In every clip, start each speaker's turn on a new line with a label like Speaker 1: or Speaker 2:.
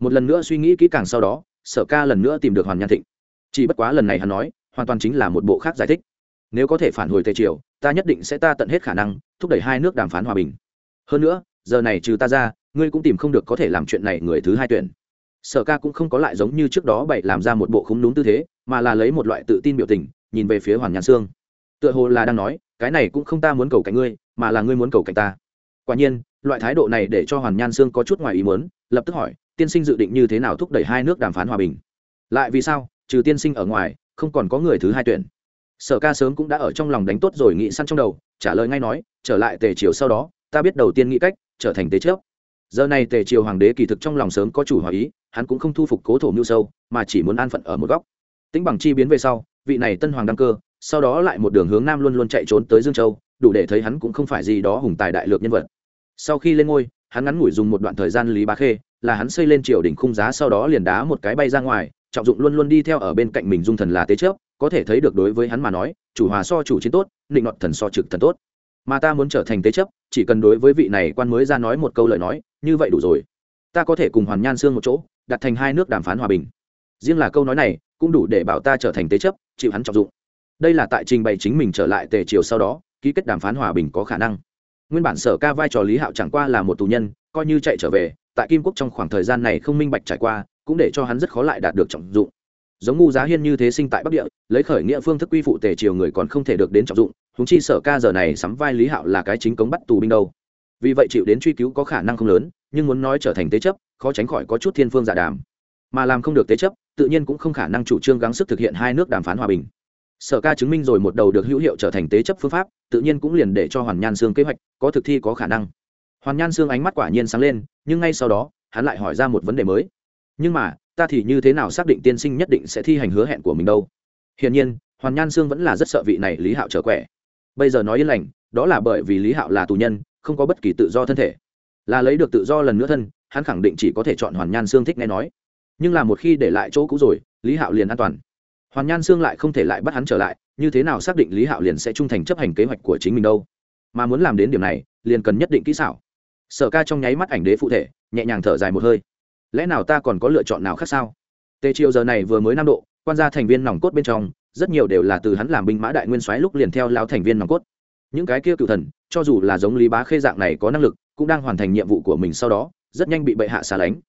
Speaker 1: một lần nữa suy nghĩ kỹ càng sau đó, sở ca lần nữa tìm được hoàn nhan thịnh. Chỉ bất quá lần này hắn nói, hoàn toàn chính là một bộ khác giải thích. Nếu có thể phản hồi tề triều, ta nhất định sẽ ta tận hết khả năng, thúc đẩy hai nước đàm phán hòa bình. Hơn nữa, giờ này trừ ta ra, ngươi cũng tìm không được có thể làm chuyện này người thứ hai tuyển. Sở ca cũng không có lại giống như trước đó bậy làm ra một bộ khúng đúng tư thế, mà là lấy một loại tự tin biểu tình, nhìn về phía hoàn nhàn sương. Tựa hồ là đang nói, cái này cũng không ta muốn cầu cạnh ngươi, mà là ngươi muốn cầu cạnh ta. Quả nhiên, loại thái độ này để cho hoàn nhan sương có chút ngoài ý muốn, lập tức hỏi tiên sinh dự định như thế nào thúc đẩy hai nước đàm phán hòa bình? Lại vì sao? Trừ tiên sinh ở ngoài, không còn có người thứ hai tuyển. Sở ca sớm cũng đã ở trong lòng đánh tốt rồi nghĩ săn trong đầu, trả lời ngay nói, trở lại tề triều sau đó, ta biết đầu tiên nghĩ cách, trở thành tế trước. Giờ này tề triều hoàng đế kỳ thực trong lòng sớm có chủ hòa ý, hắn cũng không thu phục cố thổ mưu sâu, mà chỉ muốn an phận ở một góc. Tính bằng chi biến về sau, vị này tân hoàng đăng cơ, sau đó lại một đường hướng nam luôn luôn chạy trốn tới dương châu, đủ để thấy hắn cũng không phải gì đó hùng tài đại lược nhân vật. Sau khi lên ngôi, hắn ngắn ngủi dùng một đoạn thời gian lý bá khê là hắn xây lên triều đỉnh khung giá sau đó liền đá một cái bay ra ngoài, trọng dụng luôn luôn đi theo ở bên cạnh mình dung thần là tế chớp, có thể thấy được đối với hắn mà nói, chủ hòa so chủ chiến tốt định nọt thần so trực thần tốt. Mà ta muốn trở thành tế chấp chỉ cần đối với vị này quan mới ra nói một câu lời nói, như vậy đủ rồi. Ta có thể cùng hoàn nhan xương một chỗ, đặt thành hai nước đàm phán hòa bình. Riêng là câu nói này, cũng đủ để bảo ta trở thành tế chấp chịu hắn trọng dụng. Đây là tại trình bày chính mình trở lại tề triều sau đó, ký kết đàm phán hòa bình có khả năng. Nguyên bản sở ca vai trò lý hạo chẳng qua là một tù nhân, coi như chạy trở về tại kim quốc trong khoảng thời gian này không minh bạch trải qua, cũng để cho hắn rất khó lại đạt được trọng dụng. Giống ngu giá hiên như thế sinh tại bắc địa, lấy khởi nghĩa phương thức quy phụ tề triều người còn không thể được đến trọng dụng húng chi sở ca giờ này sắm vai lý hạo là cái chính cống bắt tù binh đâu. Vì vậy chịu đến truy cứu có khả năng không lớn, nhưng muốn nói trở thành tế chấp, khó tránh khỏi có chút thiên phương giả đàm. Mà làm không được tế chấp, tự nhiên cũng không khả năng chủ trương gắng sức thực hiện hai nước đàm phán hòa bình. Sở ca chứng minh rồi một đầu được hữu hiệu trở thành tế chấp phương pháp, tự nhiên cũng liền để cho hoàn nhan xương kế hoạch có thực thi có khả năng hoàn nhan sương ánh mắt quả nhiên sáng lên, nhưng ngay sau đó, hắn lại hỏi ra một vấn đề mới. Nhưng mà, ta thì như thế nào xác định tiên sinh nhất định sẽ thi hành hứa hẹn của mình đâu? Hiển nhiên, hoàn nhan sương vẫn là rất sợ vị này lý hạo trở quẻ. Bây giờ nói yên lành, đó là bởi vì lý hạo là tù nhân, không có bất kỳ tự do thân thể. Là lấy được tự do lần nữa thân, hắn khẳng định chỉ có thể chọn hoàn nhan sương thích nghe nói. Nhưng là một khi để lại chỗ cũ rồi, lý hạo liền an toàn. Hoàn nhan sương lại không thể lại bắt hắn trở lại, như thế nào xác định lý hạo liền sẽ trung thành chấp hành kế hoạch của chính mình đâu? Mà muốn làm đến điểm này, liền cần nhất định kỹ xảo sở ca trong nháy mắt ảnh đế phụ thể, nhẹ nhàng thở dài một hơi. Lẽ nào ta còn có lựa chọn nào khác sao? Tề triều giờ này vừa mới năm độ, quan gia thành viên nòng cốt bên trong, rất nhiều đều là từ hắn làm binh mã đại nguyên soái lúc liền theo lao thành viên nòng cốt. Những cái kia cựu thần, cho dù là giống lý bá khê dạng này có năng lực, cũng đang hoàn thành nhiệm vụ của mình sau đó, rất nhanh bị bệ hạ xả lánh.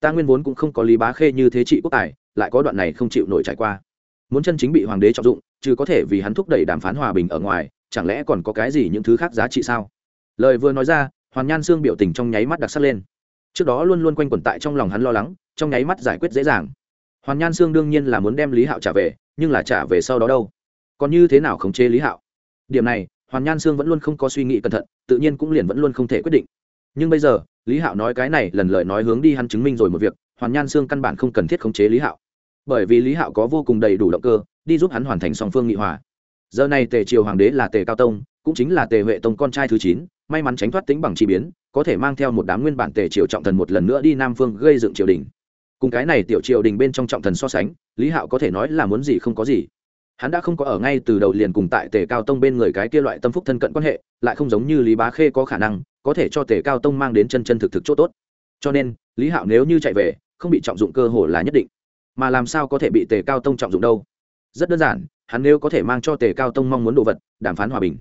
Speaker 1: Ta nguyên vốn cũng không có lý bá khê như thế trị quốc tài, lại có đoạn này không chịu nổi trải qua. Muốn chân chính bị hoàng đế trọng dụng, chứ có thể vì hắn thúc đẩy đàm phán hòa bình ở ngoài, chẳng lẽ còn có cái gì những thứ khác giá trị sao? Lời vừa nói ra hoàn nhan xương biểu tình trong nháy mắt đặc sắc lên. Trước đó luôn luôn quanh quẩn tại trong lòng hắn lo lắng, trong nháy mắt giải quyết dễ dàng. Hoàn nhan xương đương nhiên là muốn đem lý hạo trả về, nhưng là trả về sau đó đâu? Còn như thế nào khống chế lý hạo? Điểm này, hoàn nhan xương vẫn luôn không có suy nghĩ cẩn thận, tự nhiên cũng liền vẫn luôn không thể quyết định. Nhưng bây giờ, lý hạo nói cái này lần lời nói hướng đi hắn chứng minh rồi một việc, hoàn nhan xương căn bản không cần thiết khống chế lý hạo. Bởi vì lý hạo có vô cùng đầy đủ động cơ, đi giúp hắn hoàn thành song phương nghị hòa. Giờ này tề triều hoàng đế là tề cao tông cũng chính là tề huệ tông con trai thứ chín, may mắn tránh thoát tính bằng chi biến, có thể mang theo một đám nguyên bản tề triều trọng thần một lần nữa đi nam phương gây dựng triều đình. Cùng cái này tiểu triều đình bên trong trọng thần so sánh, lý hạo có thể nói là muốn gì không có gì. Hắn đã không có ở ngay từ đầu liền cùng tại tề cao tông bên người cái kia loại tâm phúc thân cận quan hệ, lại không giống như lý bá khê có khả năng, có thể cho tề cao tông mang đến chân chân thực thực chỗ tốt. Cho nên, lý hạo nếu như chạy về, không bị trọng dụng cơ hồ là nhất định. Mà làm sao có thể bị tề cao tông trọng dụng đâu? Rất đơn giản, hắn nếu có thể mang cho tề cao tông mong muốn đồ vật, đàm phán hòa bình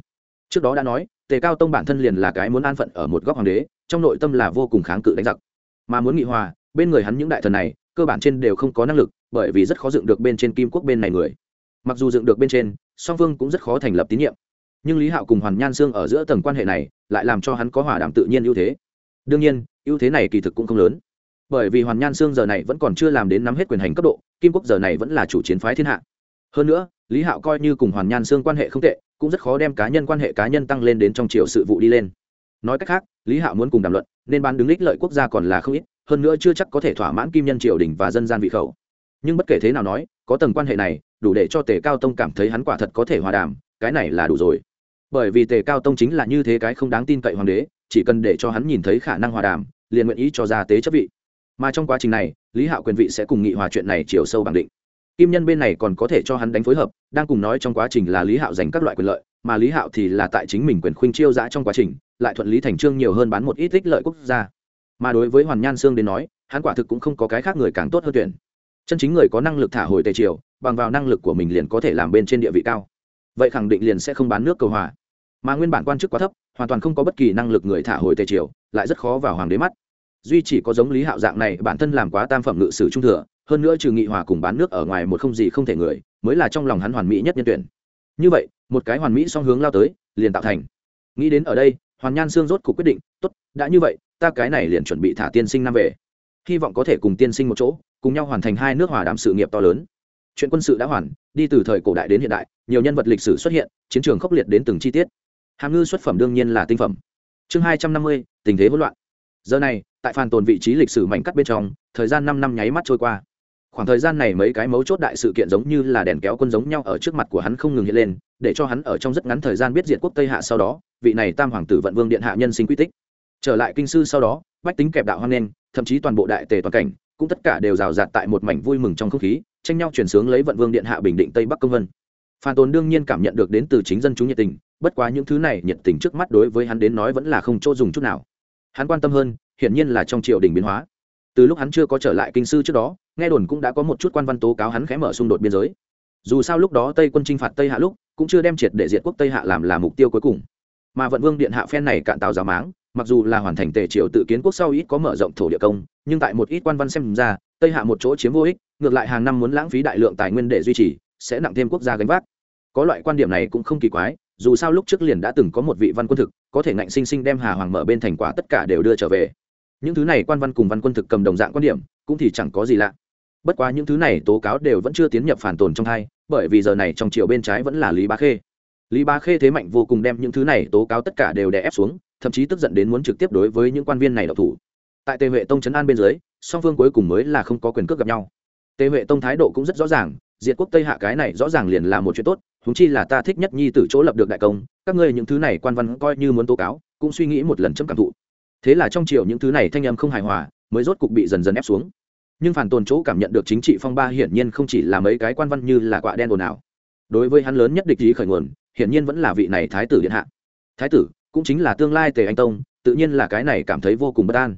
Speaker 1: trước đó đã nói, tề cao tông bản thân liền là cái muốn an phận ở một góc hoàng đế, trong nội tâm là vô cùng kháng cự đánh giặc. Mà muốn nghị hòa, bên người hắn những đại thần này, cơ bản trên đều không có năng lực, bởi vì rất khó dựng được bên trên kim quốc bên này người. Mặc dù dựng được bên trên, song phương cũng rất khó thành lập tín nhiệm. Nhưng lý hạo cùng hoàn nhan sương ở giữa tầng quan hệ này, lại làm cho hắn có hòa đảm tự nhiên ưu thế. Đương nhiên, ưu thế này kỳ thực cũng không lớn. Bởi vì hoàn nhan sương giờ này vẫn còn chưa làm đến nắm hết quyền hành cấp độ, kim quốc giờ này vẫn là chủ chiến phái thiên hạ. Hơn nữa, lý hạo coi như cùng hoàn nhan sương quan hệ không tệ cũng rất khó đem cá nhân quan hệ cá nhân tăng lên đến trong chiều sự vụ đi lên. Nói cách khác, lý hạo muốn cùng đàm luận, nên bán đứng ích lợi quốc gia còn là không ít, hơn nữa chưa chắc có thể thỏa mãn kim nhân triều đình và dân gian vị khẩu. Nhưng bất kể thế nào nói, có tầng quan hệ này, đủ để cho tề cao tông cảm thấy hắn quả thật có thể hòa đàm, cái này là đủ rồi. Bởi vì tề cao tông chính là như thế cái không đáng tin cậy hoàng đế, chỉ cần để cho hắn nhìn thấy khả năng hòa đàm, liền nguyện ý cho ra tế chấp vị. Mà trong quá trình này, lý hạo quyền vị sẽ cùng nghị hòa chuyện này chiều sâu bằng định kim nhân bên này còn có thể cho hắn đánh phối hợp, đang cùng nói trong quá trình là lý hạo giành các loại quyền lợi, mà lý hạo thì là tại chính mình quyền khuynh chiêu giã trong quá trình, lại thuận lý thành trương nhiều hơn bán một ít ích lợi quốc gia. Mà đối với hoàn nhan sương đến nói, hắn quả thực cũng không có cái khác người càng tốt hơn tuyển. Chân chính người có năng lực thả hồi tề triều, bằng vào năng lực của mình liền có thể làm bên trên địa vị cao. Vậy khẳng định liền sẽ không bán nước cầu hòa. Mà nguyên bản quan chức quá thấp, hoàn toàn không có bất kỳ năng lực người thả hồi tề triều, lại rất khó vào hoàng đế mắt. Duy chỉ có giống lý hạo dạng này, bản thân làm quá tam phẩm ngự sử trung thừa hơn nữa trừ nghị hòa cùng bán nước ở ngoài một không gì không thể người, mới là trong lòng hắn hoàn mỹ nhất nhân tuyển. Như vậy, một cái hoàn mỹ song hướng lao tới, liền tạo thành. Nghĩ đến ở đây, hoàn nhan sương rốt cuộc quyết định, tốt, đã như vậy, ta cái này liền chuẩn bị thả tiên sinh nam về. Hy vọng có thể cùng tiên sinh một chỗ, cùng nhau hoàn thành hai nước hòa đàm sự nghiệp to lớn. Chuyện quân sự đã hoàn, đi từ thời cổ đại đến hiện đại, nhiều nhân vật lịch sử xuất hiện, chiến trường khốc liệt đến từng chi tiết. Hàm ngư xuất phẩm đương nhiên là tinh phẩm. Chương hai trăm năm mươi, tình thế hỗn loạn. Giờ này, tại phàn tồn vị trí lịch sử mảnh cắt bên trong, thời gian năm năm nháy mắt trôi qua khoảng thời gian này mấy cái mấu chốt đại sự kiện giống như là đèn kéo quân giống nhau ở trước mặt của hắn không ngừng hiện lên, để cho hắn ở trong rất ngắn thời gian biết diệt quốc tây hạ sau đó, vị này tam hoàng tử vận vương điện hạ nhân sinh quy tích. Trở lại kinh sư sau đó, bách tính kẹp đạo hoang nghênh thậm chí toàn bộ đại tề toàn cảnh, cũng tất cả đều rào rạt tại một mảnh vui mừng trong không khí, tranh nhau chuyển sướng lấy vận vương điện hạ bình định tây bắc công vân. Phan tồn đương nhiên cảm nhận được đến từ chính dân chúng nhiệt tình, bất quá những thứ này nhiệt tình trước mắt đối với hắn đến nói vẫn là không chỗ dùng chút nào. Hắn quan tâm hơn, hiển nhiên là trong triều đình biến hóa từ lúc hắn chưa có trở lại kinh sư trước đó, nghe đồn cũng đã có một chút quan văn tố cáo hắn khẽ mở xung đột biên giới. Dù sao lúc đó tây quân chinh phạt tây hạ lúc, cũng chưa đem triệt để diệt quốc tây hạ làm là mục tiêu cuối cùng. Mà vận vương điện hạ phen này cạn tàu giáo máng, mặc dù là hoàn thành tề triều tự kiến quốc sau ít có mở rộng thổ địa công, nhưng tại một ít quan văn xem ra, tây hạ một chỗ chiếm vô ích, ngược lại hàng năm muốn lãng phí đại lượng tài nguyên để duy trì, sẽ nặng thêm quốc gia gánh vác. Có loại quan điểm này cũng không kỳ quái, dù sao lúc trước liền đã từng có một vị văn quân thực, có thể ngạnh sinh sinh đem hà hoàng mở bên thành quả tất cả đều đưa trở về những thứ này quan văn cùng văn quân thực cầm đồng dạng quan điểm, cũng thì chẳng có gì lạ. Bất quá những thứ này tố cáo đều vẫn chưa tiến nhập phản tồn trong hai, bởi vì giờ này trong chiều bên trái vẫn là lý bá khê. Lý bá khê thế mạnh vô cùng đem những thứ này tố cáo tất cả đều đè ép xuống, thậm chí tức giận đến muốn trực tiếp đối với những quan viên này độc thủ. Tại tề huệ tông trấn an bên dưới, song phương cuối cùng mới là không có quyền cước gặp nhau. Tề huệ tông thái độ cũng rất rõ ràng, diệt quốc tây hạ cái này rõ ràng liền là một chuyện tốt húng chi là ta thích nhất nhi từ chỗ lập được đại công, các ngươi những thứ này quan văn coi như muốn tố cáo, cũng suy nghĩ một lần chấm cảm thụ thế là trong triều những thứ này thanh âm không hài hòa, mới rốt cục bị dần dần ép xuống. Nhưng phản tồn chỗ cảm nhận được chính trị phong ba hiển nhiên không chỉ là mấy cái quan văn như là quạ đen ồn ào. Đối với hắn lớn nhất địch ý khởi nguồn, hiển nhiên vẫn là vị này thái tử điện hạ. Thái tử cũng chính là tương lai tề anh tông, tự nhiên là cái này cảm thấy vô cùng bất an.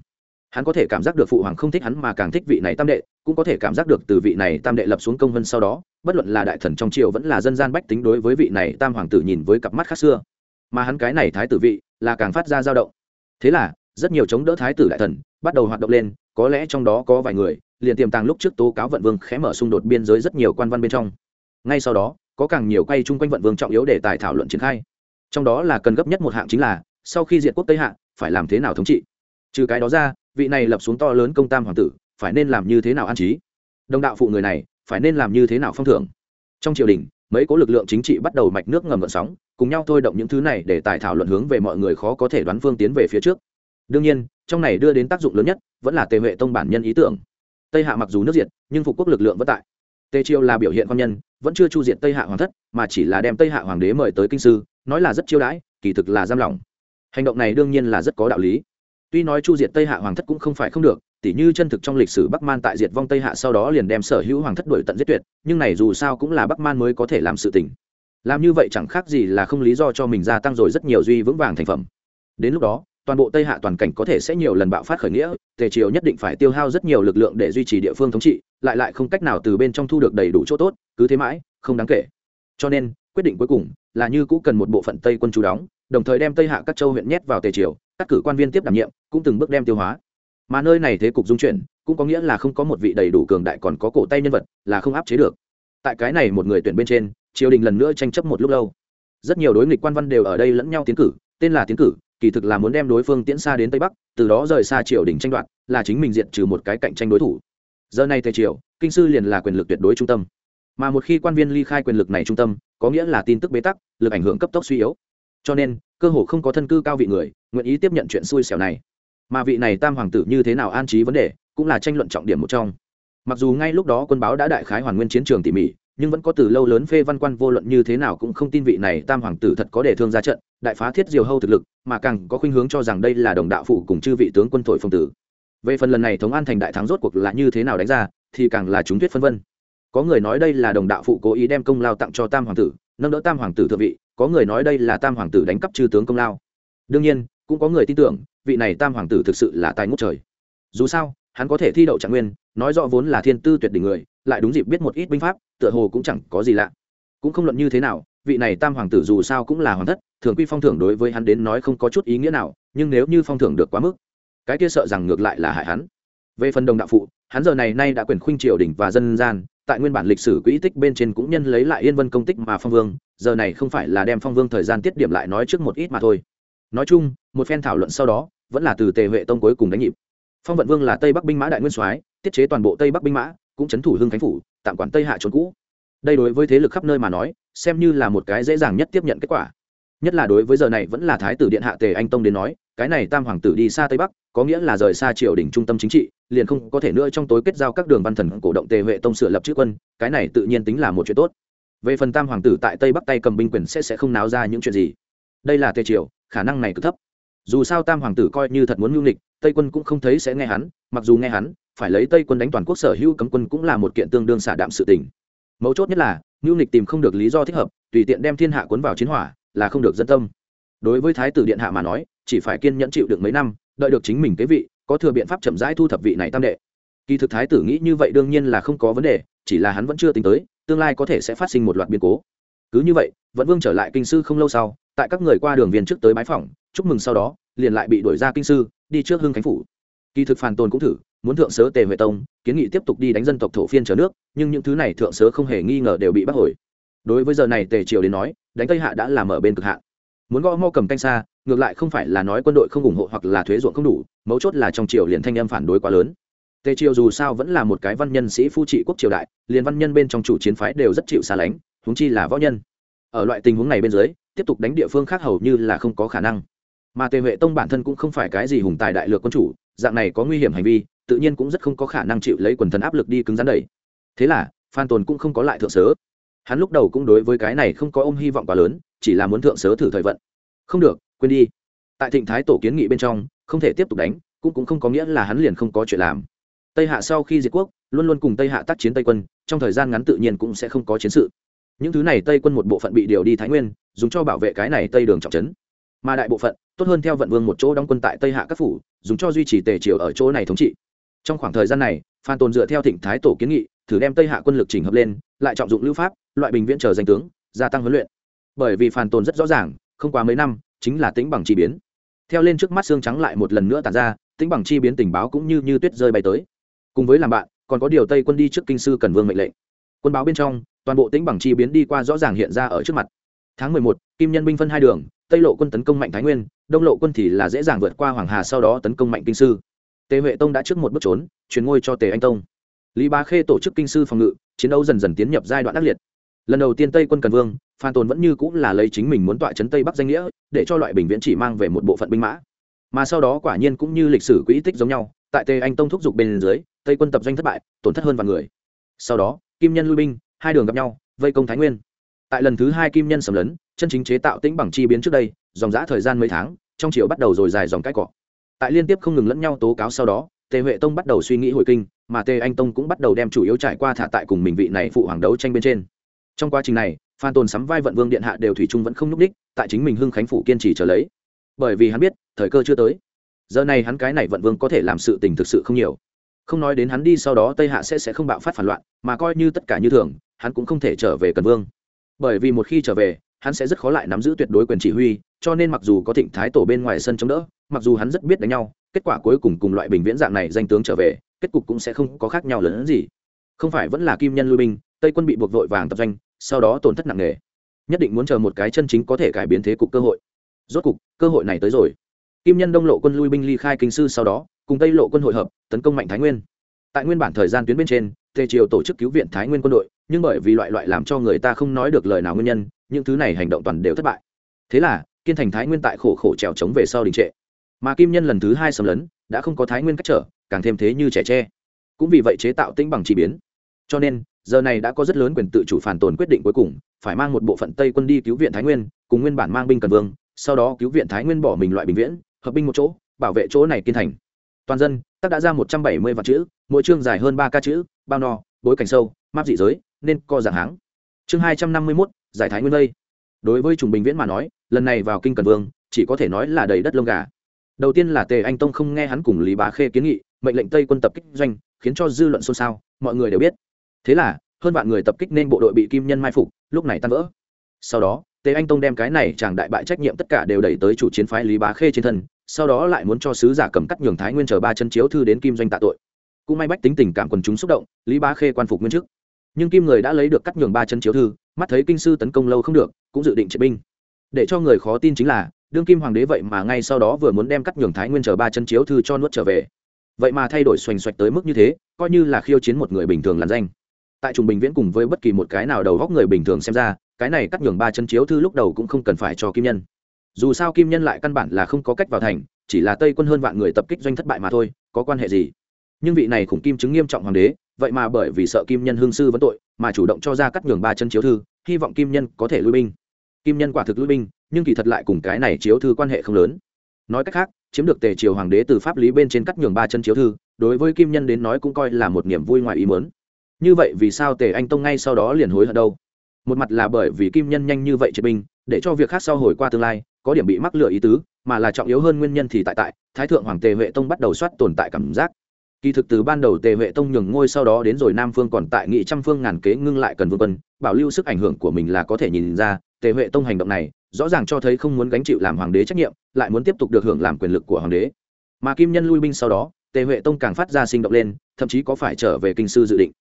Speaker 1: Hắn có thể cảm giác được phụ hoàng không thích hắn mà càng thích vị này tam đệ, cũng có thể cảm giác được từ vị này tam đệ lập xuống công vân sau đó, bất luận là đại thần trong triều vẫn là dân gian bách tính đối với vị này tam hoàng tử nhìn với cặp mắt khác xưa. Mà hắn cái này thái tử vị là càng phát ra dao động. Thế là rất nhiều chống đỡ thái tử đại thần bắt đầu hoạt động lên, có lẽ trong đó có vài người, liền tiềm tàng lúc trước tố cáo vận vương khé mở xung đột biên giới rất nhiều quan văn bên trong. Ngay sau đó, có càng nhiều quay chung quanh vận vương trọng yếu để tài thảo luận triển khai. Trong đó là cần gấp nhất một hạng chính là, sau khi diệt quốc tây hạ, phải làm thế nào thống trị? Trừ cái đó ra, vị này lập xuống to lớn công tam hoàng tử, phải nên làm như thế nào an trí? Đồng đạo phụ người này, phải nên làm như thế nào phong thưởng? Trong triều đình, mấy cố lực lượng chính trị bắt đầu mạch nước ngầm gợn sóng, cùng nhau thôi động những thứ này để tài thảo luận hướng về mọi người khó có thể đoán phương tiến về phía trước đương nhiên, trong này đưa đến tác dụng lớn nhất vẫn là tề huệ tông bản nhân ý tưởng. Tây hạ mặc dù nước diệt, nhưng phục quốc lực lượng vẫn tại. Tề triều là biểu hiện quan nhân, vẫn chưa chu diệt tây hạ hoàng thất, mà chỉ là đem tây hạ hoàng đế mời tới kinh sư, nói là rất chiêu đãi, kỳ thực là giam lỏng. Hành động này đương nhiên là rất có đạo lý. Tuy nói chu diệt tây hạ hoàng thất cũng không phải không được, tỉ như chân thực trong lịch sử bắc man tại diệt vong tây hạ sau đó liền đem sở hữu hoàng thất đuổi tận giết tuyệt, nhưng này dù sao cũng là bắc man mới có thể làm sự tình. Làm như vậy chẳng khác gì là không lý do cho mình gia tăng rồi rất nhiều duy vững vàng thành phẩm. Đến lúc đó toàn bộ tây hạ toàn cảnh có thể sẽ nhiều lần bạo phát khởi nghĩa, tề triều nhất định phải tiêu hao rất nhiều lực lượng để duy trì địa phương thống trị, lại lại không cách nào từ bên trong thu được đầy đủ chỗ tốt, cứ thế mãi, không đáng kể. Cho nên, quyết định cuối cùng là như cũ cần một bộ phận tây quân chú đóng, đồng thời đem tây hạ các châu huyện nhét vào tề triều, các cử quan viên tiếp đảm nhiệm, cũng từng bước đem tiêu hóa. Mà nơi này thế cục dung chuyển, cũng có nghĩa là không có một vị đầy đủ cường đại còn có cổ tay nhân vật là không áp chế được. Tại cái này một người tuyển bên trên, triều đình lần nữa tranh chấp một lúc lâu. Rất nhiều đối nghịch quan văn đều ở đây lẫn nhau tiến cử, tên là tiến cử kỳ thực là muốn đem đối phương tiễn xa đến tây bắc, từ đó rời xa triều đình tranh đoạt, là chính mình diện trừ một cái cạnh tranh đối thủ. Giờ này tề triều, kinh sư liền là quyền lực tuyệt đối trung tâm. Mà một khi quan viên ly khai quyền lực này trung tâm, có nghĩa là tin tức bế tắc, lực ảnh hưởng cấp tốc suy yếu. Cho nên, cơ hồ không có thân cư cao vị người, nguyện ý tiếp nhận chuyện xui xẻo này. Mà vị này tam hoàng tử như thế nào an trí vấn đề, cũng là tranh luận trọng điểm một trong. Mặc dù ngay lúc đó quân báo đã đại khái hoàn nguyên chiến trường tỉ mỉ nhưng vẫn có từ lâu lớn phê văn quan vô luận như thế nào cũng không tin vị này tam hoàng tử thật có để thương ra trận, đại phá thiết diều hâu thực lực, mà càng có khuynh hướng cho rằng đây là đồng đạo phụ cùng chư vị tướng quân thổi phong tử. Về phần lần này thống an thành đại thắng rốt cuộc là như thế nào đánh ra, thì càng là chúng thuyết phân vân. Có người nói đây là đồng đạo phụ cố ý đem công lao tặng cho tam hoàng tử, nâng đỡ tam hoàng tử thượng vị, có người nói đây là tam hoàng tử đánh cắp chư tướng công lao. Đương nhiên, cũng có người tin tưởng, vị này tam hoàng tử thực sự là tài ngút trời. Dù sao hắn có thể thi đậu trạng nguyên, nói rõ vốn là thiên tư tuyệt đỉnh người, lại đúng dịp biết một ít binh pháp, tựa hồ cũng chẳng có gì lạ. Cũng không luận như thế nào, vị này tam hoàng tử dù sao cũng là hoàng thất, thường quy phong thưởng đối với hắn đến nói không có chút ý nghĩa nào, nhưng nếu như phong thưởng được quá mức, cái kia sợ rằng ngược lại là hại hắn. Về phần đồng đạo phụ, hắn giờ này nay đã quyền khuynh triều đình và dân gian, tại nguyên bản lịch sử quỹ tích bên trên cũng nhân lấy lại yên vân công tích mà phong vương, giờ này không phải là đem phong vương thời gian tiết điểm lại nói trước một ít mà thôi. Nói chung, một phen thảo luận sau đó, vẫn là từ tề huệ tông cuối cùng đánh nhịp phong vận vương là tây bắc binh mã đại nguyên soái, tiết chế toàn bộ tây bắc binh mã, cũng c thủ hưng khánh phủ, tạm quản tây hạ trốn cũ. Đây đối với thế lực khắp nơi mà nói, xem như là một cái dễ dàng nhất tiếp nhận kết quả. Nhất là đối với giờ này vẫn là thái tử điện hạ tề anh tông đến nói, cái này tam hoàng tử đi xa tây bắc, có nghĩa là rời xa triều đình trung tâm chính trị, liền không có thể nữa trong tối kết giao các đường văn thần cổ động tề huệ tông sửa lập chữ quân, cái này tự nhiên tính là một chuyện tốt. Về phần tam hoàng tử tại tây bắc tay cầm binh quyền sẽ sẽ không náo ra những chuyện gì. Đây là tề triều, khả năng này cứ thấp dù sao tam hoàng tử coi như thật muốn mưu nghịch, tây quân cũng không thấy sẽ nghe hắn, mặc dù nghe hắn, phải lấy tây quân đánh toàn quốc sở hữu cấm quân cũng là một kiện tương đương xả đạm sự tình. Mấu chốt nhất là, mưu nghịch tìm không được lý do thích hợp, tùy tiện đem thiên hạ cuốn vào chiến hỏa, là không được dân tâm. Đối với thái tử điện hạ mà nói, chỉ phải kiên nhẫn chịu được mấy năm, đợi được chính mình kế vị, có thừa biện pháp chậm rãi thu thập vị này tam đệ. Kỳ thực thái tử nghĩ như vậy đương nhiên là không có vấn đề, chỉ là hắn vẫn chưa tính tới, tương lai có thể sẽ phát sinh một loạt biến cố. Cứ như vậy vẫn vương trở lại kinh sư không lâu sau tại các người qua đường viên trước tới bái phỏng, chúc mừng sau đó, liền lại bị đuổi ra kinh sư, đi trước hưng khánh phủ. Kỳ thực phàn tồn cũng thử, muốn thượng sớ tề huệ tông, kiến nghị tiếp tục đi đánh dân tộc thổ phiên trở nước, nhưng những thứ này thượng sớ không hề nghi ngờ đều bị bắt hồi. Đối với giờ này tề triều đến nói, đánh tây hạ đã làm ở bên cực hạ muốn gõ mo cầm canh xa, ngược lại không phải là nói quân đội không ủng hộ hoặc là thuế ruộng không đủ, mấu chốt là trong triều liền thanh âm phản đối quá lớn. Tề triều dù sao vẫn là một cái văn nhân sĩ phu trị quốc triều đại, liền văn nhân bên trong chủ chiến phái đều rất chịu xa lánh, huống chi là võ nhân. Ở loại tình huống này bên dưới tiếp tục đánh địa phương khác hầu như là không có khả năng. Mà tề huệ tông bản thân cũng không phải cái gì hùng tài đại lược quân chủ, dạng này có nguy hiểm hành vi, tự nhiên cũng rất không có khả năng chịu lấy quần thần áp lực đi cứng rắn đầy. Thế là, phan tồn cũng không có lại thượng sớ. Hắn lúc đầu cũng đối với cái này không có ôm hy vọng quá lớn, chỉ là muốn thượng sớ thử thời vận. Không được, quên đi. Tại thịnh thái tổ kiến nghị bên trong, không thể tiếp tục đánh, cũng cũng không có nghĩa là hắn liền không có chuyện làm. Tây hạ sau khi diệt quốc, luôn luôn cùng tây hạ tác chiến tây quân, trong thời gian ngắn tự nhiên cũng sẽ không có chiến sự những thứ này tây quân một bộ phận bị điều đi thái nguyên, dùng cho bảo vệ cái này tây đường trọng trấn. Mà đại bộ phận, tốt hơn theo vận vương một chỗ đóng quân tại tây hạ các phủ, dùng cho duy trì tề triều ở chỗ này thống trị. Trong khoảng thời gian này, phan tồn dựa theo thịnh thái tổ kiến nghị, thử đem tây hạ quân lực chỉnh hợp lên, lại trọng dụng lưu pháp, loại bình viễn chờ danh tướng, gia tăng huấn luyện. Bởi vì phan tồn rất rõ ràng, không quá mấy năm, chính là tính bằng chi biến. Theo lên trước mắt xương trắng lại một lần nữa tàn ra tính bằng chi biến tình báo cũng như như tuyết rơi bay tới. Cùng với làm bạn, còn có điều tây quân đi trước kinh sư cần vương mệnh lệnh. Quân báo bên trong toàn bộ tính bằng chi biến đi qua rõ ràng hiện ra ở trước mặt. Tháng mười một, kim nhân binh phân hai đường, tây lộ quân tấn công mạnh thái nguyên, đông lộ quân thì là dễ dàng vượt qua hoàng hà sau đó tấn công mạnh kinh sư. Tề huệ tông đã trước một bước trốn, chuyển ngôi cho tề anh tông. Lý bá khê tổ chức kinh sư phòng ngự, chiến đấu dần dần tiến nhập giai đoạn ác liệt. Lần đầu tiên tây quân cần vương, phan tồn vẫn như cũng là lấy chính mình muốn tọa chấn tây bắc danh nghĩa, để cho loại bình viễn chỉ mang về một bộ phận binh mã. Mà sau đó quả nhiên cũng như lịch sử quỹ tích giống nhau, tại tề anh tông thúc giục bên dưới, tây quân tập doanh thất bại, tổn thất hơn vài người. Sau đó, kim nhân lui binh hai đường gặp nhau, vây công thái nguyên. Tại lần thứ hai kim nhân sầm lấn, chân chính chế tạo tĩnh bằng chi biến trước đây, dòng giã thời gian mấy tháng, trong chiều bắt đầu rồi dài dòng cãi cọ tại liên tiếp không ngừng lẫn nhau tố cáo sau đó, tề huệ tông bắt đầu suy nghĩ hồi kinh, mà tề anh tông cũng bắt đầu đem chủ yếu trải qua thả tại cùng mình vị này phụ hoàng đấu tranh bên trên. Trong quá trình này, phan tồn sắm vai vận vương điện hạ đều thủy chung vẫn không n ú c đích tại chính mình hưng khánh phủ kiên trì trở lấy. Bởi vì hắn biết, thời cơ chưa tới. Giờ này hắn cái này vận vương có thể làm sự tình thực sự không nhiều. Không nói đến hắn đi sau đó tây hạ sẽ sẽ không bạo phát phản loạn, mà coi như tất cả như thường hắn cũng không thể trở về cần vương. Bởi vì một khi trở về, hắn sẽ rất khó lại nắm giữ tuyệt đối quyền chỉ huy, cho nên mặc dù có thịnh thái tổ bên ngoài sân chống đỡ, mặc dù hắn rất biết đánh nhau, kết quả cuối cùng cùng loại bình viễn dạng này danh tướng trở về, kết cục cũng sẽ không có khác nhau lớn hơn gì. Không phải vẫn là kim nhân lui binh, tây quân bị buộc vội vàng tập doanh, sau đó tổn thất nặng nề. Nhất định muốn chờ một cái chân chính có thể cải biến thế cục cơ hội. Rốt cục, cơ hội này tới rồi. Kim nhân đông lộ quân lui binh ly khai kinh sư sau đó, cùng tây lộ quân hội hợp, tấn công mạnh thái nguyên. Tại nguyên bản thời gian tuyến bên trên tề triều tổ chức cứu viện thái nguyên quân đội, nhưng bởi vì loại loại làm cho người ta không nói được lời nào nguyên nhân, những thứ này hành động toàn đều thất bại. Thế là, kiên thành thái nguyên tại khổ khổ trèo trống về sau đình trệ. Mà kim nhân lần thứ hai xâm lấn, đã không có thái nguyên cách trở, càng thêm thế như trẻ tre. Cũng vì vậy chế tạo tĩnh bằng chỉ biến. Cho nên, giờ này đã có rất lớn quyền tự chủ phản tồn quyết định cuối cùng, phải mang một bộ phận tây quân đi cứu viện thái nguyên, cùng nguyên bản mang binh cần vương, sau đó cứu viện thái nguyên bỏ mình loại bình viễn, hợp binh một chỗ, bảo vệ chỗ này kiên thành. Toàn dân tác đã ra một trăm bảy mươi vạn chữ, mỗi chương dài hơn ba ca chữ bao no, bối cảnh sâu, map dị giới, nên co dạng háng. Chương hai trăm năm mươi mốt, giải thái nguyên lây đối với trùng bình viễn mà nói, lần này vào kinh cần vương, chỉ có thể nói là đầy đất lông gà. Đầu tiên là tề anh tông không nghe hắn cùng lý bá khê kiến nghị, mệnh lệnh tây quân tập kích doanh, khiến cho dư luận xôn xao, mọi người đều biết. Thế là, hơn vạn người tập kích nên bộ đội bị kim nhân mai phục, lúc này tan vỡ. Sau đó, tề anh tông đem cái này chàng đại bại trách nhiệm tất cả đều đẩy tới chủ chiến phái lý bá khê trên thân, sau đó lại muốn cho sứ giả cầm cắt nhường thái nguyên chờ ba chân chiếu thư đến kim doanh tạ tội cũng may bách tính tình cảm quần chúng xúc động, lý bá khê quan phục nguyên chức. Nhưng kim người đã lấy được cắt nhường ba chân chiếu thư, mắt thấy kinh sư tấn công lâu không được, cũng dự định triệt binh. Để cho người khó tin chính là, đương kim hoàng đế vậy mà ngay sau đó vừa muốn đem cắt nhường thái nguyên chờ ba chân chiếu thư cho nuốt trở về. Vậy mà thay đổi xoành xoạch tới mức như thế, coi như là khiêu chiến một người bình thường làn danh. Tại trùng bình viễn cùng với bất kỳ một cái nào đầu góc người bình thường xem ra, cái này cắt nhường ba chân chiếu thư lúc đầu cũng không cần phải cho kim nhân. Dù sao kim nhân lại căn bản là không có cách vào thành, chỉ là tây quân hơn vạn người tập kích doanh thất bại mà thôi, có quan hệ gì? Nhưng vị này khủng kim chứng nghiêm trọng hoàng đế, vậy mà bởi vì sợ kim nhân hương sư vấn tội, mà chủ động cho ra cắt nhường ba chân chiếu thư, hy vọng kim nhân có thể lui binh. Kim nhân quả thực lui binh, nhưng kỳ thật lại cùng cái này chiếu thư quan hệ không lớn. Nói cách khác, chiếm được tề triều hoàng đế từ pháp lý bên trên cắt nhường ba chân chiếu thư, đối với kim nhân đến nói cũng coi là một niềm vui ngoài ý mớn như vậy vì sao tề anh tông ngay sau đó liền hối hận đâu? Một mặt là bởi vì kim nhân nhanh như vậy triệt binh, để cho việc khác sau hồi qua tương lai, có điểm bị mắc lựa ý tứ, mà là trọng yếu hơn nguyên nhân thì tại tại, thái thượng hoàng tề huệ tông bắt đầu soát tồn tại cảm giác kỳ thực từ ban đầu tề huệ tông nhường ngôi sau đó đến rồi nam phương còn tại nghị trăm phương ngàn kế ngưng lại cần vương quân, bảo lưu sức ảnh hưởng của mình là có thể nhìn ra, tề huệ tông hành động này, rõ ràng cho thấy không muốn gánh chịu làm hoàng đế trách nhiệm, lại muốn tiếp tục được hưởng làm quyền lực của hoàng đế. Mà kim nhân lui binh sau đó, tề huệ tông càng phát ra sinh động lên, thậm chí có phải trở về kinh sư dự định.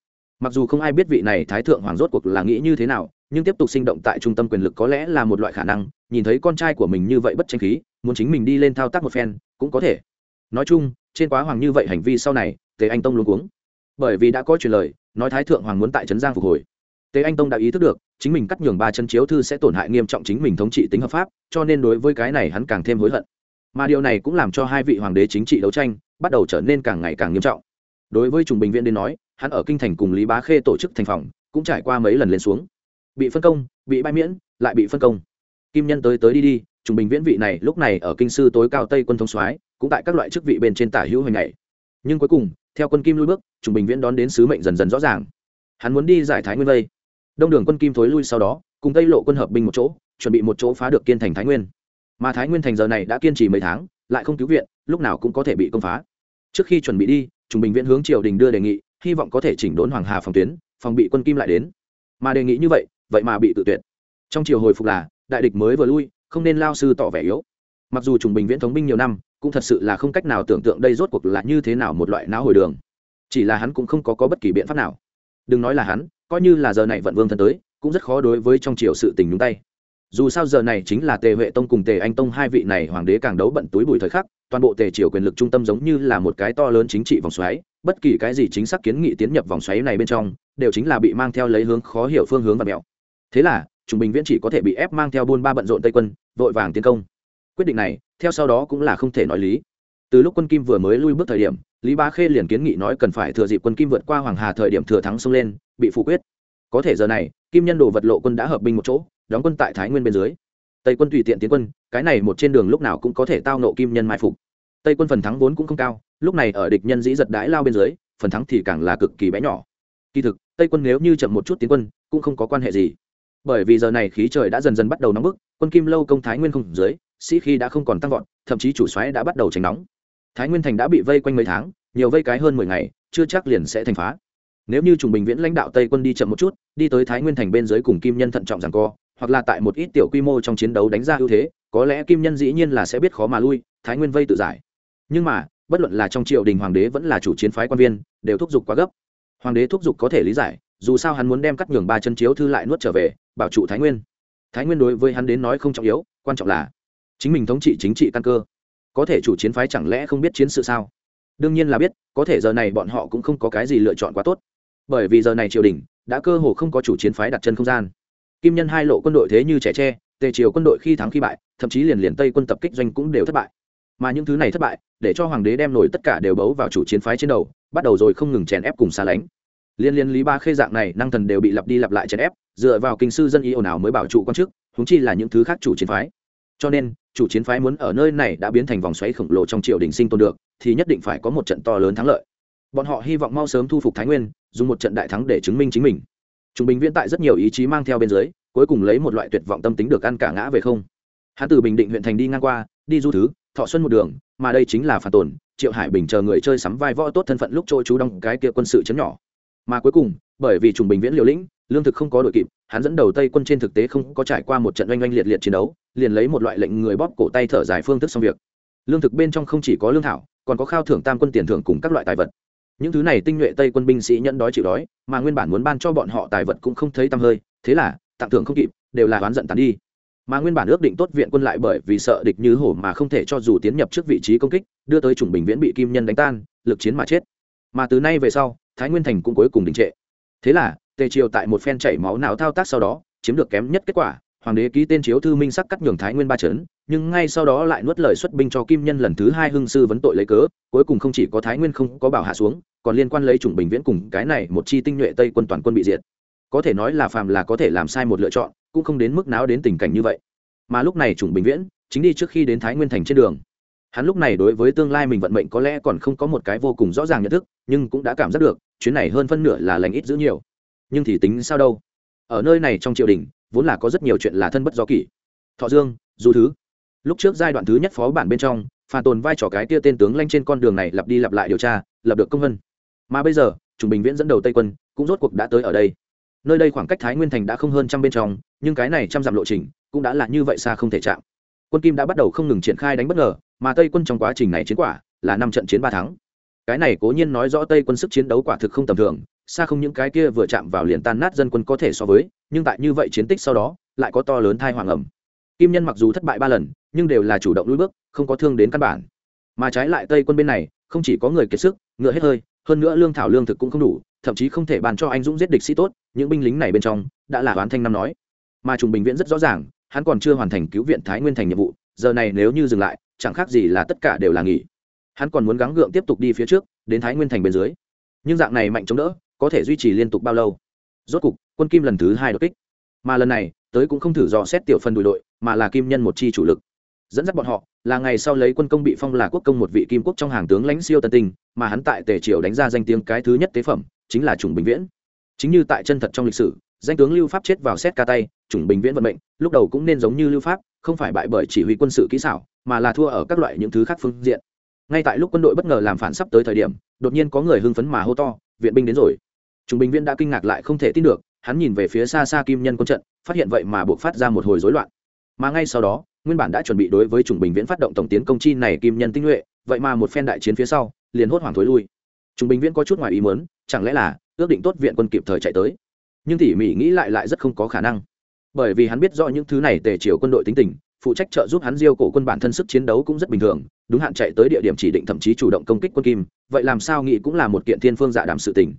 Speaker 1: Mặc dù không ai biết vị này thái thượng hoàng rốt cuộc là nghĩ như thế nào, nhưng tiếp tục sinh động tại trung tâm quyền lực có lẽ là một loại khả năng, nhìn thấy con trai của mình như vậy bất tranh khí, muốn chính mình đi lên thao tác một phen, cũng có thể. Nói chung trên quá hoàng như vậy hành vi sau này, tề anh tông luôn cuống. Bởi vì đã có truyền lời, nói thái thượng hoàng muốn tại trấn giang phục hồi. Tề anh tông đã ý thức được, chính mình cắt nhường ba chân chiếu thư sẽ tổn hại nghiêm trọng chính mình thống trị tính hợp pháp, cho nên đối với cái này hắn càng thêm hối hận. Mà điều này cũng làm cho hai vị hoàng đế chính trị đấu tranh, bắt đầu trở nên càng ngày càng nghiêm trọng. Đối với trùng bình viện đến nói, hắn ở kinh thành cùng lý bá khê tổ chức thành phòng, cũng trải qua mấy lần lên xuống. Bị phân công, bị bãi miễn, lại bị phân công. Kim nhân tới tới đi đi Trung bình viễn vị này lúc này ở kinh sư tối cao tây quân thông soái, cũng tại các loại chức vị bên trên tả hữu hình này nhưng cuối cùng, theo quân kim lui bước, Trung bình viễn đón đến sứ mệnh dần dần rõ ràng. Hắn muốn đi giải thái nguyên vây đông đường quân kim thối lui sau đó, cùng tây lộ quân hợp binh một chỗ, chuẩn bị một chỗ phá được kiên thành thái nguyên. Mà thái nguyên thành giờ này đã kiên trì mấy tháng, lại không cứu viện, lúc nào cũng có thể bị công phá. Trước khi chuẩn bị đi, Trung bình viễn hướng triều đình đưa đề nghị, hy vọng có thể chỉnh đốn hoàng hà phòng tuyến, phòng bị quân kim lại đến. Mà đề nghị như vậy vậy mà bị tự tuyệt. Trong chiều hồi phục là, đại địch mới vừa lui không nên lao sư tỏ vẻ yếu. Mặc dù trùng bình viễn thống binh nhiều năm cũng thật sự là không cách nào tưởng tượng đây rốt cuộc là như thế nào một loại não hồi đường. Chỉ là hắn cũng không có, có bất kỳ biện pháp nào. Đừng nói là hắn coi như là giờ này vận vương thân tới cũng rất khó đối với trong triều sự tình nhúng tay. Dù sao giờ này chính là tề huệ tông cùng tề anh tông hai vị này hoàng đế càng đấu bận túi bùi thời khắc toàn bộ tề triều quyền lực trung tâm giống như là một cái to lớn chính trị vòng xoáy bất kỳ cái gì chính xác kiến nghị tiến nhập vòng xoáy này bên trong đều chính là bị mang theo lấy hướng khó hiểu phương hướng và mẹo. Thế là trung bình viễn chỉ có thể bị ép mang theo buôn ba bận rộn tây quân, vội vàng tiến công. Quyết định này, theo sau đó cũng là không thể nói lý. Từ lúc quân kim vừa mới lui bước thời điểm, lý ba khê liền kiến nghị nói cần phải thừa dịp quân kim vượt qua hoàng hà thời điểm thừa thắng xông lên, bị phủ quyết. Có thể giờ này, kim nhân đồ vật lộ quân đã hợp binh một chỗ, đóng quân tại thái nguyên bên dưới. Tây quân tùy tiện tiến quân, cái này một trên đường lúc nào cũng có thể tao nộ kim nhân mai phục. Tây quân phần thắng vốn cũng không cao, lúc này ở địch nhân dĩ giật đãi lao bên dưới, phần thắng thì càng là cực kỳ bé nhỏ. Kỳ thực, tây quân nếu như chậm một chút tiến quân, cũng không có quan hệ gì bởi vì giờ này khí trời đã dần dần bắt đầu nóng bức, quân kim lâu công thái nguyên không dưới, sĩ khi đã không còn tăng vọt, thậm chí chủ xoáy đã bắt đầu tránh nóng. Thái nguyên thành đã bị vây quanh mấy tháng, nhiều vây cái hơn mười ngày, chưa chắc liền sẽ thành phá. Nếu như trùng bình viễn lãnh đạo tây quân đi chậm một chút, đi tới thái nguyên thành bên dưới cùng kim nhân thận trọng rằng co, hoặc là tại một ít tiểu quy mô trong chiến đấu đánh ra ưu thế, có lẽ kim nhân dĩ nhiên là sẽ biết khó mà lui, thái nguyên vây tự giải. Nhưng mà, bất luận là trong triều đình hoàng đế vẫn là chủ chiến phái quan viên, đều thúc giục quá gấp. Hoàng đế thúc giục có thể lý giải, dù sao hắn muốn đem cắt nhường ba chân chiếu thư lại nuốt trở về bảo trụ thái nguyên thái nguyên đối với hắn đến nói không trọng yếu quan trọng là chính mình thống trị chính trị căn cơ có thể chủ chiến phái chẳng lẽ không biết chiến sự sao đương nhiên là biết có thể giờ này bọn họ cũng không có cái gì lựa chọn quá tốt bởi vì giờ này triều đình đã cơ hồ không có chủ chiến phái đặt chân không gian kim nhân hai lộ quân đội thế như trẻ tre tề triều quân đội khi thắng khi bại thậm chí liền liền tây quân tập kích doanh cũng đều thất bại mà những thứ này thất bại để cho hoàng đế đem nổi tất cả đều bấu vào chủ chiến phái trên đầu bắt đầu rồi không ngừng chèn ép cùng xa lánh liên liên lý ba khê dạng này, năng thần đều bị lặp đi lặp lại chèn ép, dựa vào kinh sư dân ý ồn ào mới bảo trụ quan chức húng chi là những thứ khác chủ chiến phái. Cho nên, chủ chiến phái muốn ở nơi này đã biến thành vòng xoáy khổng lồ trong triều đình sinh tồn được, thì nhất định phải có một trận to lớn thắng lợi. Bọn họ hy vọng mau sớm thu phục thái nguyên, dùng một trận đại thắng để chứng minh chính mình. Trung bình viễn tại rất nhiều ý chí mang theo bên dưới, cuối cùng lấy một loại tuyệt vọng tâm tính được ăn cả ngã về không. Hắn từ bình định huyện thành đi ngang qua, đi du thứ, thọ xuân một đường, mà đây chính là phản tồn, triệu hải bình chờ người chơi sắm vai võ tốt thân phận lúc trôi chú đông cái kia quân sự chấn nhỏ mà cuối cùng, bởi vì trùng bình viễn liều lĩnh, lương thực không có đội kịp, hắn dẫn đầu tây quân trên thực tế không có trải qua một trận oanh oanh liệt liệt chiến đấu, liền lấy một loại lệnh người bóp cổ tay thở dài phương thức xong việc. Lương thực bên trong không chỉ có lương thảo, còn có khao thưởng tam quân tiền thưởng cùng các loại tài vật. Những thứ này tinh nhuệ tây quân binh sĩ nhận đói chịu đói, mà nguyên bản muốn ban cho bọn họ tài vật cũng không thấy tăm hơi, thế là, tặng thưởng không kịp, đều là oán giận tàn đi. Mà nguyên bản ước định tốt viện quân lại bởi vì sợ địch như hổ mà không thể cho dù tiến nhập trước vị trí công kích, đưa tới chủng bình viễn bị kim nhân đánh tan, lực chiến mà chết. Mà từ nay về sau thái nguyên thành cũng cuối cùng đình trệ. Thế là, tề triều tại một phen chảy máu não thao tác sau đó, chiếm được kém nhất kết quả, hoàng đế ký tên chiếu thư minh sắc cắt nhường thái nguyên ba trấn nhưng ngay sau đó lại nuốt lời xuất binh cho kim nhân lần thứ hai hưng sư vấn tội lấy cớ, cuối cùng không chỉ có thái nguyên không có bảo hạ xuống, còn liên quan lấy chủng bình viễn cùng cái này một chi tinh nhuệ tây quân toàn quân bị diệt. Có thể nói là phàm là có thể làm sai một lựa chọn, cũng không đến mức nào đến tình cảnh như vậy. Mà lúc này chủng bình viễn chính đi trước khi đến thái nguyên thành trên đường hắn lúc này đối với tương lai mình vận mệnh có lẽ còn không có một cái vô cùng rõ ràng nhận thức, nhưng cũng đã cảm giác được, chuyến này hơn phân nửa là lành ít giữ nhiều. Nhưng thì tính sao đâu? Ở nơi này trong triều đình, vốn là có rất nhiều chuyện là thân bất do kỷ. Thọ dương, du thứ. Lúc trước giai đoạn thứ nhất phó bản bên trong phà tồn vai trò cái tia tên tướng lanh trên con đường này lặp đi lặp lại điều tra, lập được công vân. Mà bây giờ, trùng bình viễn dẫn đầu tây quân, cũng rốt cuộc đã tới ở đây. Nơi đây khoảng cách thái nguyên thành đã không hơn trăm bên trong, nhưng cái này trăm dặm lộ trình, cũng đã là như vậy xa không thể chạm quân kim đã bắt đầu không ngừng triển khai đánh bất ngờ, mà tây quân trong quá trình này chiến quả là năm trận chiến ba thắng. Cái này cố nhiên nói rõ tây quân sức chiến đấu quả thực không tầm thường, xa không những cái kia vừa chạm vào liền tan nát dân quân có thể so với, nhưng tại như vậy chiến tích sau đó, lại có to lớn thai hoàng ẩm. Kim nhân mặc dù thất bại ba lần, nhưng đều là chủ động lùi bước, không có thương đến căn bản. Mà trái lại tây quân bên này, không chỉ có người kiệt sức, ngựa hết hơi, hơn nữa lương thảo lương thực cũng không đủ, thậm chí không thể bàn cho anh dũng giết địch sĩ tốt, những binh lính này bên trong, đã là oán thanh năm nói. Mà trùng bình viễn rất rõ ràng hắn còn chưa hoàn thành cứu viện thái nguyên thành nhiệm vụ, giờ này nếu như dừng lại, chẳng khác gì là tất cả đều là nghỉ. Hắn còn muốn gắng gượng tiếp tục đi phía trước, đến thái nguyên thành bên dưới. Nhưng dạng này mạnh chống đỡ, có thể duy trì liên tục bao lâu? Rốt cục, quân kim lần thứ hai đột kích. Mà lần này, tới cũng không thử dò xét tiểu phân đùi đội, mà là kim nhân một chi chủ lực. Dẫn dắt bọn họ, là ngày sau lấy quân công bị phong là quốc công một vị kim quốc trong hàng tướng lãnh siêu tân tinh, mà hắn tại tề triều đánh ra danh tiếng cái thứ nhất tế phẩm, chính là chủng bình viễn. Chính như tại chân thật trong lịch sử, danh tướng lưu pháp chết vào xét ca tay chủng bình viễn vận mệnh lúc đầu cũng nên giống như lưu pháp không phải bại bởi chỉ huy quân sự kỹ xảo mà là thua ở các loại những thứ khác phương diện ngay tại lúc quân đội bất ngờ làm phản sắp tới thời điểm đột nhiên có người hưng phấn mà hô to viện binh đến rồi Trung bình viễn đã kinh ngạc lại không thể tin được, hắn nhìn về phía xa xa kim nhân quân trận, phát hiện vậy mà buộc phát ra một hồi rối loạn. Mà ngay sau đó, nguyên bản đã chuẩn bị đối với Trung bình viễn phát động tổng tiến công chi này kim nhân tinh nhuệ, vậy mà một phen đại chiến phía sau, liền hốt hoảng thối lui. Trung bình viễn có chút ngoài ý muốn, chẳng lẽ là ước định tốt viện quân kịp thời chạy tới. Nhưng tỉ mỉ nghĩ lại lại rất không có khả năng. Bởi vì hắn biết rõ những thứ này tề triều quân đội tính tình, phụ trách trợ giúp hắn diêu cổ quân bản thân sức chiến đấu cũng rất bình thường, đúng hạn chạy tới địa điểm chỉ định thậm chí chủ động công kích quân kim, vậy làm sao nghĩ cũng là một kiện thiên phương dạ đảm sự tình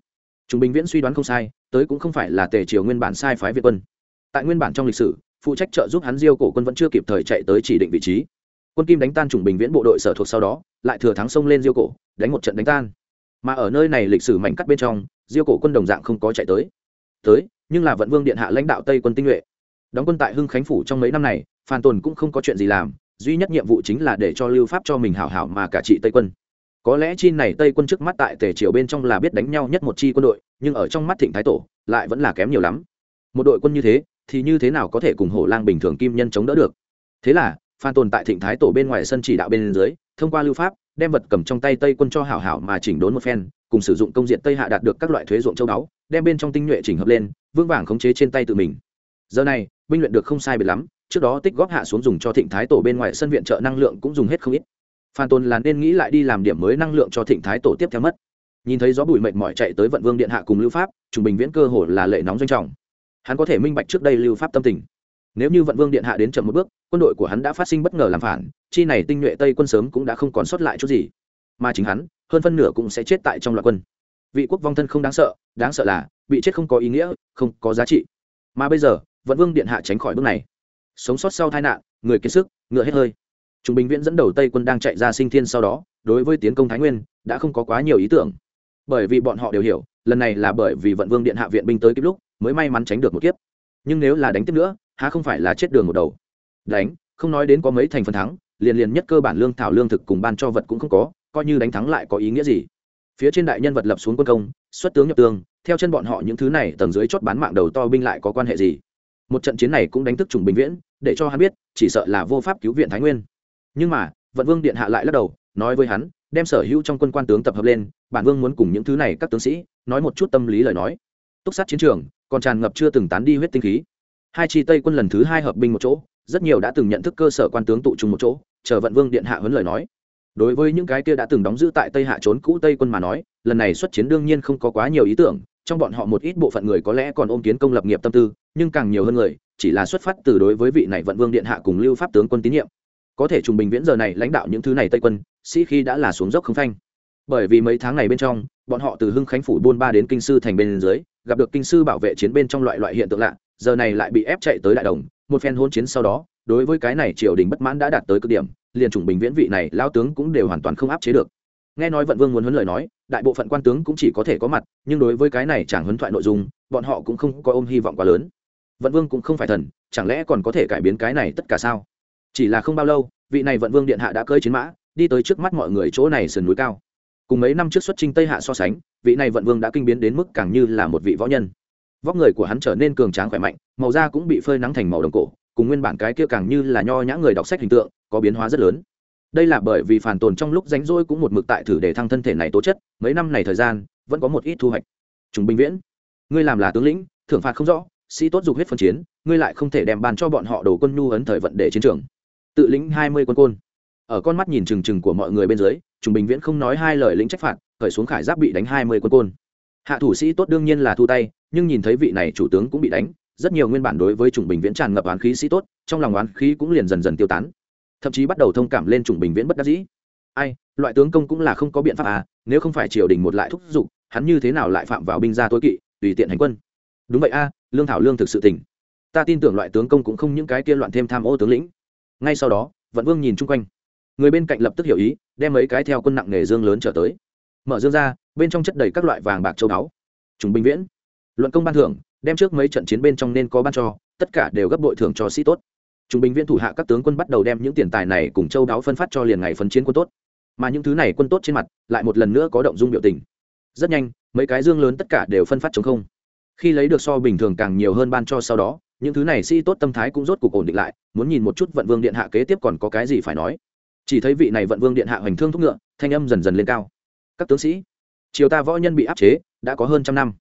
Speaker 1: chúng Bình Viễn suy đoán không sai, tới cũng không phải là Tề Triều nguyên bản sai phái Việt quân. Tại nguyên bản trong lịch sử, phụ trách trợ giúp hắn Diêu cổ quân vẫn chưa kịp thời chạy tới chỉ định vị trí. Quân Kim đánh tan chủng Bình Viễn bộ đội sở thuộc sau đó, lại thừa thắng sông lên Diêu cổ, đánh một trận đánh tan. Mà ở nơi này lịch sử mảnh cắt bên trong, Diêu cổ quân đồng dạng không có chạy tới. Tới, nhưng là Vận Vương điện hạ lãnh đạo Tây quân tinh nhuệ. Đóng quân tại Hưng Khánh phủ trong mấy năm này, Phan Tồn cũng không có chuyện gì làm, duy nhất nhiệm vụ chính là để cho Lưu Pháp cho mình hảo hảo mà cả trị Tây quân. Có lẽ chi này tây quân trước mắt tại tề triều bên trong là biết đánh nhau nhất một chi quân đội nhưng ở trong mắt thịnh thái tổ lại vẫn là kém nhiều lắm. Một đội quân như thế thì như thế nào có thể cùng hổ lang bình thường kim nhân chống đỡ được? Thế là phan tồn tại thịnh thái tổ bên ngoài sân chỉ đạo bên dưới thông qua lưu pháp đem vật cầm trong tay tây quân cho hảo hảo mà chỉnh đốn một phen cùng sử dụng công diện tây hạ đạt được các loại thuế ruộng châu đáo đem bên trong tinh nhuệ chỉnh hợp lên vương vàng khống chế trên tay tự mình. Giờ này binh luyện được không sai biệt lắm, trước đó tích góp hạ xuống dùng cho thịnh thái tổ bên ngoài sân viện trợ năng lượng cũng dùng hết không ít. Phan tôn là nên nghĩ lại đi làm điểm mới năng lượng cho thịnh thái tổ tiếp theo mất. Nhìn thấy gió bụi mệt mỏi chạy tới vận vương điện hạ cùng lưu pháp, trùng bình viễn cơ hồ là lệ nóng doanh trọng. Hắn có thể minh bạch trước đây lưu pháp tâm tình. Nếu như vận vương điện hạ đến chậm một bước, quân đội của hắn đã phát sinh bất ngờ làm phản, chi này tinh nhuệ tây quân sớm cũng đã không còn sót lại chút gì. Mà chính hắn, hơn phân nửa cũng sẽ chết tại trong loạt quân. Vị quốc vong thân không đáng sợ đáng sợ là, bị chết không có ý nghĩa, không có giá trị. Mà bây giờ vận vương điện hạ tránh khỏi bước này sống sót sau tai nạn người kiệt sức ngựa hết hơi Trung Bình Viễn dẫn đầu Tây quân đang chạy ra sinh thiên sau đó, đối với tiến công Thái Nguyên đã không có quá nhiều ý tưởng. Bởi vì bọn họ đều hiểu, lần này là bởi vì Vận Vương điện hạ viện binh tới kịp lúc, mới may mắn tránh được một kiếp. Nhưng nếu là đánh tiếp nữa, há không phải là chết đường một đầu. Đánh, không nói đến có mấy thành phần thắng, liền liền nhất cơ bản lương thảo lương thực cùng ban cho vật cũng không có, coi như đánh thắng lại có ý nghĩa gì? Phía trên đại nhân vật lập xuống quân công, xuất tướng nhập tương, theo chân bọn họ những thứ này tầng dưới chốt bán mạng đầu to binh lại có quan hệ gì? Một trận chiến này cũng đánh thức Trùng Bình Viễn, để cho hắn biết, chỉ sợ là vô pháp cứu viện Thái Nguyên. Nhưng mà vận vương điện hạ lại lắc đầu nói với hắn đem sở hữu trong quân quan tướng tập hợp lên bản vương muốn cùng những thứ này các tướng sĩ nói một chút tâm lý lời nói. Túc sát chiến trường còn tràn ngập chưa từng tán đi huyết tinh khí. Hai chi tây quân lần thứ hai hợp binh một chỗ rất nhiều đã từng nhận thức cơ sở quan tướng tụ trung một chỗ chờ vận vương điện hạ huấn lời nói. Đối với những cái kia đã từng đóng giữ tại tây hạ trốn cũ tây quân mà nói lần này xuất chiến đương nhiên không có quá nhiều ý tưởng trong bọn họ một ít bộ phận người có lẽ còn ôm kiến công lập nghiệp tâm tư, nhưng càng nhiều hơn người, chỉ là xuất phát từ đối với vị này vận vương điện hạ cùng lưu pháp tướng quân tín nhiệm. Có thể trùng bình viễn giờ này lãnh đạo những thứ này tây quân, sĩ khi đã là xuống dốc không phanh. Bởi vì mấy tháng này bên trong, bọn họ từ hưng khánh phủ buôn ba đến kinh sư thành bên dưới, gặp được kinh sư bảo vệ chiến bên trong loại loại hiện tượng lạ, giờ này lại bị ép chạy tới đại đồng, một phen hôn chiến sau đó, đối với cái này triều đình bất mãn đã đạt tới cực điểm, liền chủng bình viễn vị này lao tướng cũng đều hoàn toàn không áp chế được. Nghe nói vận vương muốn huấn lời nói đại bộ phận quan tướng cũng chỉ có thể có mặt, nhưng đối với cái này chẳng huấn thoại nội dung, bọn họ cũng không có ôm hy vọng quá lớn. Vận vương cũng không phải thần, chẳng lẽ còn có thể cải biến cái này tất cả sao? Chỉ là không bao lâu, vị này vận vương điện hạ đã cơi chiến mã, đi tới trước mắt mọi người chỗ này sườn núi cao. Cùng mấy năm trước xuất trinh tây hạ so sánh, vị này vận vương đã kinh biến đến mức càng như là một vị võ nhân. Vóc người của hắn trở nên cường tráng khỏe mạnh, màu da cũng bị phơi nắng thành màu đồng cổ, cùng nguyên bản cái kia càng như là nho nhã người đọc sách hình tượng, có biến hóa rất lớn đây là bởi vì phản tồn trong lúc ránh rỗi cũng một mực tại thử để thăng thân thể này tố chất, mấy năm này thời gian, vẫn có một ít thu hoạch. Chúng binh viễn, ngươi làm là tướng lĩnh, thưởng phạt không rõ, sĩ tốt dục huyết phân chiến, ngươi lại không thể đem bàn cho bọn họ đổ quân nhu ấn thời vận để chiến trường. Tự lĩnh hai mươi quân côn. Ở con mắt nhìn trừng trừng của mọi người bên dưới chúng bình viễn không nói hai lời lĩnh trách phạt khởi xuống khải giáp bị đánh hai mươi quân côn. Hạ thủ sĩ tốt đương nhiên là thu tay, nhưng nhìn thấy vị này chủ tướng cũng bị đánh, rất nhiều nguyên bản đối với chủng bình viễn tràn ngập oán khí sĩ tốt, trong lòng oán khí cũng liền dần dần tiêu tán thậm chí bắt đầu thông cảm lên trùng bình viễn bất đắc dĩ. Ai, loại tướng công cũng là không có biện pháp à nếu không phải triều đình một lại thúc giục, hắn như thế nào lại phạm vào binh gia tối kỵ, tùy tiện hành quân? Đúng vậy a, lương thảo lương thực sự tỉnh. Ta tin tưởng loại tướng công cũng không những cái kia loạn thêm tham ô tướng lĩnh. Ngay sau đó, vận vương nhìn chung quanh. Người bên cạnh lập tức hiểu ý, đem mấy cái theo quân nặng nghề dương lớn trở tới. Mở dương ra, bên trong chất đầy các loại vàng bạc châu báu. Trùng binh viễn. Luận công ban thưởng, đem trước mấy trận chiến bên trong nên có ban cho, tất cả đều gấp bội thưởng cho sĩ tốt trung binh viên thủ hạ các tướng quân bắt đầu đem những tiền tài này cùng châu đáo phân phát cho liền ngày phấn chiến quân tốt. Mà những thứ này quân tốt trên mặt, lại một lần nữa có động dung biểu tình. Rất nhanh, mấy cái dương lớn tất cả đều phân phát chống không. Khi lấy được so bình thường càng nhiều hơn ban cho sau đó, những thứ này sĩ tốt tâm thái cũng rốt cục ổn định lại, muốn nhìn một chút vận vương điện hạ kế tiếp còn có cái gì phải nói. Chỉ thấy vị này vận vương điện hạ hoành thương thúc ngựa, thanh âm dần dần lên cao. Các tướng sĩ, triều ta võ nhân bị áp chế, đã có hơn trăm năm.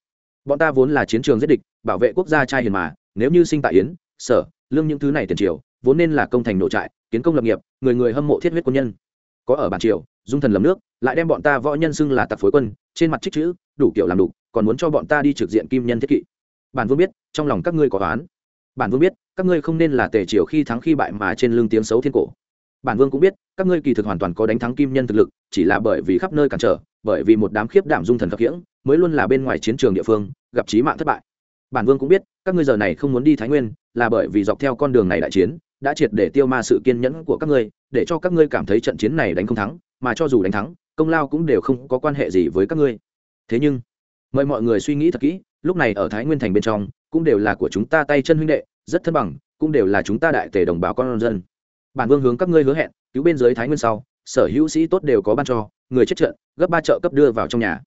Speaker 1: Bọn ta vốn là chiến trường giết địch, bảo vệ quốc gia trai hiền mà, nếu như sinh tại yến, sở lương những thứ này tiền triều, vốn nên là công thành nội trại, kiến công lập nghiệp, người người hâm mộ thiết huyết quân nhân. Có ở bản triều, dung thần lầm nước, lại đem bọn ta võ nhân xưng là tặc phối quân, trên mặt trích chữ, đủ kiểu làm đủ, còn muốn cho bọn ta đi trực diện kim nhân thiết kỵ. Bản vương biết, trong lòng các ngươi có toán bản vương biết, các ngươi không nên là tề triều khi thắng khi bại mà trên lưng tiếng xấu thiên cổ. Bản vương cũng biết, các ngươi kỳ thực hoàn toàn có đánh thắng kim nhân thực lực, chỉ là bởi vì khắp nơi cản trở, bởi vì một đám khiếp đảm dung thần khắc hiễng mới luôn là bên ngoài chiến trường địa phương, gặp chí mạng thất bại bản vương cũng biết, các ngươi giờ này không muốn đi thái nguyên, là bởi vì dọc theo con đường này đại chiến, đã triệt để tiêu ma sự kiên nhẫn của các ngươi, để cho các ngươi cảm thấy trận chiến này đánh không thắng, mà cho dù đánh thắng, công lao cũng đều không có quan hệ gì với các ngươi. Thế nhưng, mời mọi người suy nghĩ thật kỹ, lúc này ở thái nguyên thành bên trong, cũng đều là của chúng ta tay chân huynh đệ, rất thân bằng, cũng đều là chúng ta đại tề đồng bào con dân. Bản vương hướng các ngươi hứa hẹn, cứu bên dưới thái nguyên sau, sở hữu sĩ tốt đều có ban cho, người chết trận, gấp ba chợ cấp đưa vào trong nhà.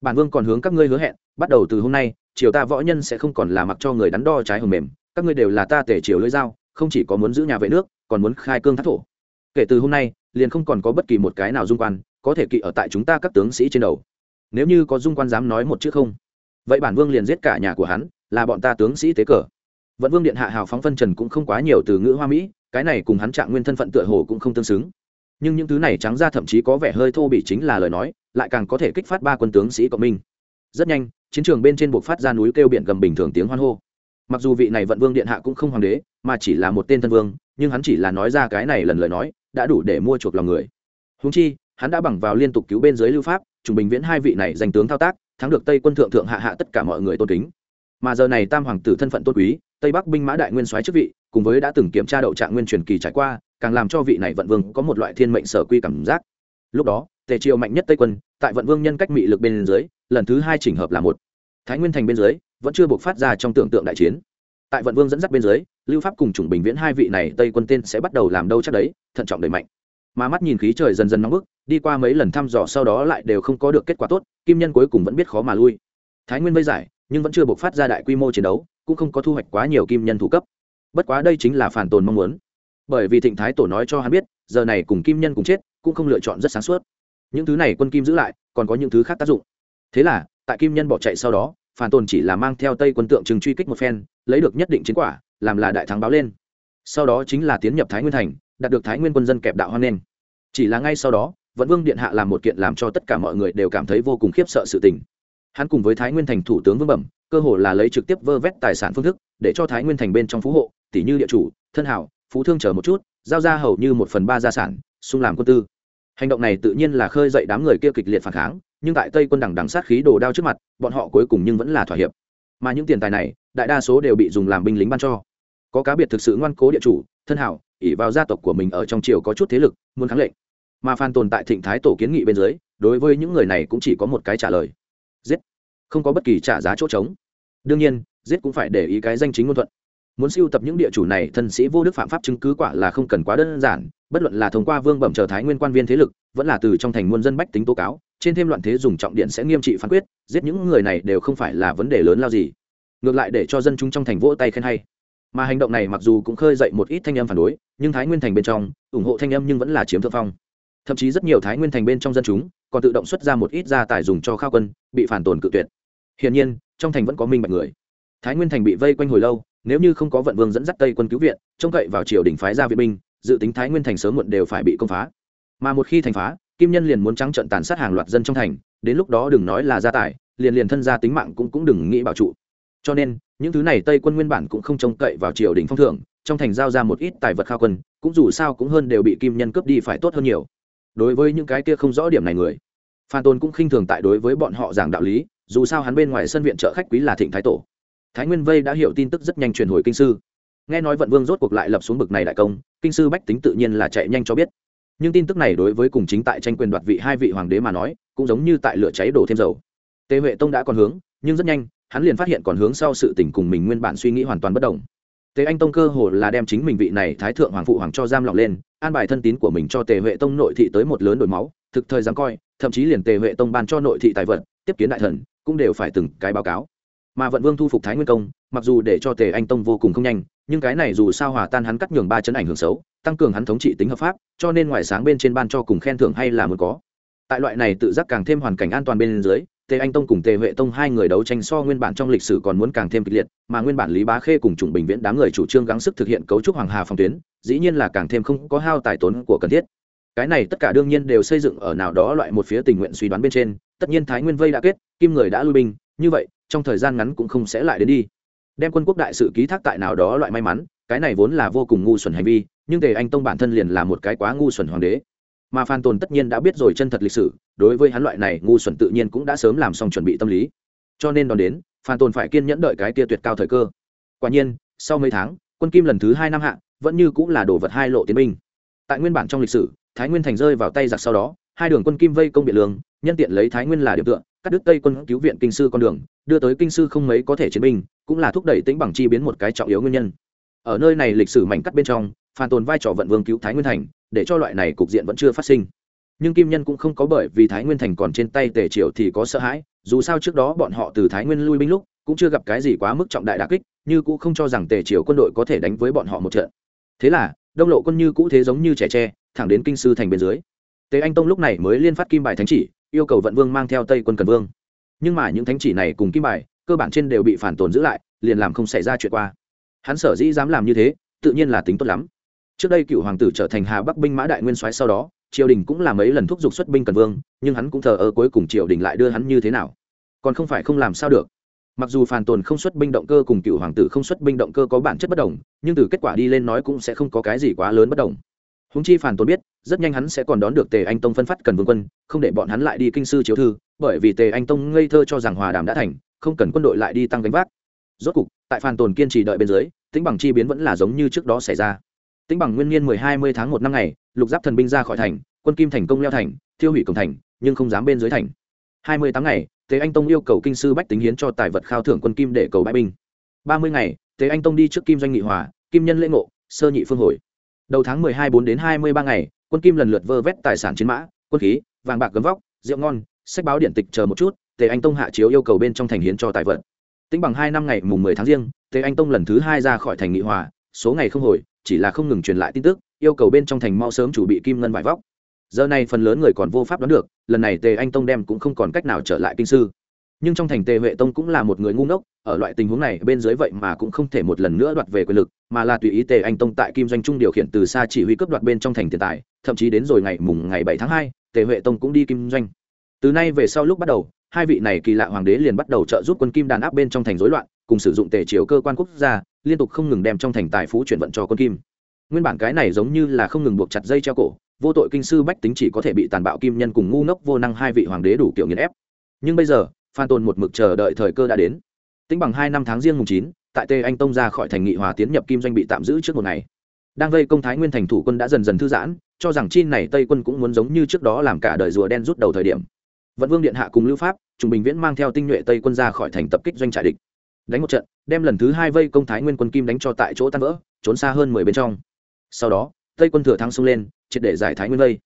Speaker 1: Bản vương còn hướng các ngươi hứa hẹn, bắt đầu từ hôm nay triều ta võ nhân sẽ không còn là mặc cho người đắn đo trái hồng mềm, các ngươi đều là ta tể triều lưỡi dao, không chỉ có muốn giữ nhà vệ nước, còn muốn khai cương thác thổ. Kể từ hôm nay, liền không còn có bất kỳ một cái nào dung quan, có thể kỵ ở tại chúng ta các tướng sĩ trên đầu. Nếu như có dung quan dám nói một chữ không, vậy bản vương liền giết cả nhà của hắn, là bọn ta tướng sĩ tế cờ. Vận vương điện hạ hào phóng phân trần cũng không quá nhiều từ ngữ hoa mỹ, cái này cùng hắn trạng nguyên thân phận tựa hồ cũng không tương xứng. Nhưng những thứ này trắng ra thậm chí có vẻ hơi thô bị chính là lời nói, lại càng có thể kích phát ba quân tướng sĩ cộng minh. Rất nhanh chiến trường bên trên buộc phát ra núi kêu biển gầm bình thường tiếng hoan hô. Mặc dù vị này vận vương điện hạ cũng không hoàng đế, mà chỉ là một tên thân vương, nhưng hắn chỉ là nói ra cái này lần lời nói, đã đủ để mua chuộc lòng người. Húng chi, hắn đã bằng vào liên tục cứu bên dưới lưu pháp trung bình viễn hai vị này giành tướng thao tác, thắng được tây quân thượng thượng hạ hạ tất cả mọi người tôn kính. Mà giờ này tam hoàng tử thân phận tôn quý, tây bắc binh mã đại nguyên soái chức vị, cùng với đã từng kiểm tra đậu trạng nguyên truyền kỳ trải qua, càng làm cho vị này vận vương có một loại thiên mệnh sở quy cảm giác. Lúc đó tề triều mạnh nhất tây quân, tại vận vương nhân cách mị lực bên dưới, lần thứ hai chỉnh hợp là một. Thái nguyên thành bên dưới, vẫn chưa buộc phát ra trong tưởng tượng đại chiến. Tại vận vương dẫn dắt bên dưới, lưu pháp cùng chủng bình viễn hai vị này tây quân tên sẽ bắt đầu làm đâu chắc đấy, thận trọng đẩy mạnh. Mà mắt nhìn khí trời dần dần nóng bức, đi qua mấy lần thăm dò sau đó lại đều không có được kết quả tốt, kim nhân cuối cùng vẫn biết khó mà lui. Thái nguyên vây giải, nhưng vẫn chưa buộc phát ra đại quy mô chiến đấu, cũng không có thu hoạch quá nhiều kim nhân thủ cấp. Bất quá đây chính là phản tồn mong muốn. Bởi vì thịnh thái tổ nói cho hắn biết, giờ này cùng kim nhân cùng chết, cũng không lựa chọn rất sáng suốt những thứ này quân kim giữ lại, còn có những thứ khác tác dụng. Thế là, tại kim nhân bỏ chạy sau đó, phản tồn chỉ là mang theo tây quân tượng trừng truy kích một phen, lấy được nhất định chiến quả, làm là đại thắng báo lên. Sau đó chính là tiến nhập thái nguyên thành, đạt được thái nguyên quân dân kẹp đạo hoan nghênh. Chỉ là ngay sau đó, vận vương điện hạ làm một kiện làm cho tất cả mọi người đều cảm thấy vô cùng khiếp sợ sự tình. Hắn cùng với thái nguyên thành thủ tướng vương bẩm, cơ hồ là lấy trực tiếp vơ vét tài sản phương thức, để cho thái nguyên thành bên trong phú hộ tỷ như địa chủ, thân hảo, phú thương chờ một chút, giao ra hầu như một phần ba gia sản, xung làm quân tư hành động này tự nhiên là khơi dậy đám người kia kịch liệt phản kháng, nhưng tại tây quân đẳng đằng sát khí đồ đao trước mặt, bọn họ cuối cùng nhưng vẫn là thỏa hiệp. Mà những tiền tài này, đại đa số đều bị dùng làm binh lính ban cho. Có cá biệt thực sự ngoan cố địa chủ, thân hảo ỉ vào gia tộc của mình ở trong triều có chút thế lực, muốn kháng lệnh. Mà phan tồn tại thịnh thái tổ kiến nghị bên dưới, đối với những người này cũng chỉ có một cái trả lời. Giết. Không có bất kỳ trả giá chỗ trống. Đương nhiên, giết cũng phải để ý cái danh chính ngôn thuận. Muốn siêu tập những địa chủ này, thân sĩ vô đức phạm pháp chứng cứ quả là không cần quá đơn giản bất luận là thông qua vương bẩm chờ thái nguyên quan viên thế lực, vẫn là từ trong thành muôn dân bách tính tố cáo, trên thêm loạn thế dùng trọng điện sẽ nghiêm trị phán quyết, giết những người này đều không phải là vấn đề lớn lao gì. Ngược lại để cho dân chúng trong thành vỗ tay khen hay. Mà hành động này mặc dù cũng khơi dậy một ít thanh âm phản đối, nhưng thái nguyên thành bên trong, ủng hộ thanh âm nhưng vẫn là chiếm thượng phong. Thậm chí rất nhiều thái nguyên thành bên trong dân chúng, còn tự động xuất ra một ít gia tài dùng cho khao quân, bị phản tồn cự tuyệt. Hiển nhiên, trong thành vẫn có minh bạch người. Thái nguyên thành bị vây quanh hồi lâu, nếu như không có vận vương dẫn dắt tây quân cứu viện, trông cậy vào triều đình phái ra viện binh dự tính thái nguyên thành sớm muộn đều phải bị công phá. Mà một khi thành phá, kim nhân liền muốn trắng trận tàn sát hàng loạt dân trong thành, đến lúc đó đừng nói là gia tài, liền liền thân gia tính mạng cũng cũng đừng nghĩ bảo trụ. Cho nên, những thứ này tây quân nguyên bản cũng không trông cậy vào triều đình phong thưởng, trong thành giao ra một ít tài vật khao quân, cũng dù sao cũng hơn đều bị kim nhân cướp đi phải tốt hơn nhiều. Đối với những cái kia không rõ điểm này người, phan tôn cũng khinh thường tại đối với bọn họ giảng đạo lý, dù sao hắn bên ngoài sân viện trợ khách quý là thịnh thái tổ. Thái nguyên vây đã hiểu tin tức rất nhanh truyền hồi kinh sư nghe nói vận vương rốt cuộc lại lập xuống bực này đại công, kinh sư bách tính tự nhiên là chạy nhanh cho biết. Nhưng tin tức này đối với cùng chính tại tranh quyền đoạt vị hai vị hoàng đế mà nói, cũng giống như tại lửa cháy đổ thêm dầu. Tề huệ tông đã còn hướng, nhưng rất nhanh, hắn liền phát hiện còn hướng sau sự tình cùng mình nguyên bản suy nghĩ hoàn toàn bất đồng. Tề anh tông cơ hồ là đem chính mình vị này thái thượng hoàng phụ hoàng cho giam lỏng lên, an bài thân tín của mình cho tề huệ tông nội thị tới một lớn đổi máu, thực thời dám coi, thậm chí liền tề huệ tông ban cho nội thị tài vật, tiếp kiến đại thần, cũng đều phải từng cái báo cáo mà vận vương thu phục thái nguyên công, mặc dù để cho tề anh tông vô cùng không nhanh, nhưng cái này dù sao hòa tan hắn cắt nhường ba chấn ảnh hưởng xấu, tăng cường hắn thống trị tính hợp pháp, cho nên ngoài sáng bên trên ban cho cùng khen thưởng hay là muốn có. Tại loại này tự giác càng thêm hoàn cảnh an toàn bên dưới, tề anh tông cùng tề huệ tông hai người đấu tranh so nguyên bản trong lịch sử còn muốn càng thêm kịch liệt, mà nguyên bản lý bá khê cùng chủng bình viễn đám người chủ trương gắng sức thực hiện cấu trúc hoàng hà phòng tuyến, dĩ nhiên là càng thêm không có hao tài tốn của cần thiết. Cái này tất cả đương nhiên đều xây dựng ở nào đó loại một phía tình nguyện suy đoán bên trên, tất nhiên thái nguyên vây đã kết, kim người đã lui binh, như vậy trong thời gian ngắn cũng không sẽ lại đến đi. Đem quân quốc đại sự ký thác tại nào đó loại may mắn, cái này vốn là vô cùng ngu xuẩn hành vi, nhưng tề anh tông bản thân liền là một cái quá ngu xuẩn hoàng đế. Mà phan tồn tất nhiên đã biết rồi chân thật lịch sử, đối với hắn loại này ngu xuẩn tự nhiên cũng đã sớm làm xong chuẩn bị tâm lý. Cho nên đón đến, phan tồn phải kiên nhẫn đợi cái kia tuyệt cao thời cơ. Quả nhiên, sau mấy tháng, quân kim lần thứ hai năm hạ, vẫn như cũng là đồ vật hai lộ tiến binh. Tại nguyên bản trong lịch sử, thái nguyên thành rơi vào tay giặc sau đó, hai đường quân kim vây công biện lương, nhân tiện lấy thái nguyên là điểm tựa cắt đứt tây quân cứu viện kinh sư con đường, đưa tới kinh sư không mấy có thể chiến binh, cũng là thúc đẩy tính bằng chi biến một cái trọng yếu nguyên nhân. Ở nơi này lịch sử mảnh cắt bên trong phan tồn vai trò vận vương cứu thái nguyên thành, để cho loại này cục diện vẫn chưa phát sinh. Nhưng kim nhân cũng không có bởi vì thái nguyên thành còn trên tay tề triều thì có sợ hãi, dù sao trước đó bọn họ từ thái nguyên lui binh lúc, cũng chưa gặp cái gì quá mức trọng đại đà kích, như cũ không cho rằng tề triều quân đội có thể đánh với bọn họ một trận. Thế là, đông lộ quân như cũ thế giống như trẻ tre, thẳng đến kinh sư thành bên dưới. Tề anh tông lúc này mới liên phát kim bài thánh chỉ yêu cầu vận vương mang theo tây quân cần vương. Nhưng mà những thánh chỉ này cùng kim bài, cơ bản trên đều bị phản tồn giữ lại, liền làm không xảy ra chuyện qua. Hắn sở dĩ dám làm như thế, tự nhiên là tính tốt lắm. Trước đây cựu hoàng tử trở thành hà bắc binh mã đại nguyên soái sau đó, triều đình cũng làm mấy lần thúc giục xuất binh cần vương, nhưng hắn cũng thờ ơ cuối cùng triều đình lại đưa hắn như thế nào. Còn không phải không làm sao được. Mặc dù phản tồn không xuất binh động cơ cùng cựu hoàng tử không xuất binh động cơ có bản chất bất đồng, nhưng từ kết quả đi lên nói cũng sẽ không có cái gì quá lớn bất đồng húng chi phản tồn biết, rất nhanh hắn sẽ còn đón được tề anh tông phân phát cần vương quân, không để bọn hắn lại đi kinh sư chiếu thư, bởi vì tề anh tông ngây thơ cho rằng hòa đàm đã thành, không cần quân đội lại đi tăng gánh vác. Rốt cục, tại phản tồn kiên trì đợi bên dưới tính bằng chi biến vẫn là giống như trước đó xảy ra. Tính bằng nguyên niên mười hai mươi tháng một năm ngày, lục giáp thần binh ra khỏi thành, quân kim thành công leo thành, thiêu hủy cổng thành, nhưng không dám bên dưới thành. Hai mươi tháng ngày, tề anh tông yêu cầu kinh sư bách tính hiến cho tài vật khao thưởng quân kim để cầu bãi binh. Ba mươi ngày, tề anh tông đi trước kim doanh nghị hòa, kim nhân lễ ngộ, sơ nhị phương hồi đầu tháng mười hai bốn đến hai mươi ba ngày, quân kim lần lượt vơ vét tài sản chiến mã, quân khí, vàng bạc gấm vóc, rượu ngon, sách báo điện tịch chờ một chút, tề anh tông hạ chiếu yêu cầu bên trong thành hiến cho tài vật. Tính bằng hai năm ngày mùng mười tháng riêng, tề anh tông lần thứ hai ra khỏi thành nghị hòa, số ngày không hồi, chỉ là không ngừng truyền lại tin tức, yêu cầu bên trong thành mau sớm chủ bị kim ngân vải vóc. Giờ này phần lớn người còn vô pháp đoán được, lần này tề anh tông đem cũng không còn cách nào trở lại kinh sư nhưng trong thành tề huệ tông cũng là một người ngu ngốc, ở loại tình huống này bên dưới vậy mà cũng không thể một lần nữa đoạt về quyền lực, mà là tùy ý tề anh tông tại kim doanh trung điều khiển từ xa chỉ huy cướp đoạt bên trong thành tiền tài, thậm chí đến rồi ngày mùng ngày bảy tháng hai, tề huệ tông cũng đi kim doanh. Từ nay về sau lúc bắt đầu, hai vị này kỳ lạ hoàng đế liền bắt đầu trợ giúp quân kim đàn áp bên trong thành rối loạn, cùng sử dụng tề triều cơ quan quốc gia, liên tục không ngừng đem trong thành tài phú chuyển vận cho quân kim. Nguyên bản cái này giống như là không ngừng buộc chặt dây treo cổ, vô tội kinh sư bách tính chỉ có thể bị tàn bạo kim nhân cùng ngu ngốc vô năng hai vị hoàng đế đủ kiểu nghiền ép. Nhưng bây giờ phan tôn một mực chờ đợi thời cơ đã đến. Tính bằng hai năm tháng riêng mùng chín, tại tê anh tông ra khỏi thành nghị hòa tiến nhập kim doanh bị tạm giữ trước một ngày. Đang vây công thái nguyên thành thủ quân đã dần dần thư giãn, cho rằng chi này tây quân cũng muốn giống như trước đó làm cả đời rùa đen rút đầu thời điểm. Vận vương điện hạ cùng lưu pháp, trùng bình viễn mang theo tinh nhuệ tây quân ra khỏi thành tập kích doanh trại địch. Đánh một trận, đem lần thứ hai vây công thái nguyên quân kim đánh cho tại chỗ tan vỡ, trốn xa hơn mười bên trong. Sau đó, tây quân thừa thắng xông lên, triệt để giải thái nguyên vây.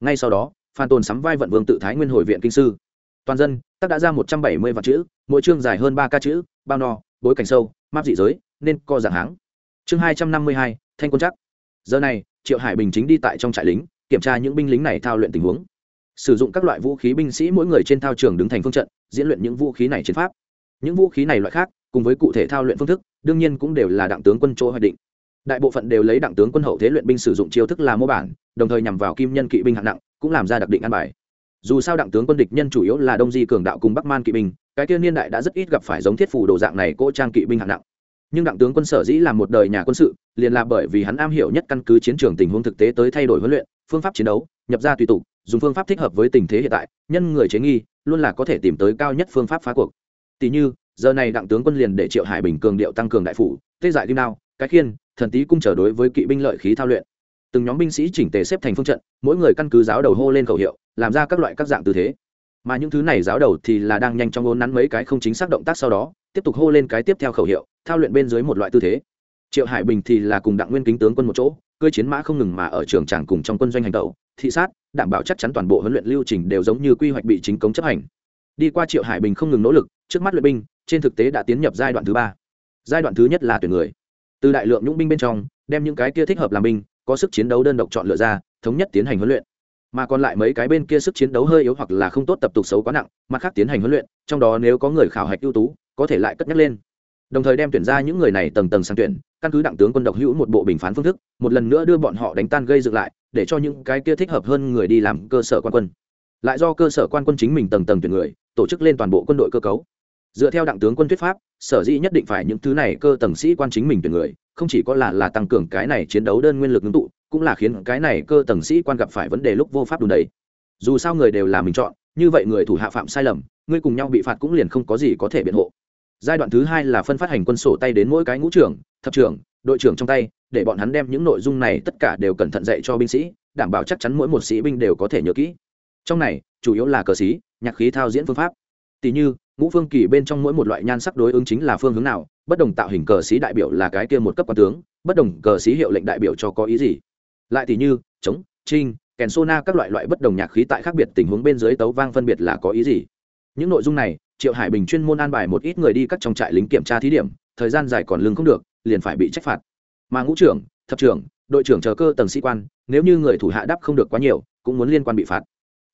Speaker 1: Ngay sau đó, phan tồn sắm vai vận vương tự thái nguyên hồi viện kinh sư toàn dân tác đã ra một trăm bảy mươi vạn chữ, mỗi chương dài hơn ba ca chữ, bao no, bối cảnh sâu, map dị giới, nên co dạng háng. Chương hai trăm năm mươi hai, thanh quân chắc giờ này, triệu hải bình chính đi tại trong trại lính, kiểm tra những binh lính này thao luyện tình huống. Sử dụng các loại vũ khí binh sĩ mỗi người trên thao trường đứng thành phương trận, diễn luyện những vũ khí này chiến pháp. Những vũ khí này loại khác, cùng với cụ thể thao luyện phương thức, đương nhiên cũng đều là đặng tướng quân chỗ hoạch định. Đại bộ phận đều lấy đặng tướng quân hậu thế luyện binh sử dụng chiêu thức là mô bản, đồng thời nhằm vào kim nhân kỵ binh hạng nặng, cũng làm ra đặc định an bài dù sao đặng tướng quân địch nhân chủ yếu là đông di cường đạo cùng bắc man kỵ binh, cái tiên niên đại đã rất ít gặp phải giống thiết phủ đồ dạng này cỗ trang kỵ binh hạng nặng. Nhưng đặng tướng quân sở dĩ là một đời nhà quân sự, liền là bởi vì hắn am hiểu nhất căn cứ chiến trường tình huống thực tế tới thay đổi huấn luyện, phương pháp chiến đấu, nhập ra tùy tục, dùng phương pháp thích hợp với tình thế hiện tại, nhân người chế nghi, luôn là có thể tìm tới cao nhất phương pháp phá cuộc. Tỷ như, giờ này đặng tướng quân liền để triệu hải bình cường điệu tăng cường đại phủ, tê dại kim đao, cái khiên, thần tý cung trở đối với kỵ binh lợi khí thao luyện. Từng nhóm binh sĩ chỉnh tề xếp thành phương trận, mỗi người căn cứ giáo đầu hô lên khẩu hiệu làm ra các loại các dạng tư thế. Mà những thứ này giáo đầu thì là đang nhanh chóng ôn nắn mấy cái không chính xác động tác sau đó, tiếp tục hô lên cái tiếp theo khẩu hiệu, thao luyện bên dưới một loại tư thế. Triệu hải bình thì là cùng đặng nguyên kính tướng quân một chỗ, cưỡi chiến mã không ngừng mà ở trường tràng cùng trong quân doanh hành tẩu, thị sát, đảm bảo chắc chắn toàn bộ huấn luyện lưu trình đều giống như quy hoạch bị chính cống chấp hành. Đi qua triệu hải bình không ngừng nỗ lực, trước mắt luyện binh, trên thực tế đã tiến nhập giai đoạn thứ ba. Giai đoạn thứ nhất là tuyển người. Từ đại lượng nhũng binh bên trong, đem những cái kia thích hợp làm binh, có sức chiến đấu đơn độc chọn lựa ra, thống nhất tiến hành huấn luyện mà còn lại mấy cái bên kia sức chiến đấu hơi yếu hoặc là không tốt tập tục xấu quá nặng, mặt khác tiến hành huấn luyện, trong đó nếu có người khảo hạch ưu tú, có thể lại cất nhắc lên. Đồng thời đem tuyển ra những người này tầng tầng sang tuyển, căn cứ đặng tướng quân độc hữu một bộ bình phán phương thức, một lần nữa đưa bọn họ đánh tan gây dựng lại, để cho những cái kia thích hợp hơn người đi làm cơ sở quan quân. Lại do cơ sở quan quân chính mình tầng tầng tuyển người, tổ chức lên toàn bộ quân đội cơ cấu. Dựa theo đặng tướng quân thuyết pháp, sở dĩ nhất định phải những thứ này cơ tầng sĩ quan chính mình tuyển người, không chỉ có là là tăng cường cái này chiến đấu đơn nguyên lực ngưng tụ cũng là khiến cái này cơ tầng sĩ quan gặp phải vấn đề lúc vô pháp đùn đầy. dù sao người đều là mình chọn, như vậy người thủ hạ phạm sai lầm, ngươi cùng nhau bị phạt cũng liền không có gì có thể biện hộ. Giai đoạn thứ hai là phân phát hành quân sổ tay đến mỗi cái ngũ trưởng, thập trưởng, đội trưởng trong tay, để bọn hắn đem những nội dung này tất cả đều cẩn thận dạy cho binh sĩ, đảm bảo chắc chắn mỗi một sĩ binh đều có thể nhớ kỹ. Trong này, chủ yếu là cờ sĩ, nhạc khí thao diễn phương pháp. Tỷ như, ngũ phương kỳ bên trong mỗi một loại nhan sắc đối ứng chính là phương hướng nào, bất đồng tạo hình cờ sĩ đại biểu là cái kia một cấp quan tướng, bất đồng cờ sĩ hiệu lệnh đại biểu cho có ý gì lại thì như chống trinh, kèn sona các loại loại bất đồng nhạc khí tại khác biệt tình huống bên dưới tấu vang phân biệt là có ý gì? Những nội dung này, triệu hải bình chuyên môn an bài một ít người đi các trong trại lính kiểm tra thí điểm, thời gian dài còn lương không được, liền phải bị trách phạt. Mà ngũ trưởng, thập trưởng, đội trưởng chờ cơ tầng sĩ quan, nếu như người thủ hạ đáp không được quá nhiều, cũng muốn liên quan bị phạt.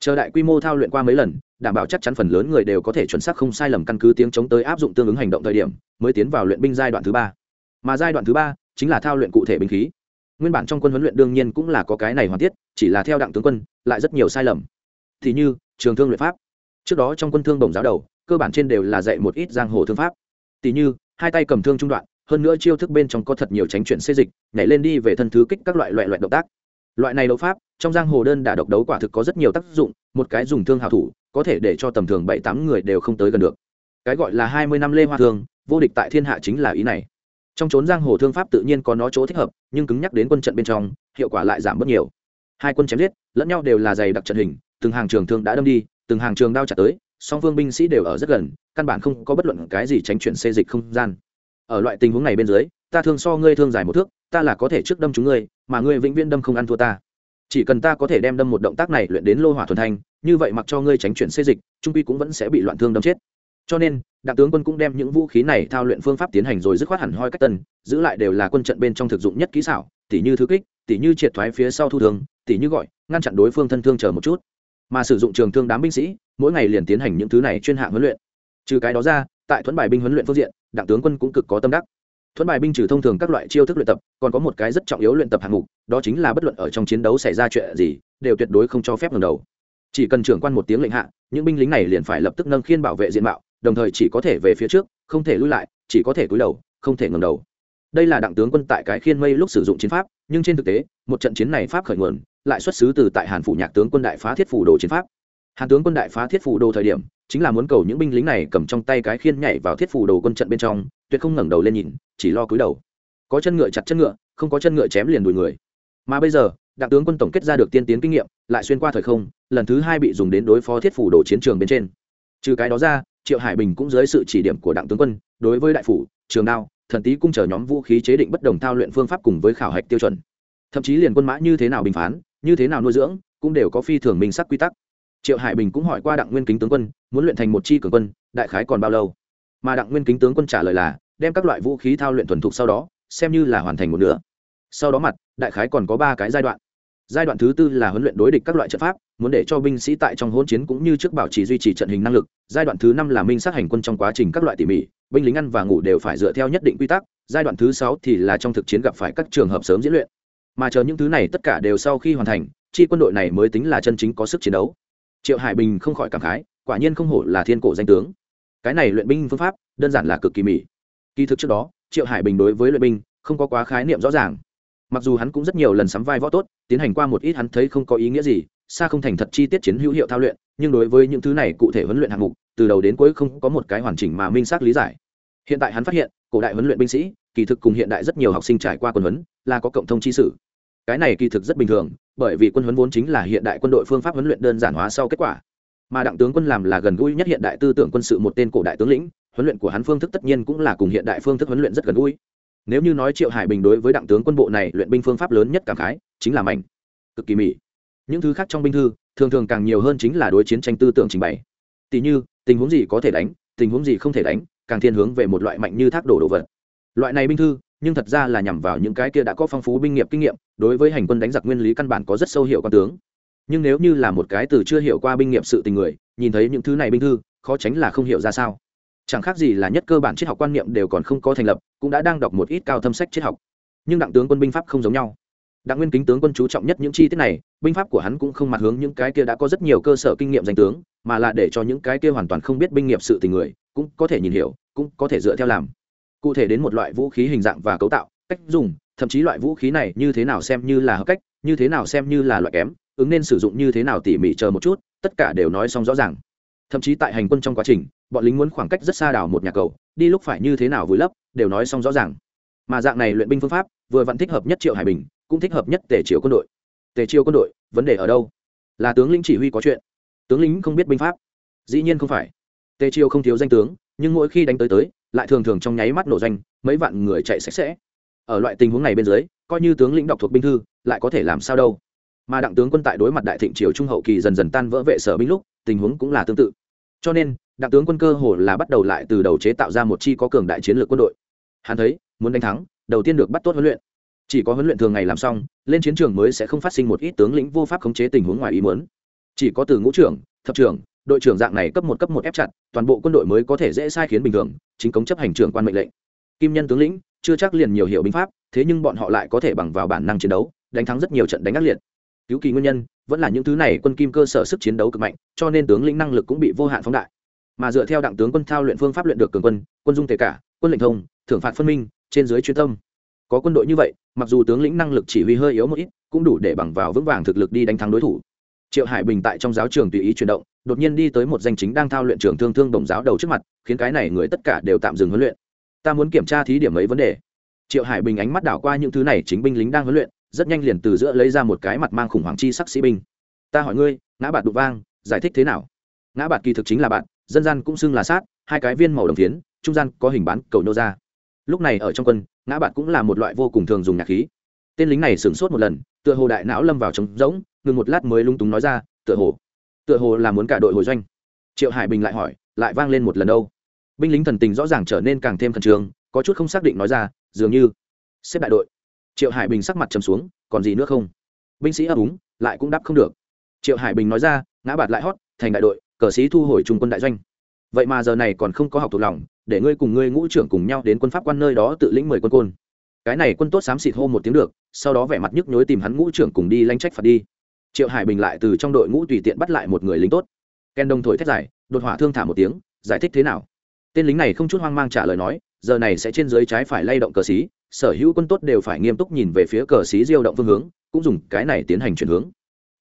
Speaker 1: Chờ đại quy mô thao luyện qua mấy lần, đảm bảo chắc chắn phần lớn người đều có thể chuẩn xác không sai lầm căn cứ tiếng chống tới áp dụng tương ứng hành động thời điểm, mới tiến vào luyện binh giai đoạn thứ ba. Mà giai đoạn thứ ba chính là thao luyện cụ thể binh khí nguyên bản trong quân huấn luyện đương nhiên cũng là có cái này hoàn tiết, chỉ là theo đặng tướng quân, lại rất nhiều sai lầm. Thì như, trường thương luyện pháp. Trước đó trong quân thương bổng giáo đầu, cơ bản trên đều là dạy một ít giang hồ thương pháp. Tỷ như, hai tay cầm thương trung đoạn, hơn nữa chiêu thức bên trong có thật nhiều tránh chuyển xê dịch, nhảy lên đi về thân thứ kích các loại loại loại động tác. Loại này đấu pháp, trong giang hồ đơn đả độc đấu quả thực có rất nhiều tác dụng, một cái dùng thương hào thủ, có thể để cho tầm thường bảy tám người đều không tới gần được. Cái gọi là hai mươi năm lê hoa thương, vô địch tại thiên hạ chính là ý này trong trốn giang hồ thương pháp tự nhiên có nó chỗ thích hợp, nhưng cứng nhắc đến quân trận bên trong, hiệu quả lại giảm bớt nhiều. Hai quân chém giết, lẫn nhau đều là dày đặc trận hình, từng hàng trường thương đã đâm đi, từng hàng trường đao trả tới, song phương binh sĩ đều ở rất gần, căn bản không có bất luận cái gì tránh chuyển xê dịch không gian. Ở loại tình huống này bên dưới, ta thương so ngươi thương dài một thước, ta là có thể trước đâm chúng ngươi, mà ngươi vĩnh viễn đâm không ăn thua ta. Chỉ cần ta có thể đem đâm một động tác này luyện đến lô hỏa thuần thanh, như vậy mặc cho ngươi tránh chuyển xê dịch, trung quy cũng vẫn sẽ bị loạn thương đâm chết cho nên, đặng tướng quân cũng đem những vũ khí này thao luyện phương pháp tiến hành rồi dứt khoát hẳn hoi cách tân, giữ lại đều là quân trận bên trong thực dụng nhất kỹ xảo, tỉ như thứ kích, tỉ như triệt thoái phía sau thu thương tỉ như gọi, ngăn chặn đối phương thân thương chờ một chút. Mà sử dụng trường thương đám binh sĩ, mỗi ngày liền tiến hành những thứ này chuyên hạng huấn luyện. Trừ cái đó ra, tại thuẫn bài binh huấn luyện phương diện đại tướng quân cũng cực có tâm đắc. Thuẫn bài binh trừ thông thường các loại chiêu thức luyện tập, còn có một cái rất trọng yếu luyện tập hạng mục, đó chính là bất luận ở trong chiến đấu xảy ra chuyện gì, đều tuyệt đối không cho phép ngừng đầu. Chỉ cần trưởng quan một tiếng lệnh hạ, những binh lính này liền phải lập tức nâng khiên bảo vệ diện mạo đồng thời chỉ có thể về phía trước, không thể lui lại, chỉ có thể cúi đầu, không thể ngẩng đầu. Đây là đặng tướng quân tại cái khiên mây lúc sử dụng chiến pháp, nhưng trên thực tế, một trận chiến này pháp khởi nguồn, lại xuất xứ từ tại hàn phủ nhạc tướng quân đại phá thiết phủ đồ chiến pháp. Hàn tướng quân đại phá thiết phủ đồ thời điểm, chính là muốn cầu những binh lính này cầm trong tay cái khiên nhảy vào thiết phủ đồ quân trận bên trong, tuyệt không ngẩng đầu lên nhìn, chỉ lo cúi đầu. Có chân ngựa chặt chân ngựa, không có chân ngựa chém liền đùi người. Mà bây giờ, đặng tướng quân tổng kết ra được tiên tiến kinh nghiệm, lại xuyên qua thời không, lần thứ hai bị dùng đến đối phó thiết phủ đồ chiến trường bên trên. Trừ cái đó ra triệu hải bình cũng dưới sự chỉ điểm của đặng tướng quân, đối với đại phủ, trường đao, thần tý cung chờ nhóm vũ khí chế định bất đồng thao luyện phương pháp cùng với khảo hạch tiêu chuẩn. Thậm chí liền quân mã như thế nào bình phán, như thế nào nuôi dưỡng, cũng đều có phi thường minh sắc quy tắc. Triệu hải bình cũng hỏi qua đặng nguyên kính tướng quân, muốn luyện thành một chi cường quân, đại khái còn bao lâu? Mà đặng nguyên kính tướng quân trả lời là, đem các loại vũ khí thao luyện thuần thục sau đó, xem như là hoàn thành một nửa. Sau đó mặt, đại khái còn có ba cái giai đoạn giai đoạn thứ tư là huấn luyện đối địch các loại trận pháp, muốn để cho binh sĩ tại trong hỗn chiến cũng như trước bảo trì duy trì trận hình năng lực. Giai đoạn thứ năm là minh sát hành quân trong quá trình các loại tỉ mỉ, binh lính ăn và ngủ đều phải dựa theo nhất định quy tắc. Giai đoạn thứ sáu thì là trong thực chiến gặp phải các trường hợp sớm diễn luyện. Mà chờ những thứ này tất cả đều sau khi hoàn thành, chi quân đội này mới tính là chân chính có sức chiến đấu. Triệu hải bình không khỏi cảm khái, quả nhiên không hổ là thiên cổ danh tướng. Cái này luyện binh phương pháp, đơn giản là cực kỳ mỹ kỳ thực trước đó, triệu hải bình đối với luyện binh không có quá khái niệm rõ ràng. Mặc dù hắn cũng rất nhiều lần sắm vai võ tốt tiến hành qua một ít hắn thấy không có ý nghĩa gì, xa không thành thật chi tiết chiến hữu hiệu thao luyện, nhưng đối với những thứ này cụ thể huấn luyện hạng mục, từ đầu đến cuối không có một cái hoàn chỉnh mà minh xác lý giải. Hiện tại hắn phát hiện, cổ đại huấn luyện binh sĩ, kỳ thực cùng hiện đại rất nhiều học sinh trải qua quân huấn, là có cộng thông chi sử cái này kỳ thực rất bình thường, bởi vì quân huấn vốn chính là hiện đại quân đội phương pháp huấn luyện đơn giản hóa sau kết quả. Mà đặng tướng quân làm là gần gũi nhất hiện đại tư tưởng quân sự một tên cổ đại tướng lĩnh, huấn luyện của hắn phương thức tất nhiên cũng là cùng hiện đại phương thức huấn luyện rất gần gũi nếu như nói triệu hải bình đối với đặng tướng quân bộ này luyện binh phương pháp lớn nhất cảm khái, chính là mạnh cực kỳ mỹ những thứ khác trong binh thư, thường thường càng nhiều hơn chính là đối chiến tranh tư tưởng trình bày. Tỷ như, tình huống gì có thể đánh, tình huống gì không thể đánh, càng thiên hướng về một loại mạnh như thác đổ đồ vật. Loại này binh thư, nhưng thật ra là nhằm vào những cái kia đã có phong phú binh nghiệp kinh nghiệm, đối với hành quân đánh giặc nguyên lý căn bản có rất sâu hiệu quan tướng. Nhưng nếu như là một cái từ chưa hiểu qua binh nghiệp sự tình người, nhìn thấy những thứ này binh thư, khó tránh là không hiểu ra sao chẳng khác gì là nhất cơ bản triết học quan niệm đều còn không có thành lập, cũng đã đang đọc một ít cao thâm sách triết học. Nhưng đặng tướng quân binh pháp không giống nhau. Đặng nguyên kính tướng quân chú trọng nhất những chi tiết này, binh pháp của hắn cũng không mặt hướng những cái kia đã có rất nhiều cơ sở kinh nghiệm danh tướng, mà là để cho những cái kia hoàn toàn không biết binh nghiệp sự tình người, cũng có thể nhìn hiểu, cũng có thể dựa theo làm. Cụ thể đến một loại vũ khí hình dạng và cấu tạo, cách dùng, thậm chí loại vũ khí này như thế nào xem như là hợp cách, như thế nào xem như là loại kém, ứng nên sử dụng như thế nào tỉ mỉ chờ một chút, tất cả đều nói xong rõ ràng. Thậm chí tại hành quân trong quá trình bọn lính muốn khoảng cách rất xa đảo một nhà cầu, đi lúc phải như thế nào vùi lấp, đều nói xong rõ ràng. Mà dạng này luyện binh phương pháp, vừa vẫn thích hợp nhất triệu hải bình, cũng thích hợp nhất tề triều quân đội. Tề triều quân đội, vấn đề ở đâu? Là tướng lĩnh chỉ huy có chuyện. Tướng lĩnh không biết binh pháp. Dĩ nhiên không phải. Tề triều không thiếu danh tướng, nhưng mỗi khi đánh tới tới, lại thường thường trong nháy mắt nổ danh, mấy vạn người chạy sạch sẽ. Ở loại tình huống này bên dưới, coi như tướng lĩnh đọc thuộc binh thư, lại có thể làm sao đâu. Mà đặng tướng quân tại đối mặt đại thịnh triều trung hậu kỳ dần dần tan vỡ vệ sở binh lúc, tình huống cũng là tương tự. Cho nên đặng tướng quân cơ hồ là bắt đầu lại từ đầu chế tạo ra một chi có cường đại chiến lược quân đội. Hắn thấy, muốn đánh thắng, đầu tiên được bắt tốt huấn luyện. Chỉ có huấn luyện thường ngày làm xong, lên chiến trường mới sẽ không phát sinh một ít tướng lĩnh vô pháp khống chế tình huống ngoài ý muốn. Chỉ có từ ngũ trưởng, thập trưởng, đội trưởng dạng này cấp một cấp một ép chặt, toàn bộ quân đội mới có thể dễ sai khiến bình thường, chính cống chấp hành trưởng quan mệnh lệnh. Kim nhân tướng lĩnh, chưa chắc liền nhiều hiệu binh pháp, thế nhưng bọn họ lại có thể bằng vào bản năng chiến đấu, đánh thắng rất nhiều trận đánh ác liệt. Cứu kỳ nguyên nhân, vẫn là những thứ này quân kim cơ sở sức chiến đấu cực mạnh, cho nên tướng lĩnh năng lực cũng bị vô hạn phóng đại mà dựa theo đặng tướng quân thao luyện phương pháp luyện được cường quân quân dung tề cả, quân lệnh thông, thưởng phạt phân minh, trên dưới chuyên tâm. Có quân đội như vậy, mặc dù tướng lĩnh năng lực chỉ huy hơi yếu một ít, cũng đủ để bằng vào vững vàng thực lực đi đánh thắng đối thủ. Triệu hải bình tại trong giáo trường tùy ý chuyển động, đột nhiên đi tới một danh chính đang thao luyện trường thương thương đồng giáo đầu trước mặt, khiến cái này người tất cả đều tạm dừng huấn luyện. Ta muốn kiểm tra thí điểm mấy vấn đề. Triệu hải bình ánh mắt đảo qua những thứ này chính binh lính đang huấn luyện, rất nhanh liền từ giữa lấy ra một cái mặt mang khủng hoảng chi sắc sĩ binh. Ta hỏi ngươi, ngã bạt đục vang, giải thích thế nào? Ngã bạt kỳ thực chính là bạn dân gian cũng xưng là sát, hai cái viên màu đồng tiến trung gian có hình bán cầu nô ra. Lúc này ở trong quân, ngã bạt cũng là một loại vô cùng thường dùng nhạc khí. Tên lính này sửng sốt một lần, tựa hồ đại não lâm vào trống rỗng, ngừng một lát mới lung túng nói ra, tựa hồ tựa hồ là muốn cả đội hồi doanh. Triệu hải bình lại hỏi, lại vang lên một lần đâu. Binh lính thần tình rõ ràng trở nên càng thêm khẩn trương, có chút không xác định nói ra, dường như, xếp đại đội. Triệu hải bình sắc mặt trầm xuống, còn gì nữa không? Binh sĩ ấp úng, lại cũng đáp không được. Triệu hải bình nói ra, ngã bạt lại hót, thành đại đội cờ sĩ thu hồi trung quân đại doanh. Vậy mà giờ này còn không có học thuộc lòng, để ngươi cùng ngươi ngũ trưởng cùng nhau đến quân pháp quan nơi đó tự lĩnh mười quân côn. Cái này quân tốt xám xịt hô một tiếng được, sau đó vẻ mặt nhức nhối tìm hắn ngũ trưởng cùng đi lanh trách phạt đi. Triệu hải bình lại từ trong đội ngũ tùy tiện bắt lại một người lính tốt. Ken đông thổi thét dài, đột hỏa thương thả một tiếng, giải thích thế nào? Tên lính này không chút hoang mang trả lời nói, giờ này sẽ trên dưới trái phải lay động cờ xí sở hữu quân tốt đều phải nghiêm túc nhìn về phía cờ xí diêu động phương hướng, cũng dùng cái này tiến hành chuyển hướng.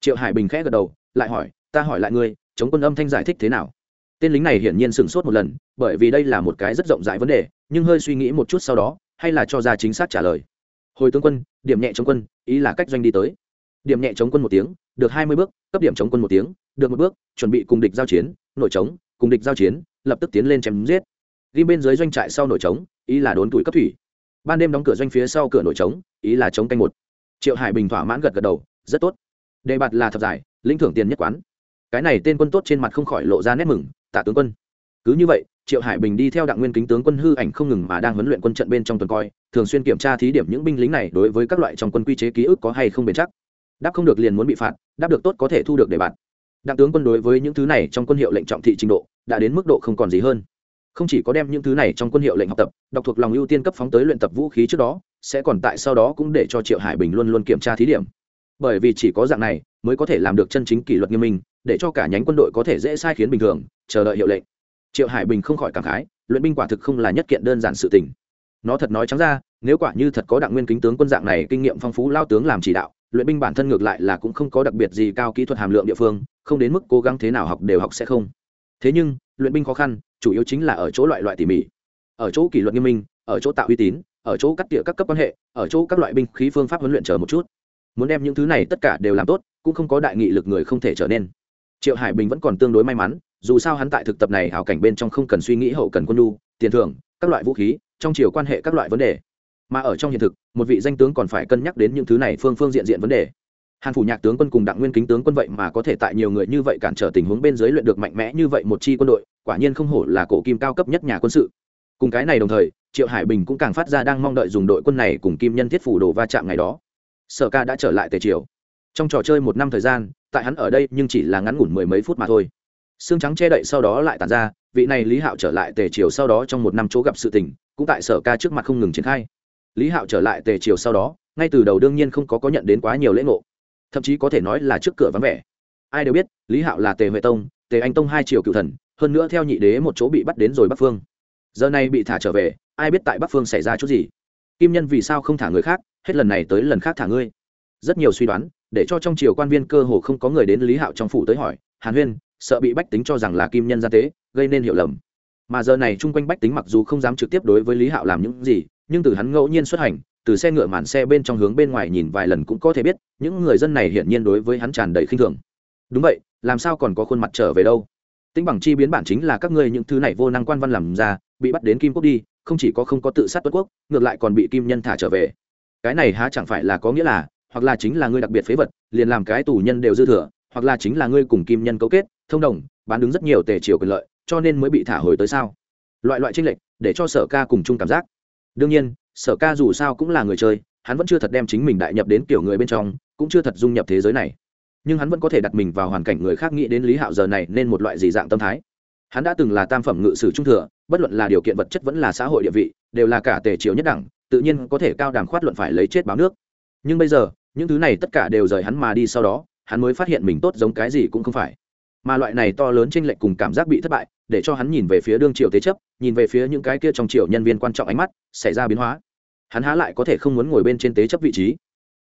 Speaker 1: Triệu hải bình khẽ gật đầu, lại hỏi, ta hỏi lại ngươi chống quân âm thanh giải thích thế nào. Tên lính này hiển nhiên sửng sốt một lần, bởi vì đây là một cái rất rộng rãi vấn đề, nhưng hơi suy nghĩ một chút sau đó, hay là cho ra chính xác trả lời. Hồi tướng quân, điểm nhẹ chống quân, ý là cách doanh đi tới. Điểm nhẹ chống quân một tiếng, được hai mươi bước, cấp điểm chống quân một tiếng, được một bước, chuẩn bị cùng địch giao chiến, nội chống, cùng địch giao chiến, lập tức tiến lên chém giết. Ghi bên dưới doanh trại sau nội trống ý là đốn tuổi cấp thủy. Ban đêm đóng cửa doanh phía sau cửa nội trống ý là chống canh một. Triệu hải bình thỏa mãn gật gật đầu, rất tốt. Đề bạt là thập giải, lĩnh thưởng tiền nhất quán cái này tên quân tốt trên mặt không khỏi lộ ra nét mừng, tạ tướng quân. Cứ như vậy, triệu hải bình đi theo đặng nguyên kính tướng quân hư ảnh không ngừng mà đang huấn luyện quân trận bên trong tuần coi, thường xuyên kiểm tra thí điểm những binh lính này đối với các loại trong quân quy chế ký ức có hay không bền chắc. Đáp không được liền muốn bị phạt, đáp được tốt có thể thu được để bạn. đặng tướng quân đối với những thứ này trong quân hiệu lệnh trọng thị trình độ, đã đến mức độ không còn gì hơn. Không chỉ có đem những thứ này trong quân hiệu lệnh học tập, đọc thuộc lòng ưu tiên cấp phóng tới luyện tập vũ khí trước đó, sẽ còn tại sau đó cũng để cho triệu hải bình luôn luôn kiểm tra thí điểm. Bởi vì chỉ có dạng này, mới có thể làm được chân chính kỷ luật nghiêm minh để cho cả nhánh quân đội có thể dễ sai khiến bình thường, chờ đợi hiệu lệnh. Triệu hải bình không khỏi cảm khái, luyện binh quả thực không là nhất kiện đơn giản sự tình. Nó thật nói trắng ra, nếu quả như thật có đặng nguyên kính tướng quân dạng này kinh nghiệm phong phú lao tướng làm chỉ đạo, luyện binh bản thân ngược lại là cũng không có đặc biệt gì cao kỹ thuật hàm lượng địa phương, không đến mức cố gắng thế nào học đều học sẽ không. Thế nhưng, luyện binh khó khăn, chủ yếu chính là ở chỗ loại loại tỉ mỉ. Ở chỗ kỷ luật nghiêm minh, ở chỗ tạo uy tín, ở chỗ cắt tỉa các cấp quan hệ, ở chỗ các loại binh khí phương pháp huấn luyện chờ một chút. Muốn đem những thứ này tất cả đều làm tốt, cũng không có đại nghị lực người không thể trở nên triệu hải bình vẫn còn tương đối may mắn, dù sao hắn tại thực tập này hào cảnh bên trong không cần suy nghĩ hậu cần quân nhu, tiền thưởng, các loại vũ khí, trong chiều quan hệ các loại vấn đề. Mà ở trong hiện thực, một vị danh tướng còn phải cân nhắc đến những thứ này phương phương diện diện vấn đề. Hàn phủ nhạc tướng quân cùng đặng nguyên kính tướng quân vậy mà có thể tại nhiều người như vậy cản trở tình huống bên dưới luyện được mạnh mẽ như vậy một chi quân đội, quả nhiên không hổ là cổ kim cao cấp nhất nhà quân sự. Cùng cái này đồng thời, triệu hải bình cũng càng phát ra đang mong đợi dùng đội quân này cùng kim nhân thiết phủ đồ va chạm ngày đó. Sở ca đã trở lại tề triều. Trong trò chơi một năm thời gian tại hắn ở đây nhưng chỉ là ngắn ngủn mười mấy phút mà thôi. Xương trắng che đậy sau đó lại tàn ra, vị này lý hạo trở lại tề chiều sau đó trong một năm chỗ gặp sự tình, cũng tại sở ca trước mặt không ngừng triển khai. Lý hạo trở lại tề chiều sau đó, ngay từ đầu đương nhiên không có có nhận đến quá nhiều lễ ngộ, thậm chí có thể nói là trước cửa vắng vẻ. Ai đều biết, lý hạo là tề huệ tông, tề anh tông hai triều cựu thần, hơn nữa theo nhị đế một chỗ bị bắt đến rồi bắc phương. Giờ này bị thả trở về, ai biết tại bắc phương xảy ra chút gì? Kim nhân vì sao không thả người khác, hết lần này tới lần khác thả ngươi? Rất nhiều suy đoán để cho trong triều quan viên cơ hồ không có người đến lý hạo trong phủ tới hỏi, hàn huyên, sợ bị bách tính cho rằng là kim nhân gia tế, gây nên hiểu lầm. Mà giờ này chung quanh bách tính mặc dù không dám trực tiếp đối với lý hạo làm những gì, nhưng từ hắn ngẫu nhiên xuất hành, từ xe ngựa màn xe bên trong hướng bên ngoài nhìn vài lần cũng có thể biết, những người dân này hiển nhiên đối với hắn tràn đầy khinh thường. Đúng vậy, làm sao còn có khuôn mặt trở về đâu? Tính bằng chi biến bản chính là các ngươi những thứ này vô năng quan văn làm ra, bị bắt đến kim quốc đi, không chỉ có không có tự sát tuất quốc, ngược lại còn bị kim nhân thả trở về. Cái này há chẳng phải là có nghĩa là hoặc là chính là ngươi đặc biệt phế vật, liền làm cái tù nhân đều dư thừa, hoặc là chính là ngươi cùng kim nhân cấu kết, thông đồng, bán đứng rất nhiều tề triều quyền lợi, cho nên mới bị thả hồi tới sao? Loại loại tranh lệch, để cho sở ca cùng chung cảm giác. Đương nhiên, sở ca dù sao cũng là người chơi, hắn vẫn chưa thật đem chính mình đại nhập đến kiểu người bên trong, cũng chưa thật dung nhập thế giới này. Nhưng hắn vẫn có thể đặt mình vào hoàn cảnh người khác nghĩ đến lý hạo giờ này nên một loại gì dạng tâm thái. Hắn đã từng là tam phẩm ngự sử trung thừa, bất luận là điều kiện vật chất vẫn là xã hội địa vị, đều là cả tề triều nhất đẳng, tự nhiên có thể cao đàm khoát luận phải lấy chết báo nước. Nhưng bây giờ những thứ này tất cả đều rời hắn mà đi sau đó, hắn mới phát hiện mình tốt giống cái gì cũng không phải. Mà loại này to lớn chênh lệch cùng cảm giác bị thất bại, để cho hắn nhìn về phía đương triều thế chấp, nhìn về phía những cái kia trong triều nhân viên quan trọng ánh mắt, xảy ra biến hóa. Hắn há lại có thể không muốn ngồi bên trên tế chấp vị trí.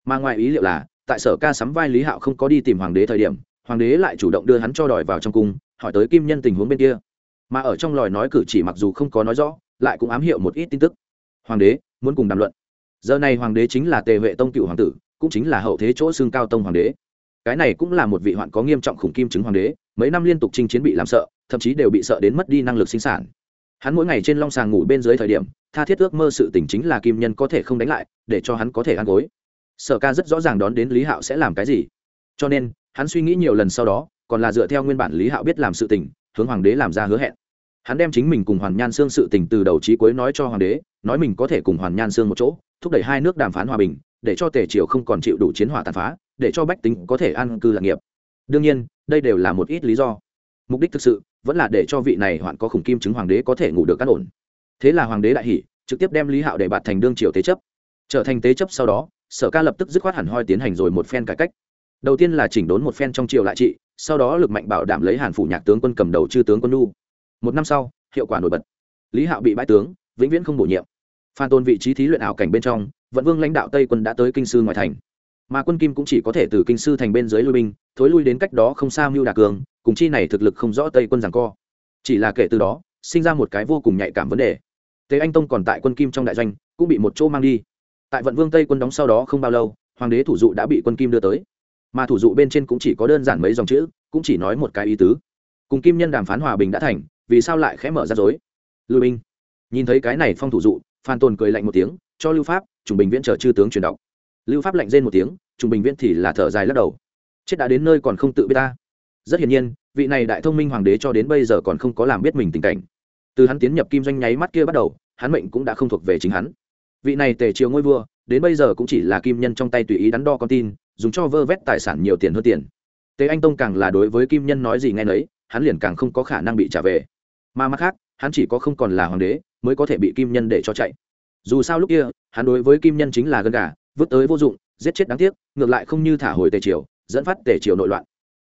Speaker 1: Mà ngoài ý liệu là, tại sở ca sắm vai lý hạo không có đi tìm hoàng đế thời điểm, hoàng đế lại chủ động đưa hắn cho đòi vào trong cung, hỏi tới kim nhân tình huống bên kia. Mà ở trong lòi nói cử chỉ mặc dù không có nói rõ, lại cũng ám hiệu một ít tin tức. Hoàng đế, muốn cùng đàm luận. Giờ này hoàng đế chính là tề huệ tông cựu hoàng tử cũng chính là hậu thế chỗ xương cao tông hoàng đế. Cái này cũng là một vị hoạn có nghiêm trọng khủng kim chứng hoàng đế, mấy năm liên tục chinh chiến bị làm sợ, thậm chí đều bị sợ đến mất đi năng lực sinh sản. Hắn mỗi ngày trên long sàng ngủ bên dưới thời điểm, tha thiết ước mơ sự tỉnh chính là kim nhân có thể không đánh lại, để cho hắn có thể ăn gối. Sở ca rất rõ ràng đón đến lý hạo sẽ làm cái gì. Cho nên, hắn suy nghĩ nhiều lần sau đó, còn là dựa theo nguyên bản lý hạo biết làm sự tình, hướng hoàng đế làm ra hứa hẹn. Hắn đem chính mình cùng hoàn nhan xương sự tình từ đầu trí cuối nói cho hoàng đế, nói mình có thể cùng hoàn nhan xương một chỗ, thúc đẩy hai nước đàm phán hòa bình để cho tề triều không còn chịu đủ chiến hỏa tàn phá, để cho bách tính có thể an cư lạc nghiệp. Đương nhiên, đây đều là một ít lý do. Mục đích thực sự vẫn là để cho vị này hoạn có khủng kim chứng hoàng đế có thể ngủ được cát ổn. Thế là hoàng đế đại hỷ trực tiếp đem lý hạo để bạt thành đương triều tế chấp. Trở thành tế chấp sau đó, sở ca lập tức dứt khoát hẳn hoi tiến hành rồi một phen cải cách. Đầu tiên là chỉnh đốn một phen trong triều lại trị, sau đó lực mạnh bảo đảm lấy hàn phủ nhạc tướng quân cầm đầu chư tướng quân nu một năm sau, hiệu quả nổi bật. Lý hạo bị bãi tướng, vĩnh viễn không bổ nhiệm phan tôn vị trí thí luyện ảo cảnh bên trong, vận vương lãnh đạo tây quân đã tới kinh sư ngoại thành. Mà quân kim cũng chỉ có thể từ kinh sư thành bên dưới lui binh, thối lui đến cách đó không xa mưu đà cường, cùng chi này thực lực không rõ tây quân rằng co. Chỉ là kể từ đó, sinh ra một cái vô cùng nhạy cảm vấn đề. Tế anh tông còn tại quân kim trong đại doanh, cũng bị một chỗ mang đi. Tại vận vương tây quân đóng sau đó không bao lâu, hoàng đế thủ dụ đã bị quân kim đưa tới. Mà thủ dụ bên trên cũng chỉ có đơn giản mấy dòng chữ, cũng chỉ nói một cái ý tứ. Cùng kim nhân đàm phán hòa bình đã thành, vì sao lại khẽ mở ra dối lui binh. Nhìn thấy cái này phong thủ dụ phan tồn cười lạnh một tiếng, cho lưu pháp, trùng bình viễn chờ chư tướng truyền đọc. Lưu pháp lạnh rên một tiếng, trùng bình viễn thì là thở dài lắc đầu. Chết đã đến nơi còn không tự biết ta. Rất hiển nhiên, vị này đại thông minh hoàng đế cho đến bây giờ còn không có làm biết mình tình cảnh. Từ hắn tiến nhập kim doanh nháy mắt kia bắt đầu, hắn mệnh cũng đã không thuộc về chính hắn. Vị này tề chiều ngôi vua, đến bây giờ cũng chỉ là kim nhân trong tay tùy ý đắn đo con tin, dùng cho vơ vét tài sản nhiều tiền hơn tiền. Tề anh tông càng là đối với kim nhân nói gì nghe nấy, hắn liền càng không có khả năng bị trả về. Mà mặt khác, hắn chỉ có không còn là hoàng đế mới có thể bị kim nhân để cho chạy. Dù sao lúc kia, hắn đối với kim nhân chính là gân gà, vứt tới vô dụng, giết chết đáng tiếc, ngược lại không như thả hồi tề triều, dẫn phát tề triều nội loạn.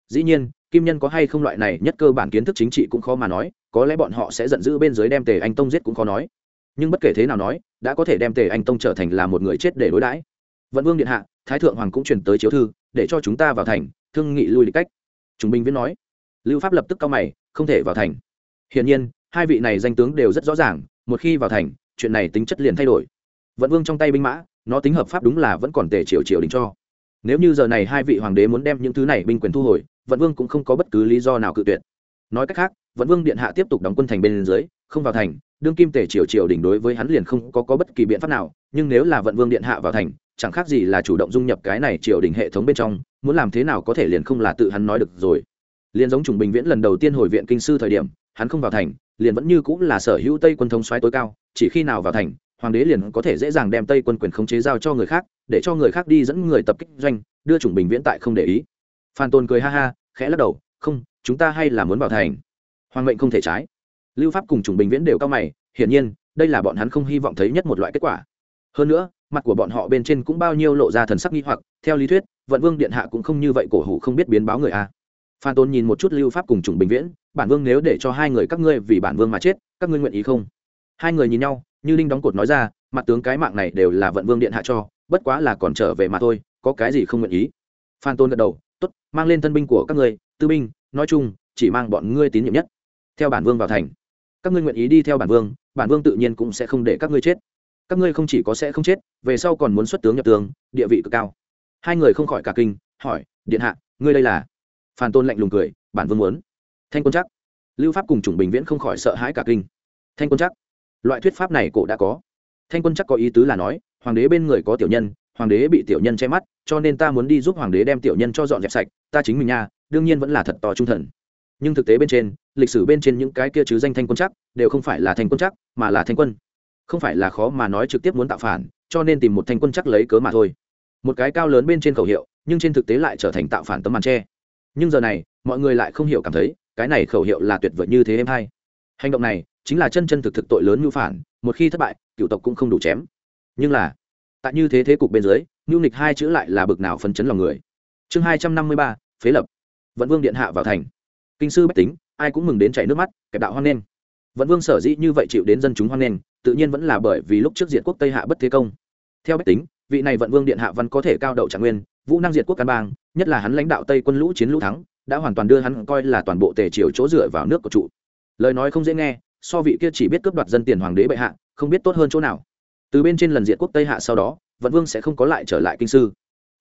Speaker 1: Dĩ nhiên, kim nhân có hay không loại này nhất cơ bản kiến thức chính trị cũng khó mà nói, có lẽ bọn họ sẽ giận dữ bên dưới đem tề anh tông giết cũng khó nói. Nhưng bất kể thế nào nói, đã có thể đem tề anh tông trở thành là một người chết để đối đãi. Vận vương điện hạ, thái thượng hoàng cũng truyền tới chiếu thư, để cho chúng ta vào thành, thương nghị lui lịch cách. Chúng binh viễn nói. Lưu pháp lập tức cao mày, không thể vào thành. Hiển nhiên, hai vị này danh tướng đều rất rõ ràng một khi vào thành chuyện này tính chất liền thay đổi. Vận vương trong tay binh mã nó tính hợp pháp đúng là vẫn còn tề triều triều đình cho. Nếu như giờ này hai vị hoàng đế muốn đem những thứ này binh quyền thu hồi vận vương cũng không có bất cứ lý do nào cự tuyệt. Nói cách khác vận vương điện hạ tiếp tục đóng quân thành bên dưới không vào thành đương kim tề triều triều đỉnh đối với hắn liền không có, có bất kỳ biện pháp nào nhưng nếu là vận vương điện hạ vào thành chẳng khác gì là chủ động dung nhập cái này triều đình hệ thống bên trong muốn làm thế nào có thể liền không là tự hắn nói được rồi. Liền giống trùng bình viễn lần đầu tiên hồi viện kinh sư thời điểm hắn không vào thành liền vẫn như cũng là sở hữu tây quân thống xoáy tối cao, chỉ khi nào vào thành, hoàng đế liền có thể dễ dàng đem tây quân quyền khống chế giao cho người khác, để cho người khác đi dẫn người tập kích doanh, đưa chủng bình viễn tại không để ý. Phan tôn cười ha ha, khẽ lắc đầu, không, chúng ta hay là muốn vào thành. Hoàng mệnh không thể trái. Lưu pháp cùng chủng bình viễn đều cao mày, hiển nhiên, đây là bọn hắn không hy vọng thấy nhất một loại kết quả. Hơn nữa, mặt của bọn họ bên trên cũng bao nhiêu lộ ra thần sắc nghi hoặc, theo lý thuyết, vận vương điện hạ cũng không như vậy cổ hủ không biết biến báo người a phan tôn nhìn một chút lưu pháp cùng chủng bình viễn, bản vương nếu để cho hai người các ngươi vì bản vương mà chết, các ngươi nguyện ý không? Hai người nhìn nhau, như linh đóng cột nói ra, mặt tướng cái mạng này đều là vận vương điện hạ cho, bất quá là còn trở về mà thôi, có cái gì không nguyện ý? Phan tôn gật đầu t ố t mang lên thân binh của các ngươi, tư binh, nói chung, chỉ mang bọn ngươi tín nhiệm nhất. Theo bản vương vào thành. Các ngươi nguyện ý đi theo bản vương bản vương tự nhiên cũng sẽ không để các ngươi chết. Các ngươi không chỉ có sẽ không chết, về sau còn muốn xuất tướng nhập tướng, địa vị cực cao. Hai người không khỏi cả kinh, hỏi, điện hạ, ngươi đây là phan tôn lạnh lùng cười, bản vương muốn. Thanh quân chắc lưu pháp cùng chủng bình viễn không khỏi sợ hãi cả kinh. Thanh quân chắc loại thuyết pháp này cổ đã có. Thanh quân chắc có ý tứ là nói, hoàng đế bên người có tiểu nhân, hoàng đế bị tiểu nhân che mắt, cho nên ta muốn đi giúp hoàng đế đem tiểu nhân cho dọn dẹp sạch, ta chính mình nha, đương nhiên vẫn là thật to trung thần. Nhưng thực tế bên trên, lịch sử bên trên những cái kia chứ danh thanh quân chắc đều không phải là thanh quân chắc mà là thanh quân. Không phải là khó mà nói trực tiếp muốn tạo phản, cho nên tìm một thanh quân chắc lấy cớ mà thôi. Một cái cao lớn bên trên khẩu hiệu, nhưng trên thực tế lại trở thành tạo phản tấm màn tre nhưng giờ này, mọi người lại không hiểu cảm thấy, cái này khẩu hiệu là tuyệt vời như thế em hay hành động này chính là chân chân thực thực tội lớn mưu phản, một khi thất bại, cựu tộc cũng không đủ chém. Nhưng là, tại như thế thế cục bên dưới mưu nịch hai chữ lại là bực nào phấn chấn lòng người. Chương hai trăm năm mươi ba, phế lập. Vận vương điện hạ vào thành. Kinh sư bách tính, ai cũng mừng đến chảy nước mắt kẹp đạo hoan nghênh. Vận vương sở dĩ như vậy chịu đến dân chúng hoan nghênh, tự nhiên vẫn là bởi vì lúc trước diện quốc tây hạ bất thế công. Theo bách tính, vị này vận vương điện hạ văn có thể cao đậu trạng nguyên, vũ năng diệt quốc căn bang nhất là hắn lãnh đạo tây quân lũ chiến lũ thắng, đã hoàn toàn đưa hắn coi là toàn bộ tề triều chỗ dựa vào nước của trụ lời nói không dễ nghe, so vị kia chỉ biết cướp đoạt dân tiền hoàng đế bệ hạ, không biết tốt hơn chỗ nào. Từ bên trên lần diện quốc tây hạ sau đó, vận vương sẽ không có lại trở lại kinh sư.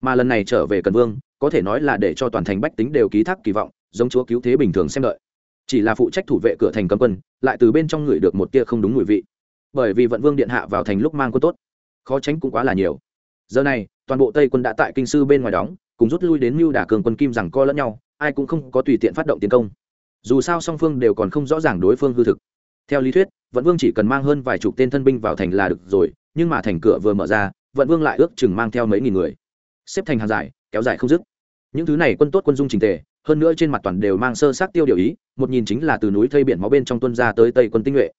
Speaker 1: Mà lần này trở về cần vương, có thể nói là để cho toàn thành bách tính đều ký thác kỳ vọng, giống chúa cứu thế bình thường xem đợi. Chỉ là phụ trách thủ vệ cửa thành cấm quân, lại từ bên trong người được một tia không đúng mùi vị. Bởi vì vận vương điện hạ vào thành lúc mang quân tốt, khó tránh cũng quá là nhiều. Giờ này, toàn bộ tây quân đã tại kinh sư bên ngoài đóng cùng rút lui đến mưu đả cường quân kim rằng co lẫn nhau, ai cũng không có tùy tiện phát động tiến công. Dù sao song phương đều còn không rõ ràng đối phương hư thực. Theo lý thuyết, vận vương chỉ cần mang hơn vài chục tên thân binh vào thành là được rồi, nhưng mà thành cửa vừa mở ra, vận vương lại ước chừng mang theo mấy nghìn người. Xếp thành hàng dài, kéo dài không dứt. Những thứ này quân tốt quân dung trình tề, hơn nữa trên mặt toàn đều mang sơ sát tiêu điều ý, một nhìn chính là từ núi thây biển máu bên trong tuân ra tới tây quân tinh nhuệ.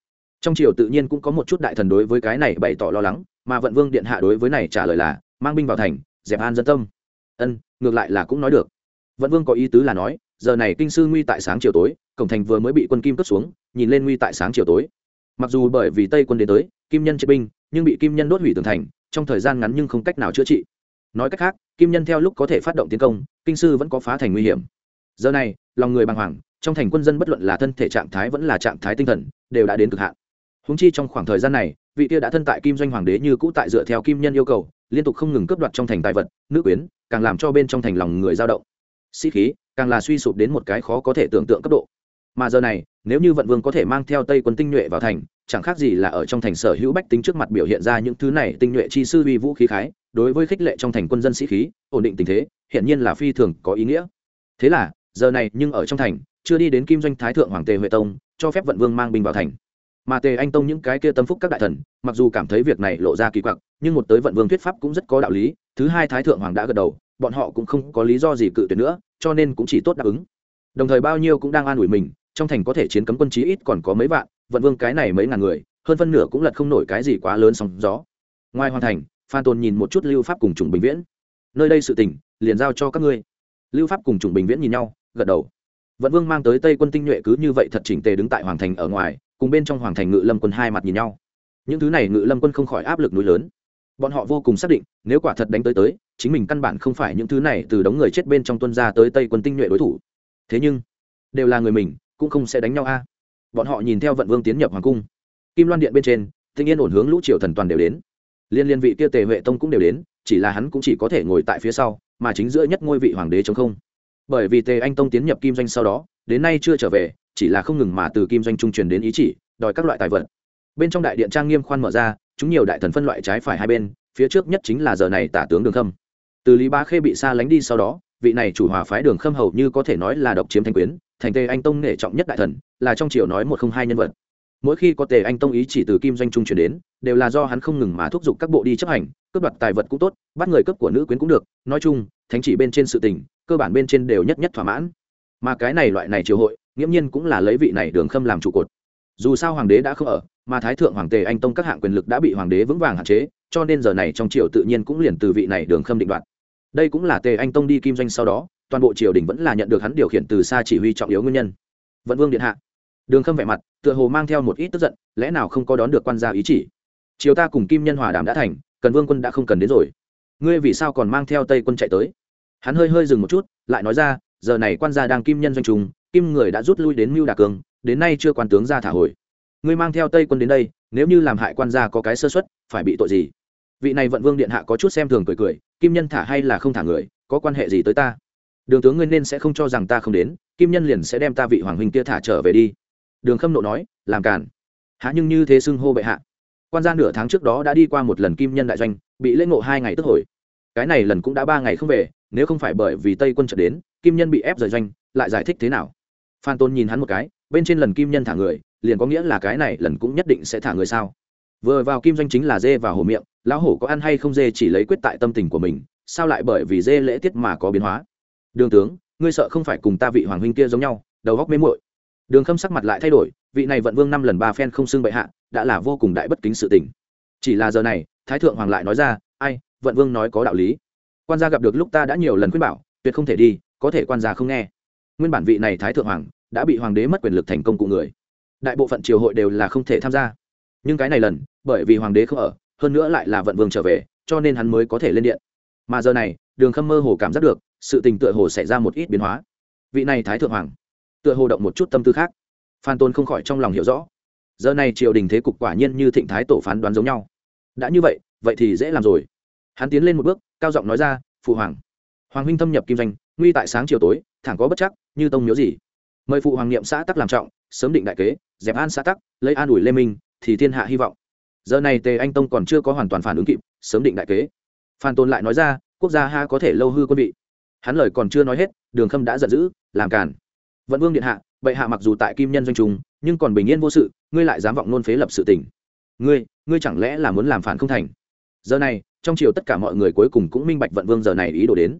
Speaker 1: Trong triều tự nhiên cũng có một chút đại thần đối với cái này bày tỏ lo lắng, mà vận vương điện hạ đối với này trả lời là, mang binh vào thành, dẹp an dân tâm. Ân ngược lại là cũng nói được. Vận vương có ý tứ là nói, giờ này kinh sư nguy tại sáng chiều tối, cổng thành vừa mới bị quân kim cướp xuống, nhìn lên nguy tại sáng chiều tối. Mặc dù bởi vì tây quân đến tới, kim nhân chế binh, nhưng bị kim nhân đốt hủy tường thành, trong thời gian ngắn nhưng không cách nào chữa trị. Nói cách khác, kim nhân theo lúc có thể phát động tiến công, kinh sư vẫn có phá thành nguy hiểm. Giờ này, lòng người bàng hoàng, trong thành quân dân bất luận là thân thể trạng thái vẫn là trạng thái tinh thần, đều đã đến cực hạn. Húng chi trong khoảng thời gian này, vị kia đã thân tại kim doanh hoàng đế như cũ tại dựa theo kim nhân yêu cầu liên tục không ngừng cướp đoạt trong thành tài vật, nữ quyến, càng làm cho bên trong thành lòng người dao động. Sĩ khí, càng là suy sụp đến một cái khó có thể tưởng tượng cấp độ. Mà giờ này, nếu như vận vương có thể mang theo tây quân tinh nhuệ vào thành, chẳng khác gì là ở trong thành sở hữu bách tính trước mặt biểu hiện ra những thứ này tinh nhuệ chi sư uy vũ khí khái, đối với khích lệ trong thành quân dân sĩ khí, ổn định tình thế hiện nhiên là phi thường có ý nghĩa. Thế là, giờ này nhưng ở trong thành, chưa đi đến kim doanh thái thượng hoàng tề huệ tông, cho phép vận vương mang binh vào thành mà tề anh tông những cái kia tâm phúc các đại thần, mặc dù cảm thấy việc này lộ ra kỳ quặc, nhưng một tới vận vương thuyết pháp cũng rất có đạo lý, thứ hai thái thượng hoàng đã gật đầu, bọn họ cũng không có lý do gì cự tuyệt nữa, cho nên cũng chỉ tốt đáp ứng. Đồng thời bao nhiêu cũng đang an ủi mình, trong thành có thể chiến cấm quân chí ít còn có mấy vạn, vận vương cái này mấy ngàn người, hơn phân nửa cũng lật không nổi cái gì quá lớn sóng gió. Ngoài hoàn thành, phan tôn nhìn một chút lưu pháp cùng chủng bình viễn. Nơi đây sự tình, liền giao cho các ngươi. Lưu pháp cùng chủng bình viễn nhìn nhau, gật đầu. Vận vương mang tới tây quân tinh nhuệ cứ như vậy thật chỉnh tề đứng tại hoàng thành ở ngoài cùng bên trong hoàng thành ngự lâm quân hai mặt nhìn nhau. Những thứ này ngự lâm quân không khỏi áp lực núi lớn. Bọn họ vô cùng xác định, nếu quả thật đánh tới tới, chính mình căn bản không phải những thứ này từ đống người chết bên trong tuân ra tới tây quân tinh nhuệ đối thủ. Thế nhưng, đều là người mình, cũng không sẽ đánh nhau a. Bọn họ nhìn theo vận vương tiến nhập hoàng cung. Kim loan điện bên trên tinh yên ổn hướng lũ triều thần toàn đều đến. Liên liên vị kia tề huệ tông cũng đều đến, chỉ là hắn cũng chỉ có thể ngồi tại phía sau, mà chính giữa nhất ngôi vị hoàng đế chống không. Bởi vì tề anh tông tiến nhập kim doanh sau đó đến nay chưa trở về, chỉ là không ngừng mà từ kim doanh trung truyền đến ý chỉ, đòi các loại tài vật. Bên trong đại điện trang nghiêm khoan mở ra, chúng nhiều đại thần phân loại trái phải hai bên, phía trước nhất chính là giờ này tả tướng đường khâm. Từ lý ba khê bị xa lánh đi sau đó, vị này chủ hòa phái đường khâm hầu như có thể nói là độc chiếm thanh quyến, thành tề anh tông nể trọng nhất đại thần, là trong triều nói một không hai nhân vật. Mỗi khi có tề anh tông ý chỉ từ kim doanh trung chuyển đến, đều là do hắn không ngừng mà thúc giục các bộ đi chấp hành, cướp đoạt tài vật cũng tốt, bắt người cấp của nữ quyến cũng được. Nói chung, thánh chỉ bên trên sự tình, cơ bản bên trên đều nhất nhất thỏa mãn mà cái này loại này triều hội, nghiễm nhiên cũng là lấy vị này đường khâm làm trụ cột. Dù sao hoàng đế đã không ở, mà thái thượng hoàng tề anh tông các hạng quyền lực đã bị hoàng đế vững vàng hạn chế, cho nên giờ này trong triều tự nhiên cũng liền từ vị này đường khâm định đoạt. Đây cũng là tề anh tông đi kim doanh sau đó, toàn bộ triều đình vẫn là nhận được hắn điều khiển từ xa chỉ huy trọng yếu nguyên nhân. Vận vương điện hạ. Đường khâm vẻ mặt, tựa hồ mang theo một ít tức giận, lẽ nào không có đón được quan gia ý chỉ? Triều ta cùng kim nhân hòa đàm đã thành, cần vương quân đã không cần đến rồi. Ngươi vì sao còn mang theo tây quân chạy tới? Hắn hơi hơi dừng một chút, lại nói ra giờ này quan gia đang kim nhân doanh trùng, kim người đã rút lui đến mưu đà cường, đến nay chưa quan tướng ra thả hồi. Ngươi mang theo tây quân đến đây, nếu như làm hại quan gia có cái sơ xuất phải bị tội gì? Vị này vận vương điện hạ có chút xem thường cười cười, kim nhân thả hay là không thả người, có quan hệ gì tới ta? Đường tướng ngươi nên sẽ không cho rằng ta không đến, kim nhân liền sẽ đem ta vị hoàng huynh kia thả trở về đi. Đường khâm nộ nói, làm cản há nhưng như thế xưng hô bệ hạ. Quan gia nửa tháng trước đó đã đi qua một lần kim nhân đại doanh, bị lễ ngộ hai ngày tức hồi. Cái này lần cũng đã ba ngày không về, nếu không phải bởi vì tây quân trở đến kim nhân bị ép rời doanh, lại giải thích thế nào? Phan tôn nhìn hắn một cái, bên trên lần kim nhân thả người, liền có nghĩa là cái này lần cũng nhất định sẽ thả người sao? Vừa vào kim doanh chính là dê và hổ miệng, lão hổ có ăn hay không dê chỉ lấy quyết tại tâm tình của mình, sao lại bởi vì dê lễ tiết mà có biến hóa? Đường tướng, ngươi sợ không phải cùng ta vị hoàng huynh kia giống nhau, đầu góc mê muội. Đường khâm sắc mặt lại thay đổi, vị này vận vương năm lần ba phen không xưng bệ hạ, đã là vô cùng đại bất kính sự tình. Chỉ là giờ này, thái thượng hoàng lại nói ra, ai, vận vương nói có đạo lý. Quan gia gặp được lúc ta đã nhiều lần khuyên bảo, tuyệt không thể đi có thể quan gia không nghe. Nguyên bản vị này thái thượng hoàng đã bị hoàng đế mất quyền lực thành công cụ người. Đại bộ phận triều hội đều là không thể tham gia. Nhưng cái này lần, bởi vì hoàng đế không ở, hơn nữa lại là vận vương trở về, cho nên hắn mới có thể lên điện. Mà giờ này, đường khâm mơ hồ cảm giác được, sự tình tựa hồ xảy ra một ít biến hóa. Vị này thái thượng hoàng, tựa hồ động một chút tâm tư khác. Phan tôn không khỏi trong lòng hiểu rõ. Giờ này triều đình thế cục quả nhiên như thịnh thái tổ phán đoán giống nhau. Đã như vậy vậy thì dễ làm rồi. Hắn tiến lên một bước, cao giọng nói ra, phụ hoàng. Hoàng huynh thâm nhập kim doanh nguy tại sáng chiều tối, thẳng có bất chắc, như tông miếu gì. Mời phụ hoàng niệm xã tắc làm trọng, sớm định đại kế, dẹp an xã tắc, lấy an ủi lê minh, thì thiên hạ hy vọng. Giờ này tề anh tông còn chưa có hoàn toàn phản ứng kịp, sớm định đại kế. Phan tôn lại nói ra, quốc gia ha có thể lâu hư quân vị. Hắn lời còn chưa nói hết, đường khâm đã giận dữ, làm cản vận vương điện hạ, bệ hạ mặc dù tại kim nhân doanh trùng, nhưng còn bình yên vô sự, ngươi lại dám vọng nôn phế lập sự tình. Ngươi ngươi chẳng lẽ là muốn làm phản không thành? Giờ này, trong triều tất cả mọi người cuối cùng cũng minh bạch vận vương giờ này ý đồ đến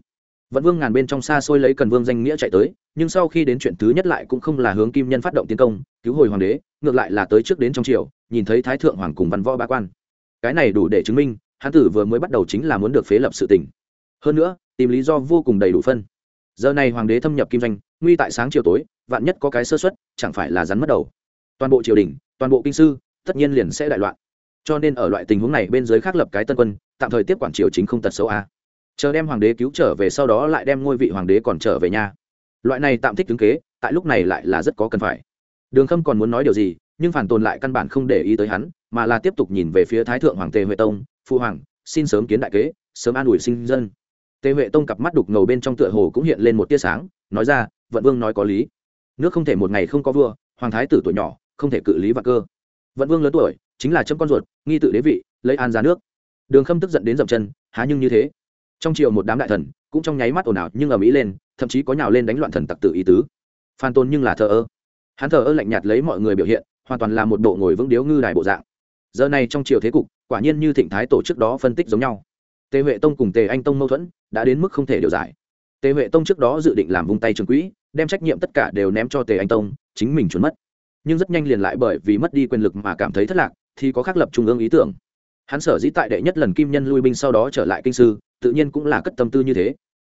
Speaker 1: vận vương ngàn bên trong xa xôi lấy cần vương danh nghĩa chạy tới, nhưng sau khi đến chuyện thứ nhất lại cũng không là hướng kim nhân phát động tiến công, cứu hồi hoàng đế, ngược lại là tới trước đến trong triều, nhìn thấy thái thượng hoàng cùng văn võ ba quan. Cái này đủ để chứng minh, hán tử vừa mới bắt đầu chính là muốn được phế lập sự tỉnh hơn nữa, tìm lý do vô cùng đầy đủ phân. Giờ này hoàng đế thâm nhập kim doanh, nguy tại sáng chiều tối, vạn nhất có cái sơ xuất chẳng phải là rắn mất đầu. Toàn bộ triều đình, toàn bộ kinh sư, tất nhiên liền sẽ đại loạn. Cho nên ở loại tình huống này bên dưới khác lập cái tân quân, tạm thời tiếp quản triều chính không tật xấu a chờ đem hoàng đế cứu trở về sau đó lại đem ngôi vị hoàng đế còn trở về nhà loại này tạm thích tướng kế, tại lúc này lại là rất có cần phải. Đường khâm còn muốn nói điều gì, nhưng phản tồn lại căn bản không để ý tới hắn, mà là tiếp tục nhìn về phía thái thượng hoàng tề huệ tông, phu hoàng, xin sớm kiến đại kế, sớm an ủi sinh dân. Tề huệ tông cặp mắt đục ngầu bên trong tựa hồ cũng hiện lên một tia sáng, nói ra, vận vương nói có lý. Nước không thể một ngày không có vua, hoàng thái tử tuổi nhỏ, không thể cự lý và cơ. Vận vương lớn tuổi, chính là chấm con ruột, nghi tự đế vị, lấy an ra nước. Đường khâm tức giận đến dậm chân, há nhưng như thế? Trong triều một đám đại thần cũng trong nháy mắt ồn ào nhưng ở mỹ lên, thậm chí có nhào lên đánh loạn thần tặc tự ý tứ. Phan tôn nhưng là thờ ơ. Hắn thờ ơ lạnh nhạt lấy mọi người biểu hiện, hoàn toàn là một bộ ngồi vững điếu ngư đài bộ dạng. Giờ này trong triều thế cục, quả nhiên như thịnh thái tổ trước đó phân tích giống nhau. Tề huệ tông cùng tề anh tông mâu thuẫn đã đến mức không thể điều giải. Tề huệ tông trước đó dự định làm vung tay trường quỹ, đem trách nhiệm tất cả đều ném cho tề anh tông, chính mình trốn mất. Nhưng rất nhanh liền lại bởi vì mất đi quyền lực mà cảm thấy thất lạc, thì có khắc lập trung ương ý tưởng hắn sở dĩ tại đệ nhất lần kim nhân lui binh sau đó trở lại kinh sư, tự nhiên cũng là cất tâm tư như thế.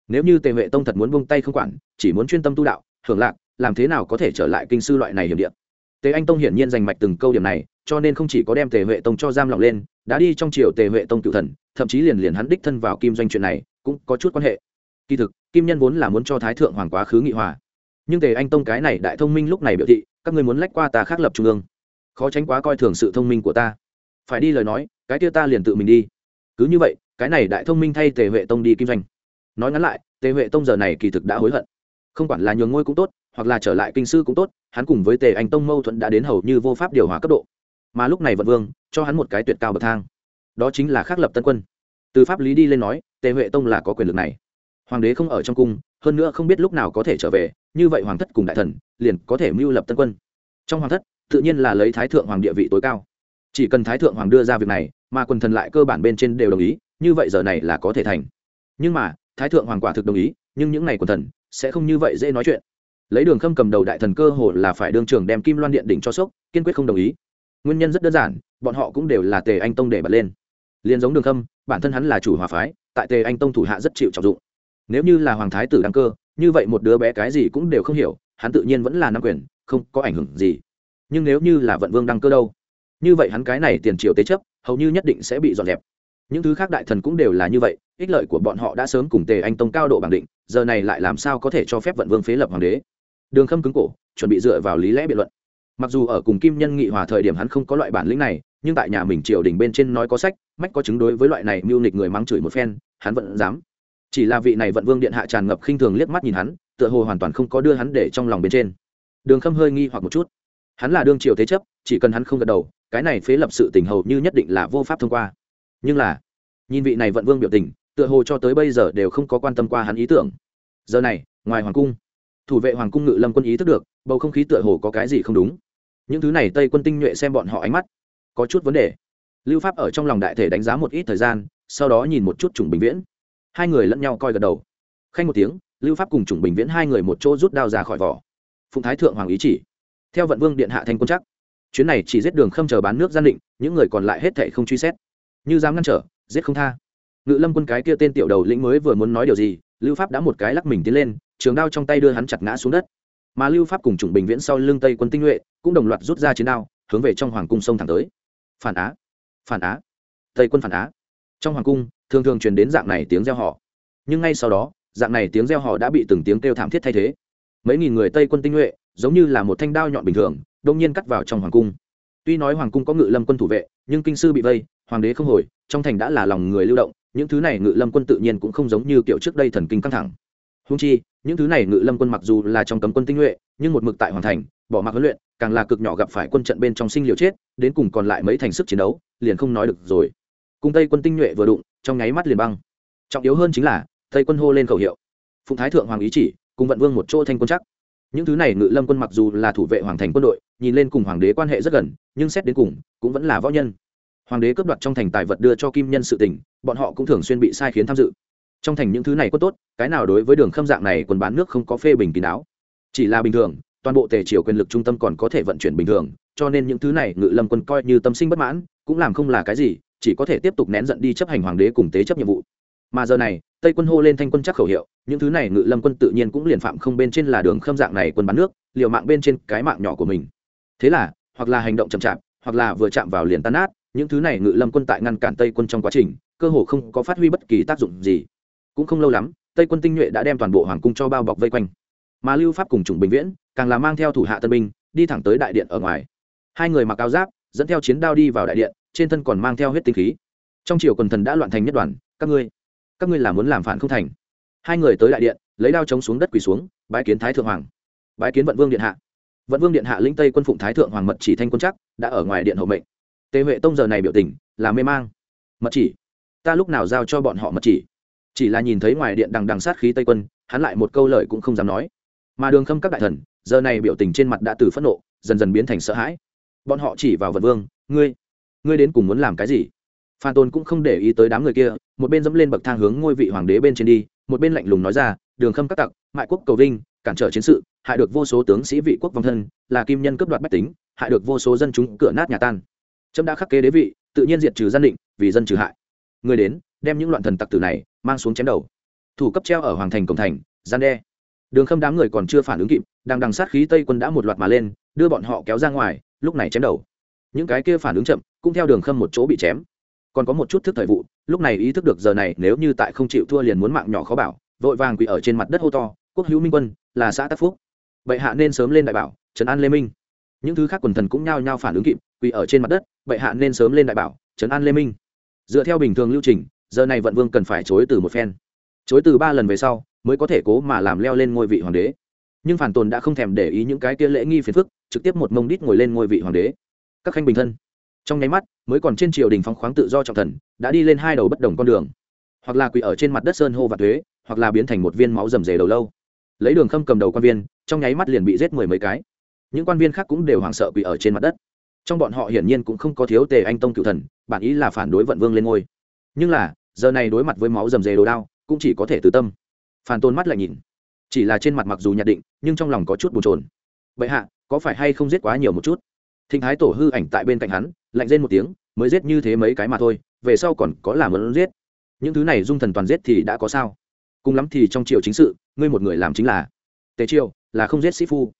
Speaker 1: Nếu như tề huệ tông thật muốn buông tay không quản, chỉ muốn chuyên tâm tu đạo hưởng lạc, làm thế nào có thể trở lại kinh sư loại này hiểm điện tề anh tông hiển nhiên giành mạch từng câu điểm này, cho nên không chỉ có đem tề huệ tông cho giam lỏng lên, đã đi trong triều tề huệ tông cựu thần, thậm chí liền liền hắn đích thân vào kim doanh chuyện này, cũng có chút quan hệ. Kỳ thực, kim nhân vốn là muốn cho thái thượng hoàng quá khứ nghị hòa. Nhưng tề anh tông cái này đại thông minh lúc này biểu thị, các người muốn lách qua ta khác lập trung ương. Khó tránh quá coi thường sự thông minh của ta phải đi lời nói, cái kia ta liền tự mình đi. Cứ như vậy, cái này đại thông minh thay tề huệ tông đi kinh doanh. Nói ngắn lại, tề huệ tông giờ này kỳ thực đã hối hận. Không quản là nhường ngôi cũng tốt, hoặc là trở lại kinh sư cũng tốt, hắn cùng với tề anh tông mâu thuẫn đã đến hầu như vô pháp điều hòa cấp độ. Mà lúc này vận vương, cho hắn một cái tuyệt cao bậc thang. Đó chính là khắc lập tân quân. Từ pháp lý đi lên nói, tề huệ tông là có quyền lực này. Hoàng đế không ở trong cung, hơn nữa không biết lúc nào có thể trở về, như vậy hoàng thất cùng đại thần, liền có thể mưu lập tân quân. Trong hoàng thất, tự nhiên là lấy thái thượng hoàng địa vị tối cao chỉ cần thái thượng hoàng đưa ra việc này, mà quần thần lại cơ bản bên trên đều đồng ý, như vậy giờ này là có thể thành. Nhưng mà, thái thượng hoàng quả thực đồng ý, nhưng những ngày quần thần sẽ không như vậy dễ nói chuyện. Lấy đường khâm cầm đầu đại thần cơ hồ là phải đương trường đem kim loan điện đỉnh cho sốc, kiên quyết không đồng ý. Nguyên nhân rất đơn giản, bọn họ cũng đều là tề anh tông để bật lên. Liền giống đường khâm, bản thân hắn là chủ hòa phái, tại tề anh tông thủ hạ rất chịu trọng dụng. Nếu như là hoàng thái tử đăng cơ, như vậy một đứa bé cái gì cũng đều không hiểu, hắn tự nhiên vẫn là nam quyền, không có ảnh hưởng gì. Nhưng nếu như là vận vương đăng cơ đâu? Như vậy hắn cái này tiền triều tế chấp, hầu như nhất định sẽ bị dọn dẹp. Những thứ khác đại thần cũng đều là như vậy, ích lợi của bọn họ đã sớm cùng tề anh tông cao độ bằng định, giờ này lại làm sao có thể cho phép vận vương phế lập hoàng đế? Đường khâm cứng cổ, chuẩn bị dựa vào lý lẽ biện luận. Mặc dù ở cùng kim nhân nghị hòa thời điểm hắn không có loại bản lĩnh này, nhưng tại nhà mình triều đình bên trên nói có sách, mách có chứng đối với loại này mưu nịch người mắng chửi một phen, hắn vẫn dám. Chỉ là vị này vận vương điện hạ tràn ngập khinh thường liếc mắt nhìn hắn, tựa hồ hoàn toàn không có đưa hắn để trong lòng bên trên. Đường khâm hơi nghi hoặc một chút. Hắn là đương triều thế chấp, chỉ cần hắn không gật đầu cái này phế lập sự tình hầu như nhất định là vô pháp thông qua. Nhưng là, nhìn vị này vận vương biểu tình, tựa hồ cho tới bây giờ đều không có quan tâm qua hắn ý tưởng. Giờ này, ngoài hoàng cung, thủ vệ hoàng cung ngự lâm quân ý thức được, bầu không khí tựa hồ có cái gì không đúng. Những thứ này tây quân tinh nhuệ xem bọn họ ánh mắt, có chút vấn đề. Lưu pháp ở trong lòng đại thể đánh giá một ít thời gian, sau đó nhìn một chút chủng bình viễn. Hai người lẫn nhau coi gật đầu. Khanh một tiếng, lưu pháp cùng chủng bình viễn hai người một chỗ rút đao ra khỏi vỏ. Phụng thái thượng hoàng ý chỉ. Theo vận vương điện hạ thanh quân chắc chuyến này chỉ giết đường khâm chờ bán nước gian định, những người còn lại hết thệ không truy xét. Như dám ngăn trở, giết không tha. Ngự lâm quân cái kia tên tiểu đầu lĩnh mới vừa muốn nói điều gì, lưu pháp đã một cái lắc mình tiến lên, trường đao trong tay đưa hắn chặt ngã xuống đất. Mà lưu pháp cùng chủng bình viễn sau lưng tây quân tinh nhuệ, cũng đồng loạt rút ra chiến đao, hướng về trong hoàng cung sông thẳng tới. Phản á phản á. Tây quân phản á. Trong hoàng cung, thường thường truyền đến dạng này tiếng reo họ nhưng ngay sau đó, dạng này tiếng reo họ đã bị từng tiếng kêu thảm thiết thay thế. Mấy nghìn người tây quân tinh nhuệ, giống như là một thanh đao nhọn bình thường đông nhiên cắt vào trong hoàng cung. Tuy nói hoàng cung có ngự lâm quân thủ vệ, nhưng kinh sư bị vây, hoàng đế không hồi, trong thành đã là lòng người lưu động, những thứ này ngự lâm quân tự nhiên cũng không giống như kiểu trước đây thần kinh căng thẳng. Húng chi, những thứ này ngự lâm quân mặc dù là trong cấm quân tinh nhuệ, nhưng một mực tại hoàng thành, bỏ mặc huấn luyện, càng là cực nhỏ gặp phải quân trận bên trong sinh liều chết, đến cùng còn lại mấy thành sức chiến đấu, liền không nói được rồi. Cung tây quân tinh nhuệ vừa đụng, trong nháy mắt liền băng. Trọng yếu hơn chính là, tây quân hô lên khẩu hiệu. Phụng thái thượng hoàng ý chỉ, cùng vận vương một chỗ thanh quân chắc những thứ này ngự lâm quân mặc dù là thủ vệ hoàng thành quân đội, nhìn lên cùng hoàng đế quan hệ rất gần, nhưng xét đến cùng, cũng vẫn là võ nhân. Hoàng đế cướp đoạt trong thành tài vật đưa cho kim nhân sự tỉnh bọn họ cũng thường xuyên bị sai khiến tham dự. Trong thành những thứ này có tốt, cái nào đối với đường khâm dạng này quần bán nước không có phê bình kín đáo. Chỉ là bình thường, toàn bộ tề triều quyền lực trung tâm còn có thể vận chuyển bình thường, cho nên những thứ này ngự lâm quân coi như tâm sinh bất mãn, cũng làm không là cái gì, chỉ có thể tiếp tục nén giận đi chấp hành hoàng đế cùng tế chấp nhiệm vụ mà giờ này, tây quân hô lên thanh quân chắc khẩu hiệu, những thứ này ngự lâm quân tự nhiên cũng liền phạm không bên trên là đường khâm dạng này quân bắn nước, liều mạng bên trên cái mạng nhỏ của mình. Thế là, hoặc là hành động chậm chạp, hoặc là vừa chạm vào liền tan nát, những thứ này ngự lâm quân tại ngăn cản tây quân trong quá trình, cơ hồ không có phát huy bất kỳ tác dụng gì. Cũng không lâu lắm, tây quân tinh nhuệ đã đem toàn bộ hoàng cung cho bao bọc vây quanh. Mà lưu pháp cùng chủng bình viễn, càng là mang theo thủ hạ tân binh, đi thẳng tới đại điện ở ngoài. Hai người mặc áo giáp, dẫn theo chiến đao đi vào đại điện, trên thân còn mang theo huyết tinh khí. Trong triều quần thần đã loạn thành nhất đoàn, các ngươi các ngươi là muốn làm phản không thành. Hai người tới đại điện, lấy đao chống xuống đất quỳ xuống, bái kiến thái thượng hoàng. Bái kiến vận vương điện hạ. Vận vương điện hạ lĩnh tây quân phụng thái thượng hoàng mật chỉ thanh quân chắc, đã ở ngoài điện hậu mệnh. Tề huệ tông giờ này biểu tình, là mê mang. Mật chỉ? Ta lúc nào giao cho bọn họ mật chỉ? Chỉ là nhìn thấy ngoài điện đằng đằng sát khí tây quân, hắn lại một câu lời cũng không dám nói. Mà đường khâm các đại thần, giờ này biểu tình trên mặt đã từ phẫn nộ, dần dần biến thành sợ hãi. Bọn họ chỉ vào vận vương, ngươi ngươi đến cùng muốn làm cái gì? Phan tôn cũng không để ý tới đám người kia, một bên dẫm lên bậc thang hướng ngôi vị hoàng đế bên trên đi, một bên lạnh lùng nói ra, đường khâm các tặc, mại quốc cầu vinh, cản trở chiến sự, hại được vô số tướng sĩ vị quốc vong thân, là kim nhân cấp đoạt bách tính, hại được vô số dân chúng cửa nát nhà tan. Trâm đã khắc kế đế vị, tự nhiên diệt trừ gian định, vì dân trừ hại. Người đến, đem những loạn thần tặc tử này mang xuống chém đầu. Thủ cấp treo ở hoàng thành cổng thành, gian đe. Đường khâm đám người còn chưa phản ứng kịp, đang đằng sát khí tây quân đã một loạt mà lên, đưa bọn họ kéo ra ngoài, lúc này chém đầu. Những cái kia phản ứng chậm, cũng theo đường khâm một chỗ bị chém còn có một chút thức thời vụ, lúc này ý thức được giờ này nếu như tại không chịu thua liền muốn mạng nhỏ khó bảo, vội vàng quỳ ở trên mặt đất hô to, quốc hữu minh quân, là xã tác phúc. Bệ hạ nên sớm lên đại bảo, trấn an lê minh. Những thứ khác quần thần cũng nhao nhao phản ứng kịp, quỳ ở trên mặt đất, bệ hạ nên sớm lên đại bảo, trấn an lê minh. Dựa theo bình thường lưu trình, giờ này vận vương cần phải chối từ một phen. Chối từ ba lần về sau, mới có thể cố mà làm leo lên ngôi vị hoàng đế. Nhưng phản tồn đã không thèm để ý những cái kia lễ nghi phiền phức, trực tiếp một mông đít ngồi lên ngôi vị hoàng đế. Các khanh bình thân trong nháy mắt, mới còn trên triều đình phóng khoáng tự do trọng thần, đã đi lên hai đầu bất đồng con đường. Hoặc là quỳ ở trên mặt đất sơn hô và thuế, hoặc là biến thành một viên máu rầm rề đầu lâu. Lấy đường khâm cầm đầu quan viên, trong nháy mắt liền bị giết mười mấy cái. Những quan viên khác cũng đều hoảng sợ quỳ ở trên mặt đất. Trong bọn họ hiển nhiên cũng không có thiếu tề anh tông cựu thần, bản ý là phản đối vận vương lên ngôi. Nhưng là, giờ này đối mặt với máu rầm rề đồ đao, cũng chỉ có thể từ tâm. Phản tôn mắt lại nhìn. Chỉ là trên mặt mặc dù nhận định, nhưng trong lòng có chút bồn trồn vậy hạ, có phải hay không giết quá nhiều một chút? Thịnh thái tổ hư ảnh tại bên cạnh hắn, lạnh rên một tiếng, mới giết như thế mấy cái mà thôi, về sau còn có làm ơn giết. Những thứ này dung thần toàn giết thì đã có sao? Cùng lắm thì trong triều chính sự, ngươi một người làm chính là tề triều, là không giết sĩ phu.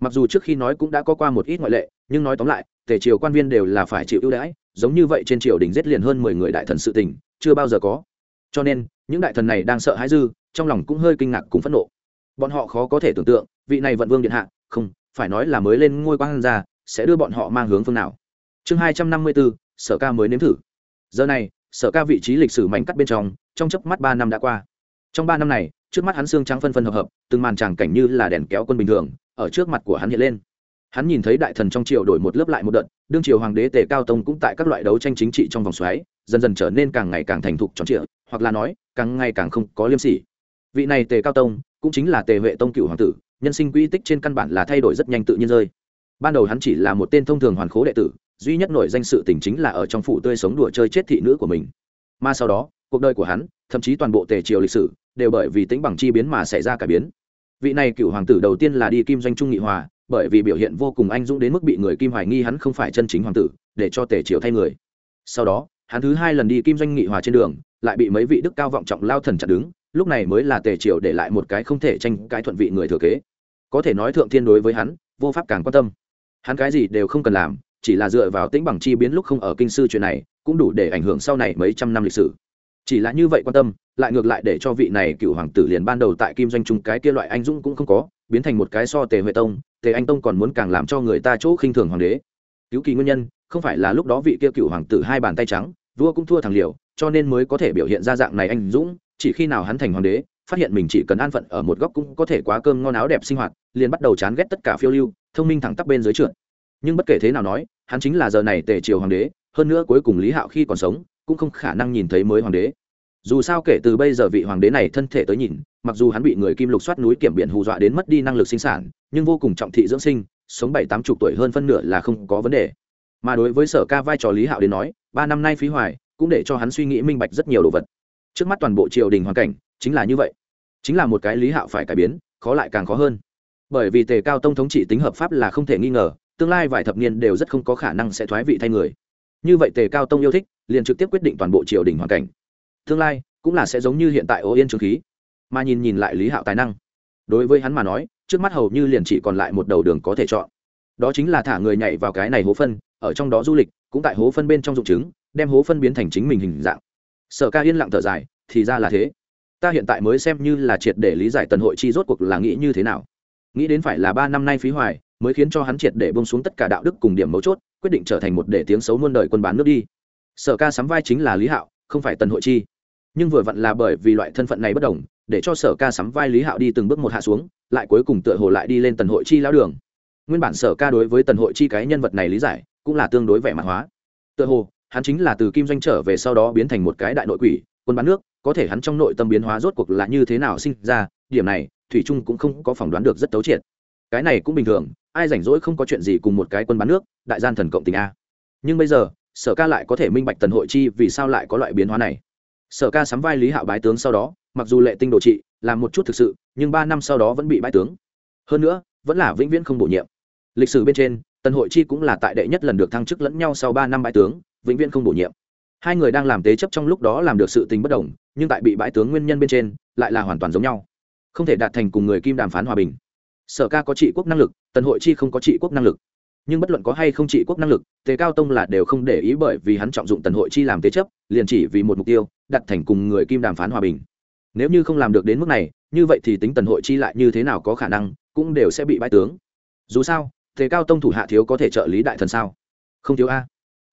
Speaker 1: Mặc dù trước khi nói cũng đã có qua một ít ngoại lệ, nhưng nói tóm lại, tề triều quan viên đều là phải chịu ưu đãi, giống như vậy trên triều đình giết liền hơn mười người đại thần sự tình, chưa bao giờ có. Cho nên, những đại thần này đang sợ hãi dư, trong lòng cũng hơi kinh ngạc cùng phẫn nộ. Bọn họ khó có thể tưởng tượng, vị này vận vương điện hạ, không, phải nói là mới lên ngôi quan gia sẽ đưa bọn họ mang hướng phương nào. Chương hai trăm năm mươi bốn sở ca mới nếm thử. Giờ này, sở ca vị trí lịch sử mảnh cắt bên trong trong chớp mắt ba năm đã qua. Trong ba năm này, trước mắt hắn xương trắng phân phân hợp hợp, từng màn tràng cảnh như là đèn kéo quân bình thường, ở trước mặt của hắn hiện lên. Hắn nhìn thấy đại thần trong triều đổi một lớp lại một đợt, đương triều hoàng đế tề cao tông cũng tại các loại đấu tranh chính trị trong vòng xoáy, dần dần trở nên càng ngày càng thành thục tròn trịa, hoặc là nói, càng ngày càng không có liêm sỉ. Vị này tề cao tông, cũng chính là tề huệ tông cựu hoàng tử, nhân sinh quỹ tích trên căn bản là thay đổi rất nhanh tự nhiên rơi ban đầu hắn chỉ là một tên thông thường hoàn khố đệ tử, duy nhất nổi danh sự tình chính là ở trong phủ tươi sống đùa chơi chết thị nữ của mình. Mà sau đó, cuộc đời của hắn, thậm chí toàn bộ tề triều lịch sử, đều bởi vì tính bằng chi biến mà xảy ra cả biến. Vị này cựu hoàng tử đầu tiên là đi kim doanh trung nghị hòa, bởi vì biểu hiện vô cùng anh dũng đến mức bị người kim hoài nghi hắn không phải chân chính hoàng tử, để cho tề triều thay người. Sau đó, hắn thứ hai lần đi kim doanh nghị hòa trên đường, lại bị mấy vị đức cao vọng trọng lao thần chặt đứng, lúc này mới là tề triều để lại một cái không thể tranh cái thuận vị người thừa kế. Có thể nói thượng thiên đối với hắn, vô pháp càng quan tâm hắn cái gì đều không cần làm, chỉ là dựa vào tĩnh bằng chi biến lúc không ở kinh sư chuyện này, cũng đủ để ảnh hưởng sau này mấy trăm năm lịch sử. Chỉ là như vậy quan tâm, lại ngược lại để cho vị này cựu hoàng tử liền ban đầu tại kim doanh trung cái kia loại anh dũng cũng không có, biến thành một cái so tề huệ tông, tề anh tông còn muốn càng làm cho người ta chỗ khinh thường hoàng đế. Cứu kỳ nguyên nhân, không phải là lúc đó vị kia cựu hoàng tử hai bàn tay trắng, vua cũng thua thằng liều, cho nên mới có thể biểu hiện ra dạng này anh dũng, chỉ khi nào hắn thành hoàng đế, phát hiện mình chỉ cần an phận ở một góc cũng có thể quá cơm ngon áo đẹp sinh hoạt, liền bắt đầu chán ghét tất cả phiêu lưu thông minh thẳng tắp bên dưới trượt. Nhưng bất kể thế nào nói, hắn chính là giờ này tề triều hoàng đế, hơn nữa cuối cùng lý hạo khi còn sống, cũng không khả năng nhìn thấy mới hoàng đế. Dù sao kể từ bây giờ vị hoàng đế này thân thể tới nhìn, mặc dù hắn bị người kim lục soát núi kiểm biển hù dọa đến mất đi năng lực sinh sản, nhưng vô cùng trọng thị dưỡng sinh, sống bảy tám chục tuổi hơn phân nửa là không có vấn đề. Mà đối với sở ca vai trò lý hạo đến nói, ba năm nay phí hoài, cũng để cho hắn suy nghĩ minh bạch rất nhiều đồ vật. Trước mắt toàn bộ triều đình hoàn cảnh, chính là như vậy. Chính là một cái lý hạo phải cải biến, khó lại càng khó hơn bởi vì tề cao tông thống trị tính hợp pháp là không thể nghi ngờ, tương lai vài thập niên đều rất không có khả năng sẽ thoái vị thay người. Như vậy tề cao tông yêu thích, liền trực tiếp quyết định toàn bộ triều đình hoàn cảnh. Tương lai, cũng là sẽ giống như hiện tại ô yên trường khí, mà nhìn nhìn lại lý hạo tài năng. Đối với hắn mà nói, trước mắt hầu như liền chỉ còn lại một đầu đường có thể chọn. Đó chính là thả người nhảy vào cái này hố phân, ở trong đó du lịch, cũng tại hố phân bên trong dụng chứng đem hố phân biến thành chính mình hình dạng. Sở ca yên lặng thở dài, thì ra là thế. Ta hiện tại mới xem như là triệt để lý giải tần hội chi rốt cuộc là nghĩ như thế nào nghĩ đến phải là ba năm nay phí hoài, mới khiến cho hắn triệt để bông xuống tất cả đạo đức cùng điểm mấu chốt, quyết định trở thành một để tiếng xấu muôn đời quân bán nước đi. Sở ca sắm vai chính là lý hạo, không phải tần hội chi. Nhưng vừa vặn là bởi vì loại thân phận này bất đồng, để cho sở ca sắm vai lý hạo đi từng bước một hạ xuống, lại cuối cùng tựa hồ lại đi lên tần hội chi lao đường. Nguyên bản sở ca đối với tần hội chi cái nhân vật này lý giải, cũng là tương đối vẻ mặt hóa. Tựa hồ, hắn chính là từ kim doanh trở về sau đó biến thành một cái đại nội quỷ, quân bán nước, có thể hắn trong nội tâm biến hóa rốt cuộc là như thế nào sinh ra, điểm này thủy trung cũng không có phỏng đoán được rất tấu triệt. Cái này cũng bình thường, ai rảnh rỗi không có chuyện gì cùng một cái quân bán nước, đại gian thần cộng tình a. Nhưng bây giờ, sở ca lại có thể minh bạch tần hội chi vì sao lại có loại biến hóa này. Sở ca sắm vai lý hạo bái tướng sau đó, mặc dù lệ tinh đồ trị, làm một chút thực sự, nhưng ba năm sau đó vẫn bị bãi tướng. Hơn nữa, vẫn là vĩnh viễn không bổ nhiệm. Lịch sử bên trên, tần hội chi cũng là tại đệ nhất lần được thăng chức lẫn nhau sau ba năm bãi tướng, vĩnh viễn không bổ nhiệm. Hai người đang làm tế chấp trong lúc đó làm được sự tình bất đồng, nhưng tại bị bãi tướng nguyên nhân bên trên, lại là hoàn toàn giống nhau không thể đạt thành cùng người kim đàm phán hòa bình. Sở ca có trị quốc năng lực, tần hội chi không có trị quốc năng lực. Nhưng bất luận có hay không trị quốc năng lực, tề cao tông là đều không để ý bởi vì hắn trọng dụng tần hội chi làm tế chấp, liền chỉ vì một mục tiêu đặt thành cùng người kim đàm phán hòa bình. Nếu như không làm được đến mức này, như vậy thì tính tần hội chi lại như thế nào có khả năng, cũng đều sẽ bị bãi tướng. Dù sao, tề cao tông thủ hạ thiếu có thể trợ lý đại thần sao? Không thiếu a.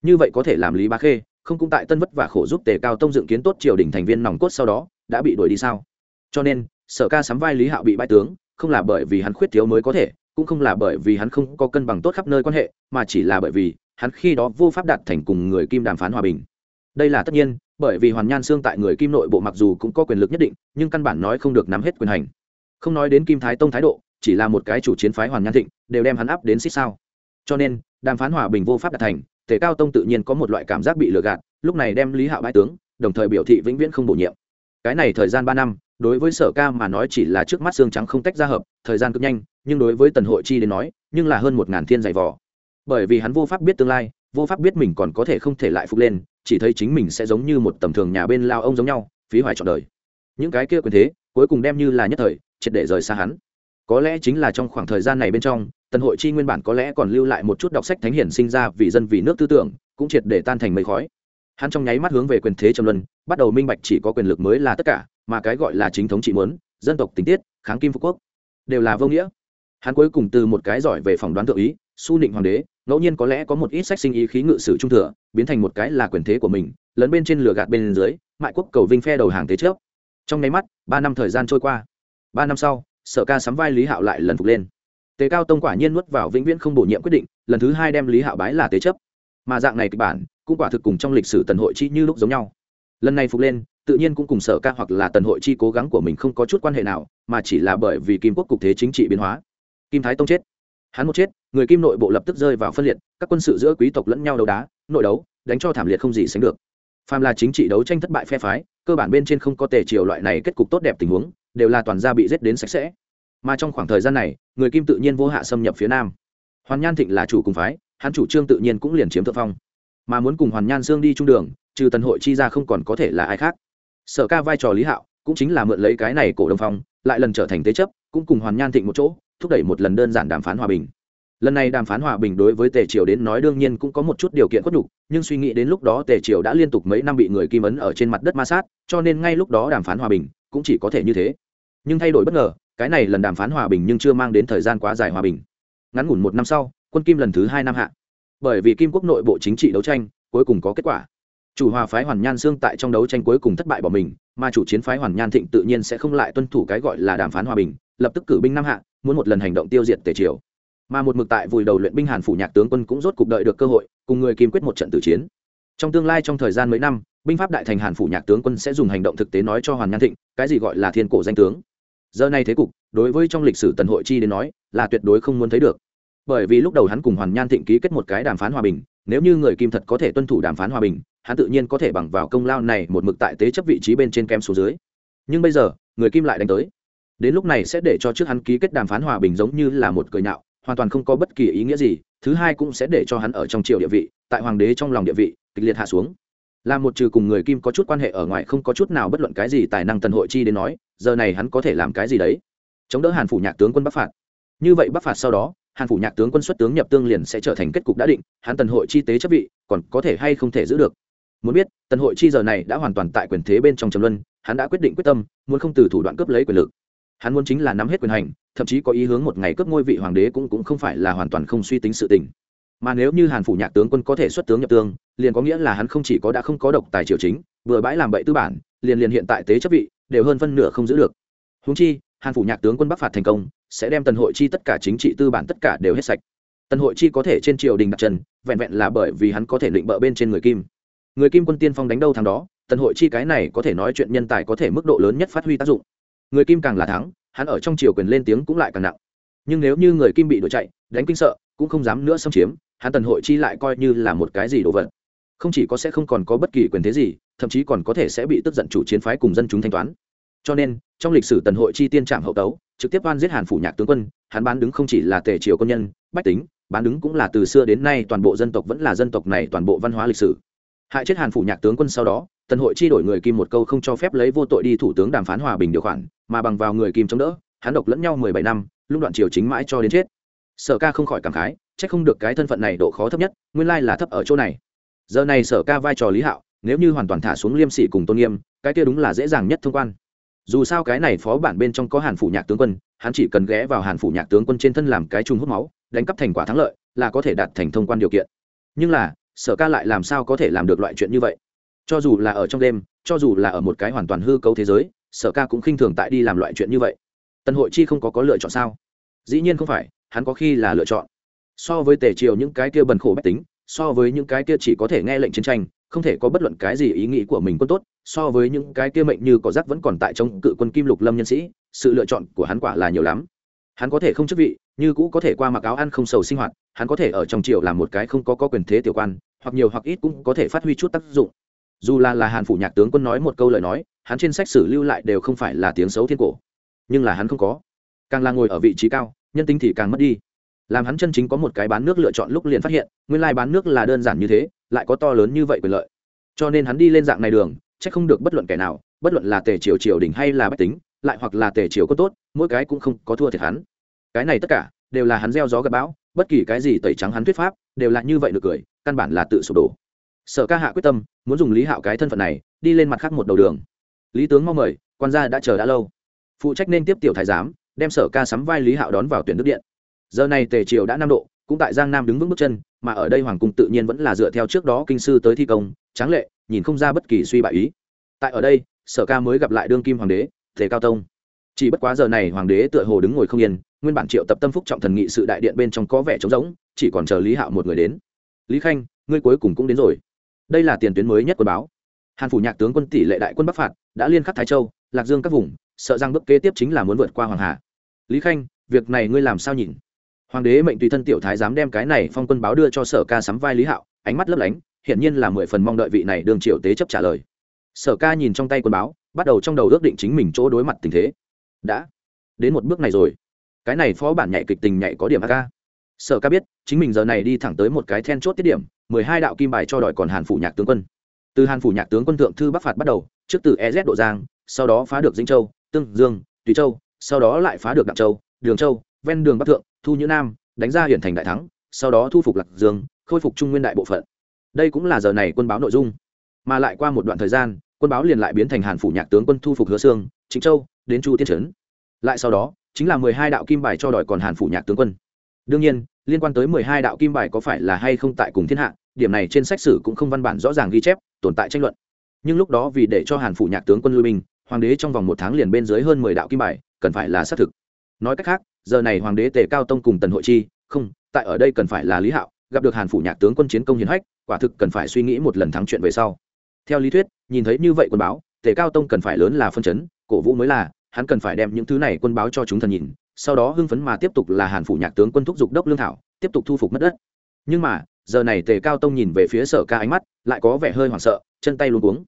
Speaker 1: Như vậy có thể làm lý bá khê, không cũng tại tân vất và khổ giúp tề cao tông dựng kiến tốt triều đình thành viên nòng cốt sau đó, đã bị đuổi đi sao? Cho nên sở ca sắm vai lý hạo bị bãi tướng, không là bởi vì hắn khuyết thiếu mới có thể, cũng không là bởi vì hắn không có cân bằng tốt khắp nơi quan hệ, mà chỉ là bởi vì hắn khi đó vô pháp đạt thành cùng người kim đàm phán hòa bình. Đây là tất nhiên, bởi vì hoàn nhan xương tại người kim nội bộ mặc dù cũng có quyền lực nhất định, nhưng căn bản nói không được nắm hết quyền hành. Không nói đến kim thái tông thái độ, chỉ là một cái chủ chiến phái hoàn nhan thịnh, đều đem hắn áp đến xích sao. Cho nên, đàm phán hòa bình vô pháp đạt thành thể cao tông tự nhiên có một loại cảm giác bị lừa gạt, lúc này đem lý hạo bãi tướng, đồng thời biểu thị vĩnh viễn không bổ nhiệm. Cái này thời gian ba năm đối với sở ca mà nói chỉ là trước mắt xương trắng không tách ra hợp, thời gian cực nhanh, nhưng đối với tần hội chi đến nói, nhưng là hơn một ngàn thiên dày vò. Bởi vì hắn vô pháp biết tương lai, vô pháp biết mình còn có thể không thể lại phục lên, chỉ thấy chính mình sẽ giống như một tầm thường nhà bên lao ông giống nhau, phí hoài trọn đời. Những cái kia quyền thế, cuối cùng đem như là nhất thời, triệt để rời xa hắn. Có lẽ chính là trong khoảng thời gian này bên trong, tần hội chi nguyên bản có lẽ còn lưu lại một chút đọc sách thánh hiển sinh ra vì dân vì nước tư tưởng, cũng triệt để tan thành mây khói. Hắn trong nháy mắt hướng về quyền thế trầm luân, bắt đầu minh bạch chỉ có quyền lực mới là tất cả mà cái gọi là chính thống trị muốn, dân tộc tình tiết, kháng kim phú quốc, đều là vô nghĩa. Hắn cuối cùng từ một cái giỏi về phỏng đoán tự ý, su nịnh hoàng đế, ngẫu nhiên có lẽ có một ít sách sinh ý khí ngự sử trung thừa, biến thành một cái là quyền thế của mình lớn bên trên lửa gạt bên dưới, mại quốc cầu vinh phe đầu hàng thế trước. Trong nháy mắt, ba năm thời gian trôi qua. Ba năm sau, sở ca sắm vai lý hạo lại lần phục lên. Tế cao tông quả nhiên nuốt vào vĩnh viễn không bổ nhiệm quyết định, lần thứ hai đem lý hạo bái là tế chấp. Mà dạng này kịch bản, cũng quả thực cùng trong lịch sử tần hội chi như lúc giống nhau. Lần này phục lên tự nhiên cũng cùng sở ca hoặc là tần hội chi cố gắng của mình không có chút quan hệ nào, mà chỉ là bởi vì kim quốc cục thế chính trị biến hóa. Kim thái tông chết. Hắn một chết, người kim nội bộ lập tức rơi vào phân liệt, các quân sự giữa quý tộc lẫn nhau đấu đá, nội đấu, đánh cho thảm liệt không gì sánh được. Phàm là chính trị đấu tranh thất bại phe phái, cơ bản bên trên không có tề triều loại này kết cục tốt đẹp tình huống, đều là toàn gia bị giết đến sạch sẽ. Mà trong khoảng thời gian này, người kim tự nhiên vô hạ xâm nhập phía nam. Hoàn nhan thịnh là chủ cùng phái, hắn chủ trương tự nhiên cũng liền chiếm thượng phong. Mà muốn cùng hoàn nhan dương đi trung đường, trừ tần hội chi ra không còn có thể là ai khác sở ca vai trò lý hạo cũng chính là mượn lấy cái này cổ đồng phong, lại lần trở thành tế chấp, cũng cùng hoàn nhan thịnh một chỗ, thúc đẩy một lần đơn giản đàm phán hòa bình. Lần này đàm phán hòa bình đối với tề triều đến nói đương nhiên cũng có một chút điều kiện khuất nhục, nhưng suy nghĩ đến lúc đó tề triều đã liên tục mấy năm bị người kim ấn ở trên mặt đất ma sát, cho nên ngay lúc đó đàm phán hòa bình cũng chỉ có thể như thế. Nhưng thay đổi bất ngờ, cái này lần đàm phán hòa bình nhưng chưa mang đến thời gian quá dài hòa bình. Ngắn ngủn một năm sau, quân kim lần thứ hai năm hạ. Bởi vì kim quốc nội bộ chính trị đấu tranh, cuối cùng có kết quả chủ hòa phái hoàn nhan xương tại trong đấu tranh cuối cùng thất bại bỏ mình, mà chủ chiến phái hoàn nhan thịnh tự nhiên sẽ không lại tuân thủ cái gọi là đàm phán hòa bình, lập tức cử binh năm hạ, muốn một lần hành động tiêu diệt tề triều. Mà một mực tại vùi đầu luyện binh hàn phủ nhạc tướng quân cũng rốt cục đợi được cơ hội, cùng người kim quyết một trận tử chiến. Trong tương lai trong thời gian mấy năm, binh pháp đại thành hàn phủ nhạc tướng quân sẽ dùng hành động thực tế nói cho hoàn nhan thịnh, cái gì gọi là thiên cổ danh tướng. Giờ này thế cục, đối với trong lịch sử tần hội chi đến nói, là tuyệt đối không muốn thấy được bởi vì lúc đầu hắn cùng hoàn nhan thịnh ký kết một cái đàm phán hòa bình, nếu như người kim thật có thể tuân thủ đàm phán hòa bình, hắn tự nhiên có thể bằng vào công lao này một mực tại tế chấp vị trí bên trên kem số dưới. Nhưng bây giờ, người kim lại đánh tới. Đến lúc này sẽ để cho trước hắn ký kết đàm phán hòa bình giống như là một cười nhạo, hoàn toàn không có bất kỳ ý nghĩa gì, thứ hai cũng sẽ để cho hắn ở trong triều địa vị, tại hoàng đế trong lòng địa vị, kịch liệt hạ xuống. Là một trừ cùng người kim có chút quan hệ ở ngoài không có chút nào bất luận cái gì tài năng tần hội chi đến nói, giờ này hắn có thể làm cái gì đấy? Chống đỡ hàn phủ nhạc tướng quân bắc phạt. Như vậy bắc phạt sau đó hàn phủ nhạc tướng quân xuất tướng nhập tương liền sẽ trở thành kết cục đã định, hắn tần hội chi tế chấp vị, còn có thể hay không thể giữ được? Muốn biết, tần hội chi giờ này đã hoàn toàn tại quyền thế bên trong trầm luân, hắn đã quyết định quyết tâm, muốn không từ thủ đoạn cướp lấy quyền lực. Hắn muốn chính là nắm hết quyền hành, thậm chí có ý hướng một ngày cướp ngôi vị hoàng đế cũng cũng không phải là hoàn toàn không suy tính sự tình. Mà nếu như hàn phủ nhạc tướng quân có thể xuất tướng nhập tương, liền có nghĩa là hắn không chỉ có đã không có độc tài triều chính, vừa bãi làm bậy tư bản, liền liền hiện tại tế chấp vị, đều hơn phân nửa không giữ được. Húng chi hàn phủ nhạc tướng quân bắc phạt thành công, sẽ đem tần hội chi tất cả chính trị tư bản tất cả đều hết sạch. Tần hội chi có thể trên triều đình đặt chân, vẹn vẹn là bởi vì hắn có thể định bợ bên trên người kim. Người kim quân tiên phong đánh đâu thằng đó, tần hội chi cái này có thể nói chuyện nhân tài có thể mức độ lớn nhất phát huy tác dụng. Người kim càng là thắng, hắn ở trong triều quyền lên tiếng cũng lại càng nặng. Nhưng nếu như người kim bị đuổi chạy, đánh kinh sợ, cũng không dám nữa xâm chiếm, hắn tần hội chi lại coi như là một cái gì đồ vật. Không chỉ có sẽ không còn có bất kỳ quyền thế gì, thậm chí còn có thể sẽ bị tức giận chủ chiến phái cùng dân chúng thanh toán cho nên, trong lịch sử tần hội chi tiên trạm hậu tấu, trực tiếp oan giết hàn phủ nhạc tướng quân, hắn bán đứng không chỉ là tề triều quân nhân, bách tính, bán đứng cũng là từ xưa đến nay toàn bộ dân tộc vẫn là dân tộc này toàn bộ văn hóa lịch sử. Hại chết hàn phủ nhạc tướng quân sau đó, tần hội chi đổi người kim một câu không cho phép lấy vô tội đi thủ tướng đàm phán hòa bình điều khoản, mà bằng vào người kim chống đỡ, hắn độc lẫn nhau mười bảy năm lúc đoạn triều chính mãi cho đến chết. Sở ca không khỏi cảm khái, chắc không được cái thân phận này độ khó thấp nhất, nguyên lai là thấp ở chỗ này. Giờ này sở ca vai trò lý hạo, nếu như hoàn toàn thả xuống liêm sỉ cùng tôn nghiêm, cái kia đúng là dễ dàng nhất thông quan dù sao cái này phó bản bên trong có hàn phủ nhạc tướng quân, hắn chỉ cần ghé vào hàn phủ nhạc tướng quân trên thân làm cái chung hút máu, đánh cắp thành quả thắng lợi, là có thể đạt thành thông quan điều kiện. Nhưng là, sở ca lại làm sao có thể làm được loại chuyện như vậy? Cho dù là ở trong đêm, cho dù là ở một cái hoàn toàn hư cấu thế giới, sở ca cũng khinh thường tại đi làm loại chuyện như vậy. Tần hội chi không có có lựa chọn sao? Dĩ nhiên không phải, hắn có khi là lựa chọn. So với tề triều những cái kia bần khổ bách tính, so với những cái kia chỉ có thể nghe lệnh chiến tranh không thể có bất luận cái gì ý nghĩ của mình quân tốt, so với những cái kia mệnh như có rắc vẫn còn tại trong cự quân kim lục lâm nhân sĩ, sự lựa chọn của hắn quả là nhiều lắm. Hắn có thể không chức vị, như cũ có thể qua mặc áo ăn không sầu sinh hoạt, hắn có thể ở trong triều làm một cái không có có quyền thế tiểu quan, hoặc nhiều hoặc ít cũng có thể phát huy chút tác dụng. Dù là là hàn phủ nhạc tướng quân nói một câu lời nói, hắn trên sách sử lưu lại đều không phải là tiếng xấu thiên cổ. Nhưng là hắn không có. Càng là ngồi ở vị trí cao, nhân tính thì càng mất đi. Làm hắn chân chính có một cái bán nước lựa chọn lúc liền phát hiện, nguyên lai bán nước là đơn giản như thế lại có to lớn như vậy quyền lợi. Cho nên hắn đi lên dạng này đường, chắc không được bất luận kẻ nào, bất luận là tề triều triều đình hay là bách tính, lại hoặc là tề triều có tốt, mỗi cái cũng không có thua thiệt hắn. Cái này tất cả, đều là hắn gieo gió gặp bão, bất kỳ cái gì tẩy trắng hắn thuyết pháp, đều là như vậy được cười, căn bản là tự sụp đổ. Sở ca hạ quyết tâm, muốn dùng lý hạo cái thân phận này, đi lên mặt khác một đầu đường. Lý tướng mong mời, quan gia đã chờ đã lâu. Phụ trách nên tiếp tiểu thái giám, đem sở ca sắm vai lý hạo đón vào tuyển đức điện. Giờ này tề triều đã năm độ, cũng tại giang nam đứng vững bước chân mà ở đây hoàng cung tự nhiên vẫn là dựa theo trước đó kinh sư tới thi công, tráng lệ, nhìn không ra bất kỳ suy bại ý. Tại ở đây, sở ca mới gặp lại đương kim hoàng đế thế cao tông. Chỉ bất quá giờ này hoàng đế tựa hồ đứng ngồi không yên, nguyên bản triệu tập tâm phúc trọng thần nghị sự đại điện bên trong có vẻ trống rỗng, chỉ còn chờ lý hạo một người đến. Lý khanh, ngươi cuối cùng cũng đến rồi. Đây là tiền tuyến mới nhất của báo. Hàn phủ nhạc tướng quân tỷ lệ đại quân bắc phạt đã liên khắc thái châu, lạc dương các vùng, sợ rằng bước kế tiếp chính là muốn vượt qua hoàng hà. Lý khanh, việc này ngươi làm sao nhìn? Hoàng đế mệnh tùy thân tiểu thái dám đem cái này phong quân báo đưa cho sở ca sắm vai lý hạo, ánh mắt lấp lánh, hiển nhiên là mười phần mong đợi vị này đường triệu tế chấp trả lời. Sở ca nhìn trong tay quân báo, bắt đầu trong đầu ước định chính mình chỗ đối mặt tình thế. Đã. Đến một bước này rồi. Cái này phó bản nhạy kịch tình nhạy có điểm a ca sở ca biết, chính mình giờ này đi thẳng tới một cái then chốt tiết điểm, mười hai đạo kim bài cho đòi còn hàn phủ nhạc tướng quân. Từ hàn phủ nhạc tướng quân thượng thư bắc phạt bắt đầu, trước từ ez độ giang, sau đó phá được dĩnh châu, tương dương, tùy châu, sau đó lại phá được đặng châu, đường châu ven đường bắc thượng, thu nhữ nam, đánh ra hiển thành đại thắng, sau đó thu phục lạc dương, khôi phục trung nguyên đại bộ phận. Đây cũng là giờ này quân báo nội dung. Mà lại qua một đoạn thời gian, quân báo liền lại biến thành hàn phủ nhạc tướng quân thu phục hứa sương chính châu, đến chu tiên trấn. Lại sau đó, chính là mười hai đạo kim bài cho đòi còn hàn phủ nhạc tướng quân. Đương nhiên, liên quan tới mười hai đạo kim bài có phải là hay không tại cùng thiên hạ, điểm này trên sách sử cũng không văn bản rõ ràng ghi chép, tồn tại tranh luận. Nhưng lúc đó vì để cho hàn phủ nhạc tướng quân lui binh, hoàng đế trong vòng một tháng liền bên dưới hơn mười đạo kim bài, cần phải là xác thực. Nói cách khác giờ này hoàng đế tề cao tông cùng tần hội chi, không, tại ở đây cần phải là lý hạo, gặp được hàn phủ nhạc tướng quân chiến công hiến hách, quả thực cần phải suy nghĩ một lần thắng chuyện về sau. Theo lý thuyết, nhìn thấy như vậy quân báo, tề cao tông cần phải lớn là phân chấn, cổ vũ mới là, hắn cần phải đem những thứ này quân báo cho chúng thần nhìn, sau đó hưng phấn mà tiếp tục là hàn phủ nhạc tướng quân thúc giục đốc lương thảo, tiếp tục thu phục mất đất. Nhưng mà, giờ này tề cao tông nhìn về phía sở ca ánh mắt, lại có vẻ hơi hoảng sợ, chân tay luôn cuống.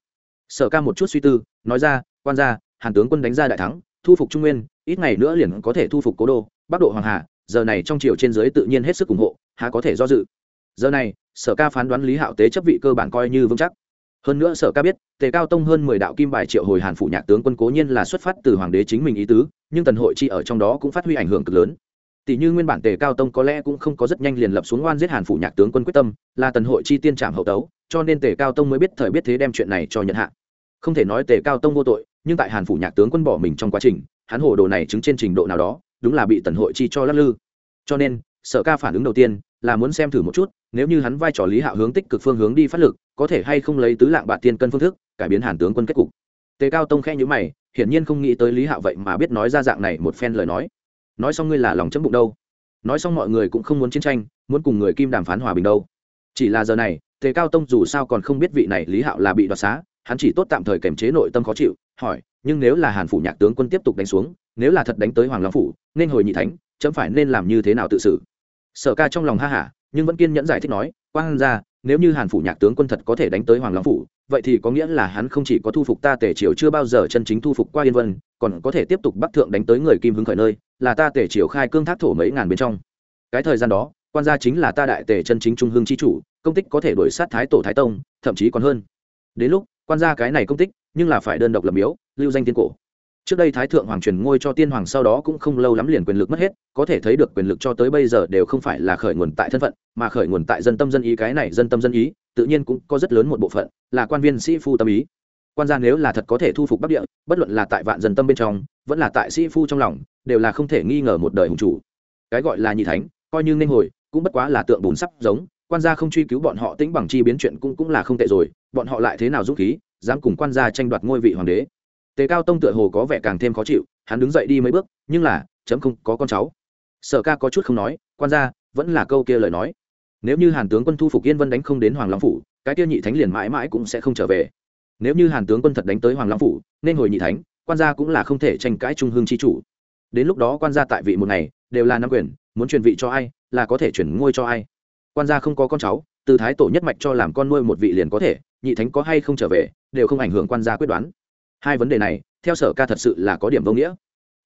Speaker 1: Sở ca một chút suy tư, nói ra, quan ra hàn tướng quân đánh ra đại thắng, thu phục trung nguyên ít ngày nữa liền có thể thu phục cố đô, bắc độ hoàng hà, giờ này trong triều trên dưới tự nhiên hết sức ủng hộ, há có thể do dự. Giờ này, sở ca phán đoán lý hạo tế chấp vị cơ bản coi như vững chắc. Hơn nữa sở ca biết, tề cao tông hơn mười đạo kim bài triệu hồi hàn phủ nhạc tướng quân cố nhiên là xuất phát từ hoàng đế chính mình ý tứ, nhưng tần hội chi ở trong đó cũng phát huy ảnh hưởng cực lớn. Tỷ như nguyên bản tề cao tông có lẽ cũng không có rất nhanh liền lập xuống oan giết hàn phủ nhạc tướng quân quyết tâm, là tần hội chi tiên trảm hậu tấu, cho nên tề cao tông mới biết thời biết thế đem chuyện này cho nhận hạ. Không thể nói tề cao tông vô tội, nhưng tại hàn phủ nhạc tướng quân bỏ mình trong quá trình hắn hồ đồ này chứng trên trình độ nào đó, đúng là bị tần hội chi cho lắc lư. Cho nên, sở ca phản ứng đầu tiên là muốn xem thử một chút, nếu như hắn vai trò lý hạo hướng tích cực phương hướng đi phát lực, có thể hay không lấy tứ lạng bạc tiên cân phương thức, cải biến hàn tướng quân kết cục. Tề cao tông khe nhữ mày, hiển nhiên không nghĩ tới lý hạo vậy mà biết nói ra dạng này một phen lời nói. Nói xong ngươi là lòng chấm bụng đâu? Nói xong mọi người cũng không muốn chiến tranh, muốn cùng người kim đàm phán hòa bình đâu. Chỉ là giờ này, tề cao tông dù sao còn không biết vị này lý hạo là bị đoạt xá, hắn chỉ tốt tạm thời kềm chế nội tâm khó chịu, hỏi nhưng nếu là hàn phủ nhạc tướng quân tiếp tục đánh xuống, nếu là thật đánh tới hoàng long phủ, nên hồi nhị thánh, chấm phải nên làm như thế nào tự xử? Sở ca trong lòng ha hả, nhưng vẫn kiên nhẫn giải thích nói, quang ra nếu như hàn phủ nhạc tướng quân thật có thể đánh tới hoàng long phủ, vậy thì có nghĩa là hắn không chỉ có thu phục ta tể triều chưa bao giờ chân chính thu phục qua yên vân, còn có thể tiếp tục bắc thượng đánh tới người kim hứng khởi nơi, là ta tể triều khai cương thác thổ mấy ngàn bên trong. Cái thời gian đó, quan gia chính là ta đại tể chân chính trung hương chi chủ, công tích có thể đổi sát thái tổ thái tông, thậm chí còn hơn. Đến lúc, quan gia cái này công tích, nhưng là phải đơn độc lập miếu lưu danh tiên cổ. Trước đây thái thượng hoàng truyền ngôi cho tiên hoàng, sau đó cũng không lâu lắm liền quyền lực mất hết, có thể thấy được quyền lực cho tới bây giờ đều không phải là khởi nguồn tại thân phận, mà khởi nguồn tại dân tâm dân ý, cái này dân tâm dân ý, tự nhiên cũng có rất lớn một bộ phận là quan viên sĩ phu tâm ý. Quan gia nếu là thật có thể thu phục bắc địa, bất luận là tại vạn dân tâm bên trong, vẫn là tại sĩ phu trong lòng, đều là không thể nghi ngờ một đời hùng chủ. Cái gọi là nhị thánh, coi như nên hồi, cũng bất quá là tượng bùn sắp giống, quan gia không truy cứu bọn họ tính bằng chi biến chuyện cũng cũng là không tệ rồi, bọn họ lại thế nào dũng khí, dám cùng quan gia tranh đoạt ngôi vị hoàng đế tề cao tông tựa hồ có vẻ càng thêm khó chịu, hắn đứng dậy đi mấy bước, nhưng là, chấm không có con cháu. Sở ca có chút không nói, quan gia, vẫn là câu kia lời nói. Nếu như hàn tướng quân thu phục yên vân đánh không đến hoàng long phủ, cái kia nhị thánh liền mãi mãi cũng sẽ không trở về. Nếu như hàn tướng quân thật đánh tới hoàng long phủ, nên hồi nhị thánh, quan gia cũng là không thể tranh cãi trung hương chi chủ. Đến lúc đó quan gia tại vị một ngày, đều là nam quyền, muốn truyền vị cho ai, là có thể chuyển ngôi cho ai. Quan gia không có con cháu, từ thái tổ nhất mạch cho làm con nuôi một vị liền có thể, nhị thánh có hay không trở về, đều không ảnh hưởng quan gia quyết đoán hai vấn đề này, theo sở ca thật sự là có điểm vô nghĩa.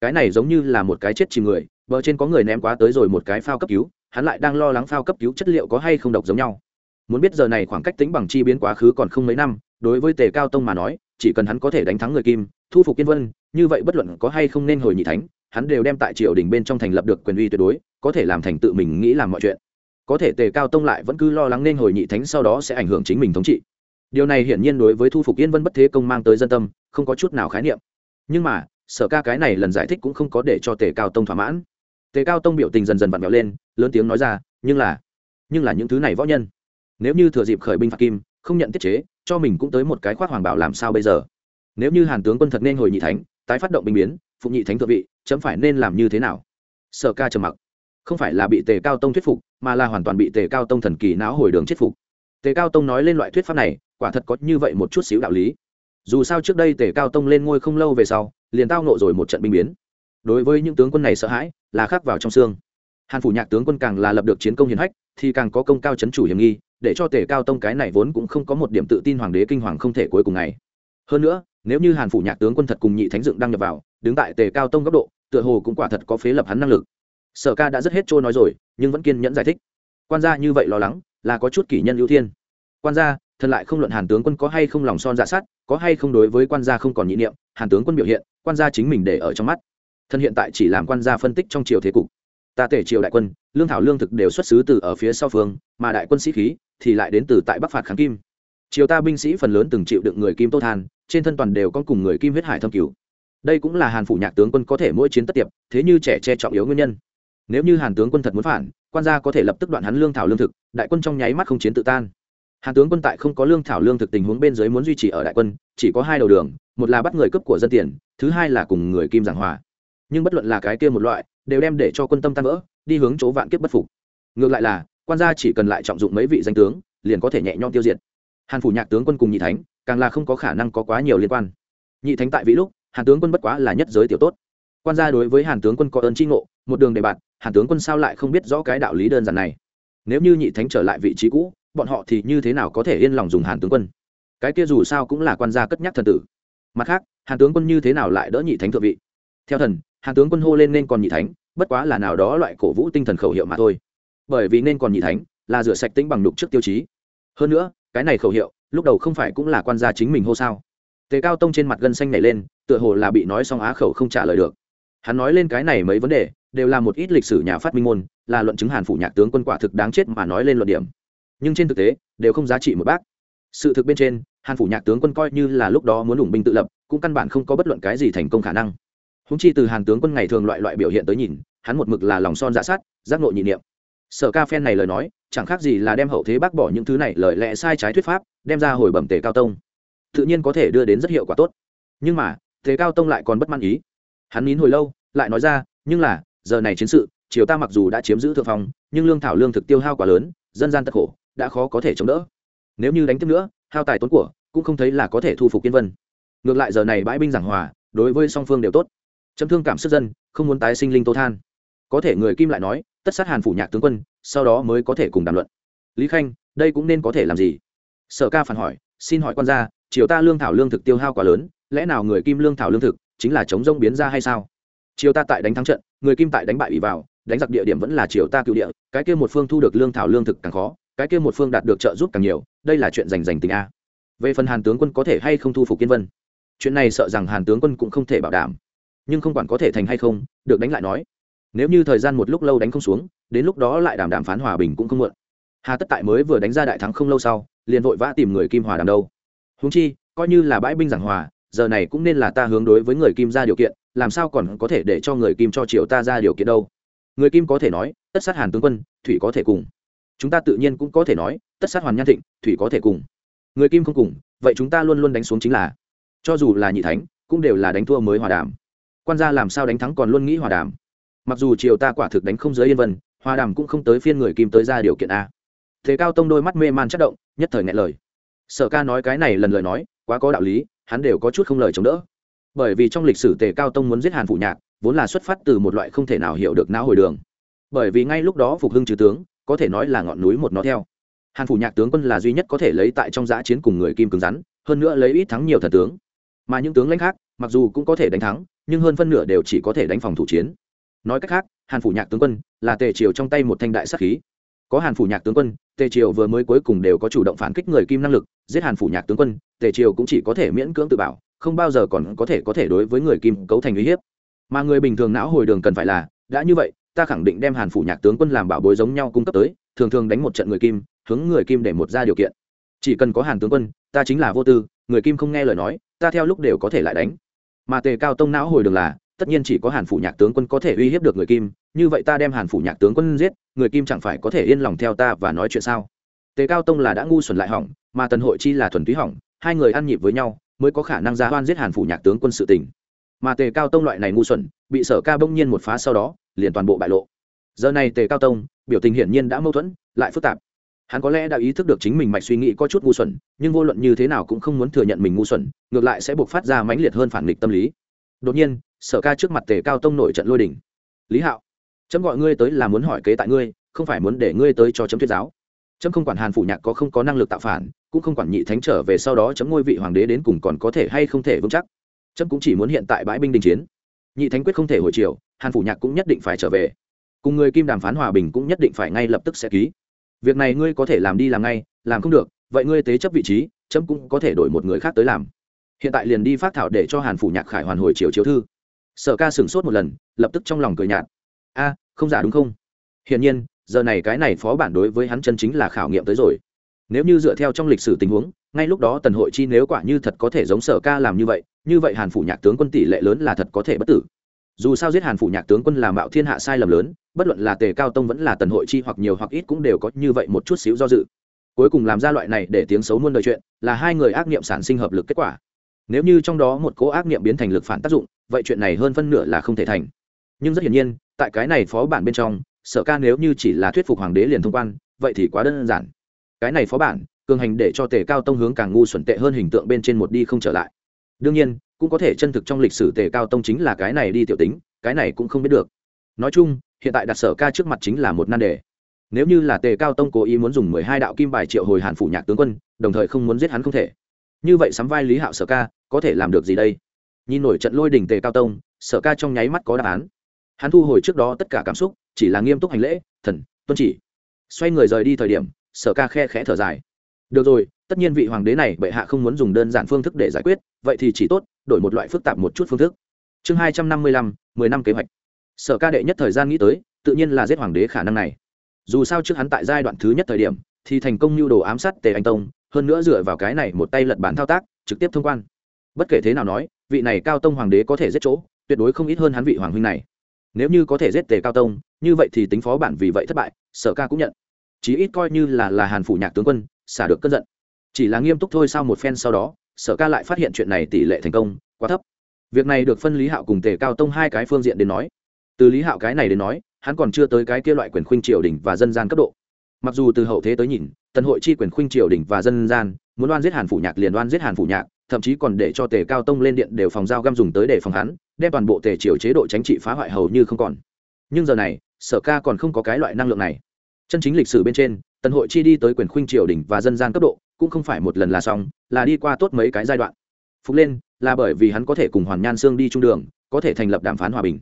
Speaker 1: Cái này giống như là một cái chết chìm người, bờ trên có người ném quá tới rồi một cái phao cấp cứu, hắn lại đang lo lắng phao cấp cứu chất liệu có hay không độc giống nhau. Muốn biết giờ này khoảng cách tính bằng chi biến quá khứ còn không mấy năm, đối với tề cao tông mà nói, chỉ cần hắn có thể đánh thắng người kim, thu phục kiên vân, như vậy bất luận có hay không nên hồi nhị thánh, hắn đều đem tại triều đình bên trong thành lập được quyền uy tuyệt đối, có thể làm thành tự mình nghĩ làm mọi chuyện. Có thể tề cao tông lại vẫn cứ lo lắng nên hồi nhị thánh sau đó sẽ ảnh hưởng chính mình thống trị điều này hiển nhiên đối với thu phục yên vân bất thế công mang tới dân tâm, không có chút nào khái niệm. Nhưng mà, sở ca cái này lần giải thích cũng không có để cho tề cao tông thỏa mãn. Tề cao tông biểu tình dần dần vặn vẹo lên, lớn tiếng nói ra, nhưng là nhưng là những thứ này võ nhân, nếu như thừa dịp khởi binh phạt kim, không nhận tiết chế, cho mình cũng tới một cái khoác hoàng bảo làm sao bây giờ? Nếu như hàn tướng quân thật nên hồi nhị thánh, tái phát động binh biến phục nhị thánh thượng vị, chấm phải nên làm như thế nào? Sở ca trầm mặc. Không phải là bị tề cao tông thuyết phục, mà là hoàn toàn bị tề cao tông thần kỳ não hồi đường chết phục. Tề cao tông nói lên loại thuyết pháp này quả thật có như vậy một chút xíu đạo lý. Dù sao trước đây tề cao tông lên ngôi không lâu về sau, liền tao nộ rồi một trận binh biến. Đối với những tướng quân này sợ hãi, là khắc vào trong xương. Hàn phủ nhạc tướng quân càng là lập được chiến công hiền hách, thì càng có công cao chấn chủ hiểm nghi, để cho tề cao tông cái này vốn cũng không có một điểm tự tin hoàng đế kinh hoàng không thể cuối cùng này. Hơn nữa, nếu như hàn phủ nhạc tướng quân thật cùng nhị thánh dựng đăng nhập vào, đứng tại tề cao tông góc độ, tựa hồ cũng quả thật có phế lập hắn năng lực. Sở ca đã rất hết trôi nói rồi, nhưng vẫn kiên nhẫn giải thích. Quan gia như vậy lo lắng, là có chút kỷ nhân ưu thiên. Quan gia thần lại không luận hàn tướng quân có hay không lòng son dạ sát, có hay không đối với quan gia không còn nhị niệm, hàn tướng quân biểu hiện, quan gia chính mình để ở trong mắt. Thân hiện tại chỉ làm quan gia phân tích trong triều thế cục. Ta tể triều đại quân, lương thảo lương thực đều xuất xứ từ ở phía sau phương, mà đại quân sĩ khí thì lại đến từ tại bắc phạt kháng kim. Triều ta binh sĩ phần lớn từng chịu đựng người kim tô than, trên thân toàn đều có cùng người kim huyết hải thâm cứu đây cũng là hàn phủ nhạc tướng quân có thể mỗi chiến tất tiệp, thế như trẻ che trọng yếu nguyên nhân. Nếu như hàn tướng quân thật muốn phản, quan gia có thể lập tức đoạn hắn lương thảo lương thực, đại quân trong nháy mắt không chiến tự tan hàn tướng quân tại không có lương thảo lương thực tình huống bên dưới muốn duy trì ở đại quân, chỉ có hai đầu đường, một là bắt người cấp của dân tiền, thứ hai là cùng người kim giảng hòa. Nhưng bất luận là cái kia một loại, đều đem để cho quân tâm tan vỡ, đi hướng chỗ vạn kiếp bất phục. Ngược lại là, quan gia chỉ cần lại trọng dụng mấy vị danh tướng, liền có thể nhẹ nhõm tiêu diệt. Hàn phủ nhạc tướng quân cùng nhị thánh, càng là không có khả năng có quá nhiều liên quan. Nhị thánh tại vĩ lúc, hàn tướng quân bất quá là nhất giới tiểu tốt. Quan gia đối với hàn tướng quân có ơn tri ngộ, một đường đề bạt, hàn tướng quân sao lại không biết rõ cái đạo lý đơn giản này? Nếu như nhị thánh trở lại vị trí cũ bọn họ thì như thế nào có thể yên lòng dùng hàn tướng quân? Cái kia dù sao cũng là quan gia cất nhắc thần tử. Mặt khác, hàn tướng quân như thế nào lại đỡ nhị thánh thượng vị? Theo thần, hàn tướng quân hô lên nên còn nhị thánh, bất quá là nào đó loại cổ vũ tinh thần khẩu hiệu mà thôi. Bởi vì nên còn nhị thánh là rửa sạch tính bằng đục trước tiêu chí. Hơn nữa, cái này khẩu hiệu, lúc đầu không phải cũng là quan gia chính mình hô sao? Tề cao tông trên mặt gân xanh nảy lên, tựa hồ là bị nói xong á khẩu không trả lời được. Hắn nói lên cái này mấy vấn đề, đều là một ít lịch sử nhà phát minh môn, là luận chứng hàn phủ nhạc tướng quân quả thực đáng chết mà nói lên luận điểm nhưng trên thực tế đều không giá trị một bác. Sự thực bên trên, hàn phủ nhạc tướng quân coi như là lúc đó muốn ủng binh tự lập, cũng căn bản không có bất luận cái gì thành công khả năng. Húng chi từ hàn tướng quân ngày thường loại loại biểu hiện tới nhìn, hắn một mực là lòng son dạ sát, giác nội nhị niệm. Sở ca phen này lời nói, chẳng khác gì là đem hậu thế bác bỏ những thứ này lời lẽ sai trái thuyết pháp, đem ra hồi bẩm tề cao tông. Tự nhiên có thể đưa đến rất hiệu quả tốt. Nhưng mà, tề cao tông lại còn bất mãn ý. Hắn nín hồi lâu, lại nói ra, nhưng là, giờ này chiến sự, triều ta mặc dù đã chiếm giữ thượng phong, nhưng lương thảo lương thực tiêu hao quá lớn, dân gian tật khổ đã khó có thể chống đỡ. Nếu như đánh tiếp nữa, hao tài tốn của, cũng không thấy là có thể thu phục yên vân. Ngược lại giờ này bãi binh giảng hòa, đối với song phương đều tốt. Chấm thương cảm sức dân, không muốn tái sinh linh tô than. Có thể người kim lại nói, tất sát hàn phủ nhạc tướng quân, sau đó mới có thể cùng đàm luận. Lý khanh, đây cũng nên có thể làm gì? Sở ca phản hỏi, xin hỏi quan gia, triều ta lương thảo lương thực tiêu hao quá lớn, lẽ nào người kim lương thảo lương thực chính là chống rông biến ra hay sao? Triều ta tại đánh thắng trận, người kim tại đánh bại bị vào, đánh giặc địa điểm vẫn là triều ta cựu địa, cái kia một phương thu được lương thảo lương thực càng khó cái kia một phương đạt được trợ giúp càng nhiều, đây là chuyện giành giành tình a. Về phần hàn tướng quân có thể hay không thu phục kiên vân? Chuyện này sợ rằng hàn tướng quân cũng không thể bảo đảm. Nhưng không quản có thể thành hay không, được đánh lại nói. Nếu như thời gian một lúc lâu đánh không xuống, đến lúc đó lại đàm đàm phán hòa bình cũng không muộn. Hà tất tại mới vừa đánh ra đại thắng không lâu sau, liền vội vã tìm người kim hòa đàm đâu. Húng chi, coi như là bãi binh giảng hòa, giờ này cũng nên là ta hướng đối với người kim ra điều kiện, làm sao còn có thể để cho người kim cho triều ta ra điều kiện đâu? Người kim có thể nói, tất sát hàn tướng quân, thủy có thể cùng chúng ta tự nhiên cũng có thể nói, tất sát hoàn nhan thịnh, thủy có thể cùng. Người kim không cùng, vậy chúng ta luôn luôn đánh xuống chính là. Cho dù là nhị thánh, cũng đều là đánh thua mới hòa đàm. Quan gia làm sao đánh thắng còn luôn nghĩ hòa đàm. Mặc dù triều ta quả thực đánh không giới yên vân, hòa đàm cũng không tới phiên người kim tới ra điều kiện a. Thế cao tông đôi mắt mê man chất động, nhất thời ngại lời. Sở ca nói cái này lần lời nói, quá có đạo lý, hắn đều có chút không lời chống đỡ. Bởi vì trong lịch sử tề cao tông muốn giết hàn phụ nhạc, vốn là xuất phát từ một loại không thể nào hiểu được não hồi đường. Bởi vì ngay lúc đó phục hưng trừ tướng có thể nói là ngọn núi một nó theo. Hàn phủ nhạc tướng quân là duy nhất có thể lấy tại trong giã chiến cùng người kim cứng rắn, hơn nữa lấy ít thắng nhiều thần tướng. Mà những tướng lãnh khác, mặc dù cũng có thể đánh thắng, nhưng hơn phân nửa đều chỉ có thể đánh phòng thủ chiến. Nói cách khác, hàn phủ nhạc tướng quân là tề triều trong tay một thanh đại sắc khí. Có hàn phủ nhạc tướng quân, tề triều vừa mới cuối cùng đều có chủ động phản kích người kim năng lực, giết hàn phủ nhạc tướng quân, tề triều cũng chỉ có thể miễn cưỡng tự bảo, không bao giờ còn có thể có thể đối với người kim cấu thành uy hiếp. Mà người bình thường não hồi đường cần phải là, đã như vậy ta khẳng định đem hàn phủ nhạc tướng quân làm bảo bối giống nhau cung cấp tới, thường thường đánh một trận người kim, hướng người kim để một ra điều kiện. Chỉ cần có hàn tướng quân, ta chính là vô tư, người kim không nghe lời nói, ta theo lúc đều có thể lại đánh. Mà tề cao tông não hồi đường là, tất nhiên chỉ có hàn phủ nhạc tướng quân có thể uy hiếp được người kim, như vậy ta đem hàn phủ nhạc tướng quân giết, người kim chẳng phải có thể yên lòng theo ta và nói chuyện sao? Tề cao tông là đã ngu xuẩn lại hỏng, mà tần hội chi là thuần túy hỏng, hai người ăn nhịp với nhau, mới có khả năng ra hoan giết hàn phủ nhạc tướng quân sự tình. Mà tề cao tông loại này ngu xuẩn, bị sở ca bỗng nhiên một phá sau đó liền toàn bộ bại lộ. Giờ này tề cao tông, biểu tình hiển nhiên đã mâu thuẫn, lại phức tạp. Hắn có lẽ đã ý thức được chính mình mạch suy nghĩ có chút ngu xuẩn, nhưng vô luận như thế nào cũng không muốn thừa nhận mình ngu xuẩn, ngược lại sẽ buộc phát ra mãnh liệt hơn phản nghịch tâm lý. Đột nhiên, sở ca trước mặt tề cao tông nổi trận lôi đỉnh lý hạo, chấm gọi ngươi tới là muốn hỏi kế tại ngươi, không phải muốn để ngươi tới cho chấm thuyết giáo. Chấm không quản hàn phủ nhạc có không có năng lực tạo phản, cũng không quản nhị thánh trở về sau đó chấm ngôi vị hoàng đế đến cùng còn có thể hay không thể vững chắc. Chấm cũng chỉ muốn hiện tại bãi binh đình chiến. Nhị thánh quyết không thể hồi chiều hàn phủ nhạc cũng nhất định phải trở về. Cùng người kim đàm phán hòa bình cũng nhất định phải ngay lập tức sẽ ký. Việc này ngươi có thể làm đi làm ngay, làm không được, vậy ngươi tế chấp vị trí, chấm cũng có thể đổi một người khác tới làm. Hiện tại liền đi phát thảo để cho hàn phủ nhạc khải hoàn hồi chiều chiếu thư. Sở ca sửng sốt một lần, lập tức trong lòng cười nhạt. A, không giả đúng không? Hiển nhiên, giờ này cái này phó bản đối với hắn chân chính là khảo nghiệm tới rồi. Nếu như dựa theo trong lịch sử tình huống, ngay lúc đó tần hội chi nếu quả như thật có thể giống sở ca làm như vậy như vậy hàn phủ nhạc tướng quân tỷ lệ lớn là thật có thể bất tử dù sao giết hàn phủ nhạc tướng quân là mạo thiên hạ sai lầm lớn, bất luận là tề cao tông vẫn là tần hội chi hoặc nhiều hoặc ít cũng đều có như vậy một chút xíu do dự. Cuối cùng làm ra loại này để tiếng xấu muôn đời chuyện, là hai người ác nghiệm sản sinh hợp lực kết quả. Nếu như trong đó một cố ác nghiệm biến thành lực phản tác dụng, vậy chuyện này hơn phân nửa là không thể thành. Nhưng rất hiển nhiên, tại cái này phó bản bên trong, sở ca nếu như chỉ là thuyết phục hoàng đế liền thông quan, vậy thì quá đơn giản. Cái này phó bản, cường hành để cho tề cao tông hướng càng ngu xuẩn tệ hơn hình tượng bên trên một đi không trở lại đương nhiên, cũng có thể chân thực trong lịch sử tề cao tông chính là cái này đi tiểu tính, cái này cũng không biết được. Nói chung, hiện tại đặt sở ca trước mặt chính là một nan đề. Nếu như là tề cao tông cố ý muốn dùng mười hai đạo kim bài triệu hồi hàn phủ nhạc tướng quân, đồng thời không muốn giết hắn không thể. Như vậy sắm vai lý hạo sở ca, có thể làm được gì đây? Nhìn nổi trận lôi đỉnh tề cao tông, sở ca trong nháy mắt có đáp án. Hắn thu hồi trước đó tất cả cảm xúc, chỉ là nghiêm túc hành lễ, thần, tuân chỉ. Xoay người rời đi thời điểm, sở ca khe khẽ thở dài. Được rồi tất nhiên vị hoàng đế này bệ hạ không muốn dùng đơn giản phương thức để giải quyết, vậy thì chỉ tốt, đổi một loại phức tạp một chút phương thức. Chương hai trăm năm mươi lăm, mười năm kế hoạch. Sở ca đệ nhất thời gian nghĩ tới, tự nhiên là giết hoàng đế khả năng này. Dù sao trước hắn tại giai đoạn thứ nhất thời điểm, thì thành công mưu đồ ám sát tề anh tông, hơn nữa dựa vào cái này một tay lật bản thao tác, trực tiếp thông quan. Bất kể thế nào nói, vị này cao tông hoàng đế có thể giết chỗ, tuyệt đối không ít hơn hắn vị hoàng huynh này. Nếu như có thể giết tề cao tông, như vậy thì tính phó bản vì vậy thất bại, sở ca cũng nhận. Chí ít coi như là là hàn phủ nhạc tướng quân, xả được cơn giận chỉ là nghiêm túc thôi sau một phen sau đó, sở ca lại phát hiện chuyện này tỷ lệ thành công, quá thấp. Việc này được phân lý hạo cùng tề cao tông hai cái phương diện đến nói. Từ lý hạo cái này đến nói, hắn còn chưa tới cái kia loại quyền khuynh triều đình và dân gian cấp độ. Mặc dù từ hậu thế tới nhìn, tần hội chi quyền khuynh triều đình và dân gian, muốn oan giết hàn phủ nhạc liền oan giết hàn phủ nhạc, thậm chí còn để cho tề cao tông lên điện đều phòng giao găm dùng tới để phòng hắn, đem toàn bộ tề triều chế độ chính trị phá hoại hầu như không còn. Nhưng giờ này, sở ca còn không có cái loại năng lượng này. Chân chính lịch sử bên trên, tần hội chi đi tới quyền khuynh triều đình và dân gian cấp độ cũng không phải một lần là xong, là đi qua tốt mấy cái giai đoạn. Phục lên, là bởi vì hắn có thể cùng hoàn nhan sương đi trung đường, có thể thành lập đàm phán hòa bình.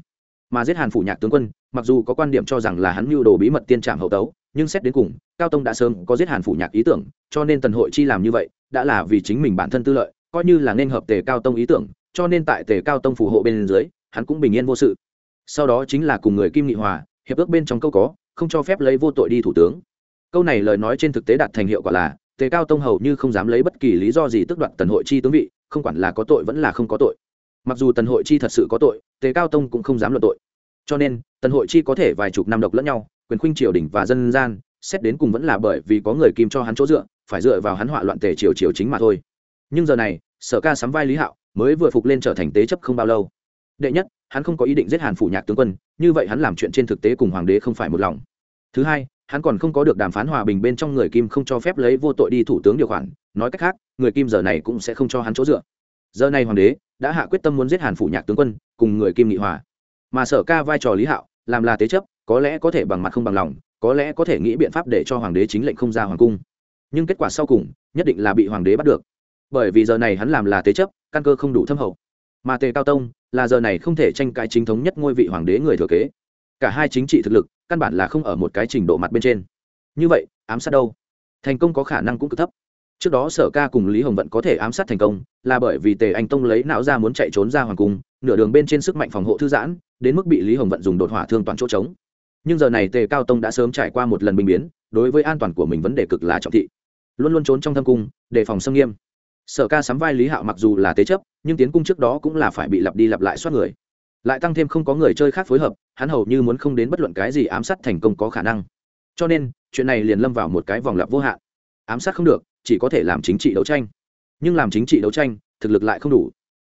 Speaker 1: Mà giết hàn phủ nhạc tướng quân, mặc dù có quan điểm cho rằng là hắn mưu đồ bí mật tiên trạm hậu tấu, nhưng xét đến cùng, cao tông đã sớm có giết hàn phủ nhạc ý tưởng, cho nên tần hội chi làm như vậy, đã là vì chính mình bản thân tư lợi, coi như là nên hợp tề cao tông ý tưởng, cho nên tại tề cao tông phù hộ bên dưới, hắn cũng bình yên vô sự. Sau đó chính là cùng người kim nghị hòa, hiệp ước bên trong câu có, không cho phép lấy vô tội đi thủ tướng. Câu này lời nói trên thực tế đạt thành hiệu quả là tề cao tông hầu như không dám lấy bất kỳ lý do gì tức đoạt tần hội chi tướng vị, không quản là có tội vẫn là không có tội. Mặc dù tần hội chi thật sự có tội, tề cao tông cũng không dám luận tội. Cho nên, tần hội chi có thể vài chục năm độc lẫn nhau, quyền khuynh triều đình và dân gian, xét đến cùng vẫn là bởi vì có người kim cho hắn chỗ dựa, phải dựa vào hắn họa loạn tề triều triều chính mà thôi. Nhưng giờ này, sở ca sắm vai lý hạo, mới vừa phục lên trở thành tế chấp không bao lâu. Đệ nhất, hắn không có ý định giết hàn phủ nhạc tướng quân, như vậy hắn làm chuyện trên thực tế cùng hoàng đế không phải một lòng. Thứ hai hắn còn không có được đàm phán hòa bình bên trong người kim không cho phép lấy vô tội đi thủ tướng điều khoản. Nói cách khác, người kim giờ này cũng sẽ không cho hắn chỗ dựa. Giờ này hoàng đế đã hạ quyết tâm muốn giết hàn phủ nhạc tướng quân, cùng người kim nghị hòa. Mà sở ca vai trò lý hạo, làm là tế chấp, có lẽ có thể bằng mặt không bằng lòng, có lẽ có thể nghĩ biện pháp để cho hoàng đế chính lệnh không ra hoàng cung. Nhưng kết quả sau cùng, nhất định là bị hoàng đế bắt được. Bởi vì giờ này hắn làm là tế chấp, căn cơ không đủ thâm hậu. Mà tề cao tông là giờ này không thể tranh cãi chính thống nhất ngôi vị hoàng đế người thừa kế. Cả hai chính trị thực lực căn bản là không ở một cái trình độ mặt bên trên. Như vậy, ám sát đâu? Thành công có khả năng cũng cực thấp. Trước đó sở ca cùng lý hồng vận có thể ám sát thành công, là bởi vì tề anh tông lấy não ra muốn chạy trốn ra hoàng cung, nửa đường bên trên sức mạnh phòng hộ thư giãn, đến mức bị lý hồng vận dùng đột hỏa thương toàn chỗ trống. Nhưng giờ này tề cao tông đã sớm trải qua một lần bình biến, đối với an toàn của mình vấn đề cực là trọng thị. Luôn luôn trốn trong thâm cung, đề phòng xâm nghiêm. Sở ca sắm vai lý hạo mặc dù là tế chấp, nhưng tiến cung trước đó cũng là phải bị lặp đi lặp lại soát người lại tăng thêm không có người chơi khác phối hợp, hắn hầu như muốn không đến bất luận cái gì ám sát thành công có khả năng. Cho nên, chuyện này liền lâm vào một cái vòng lặp vô hạn. Ám sát không được, chỉ có thể làm chính trị đấu tranh. Nhưng làm chính trị đấu tranh, thực lực lại không đủ.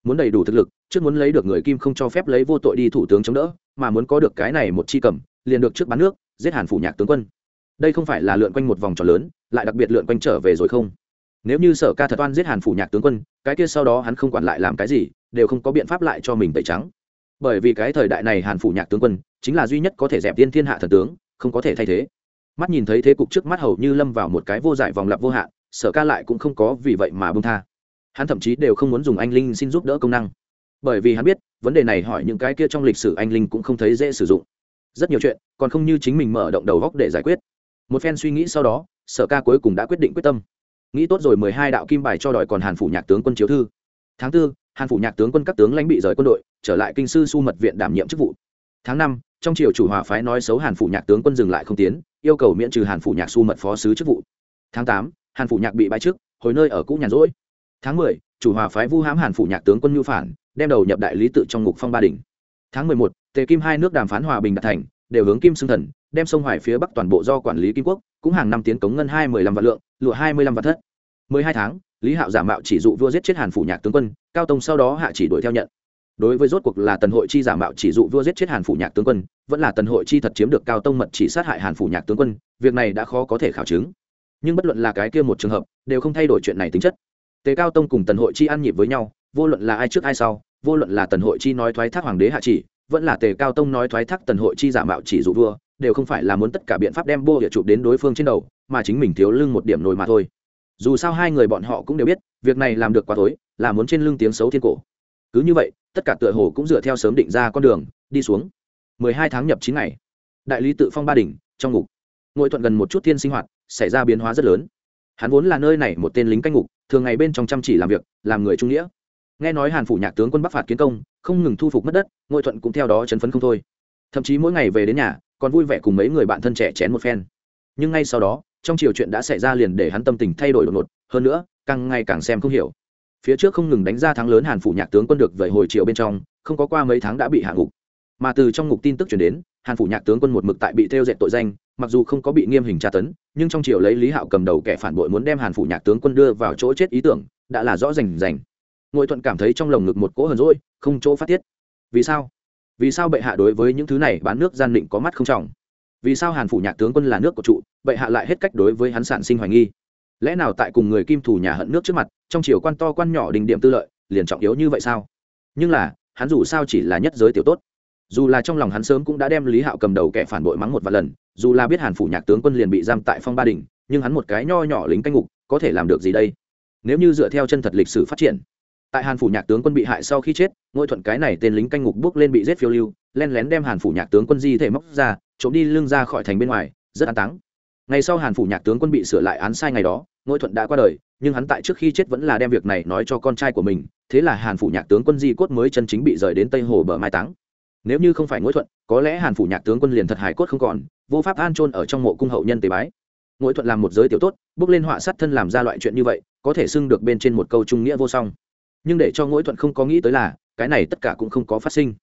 Speaker 1: Muốn đầy đủ thực lực, trước muốn lấy được người kim không cho phép lấy vô tội đi thủ tướng chống đỡ, mà muốn có được cái này một chi cầm, liền được trước bán nước, giết hàn phủ nhạc tướng quân. Đây không phải là lượn quanh một vòng tròn lớn, lại đặc biệt lượn quanh trở về rồi không? Nếu như sở ca thật oan giết hàn phủ nhạc tướng quân, cái kia sau đó hắn không quản lại làm cái gì, đều không có biện pháp lại cho mình tẩy trắng bởi vì cái thời đại này hàn phủ nhạc tướng quân chính là duy nhất có thể dẹp tiên thiên hạ thần tướng, không có thể thay thế. Mắt nhìn thấy thế cục trước mắt hầu như lâm vào một cái vô giải vòng lặp vô hạn, sở ca lại cũng không có vì vậy mà bông tha. Hắn thậm chí đều không muốn dùng anh linh xin giúp đỡ công năng. Bởi vì hắn biết, vấn đề này hỏi những cái kia trong lịch sử anh linh cũng không thấy dễ sử dụng. Rất nhiều chuyện, còn không như chính mình mở động đầu góc để giải quyết. Một phen suy nghĩ sau đó, sở ca cuối cùng đã quyết định quyết tâm. Nghĩ tốt rồi mười hai đạo kim bài cho đòi còn hàn phủ nhạc tướng quân chiếu thư. Tháng tư hàn phủ nhạc tướng quân các tướng lãnh bị rời quân đội, trở lại kinh sư su mật viện đảm nhiệm chức vụ. Tháng năm, trong triều chủ hòa phái nói xấu hàn phủ nhạc tướng quân dừng lại không tiến, yêu cầu miễn trừ hàn phủ nhạc su mật phó sứ chức vụ. Tháng tám, hàn phủ nhạc bị bãi chức hồi nơi ở cũ nhàn rỗi. Tháng mười, chủ hòa phái vu hãm hàn phủ nhạc tướng quân nhu phản, đem đầu nhập đại lý tự trong ngục phong ba đình tháng mười một, tề kim hai nước đàm phán hòa bình đạt thành, đều hướng kim xưng thần, đem sông hoài phía bắc toàn bộ do quản lý kim quốc, cũng hàng năm tiến cống ngân hai mươi lăm vạn lượng, lụa hai mươi lăm vạn thất mười hai tháng, lý hạo giả mạo chỉ dụ vua giết chết hàn phủ nhạc tướng quân, cao tông sau đó hạ chỉ đuổi theo nhận. Đối với rốt cuộc là tần hội chi giả mạo chỉ dụ vua giết chết hàn phủ nhạc tướng quân, vẫn là tần hội chi thật chiếm được cao tông mật chỉ sát hại hàn phủ nhạc tướng quân, việc này đã khó có thể khảo chứng. Nhưng bất luận là cái kia một trường hợp, đều không thay đổi chuyện này tính chất. Tề cao tông cùng tần hội chi ăn nhịp với nhau, vô luận là ai trước ai sau, vô luận là tần hội chi nói thoái thác hoàng đế hạ chỉ, vẫn là tề cao tông nói thoái thác tần hội chi giả mạo chỉ dụ vua, đều không phải là muốn tất cả biện pháp đem bô địa chụp đến đối phương trên đầu, mà chính mình thiếu lưng một điểm nổi mà thôi dù sao hai người bọn họ cũng đều biết, việc này làm được quá tối, là muốn trên lưng tiếng xấu thiên cổ. Cứ như vậy, tất cả tựa hồ cũng dựa theo sớm định ra con đường, đi xuống. Mười hai tháng nhập chín ngày. Đại lý tự phong ba đỉnh, trong ngục. Ngồi thuận gần một chút thiên sinh hoạt, xảy ra biến hóa rất lớn. Hắn vốn là nơi này một tên lính canh ngục, thường ngày bên trong chăm chỉ làm việc, làm người trung nghĩa. Nghe nói hàn phủ nhạc tướng quân bắc phạt kiến công, không ngừng thu phục mất đất, ngôi thuận cũng theo đó chấn phấn không thôi. Thậm chí mỗi ngày về đến nhà, còn vui vẻ cùng mấy người bạn thân trẻ chén một phen. Nhưng ngay sau đó trong chiều chuyện đã xảy ra liền để hắn tâm tình thay đổi đột ngột, hơn nữa, càng ngày càng xem không hiểu. Phía trước không ngừng đánh ra thắng lớn hàn phủ nhạc tướng quân được về hồi chiều bên trong, không có qua mấy tháng đã bị hạ ngục. Mà từ trong ngục tin tức chuyển đến, hàn phủ nhạc tướng quân một mực tại bị theo dệt tội danh, mặc dù không có bị nghiêm hình tra tấn, nhưng trong chiều lấy lý hạo cầm đầu kẻ phản bội muốn đem hàn phủ nhạc tướng quân đưa vào chỗ chết ý tưởng, đã là rõ rành rành. Ngội thuận cảm thấy trong lồng ngực một cỗ hờn rỗi không chỗ phát tiết. Vì sao? Vì sao bệ hạ đối với những thứ này bán nước gian định có mắt không trọng? Vì sao hàn phủ nhạc tướng quân là nước của trụ, vậy hạ lại hết cách đối với hắn sản sinh hoài nghi. Lẽ nào tại cùng người kim thủ nhà hận nước trước mặt, trong chiều quan to quan nhỏ đình điểm tư lợi, liền trọng yếu như vậy sao? Nhưng là, hắn dù sao chỉ là nhất giới tiểu tốt. Dù là trong lòng hắn sớm cũng đã đem lý hạo cầm đầu kẻ phản bội mắng một vài lần, dù là biết hàn phủ nhạc tướng quân liền bị giam tại phong ba đình, nhưng hắn một cái nho nhỏ lính canh ngục, có thể làm được gì đây? Nếu như dựa theo chân thật lịch sử phát triển, tại hàn phủ nhạc tướng quân bị hại sau khi chết, ngôi thuận cái này tên lính canh ngục bước lên bị giết phiêu lưu len lén đem hàn phủ nhạc tướng quân di thể móc ra, trộm đi lưng ra khỏi thành bên ngoài, rất an táng. Ngày sau hàn phủ nhạc tướng quân bị sửa lại án sai ngày đó ngôi thuận đã qua đời, nhưng hắn tại trước khi chết vẫn là đem việc này nói cho con trai của mình, thế là hàn phủ nhạc tướng quân di cốt mới chân chính bị rời đến tây hồ bờ mai táng. Nếu như không phải ngỗi thuận, có lẽ hàn phủ nhạc tướng quân liền thật hải cốt không còn, vô pháp an trôn ở trong mộ cung hậu nhân tế bái. Ngỗi thuận làm một giới tiểu tốt, bước lên họa sát thân làm ra loại chuyện như vậy, có thể xưng được bên trên một câu trung nghĩa vô song. Nhưng để cho ngỗi thuận không có nghĩ tới là, cái này tất cả cũng không có phát sinh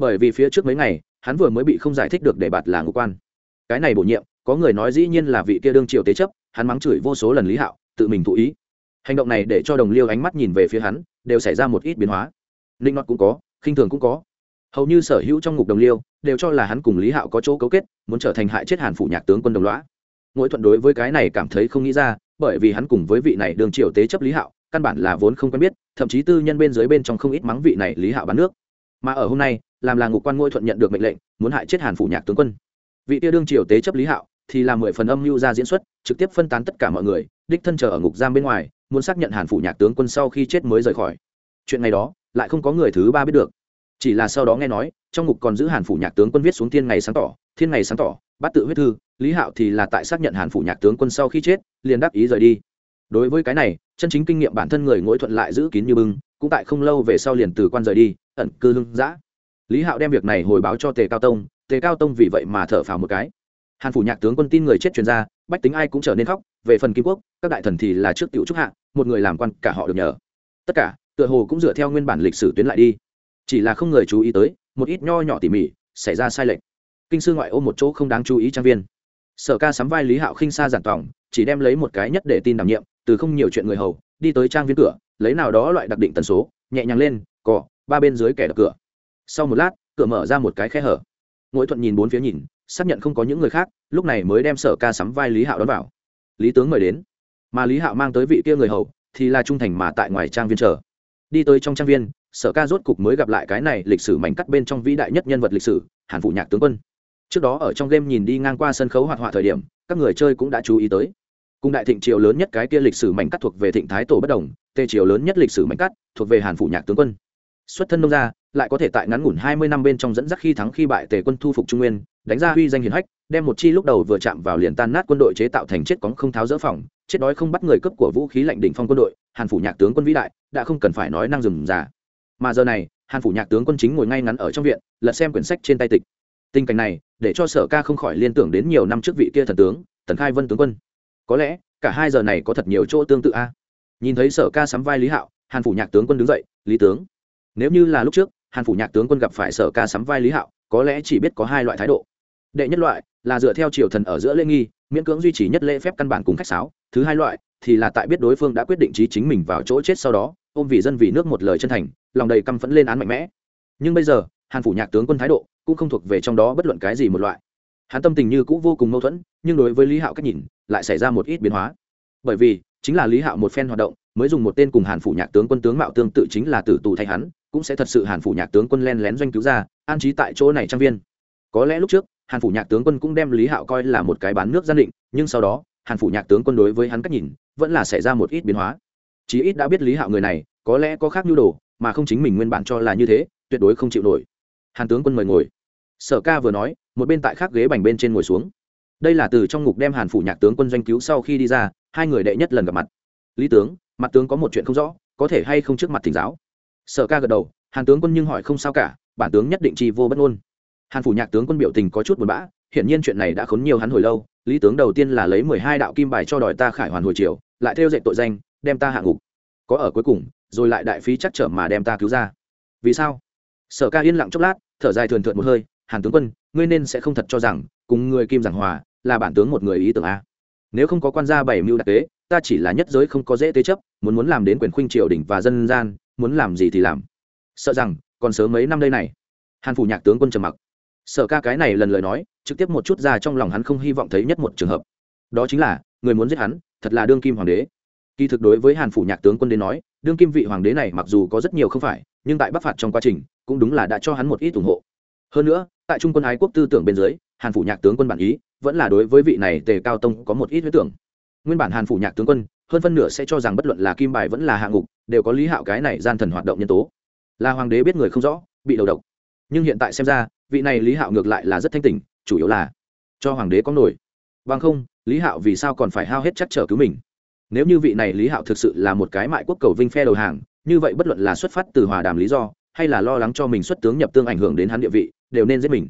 Speaker 1: bởi vì phía trước mấy ngày, hắn vừa mới bị không giải thích được để bạt là ngục quan. Cái này bổ nhiệm, có người nói dĩ nhiên là vị kia đương triều tế chấp, hắn mắng chửi vô số lần lý hạo, tự mình thụ ý. Hành động này để cho đồng liêu ánh mắt nhìn về phía hắn, đều xảy ra một ít biến hóa. Linh nọt cũng có, khinh thường cũng có. Hầu như sở hữu trong ngục đồng liêu, đều cho là hắn cùng lý hạo có chỗ cấu kết, muốn trở thành hại chết hàn phủ nhạc tướng quân đồng lõa mỗi thuận đối với cái này cảm thấy không nghĩ ra, bởi vì hắn cùng với vị này đường triều tế chấp lý hạo, căn bản là vốn không quen biết, thậm chí tư nhân bên dưới bên trong không ít mắng vị này lý hạo bán nước. Mà ở hôm nay làm là ngục quan ngôi thuận nhận được mệnh lệnh, muốn hại chết hàn phủ nhạc tướng quân. Vị tia đương triều tế chấp lý hạo thì là mười phần âm mưu ra diễn xuất, trực tiếp phân tán tất cả mọi người, đích thân chờ ở ngục giam bên ngoài, muốn xác nhận hàn phủ nhạc tướng quân sau khi chết mới rời khỏi. Chuyện này đó, lại không có người thứ ba biết được. Chỉ là sau đó nghe nói, trong ngục còn giữ hàn phủ nhạc tướng quân viết xuống thiên ngày sáng tỏ, thiên ngày sáng tỏ, bắt tự huyết thư, lý hạo thì là tại xác nhận hàn phủ nhạc tướng quân sau khi chết, liền đáp ý rời đi. Đối với cái này, chân chính kinh nghiệm bản thân người ngỗi thuận lại giữ kín như bưng, cũng tại không lâu về sau liền từ quan rời đi, ẩn cư lưng giã lý hạo đem việc này hồi báo cho tề cao tông, tề cao tông vì vậy mà thở phào một cái. Hàn phủ nhạc tướng quân tin người chết chuyên gia bách tính ai cũng trở nên khóc, về phần kim quốc, các đại thần thì là trước tiểu trúc hạ, một người làm quan cả họ được nhờ. Tất cả, tựa hồ cũng dựa theo nguyên bản lịch sử tuyến lại đi. Chỉ là không người chú ý tới, một ít nho nhỏ tỉ mỉ, xảy ra sai lệch. Kinh sư ngoại ô một chỗ không đáng chú ý trang viên. Sở ca sắm vai lý hạo khinh xa giản tòng, chỉ đem lấy một cái nhất để tin đảm nhiệm, từ không nhiều chuyện người hầu, đi tới trang viên cửa, lấy nào đó loại đặc định tần số, nhẹ nhàng lên cỏ ba bên dưới kẻ đập cửa sau một lát, cửa mở ra một cái khe hở. Ngỗi thuận nhìn bốn phía nhìn, xác nhận không có những người khác, lúc này mới đem sở ca sắm vai lý hạo đón vào. Lý tướng mời đến. Mà lý hạo mang tới vị kia người hầu, thì là trung thành mà tại ngoài trang viên chờ. Đi tới trong trang viên, sở ca rốt cục mới gặp lại cái này lịch sử mảnh cắt bên trong vĩ đại nhất nhân vật lịch sử, hàn phụ nhạc tướng quân. Trước đó ở trong game nhìn đi ngang qua sân khấu hoạt họa thời điểm, các người chơi cũng đã chú ý tới. Cùng đại thịnh triều lớn nhất cái kia lịch sử mảnh cắt thuộc về thịnh thái tổ bất đồng, tề triều lớn nhất lịch sử mảnh cắt thuộc về hàn phụ nhạc tướng quân xuất thân nông gia, lại có thể tại ngắn ngủn hai mươi năm bên trong dẫn dắt khi thắng khi bại tề quân thu phục trung nguyên, đánh ra huy danh hiển hách, đem một chi lúc đầu vừa chạm vào liền tan nát quân đội chế tạo thành chết cóng không tháo dỡ phòng, chết đói không bắt người cấp của vũ khí lạnh đỉnh phong quân đội, hàn phủ nhạc tướng quân vĩ đại, đã không cần phải nói năng rừng già. Mà giờ này, hàn phủ nhạc tướng quân chính ngồi ngay ngắn ở trong viện, lật xem quyển sách trên tay tịch. Tình cảnh này, để cho sở ca không khỏi liên tưởng đến nhiều năm trước vị kia thần tướng, tần khai vân tướng quân. Có lẽ, cả hai giờ này có thật nhiều chỗ tương tự a. Nhìn thấy sở ca sắm vai lý hạo, hàn phủ nhạc tướng quân đứng dậy, lý tướng nếu như là lúc trước, hàn phủ nhạc tướng quân gặp phải sở ca sắm vai lý hạo, có lẽ chỉ biết có hai loại thái độ. Đệ nhất loại là dựa theo triều thần ở giữa lễ nghi, miễn cưỡng duy trì nhất lễ phép căn bản cùng khách sáo. Thứ hai loại thì là tại biết đối phương đã quyết định trí chính mình vào chỗ chết sau đó, ôm vì dân vì nước một lời chân thành, lòng đầy căm phẫn lên án mạnh mẽ. Nhưng bây giờ, hàn phủ nhạc tướng quân thái độ cũng không thuộc về trong đó bất luận cái gì một loại. Hắn tâm tình như cũ vô cùng mâu thuẫn, nhưng đối với lý hạo cách nhìn, lại xảy ra một ít biến hóa. Bởi vì, chính là lý hạo một phen hoạt động, mới dùng một tên cùng hàn phủ nhạc tướng quân tướng mạo tương tự chính là tử tù thay hắn cũng sẽ thật sự hàn phủ nhạc tướng quân len lén doanh cứu ra, an trí tại chỗ này trang viên. Có lẽ lúc trước, hàn phủ nhạc tướng quân cũng đem lý hạo coi là một cái bán nước gian định, nhưng sau đó, hàn phủ nhạc tướng quân đối với hắn cách nhìn, vẫn là xảy ra một ít biến hóa. Chí ít đã biết lý hạo người này, có lẽ có khác nhu đồ, mà không chính mình nguyên bản cho là như thế, tuyệt đối không chịu nổi. Hàn tướng quân mời ngồi. Sở ca vừa nói, một bên tại khác ghế bành bên trên ngồi xuống. Đây là từ trong ngục đem hàn phủ nhạc tướng quân doanh cứu sau khi đi ra, hai người đệ nhất lần gặp mặt. Lý tướng, mặt tướng có một chuyện không rõ, có thể hay không trước mặt thỉnh giáo? Sở ca gật đầu hàn tướng quân nhưng hỏi không sao cả bản tướng nhất định chi vô bất ngôn. Hàn phủ nhạc tướng quân biểu tình có chút buồn bã hiển nhiên chuyện này đã khốn nhiều hắn hồi lâu lý tướng đầu tiên là lấy mười hai đạo kim bài cho đòi ta khải hoàn hồi triều, lại theo dạy tội danh đem ta hạ ngục. Có ở cuối cùng rồi lại đại phí chắc trở mà đem ta cứu ra. Vì sao? Sở ca yên lặng chốc lát thở dài thườn thượt một hơi hàn tướng quân ngươi nên sẽ không thật cho rằng cùng người kim giảng hòa là bản tướng một người ý tưởng a. Nếu không có quan gia bảy mưu đặc kế ta chỉ là nhất giới không có dễ tế chấp muốn muốn làm đến quyền khuynh triều đình và dân gian muốn làm gì thì làm. Sợ rằng, còn sớm mấy năm đây này. Hàn phủ nhạc tướng quân trầm mặc. Sở ca cái này lần lời nói, trực tiếp một chút ra trong lòng hắn không hy vọng thấy nhất một trường hợp. Đó chính là, người muốn giết hắn, thật là đương kim hoàng đế. Kỳ thực đối với hàn phủ nhạc tướng quân đến nói, đương kim vị hoàng đế này mặc dù có rất nhiều không phải, nhưng tại bắc phạt trong quá trình, cũng đúng là đã cho hắn một ít ủng hộ. Hơn nữa, tại trung quân ái quốc tư tưởng bên dưới, hàn phủ nhạc tướng quân bản ý, vẫn là đối với vị này tề cao tông có một ít huyết tưởng. Nguyên bản hàn phủ nhạc tướng quân, hơn phân nửa sẽ cho rằng bất luận là kim bài vẫn là hạ ngục đều có lý hạo cái này gian thần hoạt động nhân tố. Là hoàng đế biết người không rõ, bị đầu độc. Nhưng hiện tại xem ra, vị này lý hạo ngược lại là rất thanh tỉnh, chủ yếu là cho hoàng đế có nổi. Vâng không, lý hạo vì sao còn phải hao hết chắc trở cứu mình? Nếu như vị này lý hạo thực sự là một cái mại quốc cầu vinh phe đầu hàng, như vậy bất luận là xuất phát từ hòa đàm lý do, hay là lo lắng cho mình xuất tướng nhập tương ảnh hưởng đến hắn địa vị, đều nên giết mình.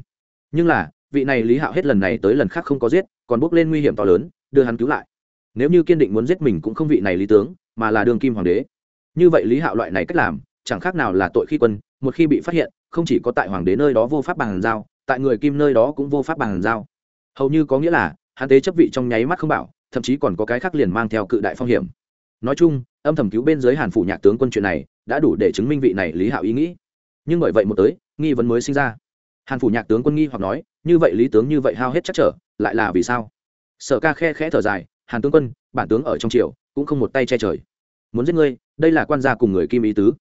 Speaker 1: Nhưng là, vị này lý hạo hết lần này tới lần khác không có giết, còn bước lên nguy hiểm to lớn, đưa hắn cứu lại. Nếu như kiên định muốn giết mình cũng không vị này lý tướng, mà là đường kim hoàng đế như vậy lý hạo loại này cách làm, chẳng khác nào là tội khi quân, một khi bị phát hiện, không chỉ có tại hoàng đế nơi đó vô pháp bàn giao, tại người kim nơi đó cũng vô pháp bàn giao. Hầu như có nghĩa là, hắn tế chấp vị trong nháy mắt không bảo, thậm chí còn có cái khác liền mang theo cự đại phong hiểm. Nói chung, âm thầm cứu bên dưới hàn phủ nhạc tướng quân chuyện này, đã đủ để chứng minh vị này lý hạo ý nghĩ. Nhưng bởi vậy một tới, nghi vấn mới sinh ra. Hàn phủ nhạc tướng quân nghi hoặc nói, như vậy lý tướng như vậy hao hết chắc trở, lại là vì sao? Sở ca khe khẽ thở dài, hàn tướng quân, bản tướng ở trong triều, cũng không một tay che trời muốn giết ngươi, đây là quan gia cùng người kim ý tứ.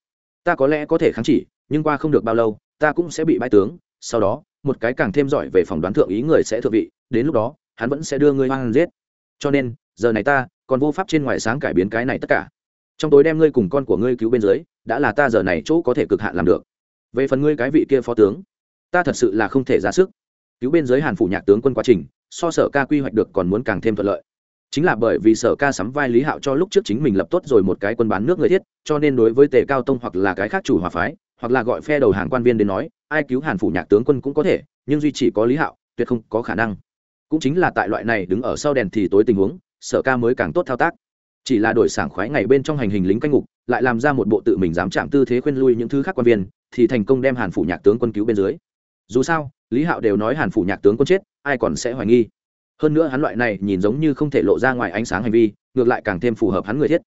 Speaker 1: Ta có lẽ có thể kháng chỉ, nhưng qua không được bao lâu, ta cũng sẽ bị bãi tướng. Sau đó, một cái càng thêm giỏi về phỏng đoán thượng ý người sẽ thượng vị, đến lúc đó, hắn vẫn sẽ đưa ngươi hoang giết. Cho nên, giờ này ta còn vô pháp trên ngoài sáng cải biến cái này tất cả. Trong tối đem ngươi cùng con của ngươi cứu bên dưới, đã là ta giờ này chỗ có thể cực hạn làm được. Về phần ngươi cái vị kia phó tướng, ta thật sự là không thể ra sức. Cứu bên dưới hàn phủ nhạc tướng quân quá trình, so sở ca quy hoạch được còn muốn càng thêm thuận lợi chính là bởi vì sở ca sắm vai lý hạo cho lúc trước chính mình lập tốt rồi một cái quân bán nước người thiết, cho nên đối với tề cao tông hoặc là cái khác chủ hòa phái, hoặc là gọi phe đầu hàng quan viên đến nói, ai cứu hàn phủ nhạc tướng quân cũng có thể, nhưng duy chỉ có lý hạo, tuyệt không có khả năng. Cũng chính là tại loại này đứng ở sau đèn thì tối tình huống, sở ca mới càng tốt thao tác. Chỉ là đổi sảng khoái ngày bên trong hành hình lính canh ngục, lại làm ra một bộ tự mình dám chạm tư thế khuyên lui những thứ khác quan viên, thì thành công đem hàn phủ nhạc tướng quân cứu bên dưới. Dù sao, lý hạo đều nói hàn phủ nhạc tướng quân chết, ai còn sẽ hoài nghi? Hơn nữa hắn loại này nhìn giống như không thể lộ ra ngoài ánh sáng hành vi, ngược lại càng thêm phù hợp hắn người thiết.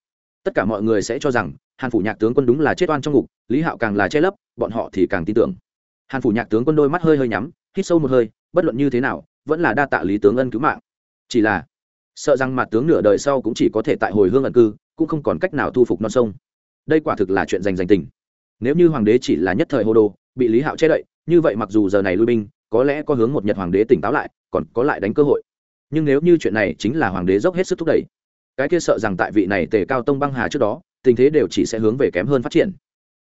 Speaker 1: Tất cả mọi người sẽ cho rằng, hàn phủ nhạc tướng quân đúng là chết oan trong ngục, lý hạo càng là che lấp, bọn họ thì càng tin tưởng. Hàn phủ nhạc tướng quân đôi mắt hơi hơi nhắm, hít sâu một hơi, bất luận như thế nào, vẫn là đa tạ lý tướng ân cứu mạng. Chỉ là, sợ rằng mặt tướng nửa đời sau cũng chỉ có thể tại hồi hương ẩn cư, cũng không còn cách nào thu phục non sông. Đây quả thực là chuyện giành giành tình. Nếu như hoàng đế chỉ là nhất thời hô đồ, bị lý hạo che đậy, như vậy mặc dù giờ này lui binh, có lẽ có hướng một nhật hoàng đế tỉnh táo lại, còn có lại đánh cơ hội nhưng nếu như chuyện này chính là hoàng đế dốc hết sức thúc đẩy, cái kia sợ rằng tại vị này tề cao tông băng hà trước đó, tình thế đều chỉ sẽ hướng về kém hơn phát triển.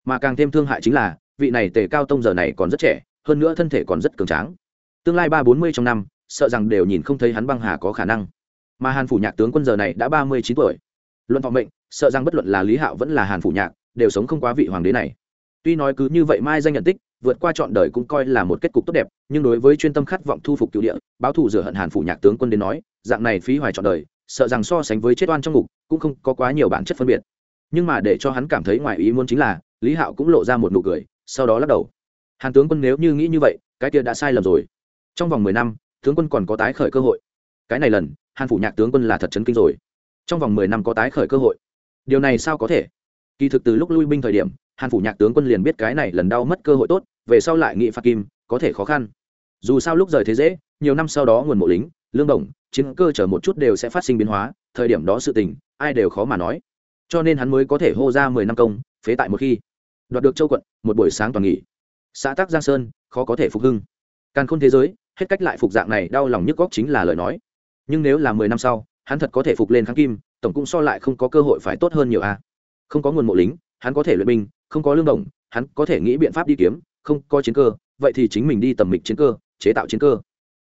Speaker 1: Mà càng thêm thương hại chính là, vị này tề cao tông giờ này còn rất trẻ, hơn nữa thân thể còn rất cường tráng. Tương lai ba bốn mươi trong năm, sợ rằng đều nhìn không thấy hắn băng hà có khả năng. Mà hàn phủ nhạc tướng quân giờ này đã ba mươi chín tuổi. Luận thọ mệnh, sợ rằng bất luận là lý hạo vẫn là hàn phủ nhạc, đều sống không quá vị hoàng đế này. Tuy nói cứ như vậy mai danh nhận tích vượt qua trọn đời cũng coi là một kết cục tốt đẹp, nhưng đối với chuyên tâm khát vọng thu phục cựu địa, báo thù rửa hận hàn phủ nhạc tướng quân đến nói, dạng này phí hoài trọn đời, sợ rằng so sánh với chết oan trong ngục, cũng không có quá nhiều bản chất phân biệt. Nhưng mà để cho hắn cảm thấy ngoài ý muốn chính là, lý hạo cũng lộ ra một nụ cười, sau đó lắc đầu. Hàn tướng quân nếu như nghĩ như vậy, cái kia đã sai lầm rồi. Trong vòng mười năm, tướng quân còn có tái khởi cơ hội. Cái này lần, hàn phủ nhạc tướng quân là thật chấn kinh rồi. Trong vòng mười năm có tái khởi cơ hội. Điều này sao có thể? Kỳ thực từ lúc lui binh thời điểm, hàn phủ nhạc tướng quân liền biết cái này lần đau mất cơ hội tốt về sau lại nghị phạt kim, có thể khó khăn. Dù sao lúc rời thế dễ, nhiều năm sau đó nguồn mộ lính, lương đồng, chiến cơ chở một chút đều sẽ phát sinh biến hóa, thời điểm đó sự tình, ai đều khó mà nói. Cho nên hắn mới có thể hô ra mười năm công, phế tại một khi. Đoạt được châu quận, một buổi sáng toàn nghỉ. Xã tác giang sơn, khó có thể phục hưng. Càng khôn thế giới, hết cách lại phục dạng này đau lòng nhức góc chính là lời nói. Nhưng nếu là mười năm sau, hắn thật có thể phục lên kháng kim, tổng cũng so lại không có cơ hội phải tốt hơn nhiều a. Không có nguồn mộ lính, hắn có thể luyện binh, không có lương đồng, hắn có thể nghĩ biện pháp đi kiếm không có chiến cơ, vậy thì chính mình đi tầm mịch chiến cơ, chế tạo chiến cơ.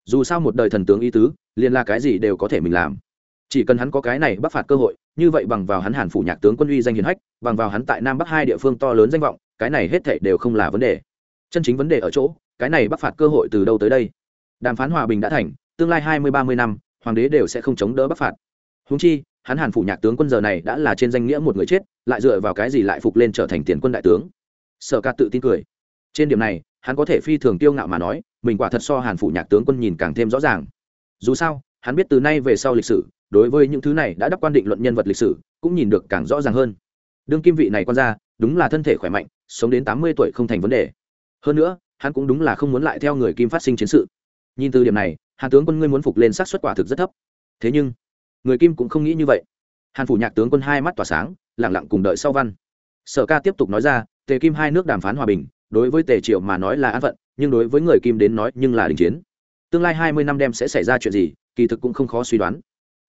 Speaker 1: Dù sao một đời thần tướng y tứ, liền là cái gì đều có thể mình làm. Chỉ cần hắn có cái này bắc phạt cơ hội, như vậy bằng vào hắn hàn phủ nhạc tướng quân uy danh hiền hách, bằng vào hắn tại nam bắc hai địa phương to lớn danh vọng, cái này hết thể đều không là vấn đề. Chân chính vấn đề ở chỗ, cái này bắc phạt cơ hội từ đâu tới đây? Đàm phán hòa bình đã thành, tương lai hai mươi, ba mươi năm, hoàng đế đều sẽ không chống đỡ bắc phạt. Húng chi, hắn hàn phủ nhạc tướng quân giờ này đã là trên danh nghĩa một người chết, lại dựa vào cái gì lại phục lên trở thành tiền quân đại tướng? Sở ca tự tin cười trên điểm này, hắn có thể phi thường tiêu ngạo mà nói, mình quả thật so hàn phủ nhạc tướng quân nhìn càng thêm rõ ràng. Dù sao, hắn biết từ nay về sau lịch sử, đối với những thứ này đã đắp quan định luận nhân vật lịch sử, cũng nhìn được càng rõ ràng hơn. Đương kim vị này quan ra đúng là thân thể khỏe mạnh, sống đến tám mươi tuổi không thành vấn đề. Hơn nữa, hắn cũng đúng là không muốn lại theo người kim phát sinh chiến sự. Nhìn từ điểm này, hàn tướng quân ngươi muốn phục lên sát xuất quả thực rất thấp. Thế nhưng, người kim cũng không nghĩ như vậy. Hàn phủ nhạc tướng quân hai mắt tỏa sáng lẳng lặng cùng đợi sau văn. Sở ca tiếp tục nói ra, tề kim hai nước đàm phán hòa bình đối với tề triệu mà nói là an phận, nhưng đối với người kim đến nói nhưng là đình chiến. Tương lai hai mươi năm đem sẽ xảy ra chuyện gì, kỳ thực cũng không khó suy đoán.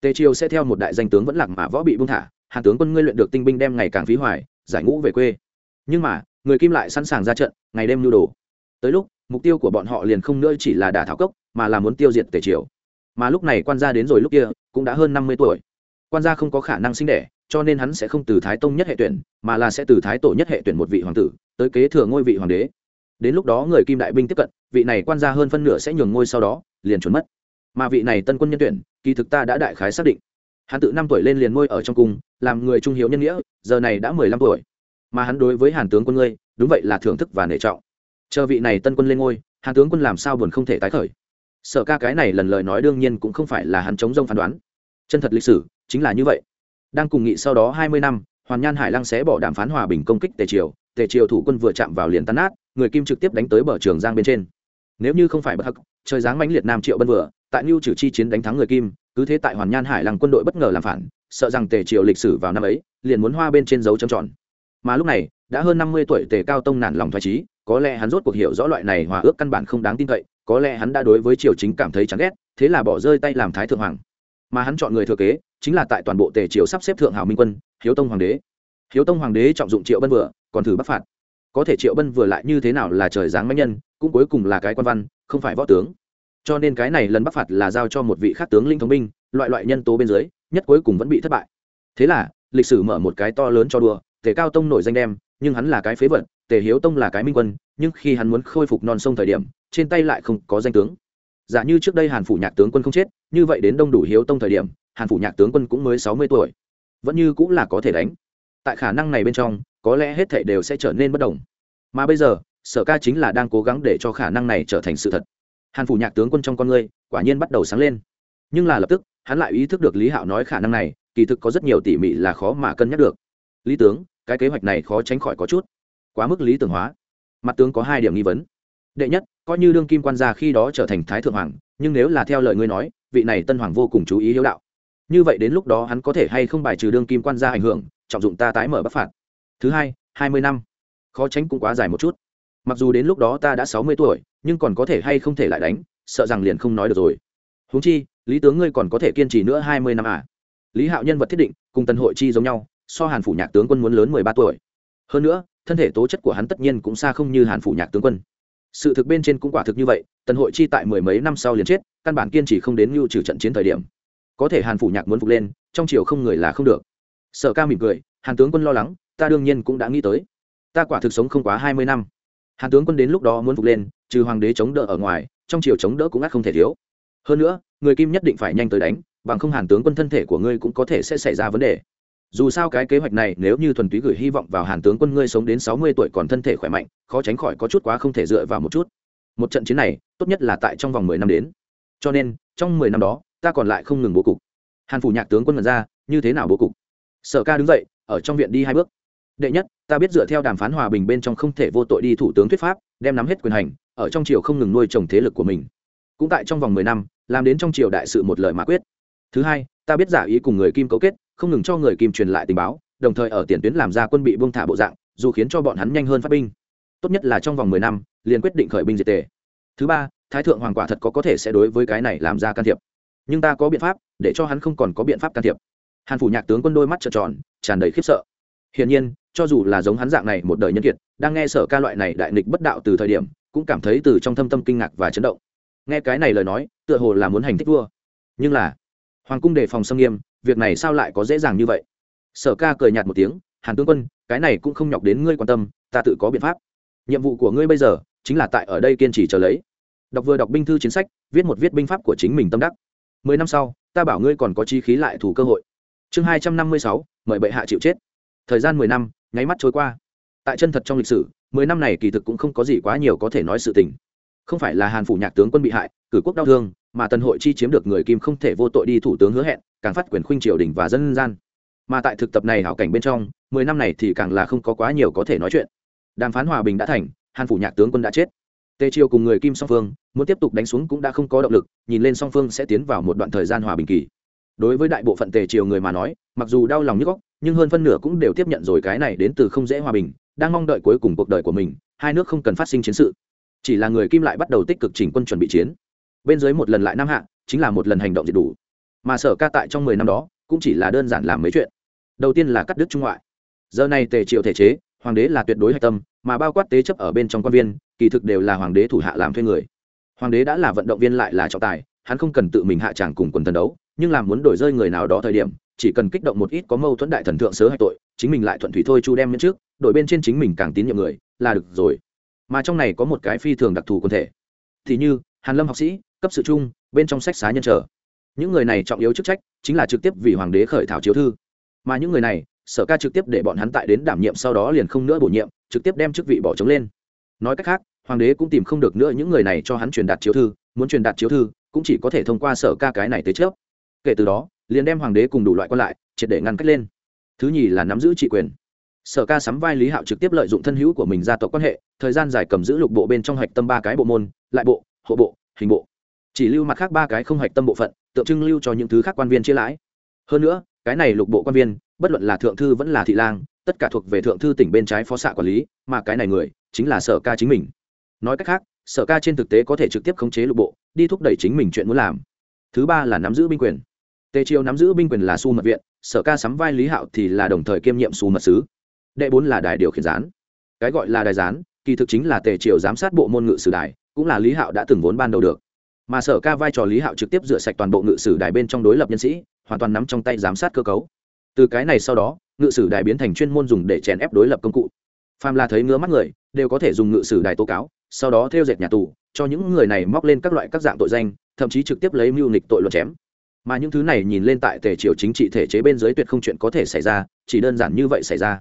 Speaker 1: Tề triều sẽ theo một đại danh tướng vẫn lạc mà võ bị buông thả, hàn tướng quân ngươi luyện được tinh binh đem ngày càng phí hoài, giải ngũ về quê. Nhưng mà, người kim lại sẵn sàng ra trận, ngày đêm nhu đồ. Tới lúc, mục tiêu của bọn họ liền không nữa chỉ là đả thảo cốc, mà là muốn tiêu diệt tề triều. Mà lúc này quan gia đến rồi lúc kia, cũng đã hơn năm mươi tuổi quan gia không có khả năng sinh đẻ, cho nên hắn sẽ không từ thái tông nhất hệ tuyển, mà là sẽ từ thái tổ nhất hệ tuyển một vị hoàng tử, tới kế thừa ngôi vị hoàng đế. Đến lúc đó người kim đại binh tiếp cận, vị này quan gia hơn phân nửa sẽ nhường ngôi sau đó, liền trốn mất. Mà vị này tân quân nhân tuyển, kỳ thực ta đã đại khái xác định. Hắn tự năm tuổi lên liền ngôi ở trong cung, làm người trung hiếu nhân nghĩa, giờ này đã mười lăm tuổi. Mà hắn đối với hàn tướng quân ngươi, đúng vậy là thưởng thức và nể trọng. Chờ vị này tân quân lên ngôi, hàn tướng quân làm sao buồn không thể tái khởi. Sợ ca cái này lần lời nói đương nhiên cũng không phải là hắn chống rông phán đoán. Chân thật lịch sử chính là như vậy đang cùng nghị sau đó hai mươi năm hoàn nhan hải lăng sẽ bỏ đàm phán hòa bình công kích tề triều tề triều thủ quân vừa chạm vào liền tan nát người kim trực tiếp đánh tới bờ trường giang bên trên nếu như không phải bất hắc trời giáng mãnh liệt nam triệu bân vừa tại Nưu Trử chi chiến đánh thắng người Kim, cứ thế tại Hoàn Nhan Hải Lăng quân đội bất ngờ làm phản, sợ rằng Tề Triều lịch sử vào năm ấy, liền muốn hoa bên trên dấu chấm tròn. Mà lúc này, đã hơn năm mươi tuổi Tề Cao Tông nản lòng thoái chí, có lẽ hắn rốt cuộc hiểu rõ loại này hòa ước căn bản không đáng tin cậy, có lẽ hắn đã đối với triều chính cảm thấy chán ghét, thế là bỏ rơi tay làm thái thượng hoàng. Mà hắn chọn người thừa kế, chính là tại toàn bộ Tề Triều sắp xếp thượng hào minh quân, Hiếu Tông hoàng đế. Hiếu Tông hoàng đế trọng dụng Triệu Bân vừa, còn thử bắc phạt. Có thể Triệu Bân vừa lại như thế nào là trời giáng mãnh nhân, cũng cuối cùng là cái quan văn, không phải võ tướng cho nên cái này lần bắc phạt là giao cho một vị khác tướng linh thống binh loại loại nhân tố bên dưới nhất cuối cùng vẫn bị thất bại thế là lịch sử mở một cái to lớn cho đùa tề cao tông nổi danh đem nhưng hắn là cái phế vật tề hiếu tông là cái minh quân nhưng khi hắn muốn khôi phục non sông thời điểm trên tay lại không có danh tướng giả như trước đây hàn phủ nhạc tướng quân không chết như vậy đến đông đủ hiếu tông thời điểm hàn phủ nhạc tướng quân cũng mới sáu mươi tuổi. Vẫn như cũng là có thể đánh. Tại khả năng này bên trong, có lẽ hết thảy đều sẽ trở nên bất đồng. Mà bây giờ, sở ca chính là đang cố gắng để cho khả năng này trở thành sự thật. Hàn phủ nhạc tướng quân trong con ngươi, quả nhiên bắt đầu sáng lên. Nhưng là lập tức, hắn lại ý thức được lý hạo nói khả năng này, kỳ thực có rất nhiều tỉ mỉ là khó mà cân nhắc được. Lý tướng, cái kế hoạch này khó tránh khỏi có chút. Quá mức lý tưởng hóa. Mặt tướng có hai điểm nghi vấn. Đệ nhất, coi như đương kim quan gia khi đó trở thành thái thượng hoàng, nhưng nếu là theo lời ngươi nói, vị này tân hoàng vô cùng chú ý hiếu đạo như vậy đến lúc đó hắn có thể hay không bài trừ đương kim quan gia ảnh hưởng, trọng dụng ta tái mở bắc phạt. Thứ hai hai mươi năm. Khó tránh cũng quá dài một chút. Mặc dù đến lúc đó ta đã sáu mươi tuổi, nhưng còn có thể hay không thể lại đánh, sợ rằng liền không nói được rồi. Huống chi, lý tướng ngươi còn có thể kiên trì nữa hai mươi năm à? Lý hạo nhân vật thiết định, cùng tần hội chi giống nhau, so hàn phủ nhạc tướng quân muốn lớn mười ba tuổi. Hơn nữa, thân thể tố chất của hắn tất nhiên cũng xa không như hàn phủ nhạc tướng quân. Sự thực bên trên cũng quả thực như vậy, tần hội chi tại mười mấy năm sau liền chết, căn bản kiên trì không đến mưu trừ trận chiến thời điểm có thể hàn phủ nhạc muốn phục lên, trong chiều không người là không được. Sở ca mỉm cười, hàn tướng quân lo lắng, ta đương nhiên cũng đã nghĩ tới. Ta quả thực sống không quá hai mươi năm. Hàn tướng quân đến lúc đó muốn phục lên, trừ hoàng đế chống đỡ ở ngoài, trong triều chống đỡ cũng ắt không thể thiếu. Hơn nữa, người kim nhất định phải nhanh tới đánh, bằng không hàn tướng quân thân thể của ngươi cũng có thể sẽ xảy ra vấn đề. Dù sao cái kế hoạch này, nếu như thuần túy gửi hy vọng vào hàn tướng quân ngươi sống đến sáu mươi tuổi còn thân thể khỏe mạnh, khó tránh khỏi có chút quá không thể dựa vào một chút. Một trận chiến này, tốt nhất là tại trong vòng mười năm đến. Cho nên, trong mười năm đó ta còn lại không ngừng bố cục. Hàn phủ nhạc tướng quân mật ra, như thế nào bố cục? Sở ca đứng dậy, ở trong viện đi hai bước. Đệ nhất, ta biết dựa theo đàm phán hòa bình bên trong không thể vô tội đi thủ tướng thuyết pháp, đem nắm hết quyền hành, ở trong triều không ngừng nuôi trồng thế lực của mình. Cũng tại trong vòng mười năm, làm đến trong triều đại sự một lời mã quyết. Thứ hai, ta biết giả ý cùng người kim cấu kết, không ngừng cho người kim truyền lại tình báo, đồng thời ở tiền tuyến làm ra quân bị buông thả bộ dạng, dù khiến cho bọn hắn nhanh hơn phát binh. Tốt nhất là trong vòng mười năm, liền quyết định khởi binh diệt tề. Thứ ba, thái thượng hoàng quả thật có có thể sẽ đối với cái này làm ra can thiệp nhưng ta có biện pháp, để cho hắn không còn có biện pháp can thiệp. Hàn phủ nhạc tướng quân đôi mắt trợn tròn, tràn đầy khiếp sợ. Hiển nhiên, cho dù là giống hắn dạng này một đời nhân kiệt, đang nghe sở ca loại này đại nghịch bất đạo từ thời điểm, cũng cảm thấy từ trong thâm tâm kinh ngạc và chấn động. Nghe cái này lời nói, tựa hồ là muốn hành thích vua. Nhưng là, hoàng cung đề phòng xâm nghiêm, việc này sao lại có dễ dàng như vậy? Sở ca cười nhạt một tiếng, hàn tướng quân, cái này cũng không nhọc đến ngươi quan tâm, ta tự có biện pháp. Nhiệm vụ của ngươi bây giờ, chính là tại ở đây kiên trì chờ lấy. Đọc vừa đọc binh thư chiến sách, viết một viết binh pháp của chính mình tâm đắc mười năm sau, ta bảo ngươi còn có chi khí lại thủ cơ hội. Chương hai trăm năm mươi sáu, mời bệ hạ chịu chết. Thời gian mười năm, nháy mắt trôi qua. Tại chân thật trong lịch sử, mười năm này kỳ thực cũng không có gì quá nhiều có thể nói sự tình. Không phải là hàn phủ nhạc tướng quân bị hại, cử quốc đau thương, mà tần hội chi chiếm được người kim không thể vô tội đi thủ tướng hứa hẹn, càng phát quyền khuynh triều đình và dân gian. Mà tại thực tập này hảo cảnh bên trong, mười năm này thì càng là không có quá nhiều có thể nói chuyện. Đàm phán hòa bình đã thành, hàn phủ nhạc tướng quân đã chết tề triều cùng người kim song phương, muốn tiếp tục đánh xuống cũng đã không có động lực, nhìn lên song phương sẽ tiến vào một đoạn thời gian hòa bình kỳ. Đối với đại bộ phận tề triều người mà nói, mặc dù đau lòng nhức góc nhưng hơn phân nửa cũng đều tiếp nhận rồi cái này đến từ không dễ hòa bình, đang mong đợi cuối cùng cuộc đời của mình, hai nước không cần phát sinh chiến sự. Chỉ là người kim lại bắt đầu tích cực chỉnh quân chuẩn bị chiến. Bên dưới một lần lại nam hạ, chính là một lần hành động diệt đủ. Mà sở ca tại trong mười năm đó, cũng chỉ là đơn giản làm mấy chuyện. Đầu tiên là cắt đứt trung ngoại. Giờ này tề triệu thể chế, hoàng đế là tuyệt đối hạch tâm mà bao quát tế chấp ở bên trong quan viên, kỳ thực đều là hoàng đế thủ hạ làm thuê người. Hoàng đế đã là vận động viên lại là trọng tài, hắn không cần tự mình hạ tràng cùng quần thần đấu, nhưng làm muốn đổi rơi người nào đó thời điểm, chỉ cần kích động một ít có mâu thuẫn đại thần thượng sớ hay tội, chính mình lại thuận thủy thôi chu đem miễn trước đội bên trên chính mình càng tín nhiệm người, là được rồi. Mà trong này có một cái phi thường đặc thù quân thể. Thì như, hàn lâm học sĩ, cấp sự chung bên trong sách xá nhân trở. Những người này trọng yếu chức trách, chính là trực tiếp vì hoàng đế khởi thảo chiếu thư. Mà những người này sở ca trực tiếp để bọn hắn tại đến đảm nhiệm sau đó liền không nữa bổ nhiệm, trực tiếp đem chức vị bỏ trống lên. Nói cách khác, hoàng đế cũng tìm không được nữa những người này cho hắn truyền đạt chiếu thư, muốn truyền đạt chiếu thư, cũng chỉ có thể thông qua sở ca cái này tới trước kể từ đó, liền đem hoàng đế cùng đủ loại quan lại, triệt để ngăn cách lên. Thứ nhì là nắm giữ trị quyền. Sở ca sắm vai lý hạo trực tiếp lợi dụng thân hữu của mình gia tộc quan hệ, thời gian dài cầm giữ lục bộ bên trong hạch tâm ba cái bộ môn, lại bộ, hộ bộ, hình bộ. Chỉ lưu mặt khác ba cái không hạch tâm bộ phận, tượng trưng lưu cho những thứ khác quan viên chia lãi. Hơn nữa, cái này lục bộ quan viên bất luận là thượng thư vẫn là thị lang, tất cả thuộc về thượng thư tỉnh bên trái phó xạ quản lý, mà cái này người chính là sở ca chính mình. Nói cách khác, sở ca trên thực tế có thể trực tiếp khống chế lục bộ, đi thúc đẩy chính mình chuyện muốn làm. Thứ ba là nắm giữ binh quyền. Tề triều nắm giữ binh quyền là su mật viện, sở ca sắm vai lý hạo thì là đồng thời kiêm nhiệm su mật sứ. Đệ bốn là đài điều khiển gián. Cái gọi là đài gián, kỳ thực chính là tề triều giám sát bộ môn ngự sử đài, cũng là lý hạo đã từng vốn ban đầu được. Mà sở ca vai trò lý hạo trực tiếp rửa sạch toàn bộ ngự sử đài bên trong đối lập nhân sĩ, hoàn toàn nắm trong tay giám sát cơ cấu từ cái này sau đó, ngự sử đài biến thành chuyên môn dùng để chèn ép đối lập công cụ. Phàm là thấy ngứa mắt người, đều có thể dùng ngự sử đài tố cáo, sau đó theo dệt nhà tù, cho những người này móc lên các loại các dạng tội danh, thậm chí trực tiếp lấy mưu nịch tội luật chém. Mà những thứ này nhìn lên tại tề triều chính trị thể chế bên dưới tuyệt không chuyện có thể xảy ra, chỉ đơn giản như vậy xảy ra.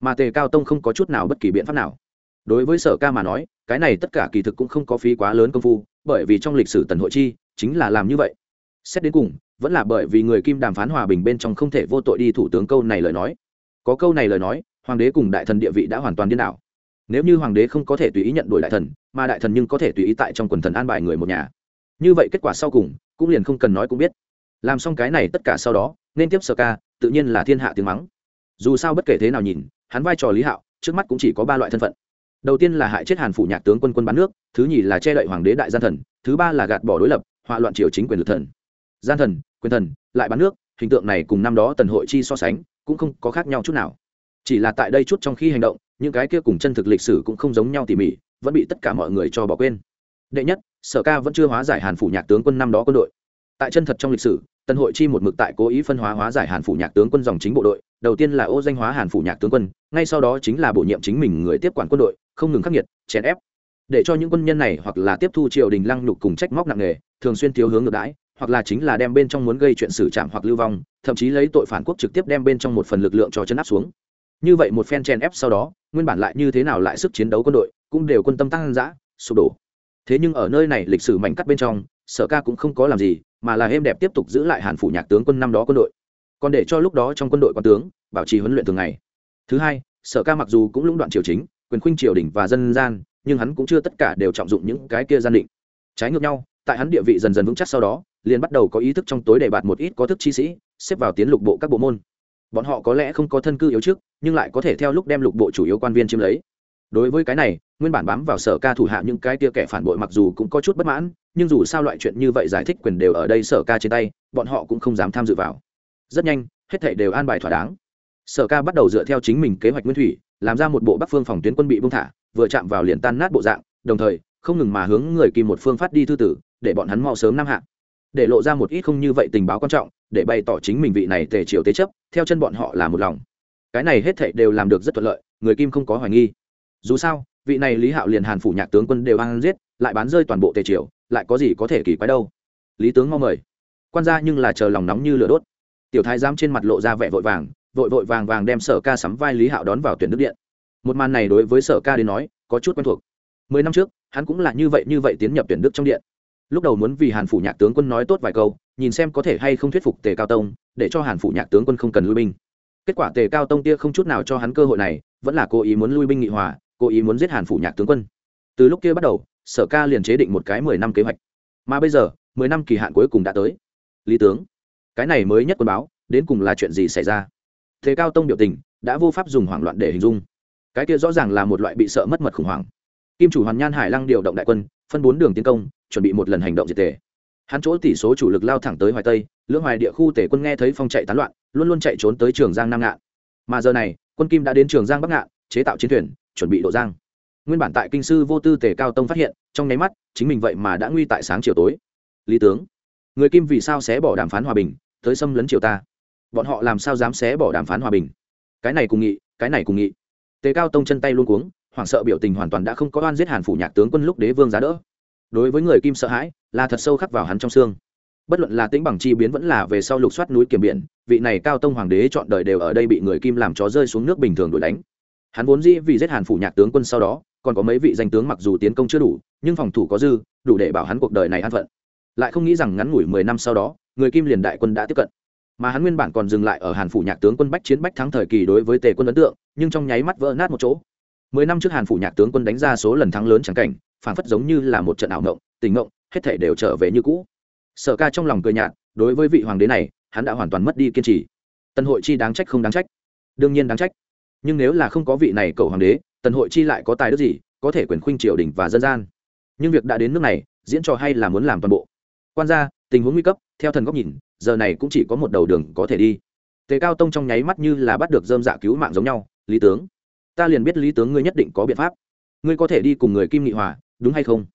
Speaker 1: Mà tề cao tông không có chút nào bất kỳ biện pháp nào. Đối với sở ca mà nói, cái này tất cả kỳ thực cũng không có phí quá lớn công phu, bởi vì trong lịch sử tần hội chi, chính là làm như vậy. Xét đến cùng vẫn là bởi vì người kim đàm phán hòa bình bên trong không thể vô tội đi thủ tướng câu này lời nói. Có câu này lời nói, hoàng đế cùng đại thần địa vị đã hoàn toàn điên đảo. Nếu như hoàng đế không có thể tùy ý nhận đổi đại thần, mà đại thần nhưng có thể tùy ý tại trong quần thần an bài người một nhà. Như vậy kết quả sau cùng, cũng liền không cần nói cũng biết. Làm xong cái này tất cả sau đó, nên tiếp sơ ca, tự nhiên là thiên hạ tiếng mắng. Dù sao bất kể thế nào nhìn, hắn vai trò lý hạo, trước mắt cũng chỉ có ba loại thân phận. Đầu tiên là hại chết hàn phủ nhạc tướng quân quân bán nước, thứ nhì là che đậy hoàng đế đại gian thần, thứ ba là gạt bỏ đối lập họa loạn triều chính quyền lực thần gian thần, quyền thần, lại bán nước, hình tượng này cùng năm đó tần hội chi so sánh, cũng không có khác nhau chút nào. Chỉ là tại đây chút trong khi hành động, những cái kia cùng chân thực lịch sử cũng không giống nhau tỉ mỉ, vẫn bị tất cả mọi người cho bỏ quên. Đệ nhất, sở ca vẫn chưa hóa giải hàn phủ nhạc tướng quân năm đó quân đội. Tại chân thật trong lịch sử, tần hội chi một mực tại cố ý phân hóa hóa giải hàn phủ nhạc tướng quân dòng chính bộ đội, đầu tiên là ô danh hóa hàn phủ nhạc tướng quân, ngay sau đó chính là bổ nhiệm chính mình người tiếp quản quân đội, không ngừng khắc nghiệt, chèn ép. Để cho những quân nhân này hoặc là tiếp thu triều đình lăng nhục cùng trách móc nặng nề, thường xuyên thiếu hướng ngược đãi hoặc là chính là đem bên trong muốn gây chuyện xử trạm hoặc lưu vong, thậm chí lấy tội phản quốc trực tiếp đem bên trong một phần lực lượng cho chấn áp xuống. Như vậy một phen chèn ép sau đó, nguyên bản lại như thế nào lại sức chiến đấu quân đội, cũng đều quân tâm tăng dã, sụp đổ. Thế nhưng ở nơi này lịch sử mảnh cắt bên trong, sở ca cũng không có làm gì, mà là êm đẹp tiếp tục giữ lại hàn phủ nhạc tướng quân năm đó quân đội. Còn để cho lúc đó trong quân đội quan tướng, bảo trì huấn luyện thường ngày. Thứ hai, sở ca mặc dù cũng lũng đoạn triều chính, quyền khuynh triều đình và dân gian, nhưng hắn cũng chưa tất cả đều trọng dụng những cái kia gian định. Trái ngược nhau, tại hắn địa vị dần dần vững chắc sau đó liền bắt đầu có ý thức trong tối đề bạt một ít có thức chi sĩ, xếp vào tiến lục bộ các bộ môn. Bọn họ có lẽ không có thân cư yếu trước, nhưng lại có thể theo lúc đem lục bộ chủ yếu quan viên chiếm lấy. Đối với cái này, nguyên bản bám vào sở ca thủ hạ những cái tia kẻ phản bội mặc dù cũng có chút bất mãn, nhưng dù sao loại chuyện như vậy giải thích quyền đều ở đây sở ca trên tay, bọn họ cũng không dám tham dự vào. Rất nhanh, hết thảy đều an bài thỏa đáng. Sở ca bắt đầu dựa theo chính mình kế hoạch nguyên thủy, làm ra một bộ bắc phương phòng tuyến quân bị bung thả, vừa chạm vào liền tan nát bộ dạng, đồng thời, không ngừng mà hướng người kim một phương phát đi thư tử, để bọn hắn mau sớm năm hạ để lộ ra một ít không như vậy tình báo quan trọng, để bày tỏ chính mình vị này tề triều tế chấp, theo chân bọn họ là một lòng. Cái này hết thảy đều làm được rất thuận lợi, người kim không có hoài nghi. Dù sao, vị này lý hạo liền hàn phủ nhạc tướng quân đều ăn giết, lại bán rơi toàn bộ tề triều, lại có gì có thể kỳ quái đâu. Lý tướng mong mời. Quan gia nhưng là chờ lòng nóng như lửa đốt. Tiểu thái giám trên mặt lộ ra vẻ vội vàng, vội vội vàng vàng đem sở ca sắm vai lý hạo đón vào tuyển đức điện. Một màn này đối với sở ca đến nói, có chút quen thuộc. Mười năm trước, hắn cũng là như vậy như vậy tiến nhập tuyển đức trong điện lúc đầu muốn vì hàn phủ nhạc tướng quân nói tốt vài câu, nhìn xem có thể hay không thuyết phục tề cao tông, để cho hàn phủ nhạc tướng quân không cần lui binh. Kết quả tề cao tông tia không chút nào cho hắn cơ hội này, vẫn là cố ý muốn lui binh nghị hòa, cố ý muốn giết hàn phủ nhạc tướng quân. Từ lúc kia bắt đầu, sở ca liền chế định một cái mười năm kế hoạch. Mà bây giờ, mười năm kỳ hạn cuối cùng đã tới. Lý tướng, cái này mới nhất quân báo, đến cùng là chuyện gì xảy ra? Thế cao tông biểu tình đã vô pháp dùng hoảng loạn để hình dung. Cái kia rõ ràng là một loại bị sợ mất mật khủng hoảng. Kim chủ hoàn nhan hải lăng điều động đại quân, phân bốn đường tiến công chuẩn bị một lần hành động diệt tề. Hắn chỗ tỷ số chủ lực lao thẳng tới hoài tây, lưỡng hoài địa khu tể quân nghe thấy phong chạy tán loạn, luôn luôn chạy trốn tới trường giang nam ngạn. Mà giờ này, quân kim đã đến trường giang bắc ngạn, chế tạo chiến thuyền, chuẩn bị độ giang. Nguyên bản tại kinh sư vô tư tề cao tông phát hiện, trong nháy mắt, chính mình vậy mà đã nguy tại sáng chiều tối. Lý tướng, người kim vì sao sẽ bỏ đàm phán hòa bình, tới xâm lấn triều ta? Bọn họ làm sao dám xé bỏ đàm phán hòa bình? Cái này cùng nghị, cái này cùng nghị. Tề cao tông chân tay luôn cuống, hoảng sợ biểu tình hoàn toàn đã không có oan giết hàn phủ nhạc tướng quân lúc đế vương giá đỡ đối với người kim sợ hãi là thật sâu khắc vào hắn trong xương. Bất luận là tính bằng chi biến vẫn là về sau lục soát núi kiểm biển, vị này cao tông hoàng đế chọn đời đều ở đây bị người kim làm chó rơi xuống nước bình thường đuổi đánh. Hắn vốn dĩ vì giết hàn phủ nhạc tướng quân sau đó, còn có mấy vị danh tướng mặc dù tiến công chưa đủ, nhưng phòng thủ có dư, đủ để bảo hắn cuộc đời này an phận. Lại không nghĩ rằng ngắn ngủi mười năm sau đó, người kim liền đại quân đã tiếp cận. Mà hắn nguyên bản còn dừng lại ở hàn phủ nhạc tướng quân bách chiến bách thắng thời kỳ đối với tề quân ấn tượng, nhưng trong nháy mắt vỡ nát một chỗ. Mười năm trước hàn phủ nhạc tướng quân đánh ra số lần thắng lớn chẳng cảnh phản phất giống như là một trận ảo ngộng tình ngộng hết thể đều trở về như cũ. Sở ca trong lòng cười nhạt, đối với vị hoàng đế này, hắn đã hoàn toàn mất đi kiên trì. Tần hội chi đáng trách không đáng trách. Đương nhiên đáng trách. Nhưng nếu là không có vị này cầu hoàng đế, tần hội chi lại có tài đức gì, có thể quyền khuynh triều đình và dân gian. Nhưng việc đã đến nước này, diễn trò hay là muốn làm toàn bộ? Quan gia, tình huống nguy cấp, theo thần góc nhìn, giờ này cũng chỉ có một đầu đường có thể đi. Tề cao tông trong nháy mắt như là bắt được dơm dạ cứu mạng giống nhau. Lý tướng, ta liền biết lý tướng ngươi nhất định có biện pháp. Ngươi có thể đi cùng người kim nghị hòa đúng hay không?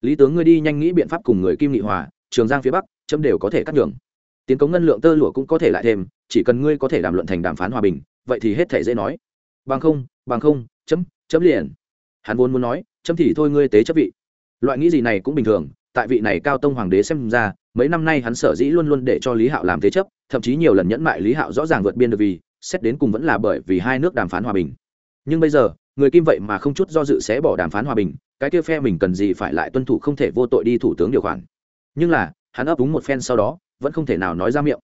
Speaker 1: Lý tướng ngươi đi nhanh nghĩ biện pháp cùng người kim nghị hòa, trường giang phía bắc, chấm đều có thể cắt đường tiến cống ngân lượng tơ lụa cũng có thể lại thêm, chỉ cần ngươi có thể đàm luận thành đàm phán hòa bình, vậy thì hết thể dễ nói. Bằng không bằng không, chấm chấm liền. Hắn vốn muốn nói, chấm thì thôi ngươi tế chấp vị. Loại nghĩ gì này cũng bình thường, tại vị này cao tông hoàng đế xem ra, mấy năm nay hắn sở dĩ luôn luôn để cho lý hạo làm thế chấp, thậm chí nhiều lần nhẫn mại lý hạo rõ ràng vượt biên được vì, xét đến cùng vẫn là bởi vì hai nước đàm phán hòa bình. Nhưng bây giờ người kim vậy mà không chút do dự sẽ bỏ đàm phán hòa bình, cái kia phe mình cần gì phải lại tuân thủ không thể vô tội đi thủ tướng điều khoản. Nhưng là, hắn ấp úng một phen sau đó, vẫn không thể nào nói ra miệng.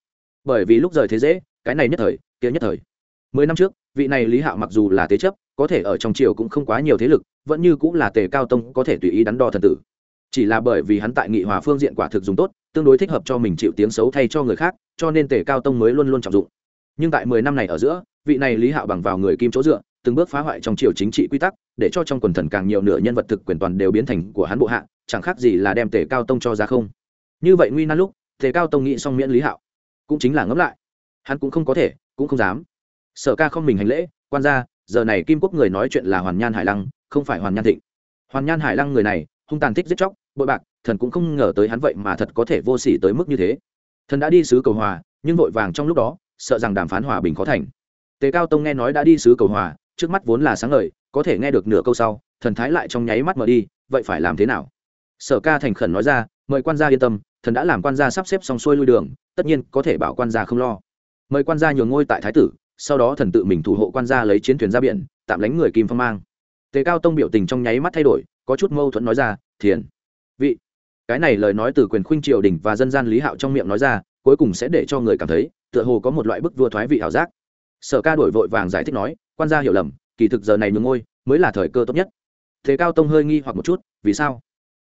Speaker 1: Bởi vì lúc rời thế dễ, cái này nhất thời, kia nhất thời. Mười năm trước, vị này lý hạo mặc dù là thế chấp, có thể ở trong triều cũng không quá nhiều thế lực, vẫn như cũng là tề cao tông có thể tùy ý đắn đo thần tử. Chỉ là bởi vì hắn tại nghị hòa phương diện quả thực dùng tốt, tương đối thích hợp cho mình chịu tiếng xấu thay cho người khác, cho nên tề cao tông mới luôn luôn trọng dụng. Nhưng tại mười năm này ở giữa, vị này lý hạo bằng vào người kim chỗ dựa từng bước phá hoại trong triều chính trị quy tắc, để cho trong quần thần càng nhiều nửa nhân vật thực quyền toàn đều biến thành của hắn bộ hạ, chẳng khác gì là đem tề cao tông cho ra không. Như vậy nguy nan lúc, tề cao tông nghĩ xong miễn lý hạo, cũng chính là ngẫm lại. Hắn cũng không có thể, cũng không dám. Sở ca không mình hành lễ, quan ra giờ này kim quốc người nói chuyện là hoàn nhan hải lăng, không phải hoàn nhan thịnh. Hoàn nhan hải lăng người này, hung tàn thích giết chóc, bội bạc, thần cũng không ngờ tới hắn vậy mà thật có thể vô s ỉ tới mức như thế. Thần đã đi sứ cầu hòa, nhưng vội vàng trong lúc đó, sợ rằng đàm phán hòa bình khó thành. Tề cao tông nghe nói đã đi sứ cầu hòa trước mắt vốn là sáng ngời, có thể nghe được nửa câu sau, thần thái lại trong nháy mắt mở đi, vậy phải làm thế nào? Sở ca thành khẩn nói ra, mời quan gia yên tâm, thần đã làm quan gia sắp xếp xong xuôi lui đường, tất nhiên có thể bảo quan gia không lo. Mời quan gia nhường ngôi tại thái tử, sau đó thần tự mình thủ hộ quan gia lấy chiến thuyền ra biển, tạm lánh người kim phong mang. Tề cao tông biểu tình trong nháy mắt thay đổi, có chút mâu thuẫn nói ra, thiền, vị. Cái này lời nói từ quyền khuynh triều đình và dân gian lý hạo trong miệng nói ra, cuối cùng sẽ để cho người cảm thấy, tựa hồ có một loại bức vua thoái vị ảo giác. Sở ca đổi vội vàng giải thích nói quan gia hiểu lầm, kỳ thực giờ này nhường ngôi mới là thời cơ tốt nhất. Thế cao tông hơi nghi hoặc một chút, vì sao?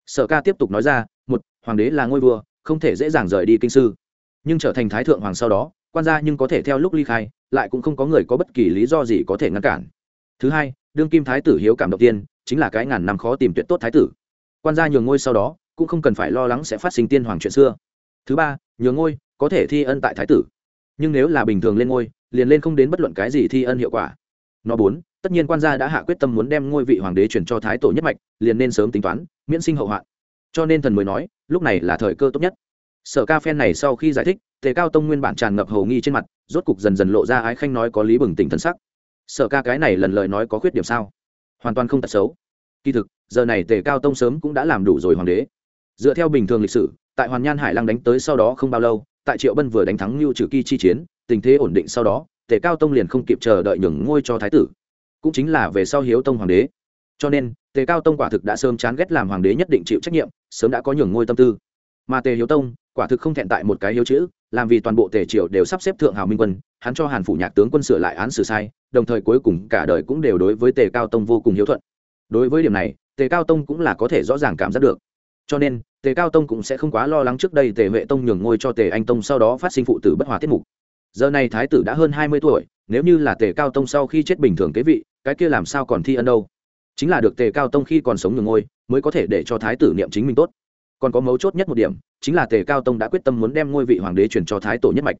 Speaker 1: Sở ca tiếp tục nói ra, một, hoàng đế là ngôi vua, không thể dễ dàng rời đi kinh sư. Nhưng trở thành thái thượng hoàng sau đó, quan gia nhưng có thể theo lúc ly khai, lại cũng không có người có bất kỳ lý do gì có thể ngăn cản. Thứ hai, đương kim thái tử hiếu cảm đầu tiên, chính là cái ngàn năm khó tìm tuyệt tốt thái tử. Quan gia nhường ngôi sau đó, cũng không cần phải lo lắng sẽ phát sinh tiên hoàng chuyện xưa. Thứ ba, nhường ngôi có thể thi ân tại thái tử. Nhưng nếu là bình thường lên ngôi, liền lên không đến bất luận cái gì thi ân hiệu quả nó bốn, tất nhiên quan gia đã hạ quyết tâm muốn đem ngôi vị hoàng đế chuyển cho thái tổ nhất mạch, liền nên sớm tính toán, miễn sinh hậu hoạn. Cho nên thần mới nói, lúc này là thời cơ tốt nhất. Sở ca phen này sau khi giải thích, tề cao tông nguyên bản tràn ngập hầu nghi trên mặt, rốt cục dần dần lộ ra ái khanh nói có lý bừng tỉnh thân sắc. Sở ca cái này lần lời nói có khuyết điểm sao? Hoàn toàn không tật xấu. Kỳ thực, giờ này tề cao tông sớm cũng đã làm đủ rồi hoàng đế. Dựa theo bình thường lịch sử, tại hoàn nhan hải lăng đánh tới sau đó không bao lâu, tại triệu bân vừa đánh thắng lưu trừ kỳ chi chiến, tình thế ổn định sau đó tề cao tông liền không kịp chờ đợi nhường ngôi cho thái tử, cũng chính là về sau hiếu tông hoàng đế. Cho nên, tề cao tông quả thực đã sớm chán ghét làm hoàng đế nhất định chịu trách nhiệm, sớm đã có nhường ngôi tâm tư. Mà tề hiếu tông, quả thực không thẹn tại một cái hiếu chữ, làm vì toàn bộ tề triều đều sắp xếp thượng hào minh quân, hắn cho hàn phủ nhạc tướng quân sửa lại án xử sai, đồng thời cuối cùng cả đời cũng đều đối với tề cao tông vô cùng hiếu thuận. Đối với điểm này, tề cao tông cũng là có thể rõ ràng cảm giác được. Cho nên, tề cao tông cũng sẽ không quá lo lắng trước đây tề huệ tông nhường ngôi cho tề anh tông sau đó phát sinh phụ tử bất hòa tiết mục giờ này thái tử đã hơn hai mươi tuổi, nếu như là tề cao tông sau khi chết bình thường kế vị, cái kia làm sao còn thi ân đâu? Chính là được tề cao tông khi còn sống nhường ngôi, mới có thể để cho thái tử niệm chính mình tốt. Còn có mấu chốt nhất một điểm, chính là tề cao tông đã quyết tâm muốn đem ngôi vị hoàng đế truyền cho thái tổ nhất mạch.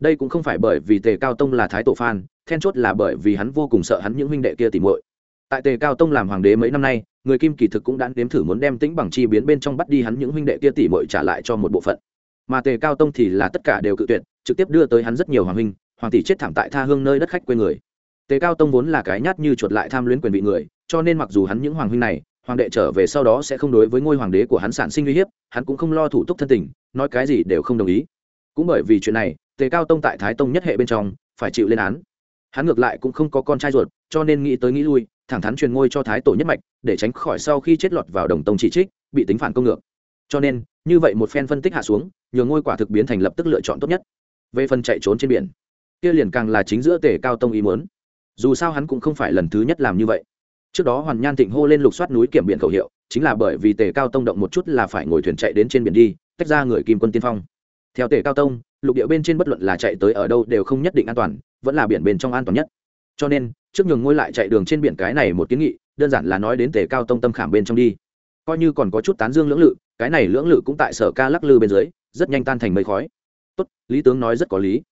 Speaker 1: Đây cũng không phải bởi vì tề cao tông là thái tổ phan, then chốt là bởi vì hắn vô cùng sợ hắn những huynh đệ kia tìm muội. Tại tề cao tông làm hoàng đế mấy năm nay, người kim kỳ thực cũng đã nếm thử muốn đem tĩnh bằng chi biến bên trong bắt đi hắn những huynh đệ kia tỉ muội trả lại cho một bộ phận. Mà tề cao tông thì là tất cả đều cự tuyệt trực tiếp đưa tới hắn rất nhiều hoàng huynh, hoàng tỷ chết thảm tại tha hương nơi đất khách quê người. Tề cao tông vốn là cái nhát như chuột lại tham luyến quyền vị người, cho nên mặc dù hắn những hoàng huynh này, hoàng đệ trở về sau đó sẽ không đối với ngôi hoàng đế của hắn sản sinh uy hiếp, hắn cũng không lo thủ tục thân tình, nói cái gì đều không đồng ý. Cũng bởi vì chuyện này, tề cao tông tại thái tông nhất hệ bên trong, phải chịu lên án. Hắn ngược lại cũng không có con trai ruột, cho nên nghĩ tới nghĩ lui, thẳng thắn truyền ngôi cho thái tổ nhất mạch, để tránh khỏi sau khi chết lọt vào đồng tông chỉ trích, bị tính phản công ngược. Cho nên, như vậy một phen phân tích hạ xuống nhường ngôi quả thực biến thành lập tức lựa chọn tốt nhất về phần chạy trốn trên biển. Kia liền càng là chính giữa tề cao tông ý muốn. Dù sao hắn cũng không phải lần thứ nhất làm như vậy. Trước đó hoàn nhan thịnh hô lên lục soát núi kiểm biển khẩu hiệu, chính là bởi vì tề cao tông động một chút là phải ngồi thuyền chạy đến trên biển đi, tách ra người kim quân tiên phong. Theo tề cao tông, lục địa bên trên bất luận là chạy tới ở đâu đều không nhất định an toàn, vẫn là biển bên trong an toàn nhất. Cho nên, trước nhường ngôi lại chạy đường trên biển cái này một kiến nghị, đơn giản là nói đến tề cao tông tâm khảm bên trong đi. Coi như còn có chút tán dương lưỡng lự, cái này lưỡng lự cũng tại sở ca lắc lư bên dưới, rất nhanh tan thành mây khói tốt, lý tướng nói rất có lý.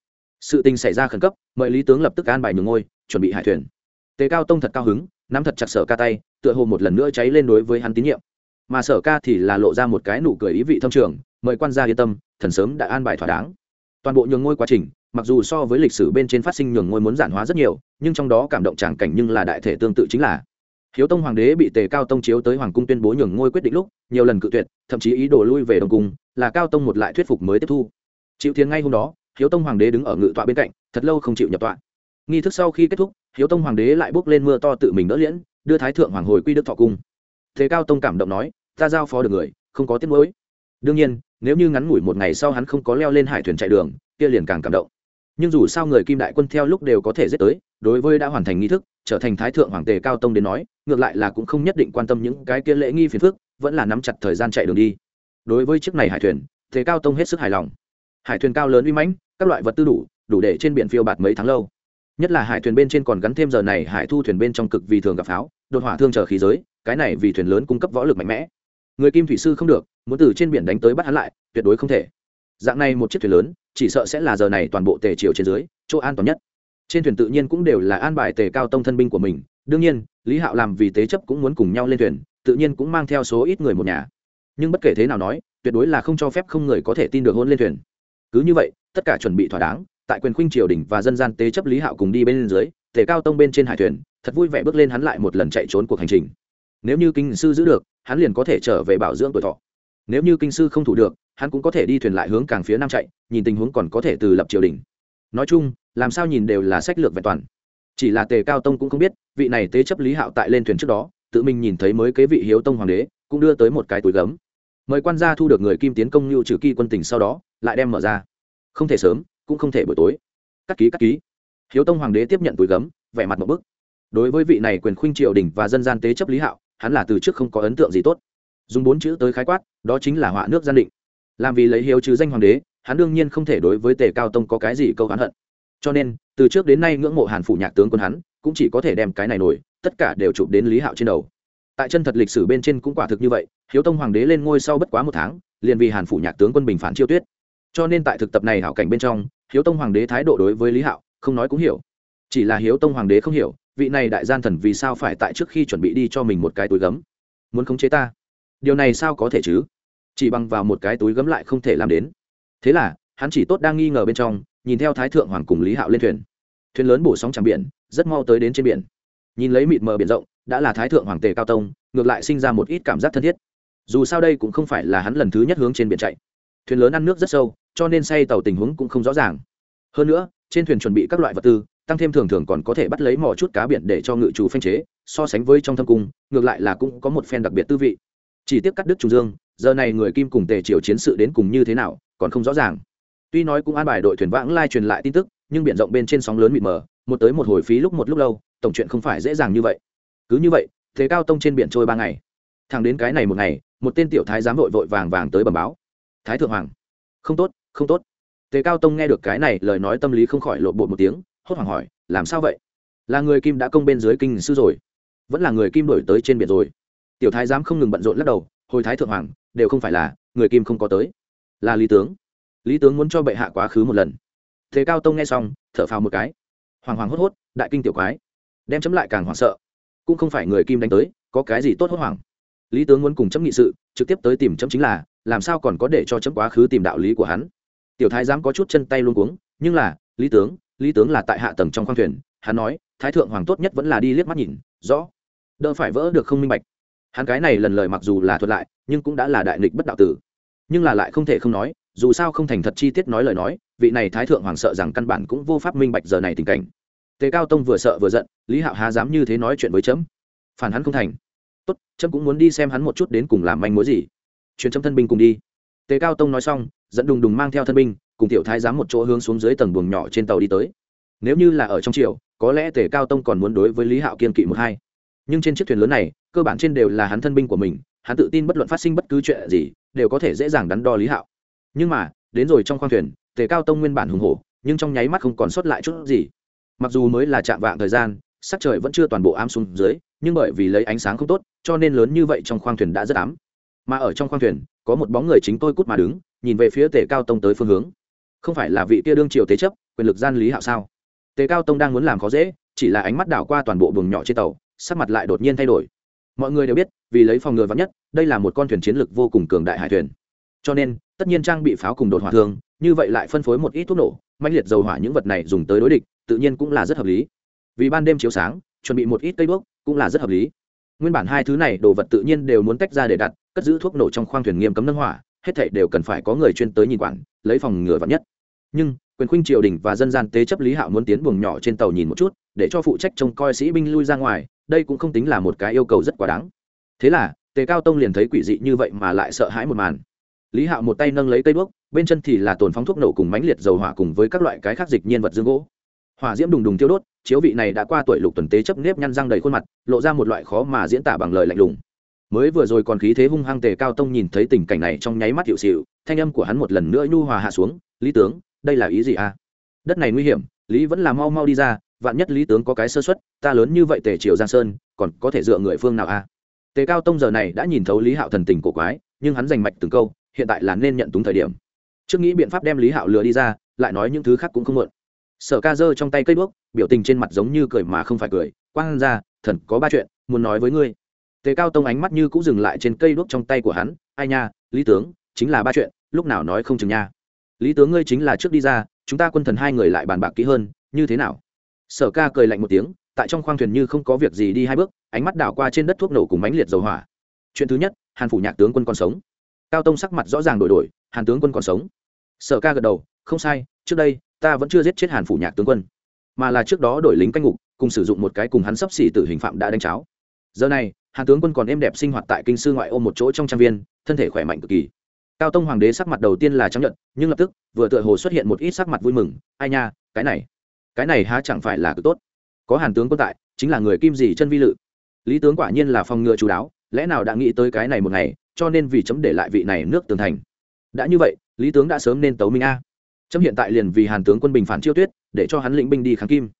Speaker 1: Sự tình xảy ra khẩn cấp, mời lý tướng lập tức an bài nhường ngôi, chuẩn bị hải thuyền. Tề cao tông thật cao hứng, nắm thật chặt sở ca tay, tựa hồ một lần nữa cháy lên đối với hắn tín nhiệm. Mà sở ca thì là lộ ra một cái nụ cười ý vị thâm trường, mời quan gia yên tâm, thần sớm đã an bài thỏa đáng. Toàn bộ nhường ngôi quá trình, mặc dù so với lịch sử bên trên phát sinh nhường ngôi muốn giản hóa rất nhiều, nhưng trong đó cảm động tràng cảnh nhưng là đại thể tương tự chính là hiếu tông hoàng đế bị tề cao tông chiếu tới hoàng cung tuyên bố nhường ngôi quyết định lúc, nhiều lần cự tuyệt, thậm chí ý đồ lui về đồng cung, là cao tông một lại thuyết phục mới tiếp thu chịu thiền ngay hôm đó, hiếu tông hoàng đế đứng ở ngự tọa bên cạnh, thật lâu không chịu nhập tọa. Nghi thức sau khi kết thúc, hiếu tông hoàng đế lại bước lên mưa to tự mình đỡ liễn, đưa thái thượng hoàng hồi quy đức thọ cung. Thế cao tông cảm động nói, ta giao phó được người, không có tiết mới đương nhiên, nếu như ngắn ngủi một ngày sau hắn không có leo lên hải thuyền chạy đường, kia liền càng cảm động. Nhưng dù sao người kim đại quân theo lúc đều có thể giết tới, đối với đã hoàn thành nghi thức, trở thành thái thượng hoàng tề cao tông đến nói, ngược lại là cũng không nhất định quan tâm những cái kia lễ nghi phiền phức, vẫn là nắm chặt thời gian chạy đường đi. Đối với chiếc này hải thuyền, tề cao tông hết sức hài lòng hải thuyền cao lớn uy mãnh, các loại vật tư đủ đủ để trên biển phiêu bạt mấy tháng lâu. Nhất là hải thuyền bên trên còn gắn thêm giờ này hải thu thuyền bên trong cực vì thường gặp pháo, đột hỏa thương chờ khí giới, cái này vì thuyền lớn cung cấp võ lực mạnh mẽ. Người kim thủy sư không được, muốn từ trên biển đánh tới bắt hắn lại, tuyệt đối không thể. Dạng này một chiếc thuyền lớn, chỉ sợ sẽ là giờ này toàn bộ tề triều trên dưới, chỗ an toàn nhất. Trên thuyền tự nhiên cũng đều là an bài tề cao tông thân binh của mình, đương nhiên, lý hạo làm vì tế chấp cũng muốn cùng nhau lên thuyền, tự nhiên cũng mang theo số ít người một nhà. Nhưng bất kể thế nào nói, tuyệt đối là không cho phép không người có thể tin được hôn lên thuyền cứ như vậy, tất cả chuẩn bị thỏa đáng, tại quyền khuynh triều đình và dân gian tế chấp lý hạo cùng đi bên dưới, tề cao tông bên trên hải thuyền, thật vui vẻ bước lên hắn lại một lần chạy trốn cuộc hành trình. Nếu như kinh sư giữ được, hắn liền có thể trở về bảo dưỡng tuổi thọ. Nếu như kinh sư không thủ được, hắn cũng có thể đi thuyền lại hướng càng phía nam chạy, nhìn tình huống còn có thể từ lập triều đình. Nói chung, làm sao nhìn đều là sách lược vẹn toàn. Chỉ là tề cao tông cũng không biết, vị này tế chấp lý hạo tại lên thuyền trước đó, tự mình nhìn thấy mới kế vị hiếu tông hoàng đế, cũng đưa tới một cái túi gấm. Mời quan gia thu được người kim tiến công lưu trừ kỳ quân tình sau đó lại đem mở ra. Không thể sớm, cũng không thể buổi tối. Cắt ký cắt ký. Hiếu tông hoàng đế tiếp nhận túi gấm, vẻ mặt một bức. Đối với vị này quyền khuynh triều đình và dân gian tế chấp lý hạo, hắn là từ trước không có ấn tượng gì tốt. Dùng bốn chữ tới khái quát, đó chính là họa nước gian định. Làm vì lấy hiếu trừ danh hoàng đế, hắn đương nhiên không thể đối với tề cao tông có cái gì câu hắn hận. Cho nên, từ trước đến nay ngưỡng mộ hàn phủ nhạc tướng quân hắn, cũng chỉ có thể đem cái này nổi, tất cả đều chụp đến lý hạo trên đầu. Tại chân thật lịch sử bên trên cũng quả thực như vậy, hiếu tông hoàng đế lên ngôi sau bất quá một tháng, liền vì hàn phủ nhạc tướng quân bình phản chiêu tuyết cho nên tại thực tập này hảo cảnh bên trong, hiếu tông hoàng đế thái độ đối với lý hạo, không nói cũng hiểu. Chỉ là hiếu tông hoàng đế không hiểu, vị này đại gian thần vì sao phải tại trước khi chuẩn bị đi cho mình một cái túi gấm? Muốn khống chế ta? Điều này sao có thể chứ? Chỉ bằng vào một cái túi gấm lại không thể làm đến. Thế là, hắn chỉ tốt đang nghi ngờ bên trong, nhìn theo thái thượng hoàng cùng lý hạo lên thuyền. Thuyền lớn bổ sóng tràng biển, rất mau tới đến trên biển. Nhìn lấy mịt mờ biển rộng, đã là thái thượng hoàng tề cao tông, ngược lại sinh ra một ít cảm giác thân thiết. Dù sao đây cũng không phải là hắn lần thứ nhất hướng trên biển chạy thuyền lớn ăn nước rất sâu, cho nên say tàu tình huống cũng không rõ ràng. Hơn nữa, trên thuyền chuẩn bị các loại vật tư, tăng thêm thường thường còn có thể bắt lấy mò chút cá biển để cho ngự chủ phanh chế, so sánh với trong thâm cung, ngược lại là cũng có một phen đặc biệt tư vị. Chỉ tiếp cắt đứt trùng dương, giờ này người kim cùng tề triều chiến sự đến cùng như thế nào, còn không rõ ràng. Tuy nói cũng an bài đội thuyền vãng lai truyền lại tin tức, nhưng biển rộng bên trên sóng lớn mịt mờ, một tới một hồi phí lúc một lúc lâu, tổng chuyện không phải dễ dàng như vậy. Cứ như vậy, thế cao tông trên biển trôi ba ngày. Thẳng đến cái này một ngày, một tên tiểu thái giám vội vội vàng vàng tới bẩm báo thái thượng hoàng. Không tốt không tốt. Tề cao tông nghe được cái này lời nói tâm lý không khỏi lộ bột một tiếng, hốt hoảng hỏi, làm sao vậy? Là người kim đã công bên dưới kinh sư rồi, vẫn là người kim đổi tới trên biển rồi? Tiểu thái giám không ngừng bận rộn lắc đầu, hồi thái thượng hoàng, đều không phải là, người kim không có tới. Là lý tướng. Lý tướng muốn cho bệ hạ quá khứ một lần. Thế cao tông nghe xong, thở phào một cái. Hoàng hoàng hốt hốt, đại kinh tiểu quái. Đem chấm lại càng hoảng sợ. Cũng không phải người kim đánh tới, có cái gì tốt hốt hoảng lý tướng muốn cùng chấm nghị sự, trực tiếp tới tìm chấm chính là, làm sao còn có để cho chấm quá khứ tìm đạo lý của hắn? Tiểu thái giám có chút chân tay luôn cuống, nhưng là, lý tướng lý tướng là tại hạ tầng trong khoang thuyền, hắn nói, thái thượng hoàng tốt nhất vẫn là đi liếc mắt nhìn, rõ. Đỡ phải vỡ được không minh bạch. Hắn cái này lần lời mặc dù là thuật lại, nhưng cũng đã là đại nghịch bất đạo tử. Nhưng là lại không thể không nói, dù sao không thành thật chi tiết nói lời nói, vị này thái thượng hoàng sợ rằng căn bản cũng vô pháp minh bạch giờ này tình cảnh. Tề cao tông vừa sợ vừa giận, lý hạo há dám như thế nói chuyện với chấm? Phản hắn không thành tốt, trâm cũng muốn đi xem hắn một chút đến cùng làm manh mối gì. Chuyến chấm thân binh cùng đi. Tề cao tông nói xong, dẫn đùng đùng mang theo thân binh, cùng tiểu thái giám một chỗ hướng xuống dưới tầng buồng nhỏ trên tàu đi tới. Nếu như là ở trong triều, có lẽ tề cao tông còn muốn đối với lý hạo kiên kỵ một hai. Nhưng trên chiếc thuyền lớn này, cơ bản trên đều là hắn thân binh của mình, hắn tự tin bất luận phát sinh bất cứ chuyện gì, đều có thể dễ dàng đắn đo lý hạo. Nhưng mà, đến rồi trong khoang thuyền, tề cao tông nguyên bản hùng hổ, nhưng trong nháy mắt không còn sót lại chút gì. Mặc dù mới là chạm vạng thời gian sắc trời vẫn chưa toàn bộ ám xuống dưới, nhưng bởi vì lấy ánh sáng không tốt, cho nên lớn như vậy trong khoang thuyền đã rất ám. Mà ở trong khoang thuyền, có một bóng người chính tôi cút mà đứng, nhìn về phía tề cao tông tới phương hướng. Không phải là vị kia đương triều tế chấp, quyền lực gian lý hạo sao? Tề cao tông đang muốn làm khó dễ, chỉ là ánh mắt đảo qua toàn bộ buồng nhỏ trên tàu, sắc mặt lại đột nhiên thay đổi. Mọi người đều biết, vì lấy phòng ngừa vắn nhất, đây là một con thuyền chiến lược vô cùng cường đại hải thuyền. Cho nên, tất nhiên trang bị pháo cùng đột hỏa thương như vậy lại phân phối một ít thuốc nổ mạnh liệt dầu hỏa những vật này dùng tới đối địch, tự nhiên cũng là rất hợp lý vì ban đêm chiếu sáng, chuẩn bị một ít cây bước cũng là rất hợp lý. Nguyên bản hai thứ này đồ vật tự nhiên đều muốn tách ra để đặt, cất giữ thuốc nổ trong khoang thuyền nghiêm cấm nâng hỏa, hết thảy đều cần phải có người chuyên tới nhìn quản, lấy phòng ngừa vặt nhất. Nhưng, quyền khuynh triều đình và dân gian tế chấp lý hạo muốn tiến buồng nhỏ trên tàu nhìn một chút, để cho phụ trách trông coi sĩ binh lui ra ngoài, đây cũng không tính là một cái yêu cầu rất quá đáng. Thế là, tề cao tông liền thấy quỷ dị như vậy mà lại sợ hãi một màn. Lý hạo một tay nâng lấy cây đuốc, bên chân thì là tồn phóng thuốc nổ cùng mánh liệt dầu hỏa cùng với các loại cái khác dịch nhiên vật dương gỗ hỏa diễm đùng đùng tiêu đốt, chiếu vị này đã qua tuổi lục tuần tế chấp nếp nhăn răng đầy khuôn mặt, lộ ra một loại khó mà diễn tả bằng lời lạnh lùng mới vừa rồi còn khí thế hung hăng tề cao tông nhìn thấy tình cảnh này trong nháy mắt hiệu xịu, thanh âm của hắn một lần nữa nhu hòa hạ xuống, lý tướng, đây là ý gì à? đất này nguy hiểm, lý vẫn là mau mau đi ra, vạn nhất lý tướng có cái sơ xuất ta lớn như vậy tề triều giang sơn, còn có thể dựa người phương nào à? tề cao tông giờ này đã nhìn thấu lý hạo thần tình cổ quái, nhưng hắn giành mạch từng câu, hiện tại là nên nhận túng thời điểm trước nghĩ biện pháp đem lý hạo lừa đi ra, lại nói những thứ khác cũng không mượn sở ca giơ trong tay cây đuốc, biểu tình trên mặt giống như cười mà không phải cười. Quang ra, thần, có ba chuyện, muốn nói với ngươi. Tề cao tông ánh mắt như cũng dừng lại trên cây đuốc trong tay của hắn. Ai nha, lý tướng, chính là ba chuyện, lúc nào nói không chừng nha. Lý tướng ngươi chính là trước đi ra, chúng ta quân thần hai người lại bàn bạc kỹ hơn, như thế nào? Sở ca cười lạnh một tiếng, tại trong khoang thuyền như không có việc gì đi hai bước, ánh mắt đảo qua trên đất thuốc nổ cùng mánh liệt dầu hỏa. Chuyện thứ nhất, hàn phủ nhạc tướng quân còn sống. Cao tông sắc mặt rõ ràng đổi đổi, hàn tướng quân còn sống. Sở ca gật đầu, không sai, trước đây ta vẫn chưa giết chết hàn phủ nhạc tướng quân, mà là trước đó đổi lính canh ngục, cùng sử dụng một cái cùng hắn sắp xỉ tử hình phạm đã đánh cháo. Giờ này, hàn tướng quân còn êm đẹp sinh hoạt tại kinh sư ngoại ô một chỗ trong trang viên, thân thể khỏe mạnh cực kỳ. Cao tông hoàng đế sắc mặt đầu tiên là trắng nhận nhưng lập tức, vừa tựa hồ xuất hiện một ít sắc mặt vui mừng, ai nha, cái này cái này há chẳng phải là cực tốt. Có hàn tướng quân tại, chính là người kim gì chân vi lự. Lý tướng quả nhiên là phòng ngừa chú đáo, lẽ nào đã nghĩ tới cái này một ngày, cho nên vì chấm để lại vị này nước tường thành. Đã như vậy, lý tướng đã sớm nên tấu minh a chấm hiện tại liền vì hàn tướng quân bình phản chiêu tuyết, để cho hắn lĩnh binh đi kháng kim.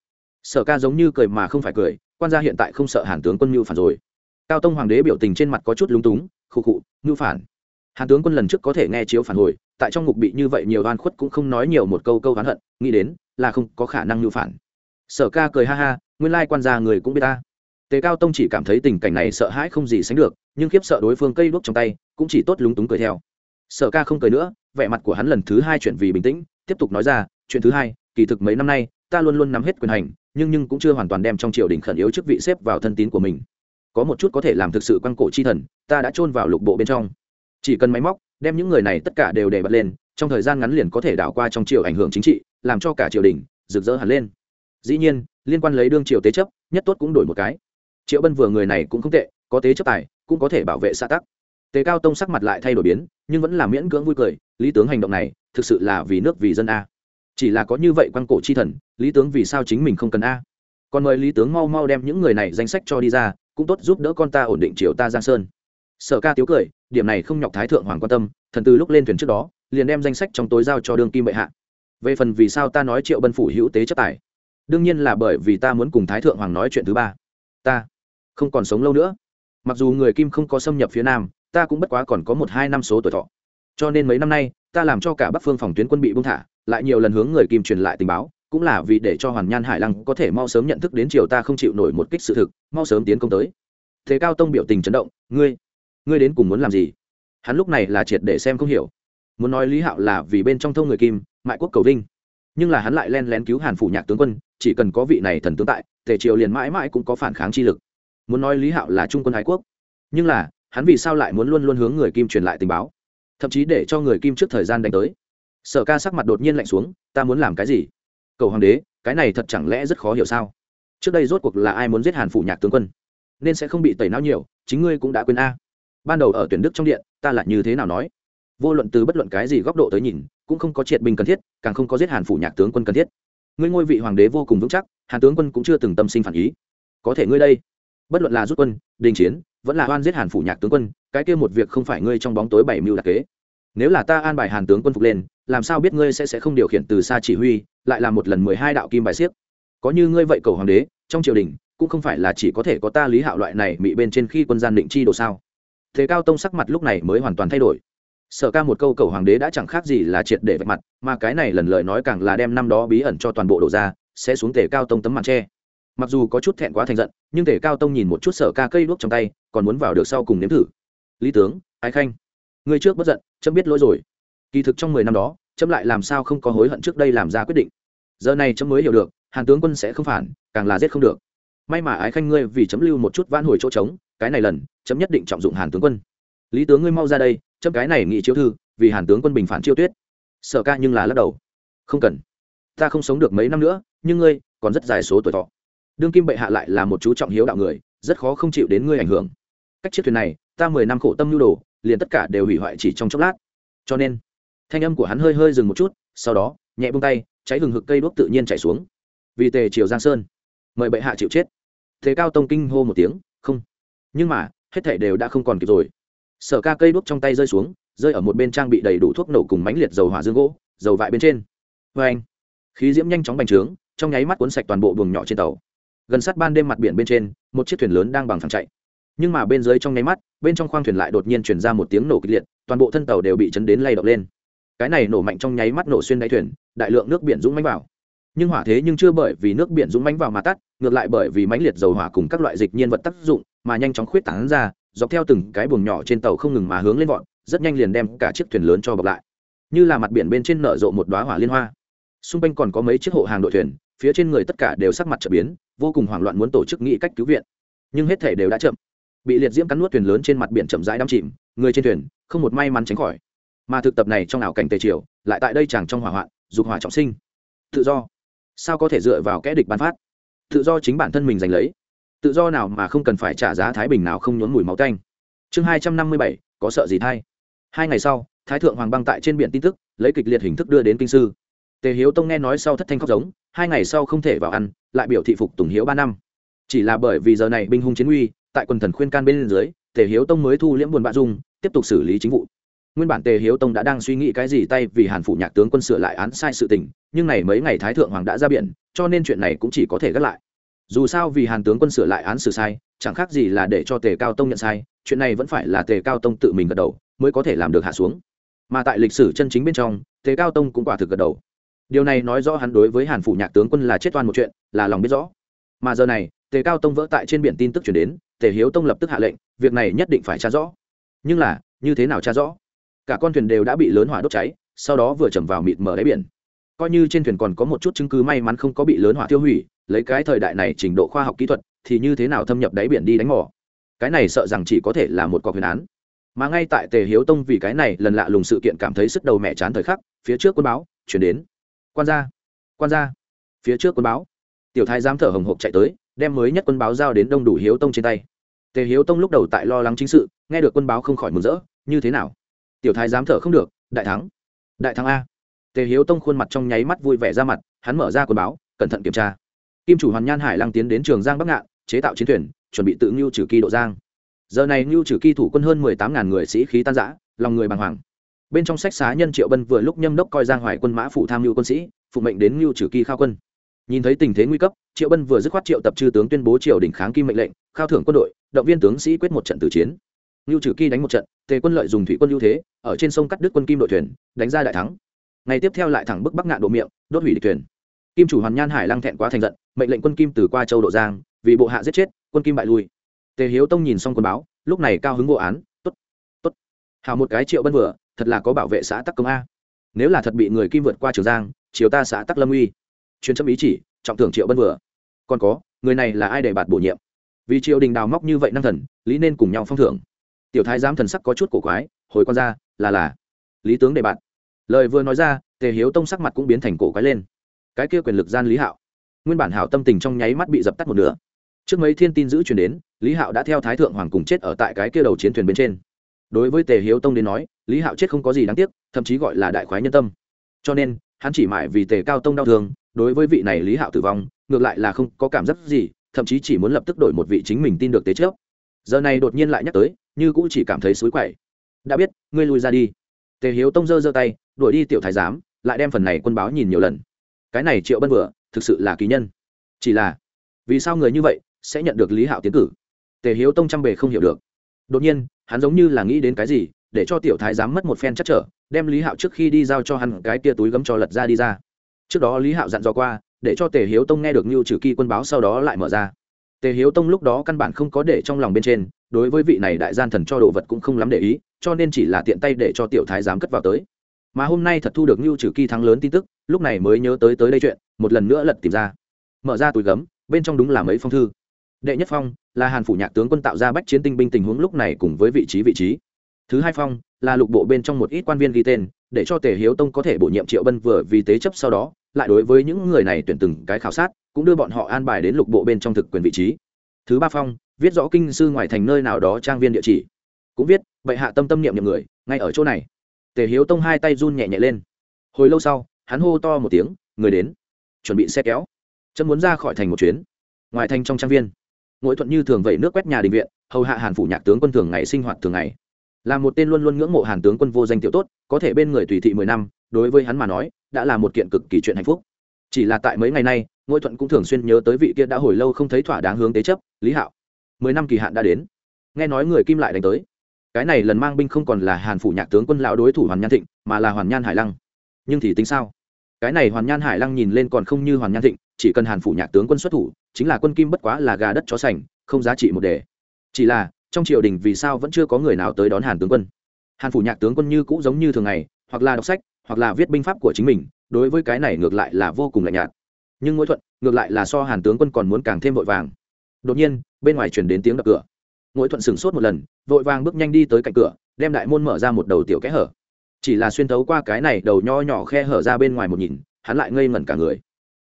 Speaker 1: Sở ca giống như cười mà không phải cười, quan gia hiện tại không sợ hàn tướng quân mưu phản rồi. Cao tông hoàng đế biểu tình trên mặt có chút lúng túng, khụ khụ, mưu phản. Hàn tướng quân lần trước có thể nghe chiếu phản hồi, tại trong ngục bị như vậy nhiều oan khuất cũng không nói nhiều một câu câu oán hận, nghĩ đến là không có khả năng nhu phản. Sở ca cười ha ha, nguyên lai quan gia người cũng biết ta. Tề cao tông chỉ cảm thấy tình cảnh này sợ hãi không gì sánh được, nhưng khiếp sợ đối phương cây đuốc trong tay, cũng chỉ tốt lúng túng cười theo. Sở ca không cười nữa, vẻ mặt của hắn lần thứ hai chuyển vì bình tĩnh tiếp tục nói ra, chuyện thứ hai, kỳ thực mấy năm nay, ta luôn luôn nắm hết quyền hành, nhưng nhưng cũng chưa hoàn toàn đem trong triều đình khẩn yếu chức vị xếp vào thân tín của mình. Có một chút có thể làm thực sự quan cổ chi thần, ta đã chôn vào lục bộ bên trong. Chỉ cần máy móc, đem những người này tất cả đều để bật lên, trong thời gian ngắn liền có thể đảo qua trong triều ảnh hưởng chính trị, làm cho cả triều đình rực rỡ hẳn lên. Dĩ nhiên, liên quan lấy đương triều tế chấp, nhất tốt cũng đổi một cái. Triệu bân vừa người này cũng không tệ, có tế chấp tài, cũng có thể bảo vệ xã tắc. Tế cao tông sắc mặt lại thay đổi biến, nhưng vẫn là miễn cưỡng vui cười, lý tướng hành động này thực sự là vì nước vì dân a. Chỉ là có như vậy quan cổ chi thần, lý tướng vì sao chính mình không cần a? Còn mời lý tướng mau mau đem những người này danh sách cho đi ra, cũng tốt giúp đỡ con ta ổn định triều ta giang sơn. Sở ca tiếu cười, điểm này không nhọc thái thượng hoàng quan tâm, thần từ lúc lên thuyền trước đó, liền đem danh sách trong tối giao cho đương kim bệ hạ. Về phần vì sao ta nói triệu bân phủ hữu tế chấp tài, đương nhiên là bởi vì ta muốn cùng thái thượng hoàng nói chuyện thứ ba. Ta không còn sống lâu nữa. Mặc dù người kim không có xâm nhập phía nam, ta cũng bất quá còn có một hai năm số tuổi thọ. Cho nên mấy năm nay ta làm cho cả bắc phương phòng tuyến quân bị bung thả, lại nhiều lần hướng người kim truyền lại tình báo, cũng là vì để cho hoàn nhan hải lăng có thể mau sớm nhận thức đến triều ta không chịu nổi một kích sự thực, mau sớm tiến công tới. Thế cao tông biểu tình chấn động, ngươi ngươi đến cùng muốn làm gì? Hắn lúc này là triệt để xem không hiểu. Muốn nói lý hạo là vì bên trong thông người kim, mại quốc cầu vinh, nhưng là hắn lại len lén cứu hàn phủ nhạc tướng quân, chỉ cần có vị này thần tướng tại, tề triều liền mãi mãi cũng có phản kháng chi lực. Muốn nói lý hạo là trung quân ái quốc, nhưng là, hắn vì sao lại muốn luôn luôn hướng người kim truyền lại tình báo? Thậm chí để cho người kim trước thời gian đánh tới. Sở ca sắc mặt đột nhiên lạnh xuống, ta muốn làm cái gì? Cầu hoàng đế, cái này thật chẳng lẽ rất khó hiểu sao? Trước đây rốt cuộc là ai muốn giết hàn phủ nhạc tướng quân? Nên sẽ không bị tẩy não nhiều, chính ngươi cũng đã quên a. Ban đầu ở tuyển đức trong điện, ta lại như thế nào nói? Vô luận từ bất luận cái gì góc độ tới nhìn, cũng không có triệt bình cần thiết, càng không có giết hàn phủ nhạc tướng quân cần thiết. Ngươi ngôi vị hoàng đế vô cùng vững chắc, hàn tướng quân cũng chưa từng tâm sinh phản ý. Có thể ngươi đây, bất luận là rút quân, đình chiến vẫn là oan giết hàn phủ nhạc tướng quân, cái kia một việc không phải ngươi trong bóng tối bảy mưu đặc kế. Nếu là ta an bài hàn tướng quân phục lên, làm sao biết ngươi sẽ sẽ không điều khiển từ xa chỉ huy, lại là một lần mười hai đạo kim bài siếc có như ngươi vậy cầu hoàng đế, trong triều đình, cũng không phải là chỉ có thể có ta lý hạo loại này bị bên trên khi quân gian định chi đồ sao? Thế cao tông sắc mặt lúc này mới hoàn toàn thay đổi. Sở ca một câu cầu hoàng đế đã chẳng khác gì là triệt để vạch mặt, mà cái này lần lời nói càng là đem năm đó bí ẩn cho toàn bộ đổ ra, sẽ xuống thế cao tông tấm màn tre mặc dù có chút thẹn quá thành giận, nhưng tể cao tông nhìn một chút sở ca cây đuốc trong tay, còn muốn vào được sau cùng nếm thử. Lý tướng, ái khanh người trước bất giận, chấm biết lỗi rồi. Kỳ thực trong mười năm đó, chấm lại làm sao không có hối hận trước đây làm ra quyết định. Giờ này chấm mới hiểu được, hàn tướng quân sẽ không phản, càng là giết không được. May mà ái khanh ngươi vì chấm lưu một chút van hồi chỗ trống, cái này lần, chấm nhất định trọng dụng hàn tướng quân. Lý tướng ngươi mau ra đây, chấm cái này nghị chiếu thư, vì hàn tướng quân bình phản chiêu tuyết. Sở ca nhưng là lắc đầu. Không cần. Ta không sống được mấy năm nữa, nhưng ngươi còn rất dài số tuổi thọ đương kim bệ hạ lại là một chú trọng hiếu đạo người, rất khó không chịu đến ngươi ảnh hưởng. Cách chiếc thuyền này, ta mười năm khổ tâm nhu đồ, liền tất cả đều hủy hoại chỉ trong chốc lát. Cho nên, thanh âm của hắn hơi hơi dừng một chút, sau đó, nhẹ bông tay, cháy hừng hực cây đuốc tự nhiên chảy xuống. Vì tề triều giang sơn, mời bệ hạ chịu chết. Thế cao tông kinh hô một tiếng, không. Nhưng mà, hết thể đều đã không còn kịp rồi. Sở ca cây đuốc trong tay rơi xuống, rơi ở một bên trang bị đầy đủ thuốc nổ cùng mánh liệt dầu hỏa dương gỗ, dầu vại bên trên. Vê anh khí diễm nhanh chóng bành trướng, trong nháy mắt cuốn sạch toàn bộ buồng nhỏ trên tàu gần sát ban đêm mặt biển bên trên, một chiếc thuyền lớn đang bằng thẳng chạy. Nhưng mà bên dưới trong nháy mắt, bên trong khoang thuyền lại đột nhiên chuyển ra một tiếng nổ kịch liệt, toàn bộ thân tàu đều bị chấn đến lay động lên. Cái này nổ mạnh trong nháy mắt nổ xuyên đáy thuyền, đại lượng nước biển dũng mánh vào. Nhưng hỏa thế nhưng chưa bởi vì nước biển dũng mánh vào mà tắt, ngược lại bởi vì mánh liệt dầu hỏa cùng các loại dịch nhiên vật tác dụng mà nhanh chóng khuyết tán ra, dọc theo từng cái buồng nhỏ trên tàu không ngừng mà hướng lên vọt, rất nhanh liền đem cả chiếc thuyền lớn cho bọc lại. Như là mặt biển bên trên nở rộ một đoá hỏa liên hoa xung quanh còn có mấy chiếc hộ hàng đội thuyền, phía trên người tất cả đều sắc mặt trở biến, vô cùng hoảng loạn muốn tổ chức nghị cách cứu viện. Nhưng hết thể đều đã chậm. Bị liệt diễm cắn nuốt thuyền lớn trên mặt biển chậm rãi đắm chìm, người trên thuyền không một may mắn tránh khỏi. Mà thực tập này trong ảo cảnh tề triều, lại tại đây chẳng trong hỏa hoạn, dục hỏa trọng sinh. Tự do. Sao có thể dựa vào kẽ địch ban phát? Tự do chính bản thân mình giành lấy. Tự do nào mà không cần phải trả giá thái bình nào không nhốn mùi máu canh chương hai trăm năm mươi bảy, có sợ gì thay? Hai ngày sau, thái thượng hoàng băng tại trên biển tin tức, lấy kịch liệt hình thức đưa đến kinh sư tề hiếu tông nghe nói sau thất thanh khóc giống, hai ngày sau không thể vào ăn, lại biểu thị phục tùng hiếu ba năm. Chỉ là bởi vì giờ này binh hung chiến uy, tại quần thần khuyên can bên dưới, tề hiếu tông mới thu liễm buồn bạ dung, tiếp tục xử lý chính vụ. Nguyên bản tề hiếu tông đã đang suy nghĩ cái gì tay vì hàn phủ nhạc tướng quân sửa lại án sai sự tình, nhưng này mấy ngày thái thượng hoàng đã ra biển, cho nên chuyện này cũng chỉ có thể gác lại. Dù sao vì hàn tướng quân sửa lại án xử sai, chẳng khác gì là để cho tề cao tông nhận sai, chuyện này vẫn phải là tề cao tông tự mình gật đầu, mới có thể làm được hạ xuống. Mà tại lịch sử chân chính bên trong, tề cao tông cũng quả thực gật đầu điều này nói rõ hắn đối với hàn phủ nhạc tướng quân là chết oan một chuyện, là lòng biết rõ. Mà giờ này, tề cao tông vỡ tại trên biển tin tức chuyển đến, tề hiếu tông lập tức hạ lệnh, việc này nhất định phải tra rõ. Nhưng là, như thế nào tra rõ? Cả con thuyền đều đã bị lớn hỏa đốt cháy, sau đó vừa chầm vào mịt mở đáy biển. Coi như trên thuyền còn có một chút chứng cứ may mắn không có bị lớn hỏa tiêu hủy, lấy cái thời đại này trình độ khoa học kỹ thuật, thì như thế nào thâm nhập đáy biển đi đánh mỏ? Cái này sợ rằng chỉ có thể là một cọc huyền án. Mà ngay tại tề hiếu tông vì cái này lần lạ lùng sự kiện cảm thấy sức đầu mẹ chán thời khắc, phía trước quân báo chuyển đến quan gia quan gia. Phía trước quân báo. Tiểu thái giám thở hồng hộc chạy tới, đem mới nhất quân báo giao đến đông đủ hiếu tông trên tay. Tề hiếu tông lúc đầu tại lo lắng chính sự, nghe được quân báo không khỏi mừng rỡ, như thế nào? Tiểu thái giám thở không được, đại thắng. Đại thắng a. Tề hiếu tông khuôn mặt trong nháy mắt vui vẻ ra mặt, hắn mở ra quân báo, cẩn thận kiểm tra. Kim chủ hoàn nhan hải lăng tiến đến trường giang bắc ngạn, chế tạo chiến thuyền, chuẩn bị tự ngưu trừ kỳ độ giang. Giờ này ngưu trừ kỳ thủ quân hơn mười tám ngàn người sĩ khí tan giã lòng người bàng hoàng bên trong sách xá nhân triệu bân vừa lúc nhâm đốc coi giang hoài quân mã phụ tham mưu quân sĩ phụ mệnh đến ngưu trừ kỳ khao quân. Nhìn thấy tình thế nguy cấp triệu bân vừa dứt khoát triệu tập chư tướng tuyên bố triều đình kháng kim mệnh lệnh khao thưởng quân đội động viên tướng sĩ quyết một trận tử chiến. Ngưu trừ kỳ đánh một trận tề quân lợi dùng thủy quân ưu thế ở trên sông cắt đứt quân kim đội thuyền đánh ra đại thắng. Ngày tiếp theo lại thẳng bức bắc ngạn độ miệng đốt hủy địch thuyền. Kim chủ hoàn nhan hải lăng thẹn quá thành giận mệnh lệnh quân kim từ qua châu độ giang vì bộ hạ giết chết quân kim bại lui. Tề hiếu tông nhìn xong quân báo lúc này cao hứng vô án tốt, tốt, hào một cái triệu bân vừa thật là có bảo vệ xã tắc công a. Nếu là thật bị người kim vượt qua trường giang, chiều ta xã tắc lâm uy. Chuyên chấm ý chỉ, trọng thưởng triệu bân vừa. Còn có, người này là ai để bạt bổ nhiệm? Vì triều đình đào móc như vậy năng thần, lý nên cùng nhau phong thưởng. Tiểu thái giám thần sắc có chút cổ quái, hồi con ra, là là. Lý tướng đề bạt. Lời vừa nói ra, tề hiếu tông sắc mặt cũng biến thành cổ quái lên. Cái kia quyền lực gian lý hạo. Nguyên bản hảo tâm tình trong nháy mắt bị dập tắt một nửa. Trước mấy thiên tin giữ truyền đến, lý hạo đã theo thái thượng hoàng cùng chết ở tại cái kia đầu chiến thuyền bên trên. Đối với tề hiếu tông đến nói lý hạo chết không có gì đáng tiếc, thậm chí gọi là đại khoái nhân tâm. Cho nên, hắn chỉ mãi vì tề cao tông đau thương, đối với vị này lý hạo tử vong, ngược lại là không có cảm giác gì, thậm chí chỉ muốn lập tức đổi một vị chính mình tin được tế trước. Giờ này đột nhiên lại nhắc tới, như cũng chỉ cảm thấy xối quậy. Đã biết, ngươi lui ra đi. Tề hiếu tông giơ giơ tay, đuổi đi tiểu thái giám, lại đem phần này quân báo nhìn nhiều lần. Cái này triệu bân vừa, thực sự là kỳ nhân. Chỉ là, vì sao người như vậy sẽ nhận được lý hạo tiến cử? Tề hiếu tông trăm bề không hiểu được. Đột nhiên, hắn giống như là nghĩ đến cái gì để cho tiểu thái giám mất một phen chắc trở, đem lý hạo trước khi đi giao cho hắn cái tia túi gấm cho lật ra đi ra. Trước đó lý hạo dặn dò qua, để cho tề hiếu tông nghe được như trừ kỳ quân báo sau đó lại mở ra. Tề hiếu tông lúc đó căn bản không có để trong lòng bên trên, đối với vị này đại gian thần cho đồ vật cũng không lắm để ý, cho nên chỉ là tiện tay để cho tiểu thái giám cất vào tới. Mà hôm nay thật thu được như trừ kỳ thắng lớn tin tức, lúc này mới nhớ tới tới đây chuyện, một lần nữa lật tìm ra. Mở ra túi gấm, bên trong đúng là mấy phong thư. Đệ nhất phong là hàn phủ nhạc tướng quân tạo ra bách chiến tinh binh tình huống lúc này cùng với vị trí vị trí thứ hai phong, là lục bộ bên trong một ít quan viên ghi tên, để cho tề hiếu tông có thể bổ nhiệm triệu bân vừa vì tế chấp sau đó, lại đối với những người này tuyển từng cái khảo sát, cũng đưa bọn họ an bài đến lục bộ bên trong thực quyền vị trí. Thứ ba phong, viết rõ kinh sư ngoài thành nơi nào đó trang viên địa chỉ. Cũng viết, bệ hạ tâm tâm niệm niệm người, ngay ở chỗ này. Tề hiếu tông hai tay run nhẹ nhẹ lên. Hồi lâu sau, hắn hô to một tiếng, người đến, chuẩn bị xe kéo. Chân muốn ra khỏi thành một chuyến. Ngoài thành trong trang viên ngỗi thuận như thường vẩy nước quét nhà đình viện, hầu hạ hàn phủ nhạc tướng quân thường ngày sinh hoạt thường ngày là một tên luôn luôn ngưỡng mộ hàn tướng quân vô danh tiểu tốt, có thể bên người tùy thị mười năm, đối với hắn mà nói, đã là một kiện cực kỳ chuyện hạnh phúc. Chỉ là tại mấy ngày nay, ngôi thuận cũng thường xuyên nhớ tới vị kia đã hồi lâu không thấy thỏa đáng hướng tế chấp, lý hạo. Mười năm kỳ hạn đã đến. Nghe nói người kim lại đánh tới. Cái này lần mang binh không còn là hàn phủ nhạc tướng quân lão đối thủ hoàn nhan thịnh, mà là hoàn nhan hải lăng. Nhưng thì tính sao? Cái này hoàn nhan hải lăng nhìn lên còn không như hoàn nhan thịnh, chỉ cần hàn phủ nhạc tướng quân xuất thủ, chính là quân kim bất quá là gà đất chó sành, không giá trị một đề. Chỉ là trong triều đình vì sao vẫn chưa có người nào tới đón hàn tướng quân. Hàn phủ nhạc tướng quân như cũ giống như thường ngày, hoặc là đọc sách, hoặc là viết binh pháp của chính mình, đối với cái này ngược lại là vô cùng lạnh nhạt. Nhưng mỗi thuận, ngược lại là so hàn tướng quân còn muốn càng thêm vội vàng. Đột nhiên, bên ngoài chuyển đến tiếng đập cửa. Mỗi thuận sửng sốt một lần, vội vàng bước nhanh đi tới cạnh cửa, đem đại môn mở ra một đầu tiểu kẽ hở. Chỉ là xuyên thấu qua cái này đầu nho nhỏ khe hở ra bên ngoài một nhìn, hắn lại ngây ngẩn cả người.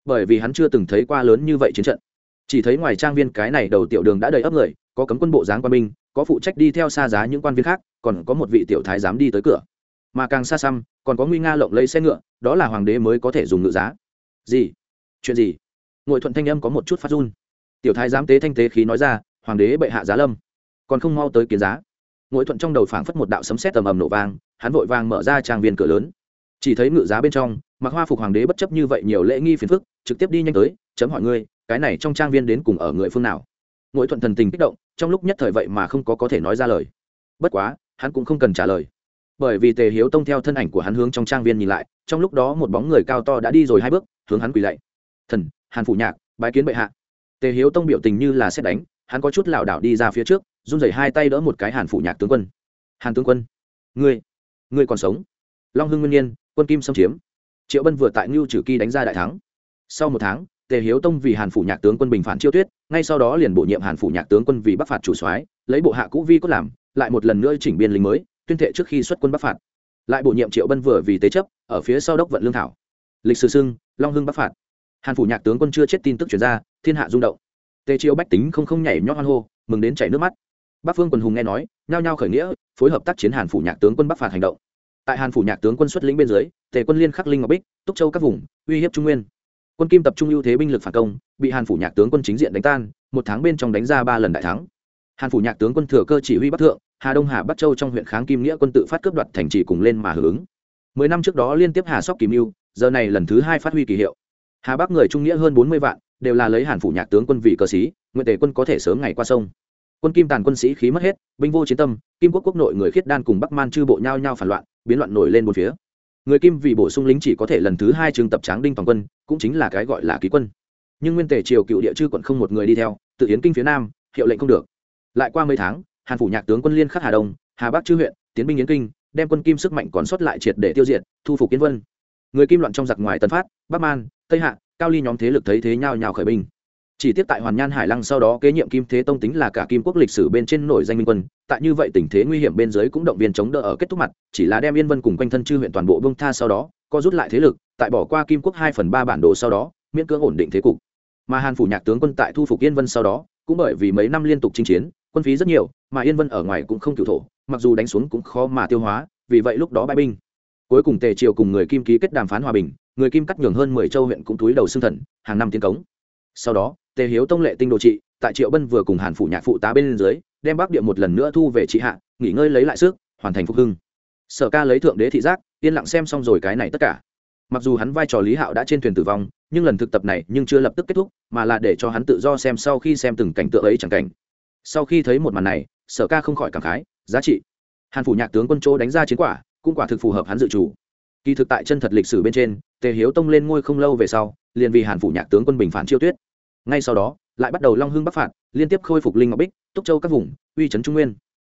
Speaker 1: Bởi vì hắn chưa từng thấy qua lớn như vậy chiến trận. Chỉ thấy ngoài trang viên cái này đầu tiểu đường đã đầy ấp người có cấm quân bộ dáng quan binh, có phụ trách đi theo xa giá những quan viên khác, còn có một vị tiểu thái dám đi tới cửa. Mà càng xa xăm, còn có nguy nga lộng lấy xe ngựa, đó là hoàng đế mới có thể dùng ngựa giá. Gì? Chuyện gì? Ngồi thuận thanh âm có một chút phát run. Tiểu thái giám tế thanh tế khí nói ra, hoàng đế bệ hạ giá lâm, còn không mau tới kiến giá. Ngồi thuận trong đầu phảng phất một đạo sấm sét tầm ầm nổ vang, hắn vội vàng mở ra trang viên cửa lớn. Chỉ thấy ngự giá bên trong, mặc hoa phục hoàng đế bất chấp như vậy nhiều lễ nghi phiền phức, trực tiếp đi nhanh tới, chấm hỏi ngươi, cái này trong trang viên đến cùng ở người phương nào? Ngội thuận thần tình kích động, trong lúc nhất thời vậy mà không có có thể nói ra lời. Bất quá, hắn cũng không cần trả lời. Bởi vì tề hiếu tông theo thân ảnh của hắn hướng trong trang viên nhìn lại, trong lúc đó một bóng người cao to đã đi rồi hai bước, hướng hắn quỳ lạy. Thần, hàn phủ nhạc, bái kiến bệ hạ. Tề hiếu tông biểu tình như là xét đánh, hắn có chút lảo đảo đi ra phía trước, run rẩy hai tay đỡ một cái hàn phủ nhạc tướng quân. Hàn tướng quân, ngươi ngươi còn sống? Long hưng nguyên nhiên, quân kim xâm chiếm. Triệu bân vừa tại ngưu trừ kỳ đánh ra đại thắng. Sau một tháng tề hiếu tông vì hàn phủ nhạc tướng quân bình phản chiêu tuyết, ngay sau đó liền bổ nhiệm hàn phủ nhạc tướng quân vì bắc phạt chủ soái, lấy bộ hạ cũ vi cốt làm, lại một lần nữa chỉnh biên lính mới, tuyên thệ trước khi xuất quân bắc phạt. Lại bổ nhiệm triệu bân vừa vì tế chấp, ở phía sau đốc vận lương thảo. Lịch sử xưng, long hưng bắc phạt. Hàn phủ nhạc tướng quân chưa chết tin tức chuyển ra, thiên hạ rung động. Tề triệu bách tính không không nhảy nhót hoan hô, mừng đến chảy nước mắt. Bắc phương quần hùng nghe nói, nhao nhao khởi nghĩa, phối hợp tác chiến hàn phủ nhạc tướng quân bắc phạt hành động. Tại hàn phủ nhạc tướng quân xuất lĩnh bên dưới, tề quân liên khắc linh ngọc bích, túc châu các vùng, uy hiếp trung nguyên quân kim tập trung ưu thế binh lực phản công, bị hàn phủ nhạc tướng quân chính diện đánh tan, một tháng bên trong đánh ra ba lần đại thắng. Hàn phủ nhạc tướng quân thừa cơ chỉ huy bắc thượng, hà đông hà bắc châu trong huyện kháng kim nghĩa quân tự phát cướp đoạt thành trì cùng lên mà hưởng ứng. Mười năm trước đó liên tiếp hà sóc kim mưu giờ này lần thứ hai phát huy kỳ hiệu. Hà bắc người trung nghĩa hơn bốn mươi vạn, đều là lấy hàn phủ nhạc tướng quân vì cờ sĩ, nguyện tề quân có thể sớm ngày qua sông. Quân kim tàn quân sĩ khí mất hết, binh vô chiến tâm, kim quốc quốc nội người khiết đan cùng bắc man chư bộ nhau nhau phản loạn, biến loạn nổi lên một phía người kim vì bổ sung lính chỉ có thể lần thứ hai trường tập tráng đinh toàn quân, cũng chính là cái gọi là ký quân. Nhưng nguyên tề triều cựu địa chư quận không một người đi theo, tự yến kinh phía nam, hiệu lệnh không được. Lại qua mấy tháng, hàn phủ nhạc tướng quân liên khắc hà đông, hà bắc chư huyện, tiến binh yến kinh, đem quân kim sức mạnh còn sót lại triệt để tiêu diệt, thu phục kiến vân. Người kim loạn trong giặc ngoài tân phát, bắc man, tây hạ, cao ly nhóm thế lực thấy thế nhau nhào khởi binh chỉ tiếp tại hoàn nhan hải lăng sau đó kế nhiệm kim thế tông tính là cả kim quốc lịch sử bên trên nổi danh minh quân, tại như vậy tình thế nguy hiểm bên dưới cũng động viên chống đỡ ở kết thúc mặt, chỉ là đem yên vân cùng quanh thân chư huyện toàn bộ bông tha sau đó, co rút lại thế lực, tại bỏ qua kim quốc hai phần ba bản đồ sau đó, miễn cưỡng ổn định thế cục. Mà hàn phủ nhạc tướng quân tại thu phục yên vân sau đó, cũng bởi vì mấy năm liên tục chinh chiến, quân phí rất nhiều, mà yên vân ở ngoài cũng không cựu thổ, mặc dù đánh xuống cũng khó mà tiêu hóa, vì vậy lúc đó bãi binh. Cuối cùng tề triều cùng người kim ký kết đàm phán hòa bình, người kim cắt nhường hơn mười châu huyện cũng túi đầu xương thần, hàng năm tiến cống. Sau đó tề hiếu tông lệ tinh đồ trị, tại triệu bân vừa cùng hàn phủ nhạc phụ tá bên dưới, đem bắc địa một lần nữa thu về trị hạ, nghỉ ngơi lấy lại sức, hoàn thành phục hưng. Sở ca lấy thượng đế thị giác, yên lặng xem xong rồi cái này tất cả. Mặc dù hắn vai trò lý hạo đã trên thuyền tử vong, nhưng lần thực tập này nhưng chưa lập tức kết thúc, mà là để cho hắn tự do xem sau khi xem từng cảnh tượng ấy chẳng cảnh. Sau khi thấy một màn này, sở ca không khỏi cảm khái, giá trị. Hàn phủ nhạc tướng quân chỗ đánh ra chiến quả, cũng quả thực phù hợp hắn dự chủ. Kỳ thực tại chân thật lịch sử bên trên, tề hiếu tông lên ngôi không lâu về sau, liền vì hàn phủ nhạc tướng quân bình phản chiêu tuyết ngay sau đó, lại bắt đầu long hưng bắc phạt, liên tiếp khôi phục linh ngọc bích, túc châu các vùng, uy trấn trung nguyên.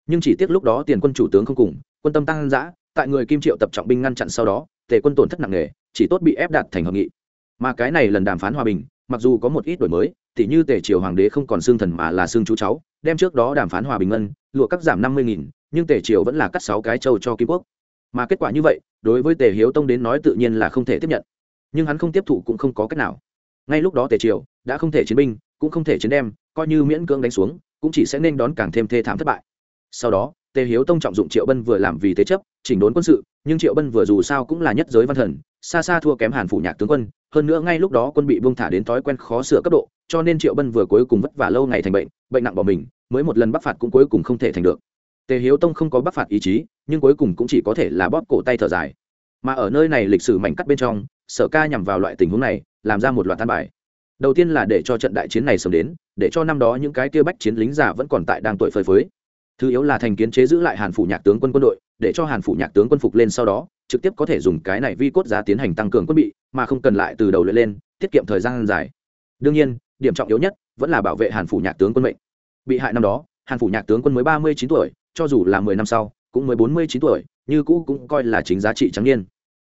Speaker 1: Nhưng chỉ tiếc lúc đó tiền quân chủ tướng không cùng, quân tâm tăng giã tại người kim triệu tập trọng binh ngăn chặn sau đó, tề quân tổn thất nặng nề, chỉ tốt bị ép đạt thành hợp nghị. Mà cái này lần đàm phán hòa bình, mặc dù có một ít đổi mới thì như tề triều hoàng đế không còn xương thần mà là xương chú cháu, đem trước đó đàm phán hòa bình ngân, lụa cắt giảm năm mươi nghìn, nhưng tề triều vẫn là cắt sáu cái châu cho kim quốc. Mà kết quả như vậy, đối với tề hiếu tông đến nói tự nhiên là không thể tiếp nhận. Nhưng hắn không tiếp thụ cũng không có cách nào. Ngay lúc đó tề triều đã không thể chiến binh, cũng không thể chiến đem, coi như miễn cưỡng đánh xuống, cũng chỉ sẽ nên đón càng thêm thê thảm thất bại. Sau đó, tề hiếu tông trọng dụng triệu bân vừa làm vì thế chấp, chỉnh đốn quân sự, nhưng triệu bân vừa dù sao cũng là nhất giới văn thần, xa xa thua kém hàn phủ nhạc tướng quân, hơn nữa ngay lúc đó quân bị buông thả đến thói quen khó sửa cấp độ, cho nên triệu bân vừa cuối cùng vất vả lâu ngày thành bệnh bệnh nặng bỏ mình, mới một lần bắc phạt cũng cuối cùng không thể thành được. Tề hiếu tông không có bắc phạt ý chí, nhưng cuối cùng cũng chỉ có thể là bóp cổ tay thở dài. Mà ở nơi này lịch sử mảnh cắt bên trong, sở ca nhằm vào loại tình huống này, làm ra một loạt tan bài đầu tiên là để cho trận đại chiến này sớm đến, để cho năm đó những cái kia bách chiến lính giả vẫn còn tại đang tuổi phơi phới. Thứ yếu là thành kiến chế giữ lại hàn phủ nhạc tướng quân quân đội, để cho hàn phủ nhạc tướng quân phục lên sau đó, trực tiếp có thể dùng cái này vi cốt giá tiến hành tăng cường quân bị, mà không cần lại từ đầu luyện lên, tiết kiệm thời gian dài. Đương nhiên, điểm trọng yếu nhất vẫn là bảo vệ hàn phủ nhạc tướng quân mệnh. Bị hại năm đó, hàn phủ nhạc tướng quân mới ba mươi chín tuổi, cho dù là mười năm sau, cũng mới bốn mươi chín tuổi, như cũ cũng coi là chính giá trị trắng niên.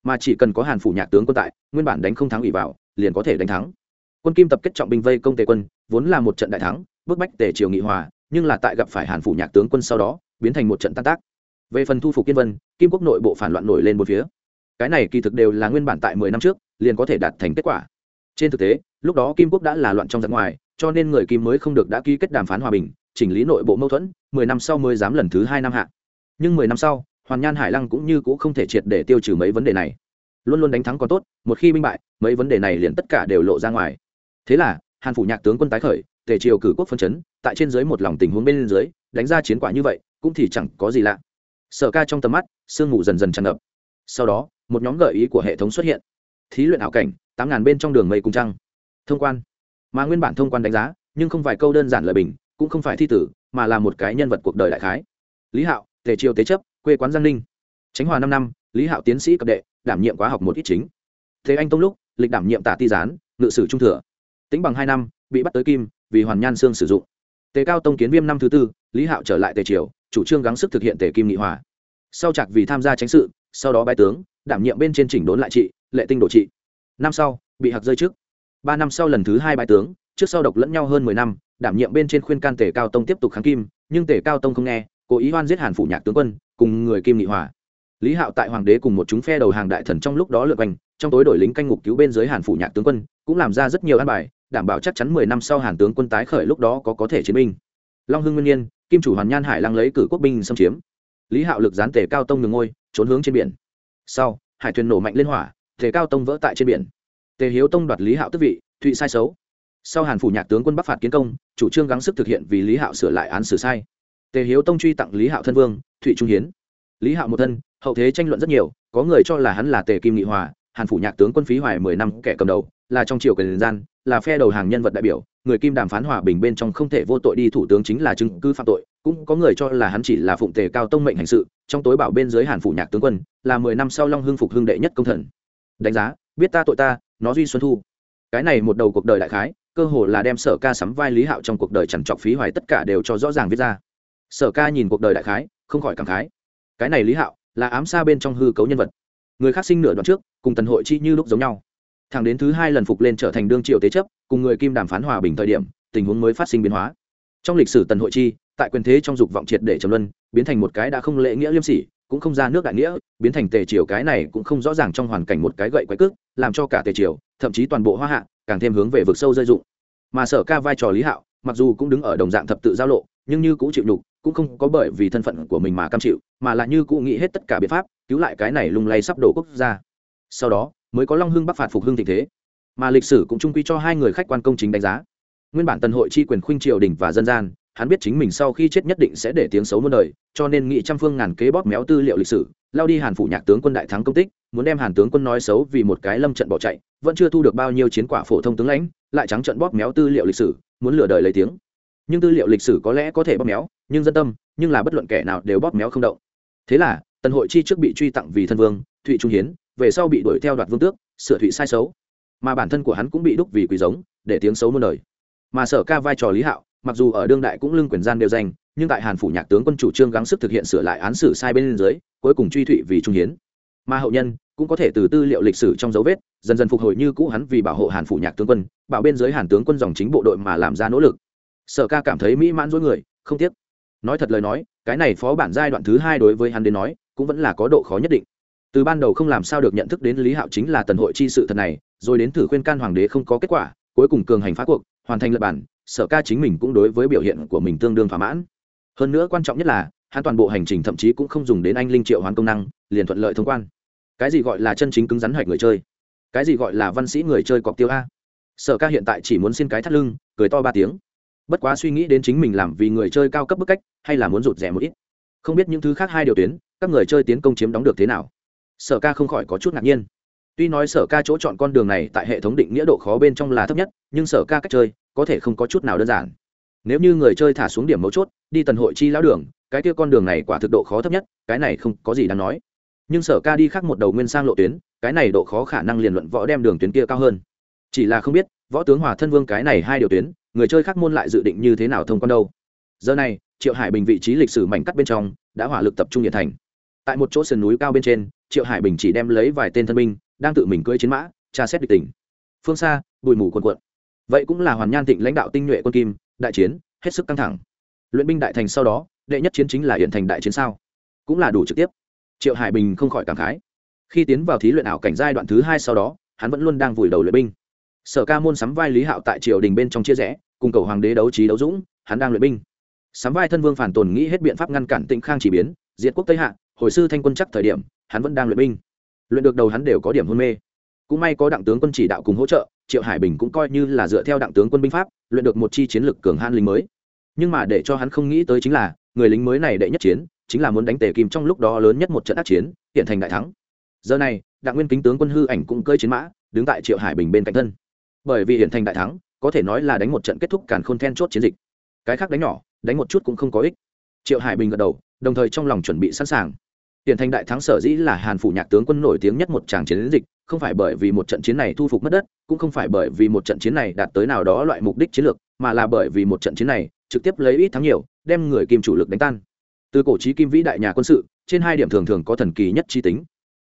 Speaker 1: Mà chỉ cần có hàn phủ nhạc tướng quân tại, nguyên bản đánh không thắng ủy vào, liền có thể đánh thắng quân kim tập kết trọng binh vây công tề quân, vốn là một trận đại thắng, bức bách tề triều nghị hòa, nhưng là tại gặp phải hàn phủ nhạc tướng quân sau đó, biến thành một trận tan tác. Về phần thu phục kiên vân, kim quốc nội bộ phản loạn nổi lên một phía. Cái này kỳ thực đều là nguyên bản tại mười năm trước, liền có thể đạt thành kết quả. Trên thực tế, lúc đó kim quốc đã là loạn trong giặc ngoài, cho nên người kim mới không được đã ký kết đàm phán hòa bình, chỉnh lý nội bộ mâu thuẫn, mười năm sau mới dám lần thứ hai năm hạ. Nhưng mười năm sau, hoàn nhan hải lăng cũng như cũng không thể triệt để tiêu trừ mấy vấn đề này. Luôn luôn đánh thắng còn tốt, một khi minh bại, mấy vấn đề này liền tất cả đều lộ ra ngoài thế là, hàn phủ nhạc tướng quân tái khởi, tề triều cử quốc phân chấn, tại trên dưới một lòng tình huống bên dưới, đánh ra chiến quả như vậy, cũng thì chẳng có gì lạ. Sở ca trong tầm mắt, sương mù dần dần tràn ngập. Sau đó, một nhóm gợi ý của hệ thống xuất hiện. Thí luyện ảo cảnh, tám ngàn bên trong đường mây cung trăng. Thông quan. Mà nguyên bản thông quan đánh giá, nhưng không phải câu đơn giản lời bình, cũng không phải thi tử, mà là một cái nhân vật cuộc đời đại khái. Lý hạo, tề triều tế chấp, quê quán giang ninh. Tránh hòa năm năm, lý hạo tiến sĩ cập đệ, đảm nhiệm quá học một ít chính. Thế anh tông lúc, lịch đảm nhiệm tả ti gián, ngự sử trung thừa tính bằng hai năm, bị bắt tới kim, vì hoàn nhan xương sử dụng. Tề cao tông kiến viêm năm thứ tư, lý hạo trở lại tề triều, chủ trương gắng sức thực hiện tề kim nghị hòa. Sau chặt vì tham gia tránh sự, sau đó bái tướng, đảm nhiệm bên trên chỉnh đốn lại trị, lệ tinh đổ trị. Năm sau, bị hạc rơi trước ba năm sau lần thứ hai bái tướng, trước sau độc lẫn nhau hơn mười năm, đảm nhiệm bên trên khuyên can tề cao tông tiếp tục kháng kim, nhưng tề cao tông không nghe, cố ý hoan giết hàn phủ nhạc tướng quân, cùng người kim nghị hòa. Lý hạo tại hoàng đế cùng một chúng phe đầu hàng đại thần trong lúc đó lượt quanh, trong tối đổi lính canh ngục cứu bên dưới hàn phủ nhạc tướng quân, cũng làm ra rất nhiều an bài đảm bảo chắc chắn mười năm sau hàn tướng quân tái khởi lúc đó có có thể chiến binh. Long hưng nguyên nhiên, kim chủ hoàn nhan hải lăng lấy cử quốc binh xâm chiếm. Lý hạo lực gián tề cao tông nhường ngôi, trốn hướng trên biển. Sau, hải thuyền nổ mạnh lên hỏa, tề cao tông vỡ tại trên biển. Tề hiếu tông đoạt lý hạo tức vị, thụy sai xấu. Sau hàn phủ nhạc tướng quân bắc phạt kiến công, chủ trương gắng sức thực hiện vì lý hạo sửa lại án xử sai. Tề hiếu tông truy tặng lý hạo thân vương, thụy trung hiến. Lý hạo một thân, hậu thế tranh luận rất nhiều, có người cho là hắn là tề kim nghị hòa, hàn phủ nhạc tướng quân phí hoài mười năm kẻ cầm đầu là trong triều quyền gian, là phe đầu hàng nhân vật đại biểu, người kim đàm phán hòa bình bên trong không thể vô tội đi thủ tướng chính là chứng cứ phạm tội, cũng có người cho là hắn chỉ là phụng tề cao tông mệnh hành sự, trong tối bảo bên dưới hàn phủ nhạc tướng quân, là mười năm sau long hưng phục hưng đệ nhất công thần. Đánh giá, biết ta tội ta, nó duy xuân thu. Cái này một đầu cuộc đời đại khái, cơ hồ là đem sở ca sắm vai lý hạo trong cuộc đời chẳng trọc phí hoài tất cả đều cho rõ ràng viết ra. Sở ca nhìn cuộc đời đại khái, không khỏi cảm khái. Cái này lý hạo, là ám xa bên trong hư cấu nhân vật. Người khác sinh nửa đoạn trước, cùng tần hội chi như lúc giống nhau thẳng đến thứ hai lần phục lên trở thành đương triều tế chấp, cùng người kim đàm phán hòa bình thời điểm, tình huống mới phát sinh biến hóa. Trong lịch sử tần hội chi, tại quyền thế trong dục vọng triệt để trầm luân, biến thành một cái đã không lệ nghĩa liêm sỉ, cũng không ra nước đại nghĩa, biến thành tề triều cái này cũng không rõ ràng trong hoàn cảnh một cái gậy quái cước, làm cho cả tề triều, thậm chí toàn bộ hoa hạ, càng thêm hướng về vực sâu rơi dụng mà sở ca vai trò lý hạo, mặc dù cũng đứng ở đồng dạng thập tự giao lộ, nhưng như cũng chịu nhục, cũng không có bởi vì thân phận của mình mà cam chịu, mà là như cũ nghĩ hết tất cả biện pháp, cứu lại cái này lung lay sắp đổ quốc gia. Sau đó mới có long hưng bắc phạt phục hưng tình thế. Mà lịch sử cũng trung quy cho hai người khách quan công chính đánh giá. Nguyên bản tần hội chi quyền khuynh triều đình và dân gian, hắn biết chính mình sau khi chết nhất định sẽ để tiếng xấu muôn đời, cho nên nghị trăm phương ngàn kế bóp méo tư liệu lịch sử, lao đi hàn phủ nhạc tướng quân đại thắng công tích, muốn đem hàn tướng quân nói xấu vì một cái lâm trận bỏ chạy, vẫn chưa thu được bao nhiêu chiến quả phổ thông tướng lãnh, lại trắng trận bóp méo tư liệu lịch sử, muốn lừa đời lấy tiếng. Nhưng tư liệu lịch sử có lẽ có thể bóp méo, nhưng dân tâm, nhưng là bất luận kẻ nào đều bóp méo không động. Thế là, tần hội chi trước bị truy tặng vì thân vương, thụy trung hiến về sau bị đuổi theo đoạt vương tước, sửa thụy sai xấu. Mà bản thân của hắn cũng bị đúc vì quỷ giống, để tiếng xấu muôn đời. Mà sở ca vai trò lý hạo, mặc dù ở đương đại cũng lưng quyền gian đều danh, nhưng tại hàn phủ nhạc tướng quân chủ trương gắng sức thực hiện sửa lại án xử sai bên dưới, cuối cùng truy thụy vì trung hiến. Mà hậu nhân, cũng có thể từ tư liệu lịch sử trong dấu vết, dần dần phục hồi như cũ hắn vì bảo hộ hàn phủ nhạc tướng quân, bảo bên dưới hàn tướng quân dòng chính bộ đội mà làm ra nỗ lực. Sở ca cảm thấy mỹ mãn dối người, không tiếc. Nói thật lời nói, cái này phó bản giai đoạn thứ hai đối với hắn đến nói, cũng vẫn là có độ khó nhất định từ ban đầu không làm sao được nhận thức đến lý hạo chính là tần hội chi sự thật này, rồi đến thử khuyên can hoàng đế không có kết quả, cuối cùng cường hành phá cuộc, hoàn thành lập bản, sở ca chính mình cũng đối với biểu hiện của mình tương đương thỏa mãn. Hơn nữa quan trọng nhất là, hắn toàn bộ hành trình thậm chí cũng không dùng đến anh linh triệu hoàn công năng, liền thuận lợi thông quan. Cái gì gọi là chân chính cứng rắn hoạch người chơi? Cái gì gọi là văn sĩ người chơi cọc tiêu a? Sở ca hiện tại chỉ muốn xin cái thắt lưng, cười to ba tiếng. Bất quá suy nghĩ đến chính mình làm vì người chơi cao cấp bức cách, hay là muốn rụt rẻ một ít. Không biết những thứ khác hai điều tuyến, các người chơi tiến công chiếm đóng được thế nào? Sở ca không khỏi có chút ngạc nhiên. Tuy nói sở ca chỗ chọn con đường này tại hệ thống định nghĩa độ khó bên trong là thấp nhất, nhưng sở ca cách chơi có thể không có chút nào đơn giản. Nếu như người chơi thả xuống điểm mấu chốt, đi tần hội chi lão đường, cái kia con đường này quả thực độ khó thấp nhất, cái này không có gì đáng nói. Nhưng sở ca đi khác một đầu nguyên sang lộ tuyến, cái này độ khó khả năng liền luận võ đem đường tuyến kia cao hơn. Chỉ là không biết, võ tướng hòa thân vương cái này hai điều tuyến, người chơi khác môn lại dự định như thế nào thông quan đâu. Giờ này, triệu hải bình vị trí lịch sử mảnh cắt bên trong, đã hỏa lực tập trung nhiệt thành. Tại một chỗ sườn núi cao bên trên triệu hải bình chỉ đem lấy vài tên thân binh đang tự mình cưỡi chiến mã tra xét địch tình phương xa bụi mù quần quận vậy cũng là hoàn nhan thịnh lãnh đạo tinh nhuệ quân kim đại chiến hết sức căng thẳng luyện binh đại thành sau đó đệ nhất chiến chính là hiện thành đại chiến sao cũng là đủ trực tiếp triệu hải bình không khỏi cảm khái khi tiến vào thí luyện ảo cảnh giai đoạn thứ hai sau đó hắn vẫn luôn đang vùi đầu luyện binh sở ca môn sắm vai lý hạo tại triều đình bên trong chia rẽ cùng cầu hoàng đế đấu trí đấu dũng hắn đang luyện binh sắm vai thân vương phản tồn nghĩ hết biện pháp ngăn cản tịnh khang chỉ biến diệt quốc tây hạ hồi sư thanh quân chắc thời điểm hắn vẫn đang luyện binh. Luyện được đầu hắn đều có điểm hôn mê. Cũng may có đặng tướng quân chỉ đạo cùng hỗ trợ, triệu hải bình cũng coi như là dựa theo đặng tướng quân binh pháp, luyện được một chi chiến lực cường han lính mới. Nhưng mà để cho hắn không nghĩ tới chính là, người lính mới này đệ nhất chiến, chính là muốn đánh tề kim trong lúc đó lớn nhất một trận ác chiến, hiện thành đại thắng. Giờ này, đặng nguyên kính tướng quân hư ảnh cũng cơi chiến mã, đứng tại triệu hải bình bên cạnh thân. Bởi vì hiện thành đại thắng, có thể nói là đánh một trận kết thúc càn khôn then chốt chiến dịch. Cái khác đánh nhỏ, đánh một chút cũng không có ích. Triệu hải bình gật đầu, đồng thời trong lòng chuẩn bị sẵn sàng. Tiền thành đại thắng sở dĩ là Hàn phủ nhạc tướng quân nổi tiếng nhất một tràng chiến dịch, không phải bởi vì một trận chiến này thu phục mất đất, cũng không phải bởi vì một trận chiến này đạt tới nào đó loại mục đích chiến lược, mà là bởi vì một trận chiến này trực tiếp lấy ít thắng nhiều, đem người kim chủ lực đánh tan. Từ cổ chí kim vĩ đại nhà quân sự, trên hai điểm thường thường có thần kỳ nhất chi tính.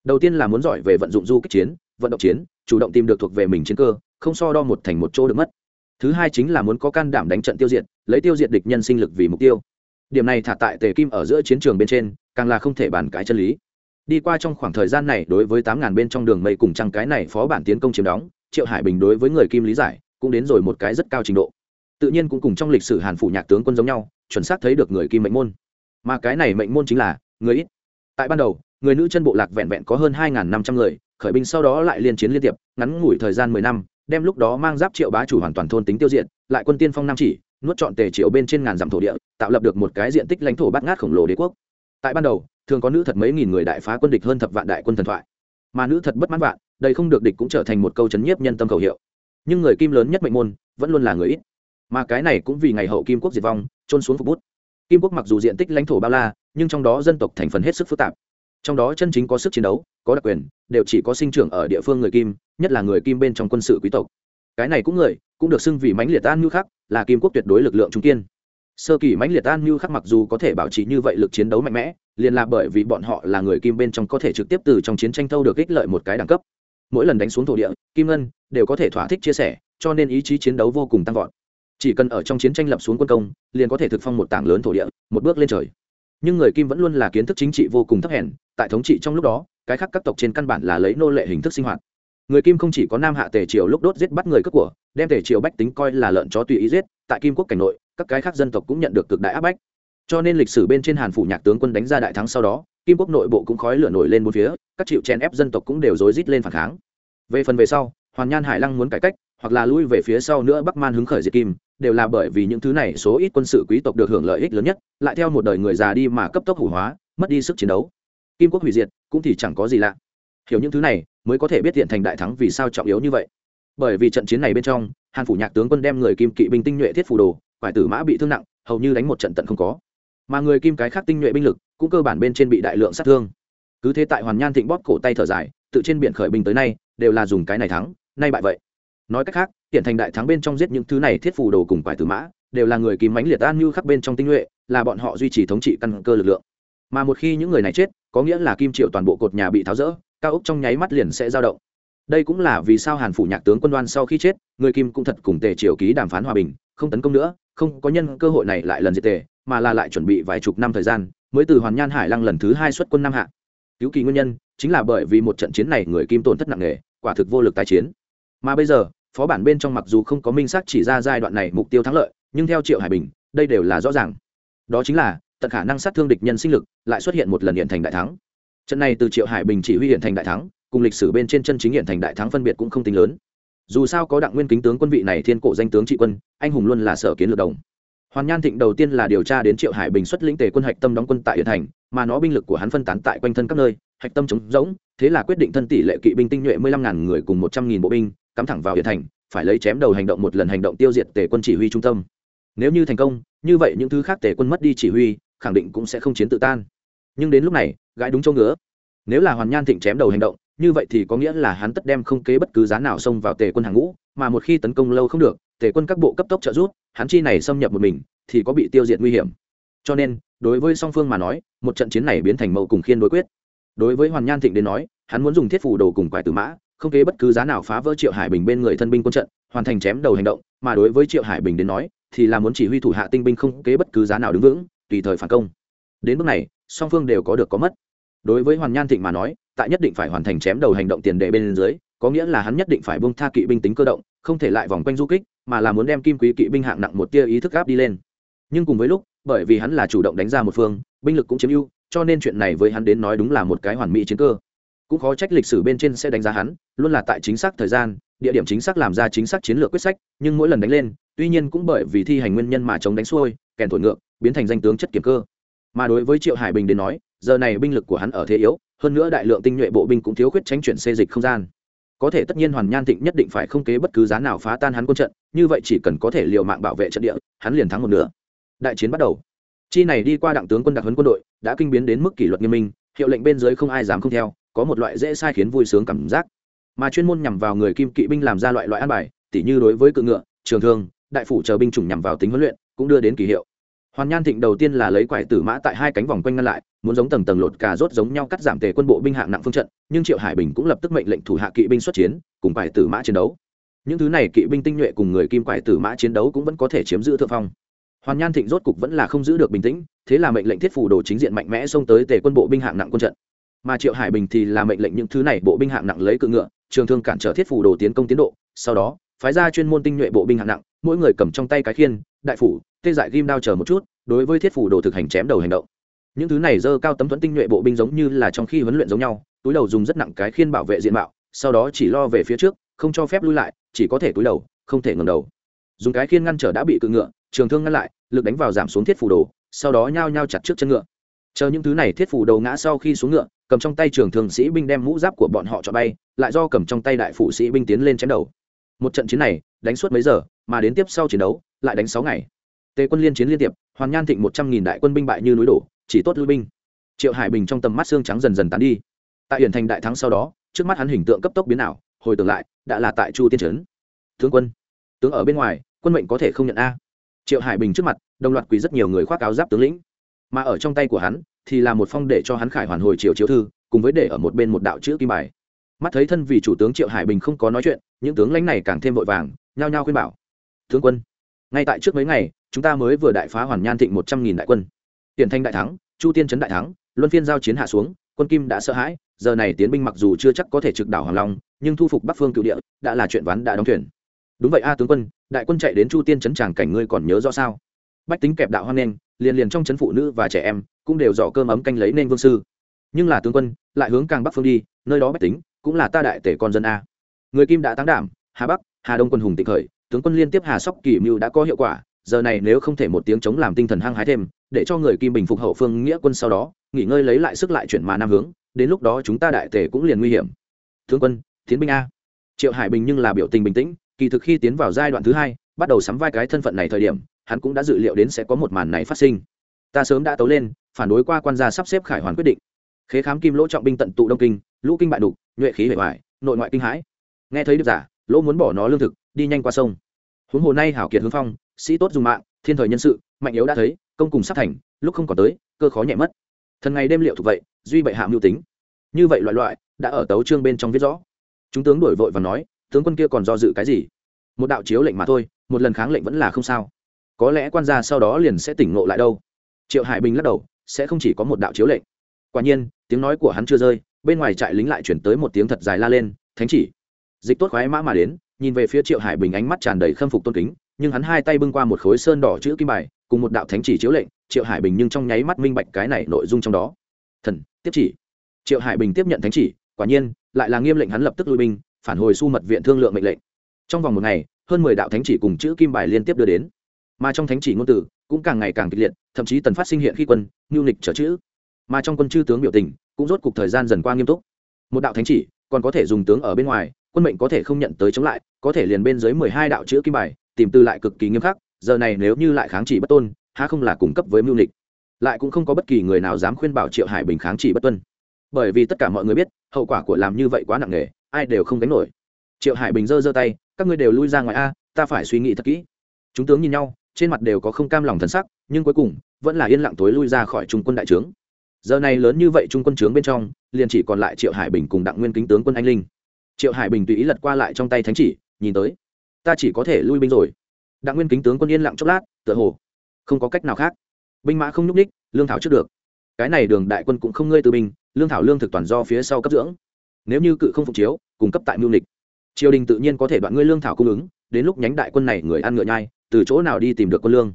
Speaker 1: Đầu tiên là muốn giỏi về vận dụng du kích chiến, vận động chiến, chủ động tìm được thuộc về mình chiến cơ, không so đo một thành một chỗ được mất. Thứ hai chính là muốn có can đảm đánh trận tiêu diệt, lấy tiêu diệt địch nhân sinh lực vì mục tiêu. Điểm này thả tại Tề Kim ở giữa chiến trường bên trên, càng là không thể bàn cãi chân lý. Đi qua trong khoảng thời gian này đối với tám ngàn bên trong đường mây cùng trăng cái này phó bản tiến công chiếm đóng, triệu hải bình đối với người kim lý giải cũng đến rồi một cái rất cao trình độ. Tự nhiên cũng cùng trong lịch sử hàn phủ nhạc tướng quân giống nhau, chuẩn xác thấy được người kim mệnh môn. Mà cái này mệnh môn chính là người ít. Tại ban đầu, người nữ chân bộ lạc vẹn vẹn có hơn hai năm trăm người, khởi binh sau đó lại liên chiến liên tiệp ngắn ngủi thời gian mười năm, đem lúc đó mang giáp triệu bá chủ hoàn toàn thôn tính tiêu diệt, lại quân tiên phong nam chỉ, nuốt trọn tề triệu bên trên ngàn dặm thổ địa, tạo lập được một cái diện tích lãnh thổ bát ngát khổng lồ đế quốc tại ban đầu, thường có nữ thật mấy nghìn người đại phá quân địch hơn thập vạn đại quân thần thoại. Mà nữ thật bất mãn vạn đây không được địch cũng trở thành một câu chấn nhiếp nhân tâm khẩu hiệu. Nhưng người kim lớn nhất mệnh môn, vẫn luôn là người ít. Mà cái này cũng vì ngày hậu kim quốc diệt vong trôn xuống phục bút. Kim quốc mặc dù diện tích lãnh thổ bao la, nhưng trong đó dân tộc thành phần hết sức phức tạp. Trong đó chân chính có sức chiến đấu, có đặc quyền, đều chỉ có sinh trưởng ở địa phương người kim, nhất là người kim bên trong quân sự quý tộc. Cái này cũng người, cũng được xưng vì mãnh liệt an như khác, là kim quốc tuyệt đối lực lượng trung kiên sơ kỳ mãnh liệt an như khắc mặc dù có thể bảo trì như vậy lực chiến đấu mạnh mẽ, liền là bởi vì bọn họ là người kim bên trong có thể trực tiếp từ trong chiến tranh thâu được ích lợi một cái đẳng cấp. Mỗi lần đánh xuống thổ địa, kim ngân đều có thể thỏa thích chia sẻ, cho nên ý chí chiến đấu vô cùng tăng vọt. Chỉ cần ở trong chiến tranh lập xuống quân công, liền có thể thực phong một tảng lớn thổ địa, một bước lên trời. Nhưng người kim vẫn luôn là kiến thức chính trị vô cùng thấp hèn, tại thống trị trong lúc đó, cái khác các tộc trên căn bản là lấy nô lệ hình thức sinh hoạt. Người kim không chỉ có nam hạ tề triều lúc đốt giết bắt người cướp của, đem tề triều bách tính coi là lợn chó tùy ý giết tại kim quốc cảnh nội, các cái khác dân tộc cũng nhận được cực đại áp bách. Cho nên lịch sử bên trên hàn phủ nhạc tướng quân đánh ra đại thắng sau đó, kim quốc nội bộ cũng khói lửa nổi lên một phía, các triệu chèn ép dân tộc cũng đều rối rít lên phản kháng. Về phần về sau, hoàn nhan hải lăng muốn cải cách, hoặc là lui về phía sau nữa bắc man hứng khởi diệt kim, đều là bởi vì những thứ này số ít quân sự quý tộc được hưởng lợi ích lớn nhất, lại theo một đời người già đi mà cấp tốc hủ hóa, mất đi sức chiến đấu. Kim quốc hủy diệt cũng thì chẳng có gì lạ. Hiểu những thứ này, mới có thể biết hiện thành đại thắng vì sao trọng yếu như vậy bởi vì trận chiến này bên trong, hàn phủ nhạc tướng quân đem người kim kỵ binh tinh nhuệ thiết phủ đồ, quải tử mã bị thương nặng, hầu như đánh một trận tận không có. Mà người kim cái khác tinh nhuệ binh lực cũng cơ bản bên trên bị đại lượng sát thương. Cứ thế tại hoàn nhan thịnh bóp cổ tay thở dài, tự trên biển khởi binh tới nay, đều là dùng cái này thắng, nay bại vậy. Nói cách khác hiện thành đại thắng bên trong giết những thứ này thiết phủ đồ cùng quải tử mã, đều là người kim mãnh liệt an như khắc bên trong tinh nhuệ, là bọn họ duy trì thống trị căn cơ lực lượng. Mà một khi những người này chết, có nghĩa là kim triệu toàn bộ cột nhà bị tháo rỡ, cao ốc trong nháy mắt liền sẽ dao động đây cũng là vì sao hàn phủ nhạc tướng quân đoan sau khi chết, người kim cũng thật cùng tề triều ký đàm phán hòa bình, không tấn công nữa, không có nhân cơ hội này lại lần diệt tề, mà là lại chuẩn bị vài chục năm thời gian, mới từ hoàn nhan hải lăng lần thứ hai xuất quân nam hạ. Cứu kỳ nguyên nhân chính là bởi vì một trận chiến này người kim tổn thất nặng nề, quả thực vô lực tái chiến. Mà bây giờ, phó bản bên trong mặc dù không có minh xác chỉ ra giai đoạn này mục tiêu thắng lợi, nhưng theo triệu hải bình, đây đều là rõ ràng. Đó chính là, tận khả năng sát thương địch nhân sinh lực, lại xuất hiện một lần hiện thành đại thắng. Trận này từ triệu hải bình chỉ huy hiện thành đại thắng cùng lịch sử bên trên chân chính hiện thành đại thắng phân biệt cũng không tính lớn. Dù sao có đặng nguyên kính tướng quân vị này thiên cổ danh tướng trị quân, anh hùng luôn là sở kiến lược đồng. Hoàn nhan thịnh đầu tiên là điều tra đến triệu hải bình xuất lĩnh tề quân hạch tâm đóng quân tại hiện thành, mà nó binh lực của hắn phân tán tại quanh thân các nơi, hạch tâm chống rỗng, thế là quyết định thân tỷ lệ kỵ binh tinh nhuệ mười lăm ngàn người cùng một trăm nghìn bộ binh, cắm thẳng vào hiện thành, phải lấy chém đầu hành động một lần hành động tiêu diệt tề quân chỉ huy trung tâm. Nếu như thành công, như vậy những thứ khác tề quân mất đi chỉ huy, khẳng định cũng sẽ không chiến tự tan. Nhưng đến lúc này, gãi đúng chỗ ngứa. Nếu là hoàn nhan thịnh chém đầu hành động như vậy thì có nghĩa là hắn tất đem không kế bất cứ giá nào xông vào tề quân hàng ngũ mà một khi tấn công lâu không được tề quân các bộ cấp tốc trợ giúp, hắn chi này xâm nhập một mình thì có bị tiêu diệt nguy hiểm. Cho nên đối với song phương mà nói một trận chiến này biến thành mâu cùng khiên đối quyết. Đối với hoàn nhan thịnh đến nói hắn muốn dùng thiết phủ đồ cùng quải tử mã không kế bất cứ giá nào phá vỡ triệu hải bình bên người thân binh quân trận hoàn thành chém đầu hành động mà đối với triệu hải bình đến nói thì là muốn chỉ huy thủ hạ tinh binh không kế bất cứ giá nào đứng vững tùy thời phản công. Đến bước này song phương đều có được có mất. Đối với hoàn nhan thịnh mà nói tại nhất định phải hoàn thành chém đầu hành động tiền đề bên dưới, có nghĩa là hắn nhất định phải bông tha kỵ binh tính cơ động, không thể lại vòng quanh du kích, mà là muốn đem kim quý kỵ binh hạng nặng một tia ý thức áp đi lên. Nhưng cùng với lúc, bởi vì hắn là chủ động đánh ra một phương, binh lực cũng chiếm ưu, cho nên chuyện này với hắn đến nói đúng là một cái hoàn mỹ chiến cơ. Cũng khó trách lịch sử bên trên sẽ đánh giá hắn, luôn là tại chính xác thời gian, địa điểm chính xác làm ra chính xác chiến lược quyết sách, nhưng mỗi lần đánh lên, tuy nhiên cũng bởi vì thi hành nguyên nhân mà chống đánh xuôi, kèn thổi ngược, biến thành danh tướng chất kiểm cơ. Mà đối với triệu hải bình đến nói giờ này binh lực của hắn ở thế yếu, hơn nữa đại lượng tinh nhuệ bộ binh cũng thiếu khuyết tránh chuyển xê dịch không gian. Có thể tất nhiên hoàn nhan thịnh nhất định phải không kế bất cứ giá nào phá tan hắn quân trận, như vậy chỉ cần có thể liều mạng bảo vệ trận địa, hắn liền thắng một nửa. Đại chiến bắt đầu. Chi này đi qua đặng tướng quân đặc huấn quân đội, đã kinh biến đến mức kỷ luật nghiêm minh, hiệu lệnh bên dưới không ai dám không theo, có một loại dễ sai khiến vui sướng cảm giác. Mà chuyên môn nhằm vào người kim kỵ binh làm ra loại loại an bài, tỉ như đối với cự ngựa, trường thương, đại phủ chờ binh chủng nhằm vào tính huấn luyện, cũng đưa đến kỳ hiệu hoàn nhan thịnh đầu tiên là lấy quải tử mã tại hai cánh vòng quanh ngăn lại, muốn giống tầng tầng lột cà rốt giống nhau cắt giảm tề quân bộ binh hạng nặng phương trận, nhưng triệu hải bình cũng lập tức mệnh lệnh thủ hạ kỵ binh xuất chiến, cùng quải tử mã chiến đấu. Những thứ này kỵ binh tinh nhuệ cùng người kim quải tử mã chiến đấu cũng vẫn có thể chiếm giữ thượng phong. Hoàn nhan thịnh rốt cục vẫn là không giữ được bình tĩnh, thế là mệnh lệnh thiết phủ đồ chính diện mạnh mẽ xông tới tề quân bộ binh hạng nặng quân trận. Mà triệu hải bình thì là mệnh lệnh những thứ này bộ binh hạng nặng lấy cự ngựa, trường thương cản trở thiết phủ đồ tiến công tiến độ, sau đó, phái ra chuyên môn tinh nhuệ bộ binh hạng nặng mỗi người cầm trong tay cái khiên, đại phủ, tê dại ghim đao chờ một chút, đối với thiết phủ đồ thực hành chém đầu hành động. Những thứ này dơ cao tấm thuẫn tinh nhuệ bộ binh giống như là trong khi huấn luyện giống nhau, túi đầu dùng rất nặng cái khiên bảo vệ diện mạo, sau đó chỉ lo về phía trước, không cho phép lui lại, chỉ có thể túi đầu, không thể ngầm đầu. Dùng cái khiên ngăn trở đã bị cự ngựa, trường thương ngăn lại, lực đánh vào giảm xuống thiết phủ đồ, sau đó nhao nhao chặt trước chân ngựa. Chờ những thứ này thiết phủ đầu ngã sau khi xuống ngựa, cầm trong tay trường thường sĩ binh đem mũ giáp của bọn họ cho bay, lại do cầm trong tay đại phủ sĩ binh tiến lên chém đầu. Một trận chiến này, đánh suốt mấy giờ mà đến tiếp sau chiến đấu, lại đánh sáu ngày. Tề quân liên chiến liên tiếp, hoàn nhan thịnh một trăm nghìn đại quân binh bại như núi đổ, chỉ tốt lui binh. Triệu hải bình trong tầm mắt xương trắng dần dần tán đi. Tại hiển thành đại thắng sau đó, trước mắt hắn hình tượng cấp tốc biến ảo, hồi tưởng lại, đã là tại chu tiên trấn. Tướng quân, tướng ở bên ngoài, quân mệnh có thể không nhận a. Triệu hải bình trước mặt, đồng loạt quỳ rất nhiều người khoác áo giáp tướng lĩnh. Mà ở trong tay của hắn, thì là một phong để cho hắn khải hoàn hồi triều chiếu thư, cùng với để ở một bên một đạo chữ kim bài. Mắt thấy thân vì chủ tướng triệu hải bình không có nói chuyện, những tướng lãnh này càng thêm vội vàng, nhao nhao khuyên bảo tướng quân. Ngay tại trước mấy ngày, chúng ta mới vừa đại phá hoàn nhan thịnh một trăm nghìn đại quân. Tiền thanh đại thắng, chu tiên trấn đại thắng, luân phiên giao chiến hạ xuống, quân kim đã sợ hãi, giờ này tiến binh mặc dù chưa chắc có thể trực đảo hoàng long, nhưng thu phục bắc phương cựu địa đã là chuyện ván đã đóng thuyền. Đúng vậy a, tướng quân, đại quân chạy đến chu tiên trấn tràng cảnh ngươi còn nhớ rõ sao? Bách tính kẹp đạo hoan nghênh, liền liền trong trấn phụ nữ và trẻ em cũng đều dò cơm ấm canh lấy nên vương sư. Nhưng là tướng quân, lại hướng càng bắc phương đi, nơi đó bách tính cũng là ta đại tể con dân a. Người kim đã táng đảm, hà bắc, hà đông quân hùng tịnh khởi tướng quân liên tiếp hà sóc kỳ mưu đã có hiệu quả, giờ này nếu không thể một tiếng chống làm tinh thần hăng hái thêm, để cho người kim bình phục hậu phương nghĩa quân sau đó, nghỉ ngơi lấy lại sức lại chuyển mà nam hướng, đến lúc đó chúng ta đại tể cũng liền nguy hiểm. Tướng quân tiến binh a. Triệu hải bình nhưng là biểu tình bình tĩnh, kỳ thực khi tiến vào giai đoạn thứ hai, bắt đầu sắm vai cái thân phận này thời điểm, hắn cũng đã dự liệu đến sẽ có một màn này phát sinh. Ta sớm đã tấu lên, phản đối qua quan gia sắp xếp khải hoàn quyết định. Khế khám kim lỗ trọng binh tận tụ đông kinh, lũ kinh bại đục, nhuệ khí hệ hoại, nội ngoại kinh hãi. Nghe thấy được giả, lỗ muốn bỏ nó lương thực đi nhanh qua sông. Huống hồ nay hảo kiệt hướng phong, sĩ tốt dùng mạng, thiên thời nhân sự, mạnh yếu đã thấy, công cùng sắp thành, lúc không còn tới, cơ khó nhẹ mất. Thần ngày đêm liệu thuộc vậy, duy bệ hạ mưu tính. Như vậy loại loại, đã ở tấu trương bên trong viết rõ. Chúng tướng đổi vội và nói, tướng quân kia còn do dự cái gì? Một đạo chiếu lệnh mà thôi, một lần kháng lệnh vẫn là không sao. Có lẽ quan gia sau đó liền sẽ tỉnh ngộ lại đâu. Triệu hải bình lắc đầu, sẽ không chỉ có một đạo chiếu lệnh. Quả nhiên, tiếng nói của hắn chưa rơi, bên ngoài trại lính lại chuyển tới một tiếng thật dài la lên, thánh chỉ! Dịch tốt khoái mã mà đến nhìn về phía triệu hải bình ánh mắt tràn đầy khâm phục tôn kính, nhưng hắn hai tay bưng qua một khối sơn đỏ chữ kim bài, cùng một đạo thánh chỉ chiếu lệnh, triệu hải bình nhưng trong nháy mắt minh bạch cái này nội dung trong đó. Thần, tiếp chỉ. Triệu hải bình tiếp nhận thánh chỉ, quả nhiên, lại là nghiêm lệnh hắn lập tức lui binh, phản hồi su mật viện thương lượng mệnh lệnh. Trong vòng một ngày, hơn mười đạo thánh chỉ cùng chữ kim bài liên tiếp đưa đến. Mà trong thánh chỉ ngôn từ cũng càng ngày càng kịch liệt, thậm chí tần phát sinh hiện khi quân ngưu nịch trở chữ. Mà trong quân chư tướng biểu tình cũng rốt cục thời gian dần qua nghiêm túc. Một đạo thánh chỉ còn có thể dùng tướng ở bên ngoài quân mệnh có thể không nhận tới chống lại, có thể liền bên dưới mười hai đạo chữ kim bài, tìm từ lại cực kỳ nghiêm khắc, giờ này nếu như lại kháng chỉ bất tôn, há không là cung cấp với mưu nịch? Lại cũng không có bất kỳ người nào dám khuyên bảo triệu hải bình kháng chỉ bất tuân. Bởi vì tất cả mọi người biết, hậu quả của làm như vậy quá nặng nề, ai đều không đánh nổi. Triệu hải bình giơ giơ tay, các ngươi đều lui ra ngoài a, ta phải suy nghĩ thật kỹ. Chúng tướng nhìn nhau, trên mặt đều có không cam lòng thân sắc, nhưng cuối cùng, vẫn là yên lặng tối lui ra khỏi trung quân đại trướng. Giờ này lớn như vậy trung quân trướng bên trong, liền chỉ còn lại triệu hải bình cùng đặng nguyên kính tướng quân anh linh triệu hải bình tùy ý lật qua lại trong tay thánh chỉ, nhìn tới. Ta chỉ có thể lui binh rồi. Đặng nguyên kính tướng quân yên lặng chốc lát, tựa hồ không có cách nào khác. Binh mã không nhúc ních lương thảo trước được. Cái này đường đại quân cũng không ngơi từ binh, lương thảo lương thực toàn do phía sau cấp dưỡng. Nếu như cự không phục chiếu cung cấp tại mưu lịch triều đình tự nhiên có thể đoạn ngươi lương thảo cung ứng, đến lúc nhánh đại quân này người ăn ngựa nhai, từ chỗ nào đi tìm được quân lương?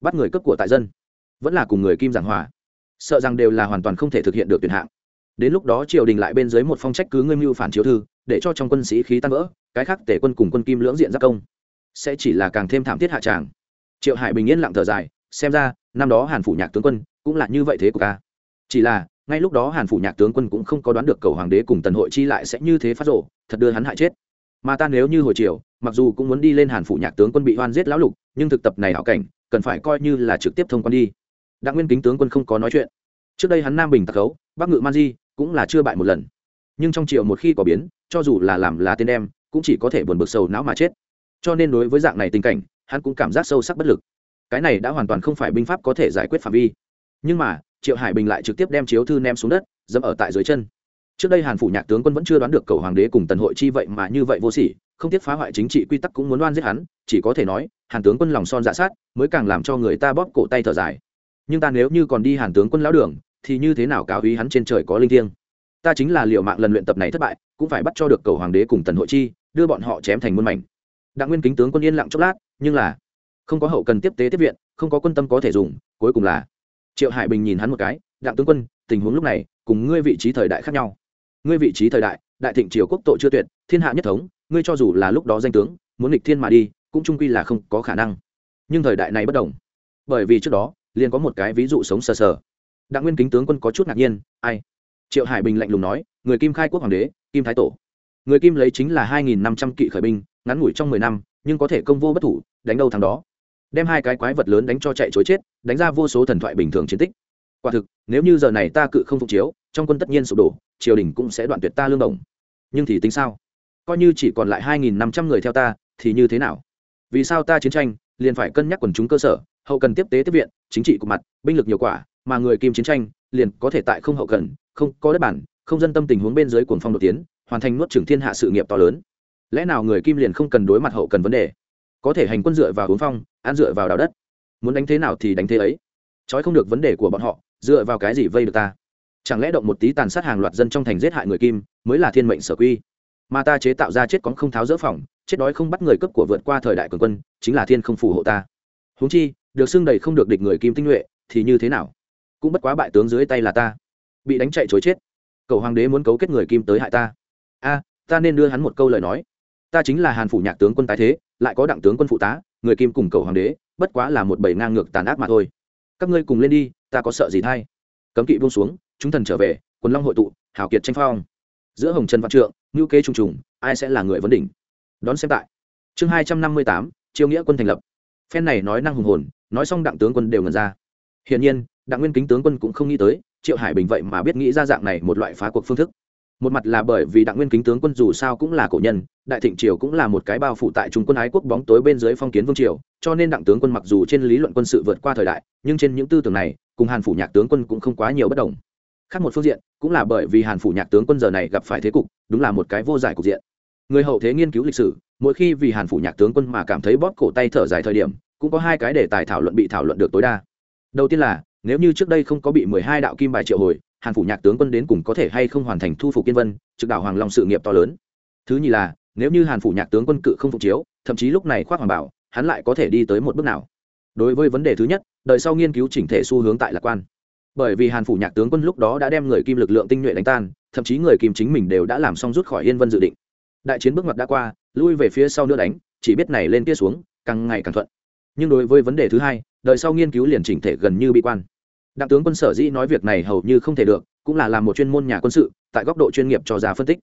Speaker 1: Bắt người cấp của tại dân. Vẫn là cùng người kim giảng hòa. Sợ rằng đều là hoàn toàn không thể thực hiện được tuyển hạng. Đến lúc đó triều đình lại bên dưới một phong trách cứ ngươi mưu phản chiếu thư để cho trong quân sĩ khí tan vỡ, cái khác tể quân cùng quân kim lưỡng diện giáp công sẽ chỉ là càng thêm thảm thiết hạ tràng. Triệu hải bình yên lặng thở dài, xem ra, năm đó hàn phủ nhạc tướng quân cũng là như vậy thế của ca. Chỉ là, ngay lúc đó hàn phủ nhạc tướng quân cũng không có đoán được cầu hoàng đế cùng tần hội chi lại sẽ như thế phát rộ thật đưa hắn hại chết. Mà ta nếu như hồi chiều mặc dù cũng muốn đi lên hàn phủ nhạc tướng quân bị hoan giết lão lục, nhưng thực tập này hảo cảnh, cần phải coi như là trực tiếp thông quan đi. Đặng nguyên kính tướng quân không có nói chuyện. Trước đây hắn nam bình tặc khấu, bắc ngự man di cũng là chưa bại một lần nhưng trong triều một khi có biến cho dù là làm là tên em, cũng chỉ có thể buồn bực sầu não mà chết. Cho nên đối với dạng này tình cảnh hắn cũng cảm giác sâu sắc bất lực. Cái này đã hoàn toàn không phải binh pháp có thể giải quyết phạm vi. Nhưng mà triệu hải bình lại trực tiếp đem chiếu thư nem xuống đất dẫm ở tại dưới chân. Trước đây hàn phủ nhạc tướng quân vẫn chưa đoán được cầu hoàng đế cùng tần hội chi vậy mà như vậy vô sỉ không tiếc phá hoại chính trị quy tắc cũng muốn đoan giết hắn chỉ có thể nói hàn tướng quân lòng son dạ sát mới càng làm cho người ta bóp cổ tay thở dài. Nhưng ta nếu như còn đi hàn tướng quân lão đường thì như thế nào cáo ý hắn trên trời có linh thiêng? Ta chính là liệu mạng lần luyện tập này thất bại, cũng phải bắt cho được cầu hoàng đế cùng tần hội chi, đưa bọn họ chém thành muôn mảnh. Đặng nguyên kính tướng quân yên lặng chốc lát, nhưng là không có hậu cần tiếp tế tiếp viện, không có quân tâm có thể dùng, cuối cùng là triệu hải bình nhìn hắn một cái, đặng tướng quân, tình huống lúc này cùng ngươi vị trí thời đại khác nhau. Ngươi vị trí thời đại đại thịnh triều quốc tội chưa tuyệt, thiên hạ nhất thống, ngươi cho dù là lúc đó danh tướng, muốn nghịch thiên mà đi, cũng trung quy là không có khả năng. Nhưng thời đại này bất đồng. Bởi vì trước đó, liền có một cái ví dụ sống sờ sờ. Đặng nguyên kính tướng quân có chút ngạc nhiên, ai? Triệu hải bình lạnh lùng nói, người kim khai quốc hoàng đế, kim thái tổ. Người kim lấy chính là hai nghìn năm trăm kỵ khởi binh, ngắn ngủi trong mười năm, nhưng có thể công vô bất thủ, đánh đâu thằng đó. Đem hai cái quái vật lớn đánh cho chạy chối chết, đánh ra vô số thần thoại bình thường chiến tích. Quả thực, nếu như giờ này ta cự không phục chiếu, trong quân tất nhiên sụp đổ, triều đình cũng sẽ đoạn tuyệt ta lương đồng nhưng thì tính sao? Coi như chỉ còn lại hai nghìn năm trăm người theo ta, thì như thế nào? Vì sao ta chiến tranh, liền phải cân nhắc quần chúng cơ sở, hậu cần tiếp tế tiếp viện, chính trị của mặt, binh lực nhiều quả, mà người kim chiến tranh, liền có thể tại không hậu cần không có đất bản, không dân tâm tình huống bên dưới cuồng phong đột tiến, hoàn thành nuốt trưởng thiên hạ sự nghiệp to lớn. Lẽ nào người kim liền không cần đối mặt hậu cần vấn đề? Có thể hành quân dựa vào hướng phong, ăn dựa vào đào đất. Muốn đánh thế nào thì đánh thế ấy. Trói không được vấn đề của bọn họ, dựa vào cái gì vây được ta? Chẳng lẽ động một tí tàn sát hàng loạt dân trong thành giết hại người kim mới là thiên mệnh sở quy? Mà ta chế tạo ra chết cóng không tháo dỡ phòng, chết đói không bắt người cướp của vượt qua thời đại cường quân, chính là thiên không phù hộ ta. Huống chi, được xưng đầy không được địch người kim tinh nhuệ, thì như thế nào? Cũng bất quá bại tướng dưới tay là ta bị đánh chạy chối chết. Cầu hoàng đế muốn cấu kết người kim tới hại ta. A, ta nên đưa hắn một câu lời nói. Ta chính là hàn phủ nhạc tướng quân tái thế, lại có đặng tướng quân phụ tá, người kim cùng cầu hoàng đế, bất quá là một bầy ngang ngược tàn ác mà thôi. Các ngươi cùng lên đi, ta có sợ gì thay? Cấm kỵ buông xuống, chúng thần trở về, quần long hội tụ, hào kiệt tranh phong. Giữa hồng trần văn trượng ngữ kế trùng trùng, ai sẽ là người vấn đỉnh? Đón xem tại. Chương hai trăm năm mươi tám, chiêu nghĩa quân thành lập. Phen này nói năng hùng hồn, nói xong đặng tướng quân đều ngần ra. Hiển nhiên, đặng nguyên kính tướng quân cũng không nghĩ tới triệu hải bình vậy mà biết nghĩ ra dạng này một loại phá cuộc phương thức. Một mặt là bởi vì đặng nguyên kính tướng quân dù sao cũng là cổ nhân, đại thịnh triều cũng là một cái bao phủ tại trung quân ái quốc bóng tối bên dưới phong kiến vương triều, cho nên đặng tướng quân mặc dù trên lý luận quân sự vượt qua thời đại, nhưng trên những tư tưởng này, cùng hàn phủ nhạc tướng quân cũng không quá nhiều bất đồng. Khác một phương diện, cũng là bởi vì hàn phủ nhạc tướng quân giờ này gặp phải thế cục, đúng là một cái vô giải cục diện. Người hậu thế nghiên cứu lịch sử, mỗi khi vì hàn phủ nhạc tướng quân mà cảm thấy bóp cổ tay thở dài thời điểm, cũng có hai cái để tài thảo luận bị thảo luận được tối đa. Đầu tiên là nếu như trước đây không có bị mười hai đạo kim bài triệu hồi, hàn phủ nhạc tướng quân đến cùng có thể hay không hoàn thành thu phục kiên vân, trực đảo hoàng long sự nghiệp to lớn. Thứ nhì là, nếu như hàn phủ nhạc tướng quân cự không phục chiếu, thậm chí lúc này khoác hoàng bảo, hắn lại có thể đi tới một bước nào? Đối với vấn đề thứ nhất, đời sau nghiên cứu chỉnh thể xu hướng tại lạc quan. Bởi vì hàn phủ nhạc tướng quân lúc đó đã đem người kim lực lượng tinh nhuệ đánh tan, thậm chí người kim chính mình đều đã làm xong rút khỏi yên vân dự định. Đại chiến bước ngoặt đã qua, lui về phía sau nữa đánh, chỉ biết này lên kia xuống, càng ngày càng thuận nhưng đối với vấn đề thứ hai đời sau nghiên cứu liền chỉnh thể gần như bị quan. Đặng tướng quân sở dĩ nói việc này hầu như không thể được, cũng là làm một chuyên môn nhà quân sự, tại góc độ chuyên nghiệp cho ra phân tích.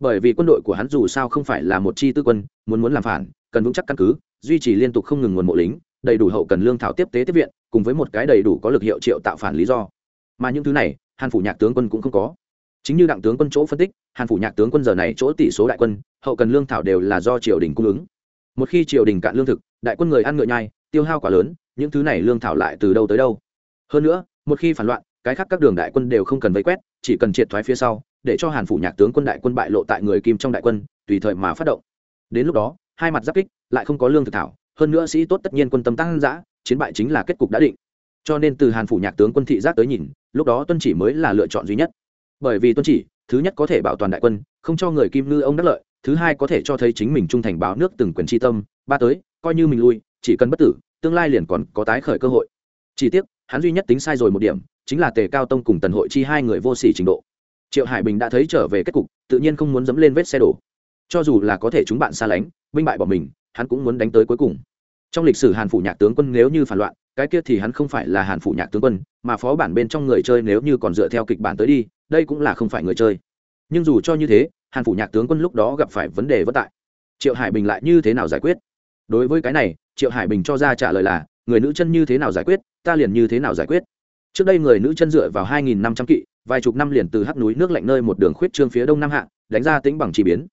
Speaker 1: Bởi vì quân đội của hắn dù sao không phải là một chi tư quân, muốn muốn làm phản, cần vững chắc căn cứ, duy trì liên tục không ngừng nguồn mộ lính, đầy đủ hậu cần lương thảo tiếp tế tiếp viện, cùng với một cái đầy đủ có lực hiệu triệu tạo phản lý do. Mà những thứ này, hàn phủ nhạc tướng quân cũng không có. Chính như đặng tướng quân chỗ phân tích, hàn phủ nhạc tướng quân giờ này chỗ tỷ số đại quân, hậu cần lương thảo đều là do triều đình cung ứng. Một khi triều đình cạn lương thực, đại quân người ăn ngựa nhai tiêu hao quá lớn, những thứ này lương thảo lại từ đâu tới đâu? Hơn nữa, một khi phản loạn, cái khác các đường đại quân đều không cần vây quét, chỉ cần triệt thoái phía sau, để cho hàn phủ nhạc tướng quân đại quân bại lộ tại người kim trong đại quân, tùy thời mà phát động. Đến lúc đó, hai mặt giáp kích, lại không có lương thực thảo, hơn nữa sĩ tốt tất nhiên quân tâm tăng giã chiến bại chính là kết cục đã định. Cho nên từ hàn phủ nhạc tướng quân thị giác tới nhìn, lúc đó tuân chỉ mới là lựa chọn duy nhất. Bởi vì tuân chỉ, thứ nhất có thể bảo toàn đại quân, không cho người kim ngư ông đắc lợi, thứ hai có thể cho thấy chính mình trung thành báo nước từng quyền tri tâm, ba tới, coi như mình lui chỉ cần bất tử, tương lai liền còn có tái khởi cơ hội. Chỉ tiếc, hắn duy nhất tính sai rồi một điểm, chính là tề cao tông cùng tần hội chi hai người vô sỉ trình độ. Triệu hải bình đã thấy trở về kết cục, tự nhiên không muốn dẫm lên vết xe đổ. Cho dù là có thể chúng bạn xa lánh, binh bại bỏ mình, hắn cũng muốn đánh tới cuối cùng. Trong lịch sử hàn phủ nhạc tướng quân nếu như phản loạn, cái kia thì hắn không phải là hàn phủ nhạc tướng quân, mà phó bản bên trong người chơi nếu như còn dựa theo kịch bản tới đi, đây cũng là không phải người chơi. Nhưng dù cho như thế, hàn phủ nhạc tướng quân lúc đó gặp phải vấn đề vất tại. Triệu hải bình lại như thế nào giải quyết? Đối với cái này, triệu hải bình cho ra trả lời là, người nữ chân như thế nào giải quyết, ta liền như thế nào giải quyết. Trước đây người nữ chân dựa vào hai nghìn năm trăm kỵ, vài chục năm liền từ hắc núi nước lạnh nơi một đường khuyết trương phía đông nam hạ, đánh ra tính bằng chỉ biến.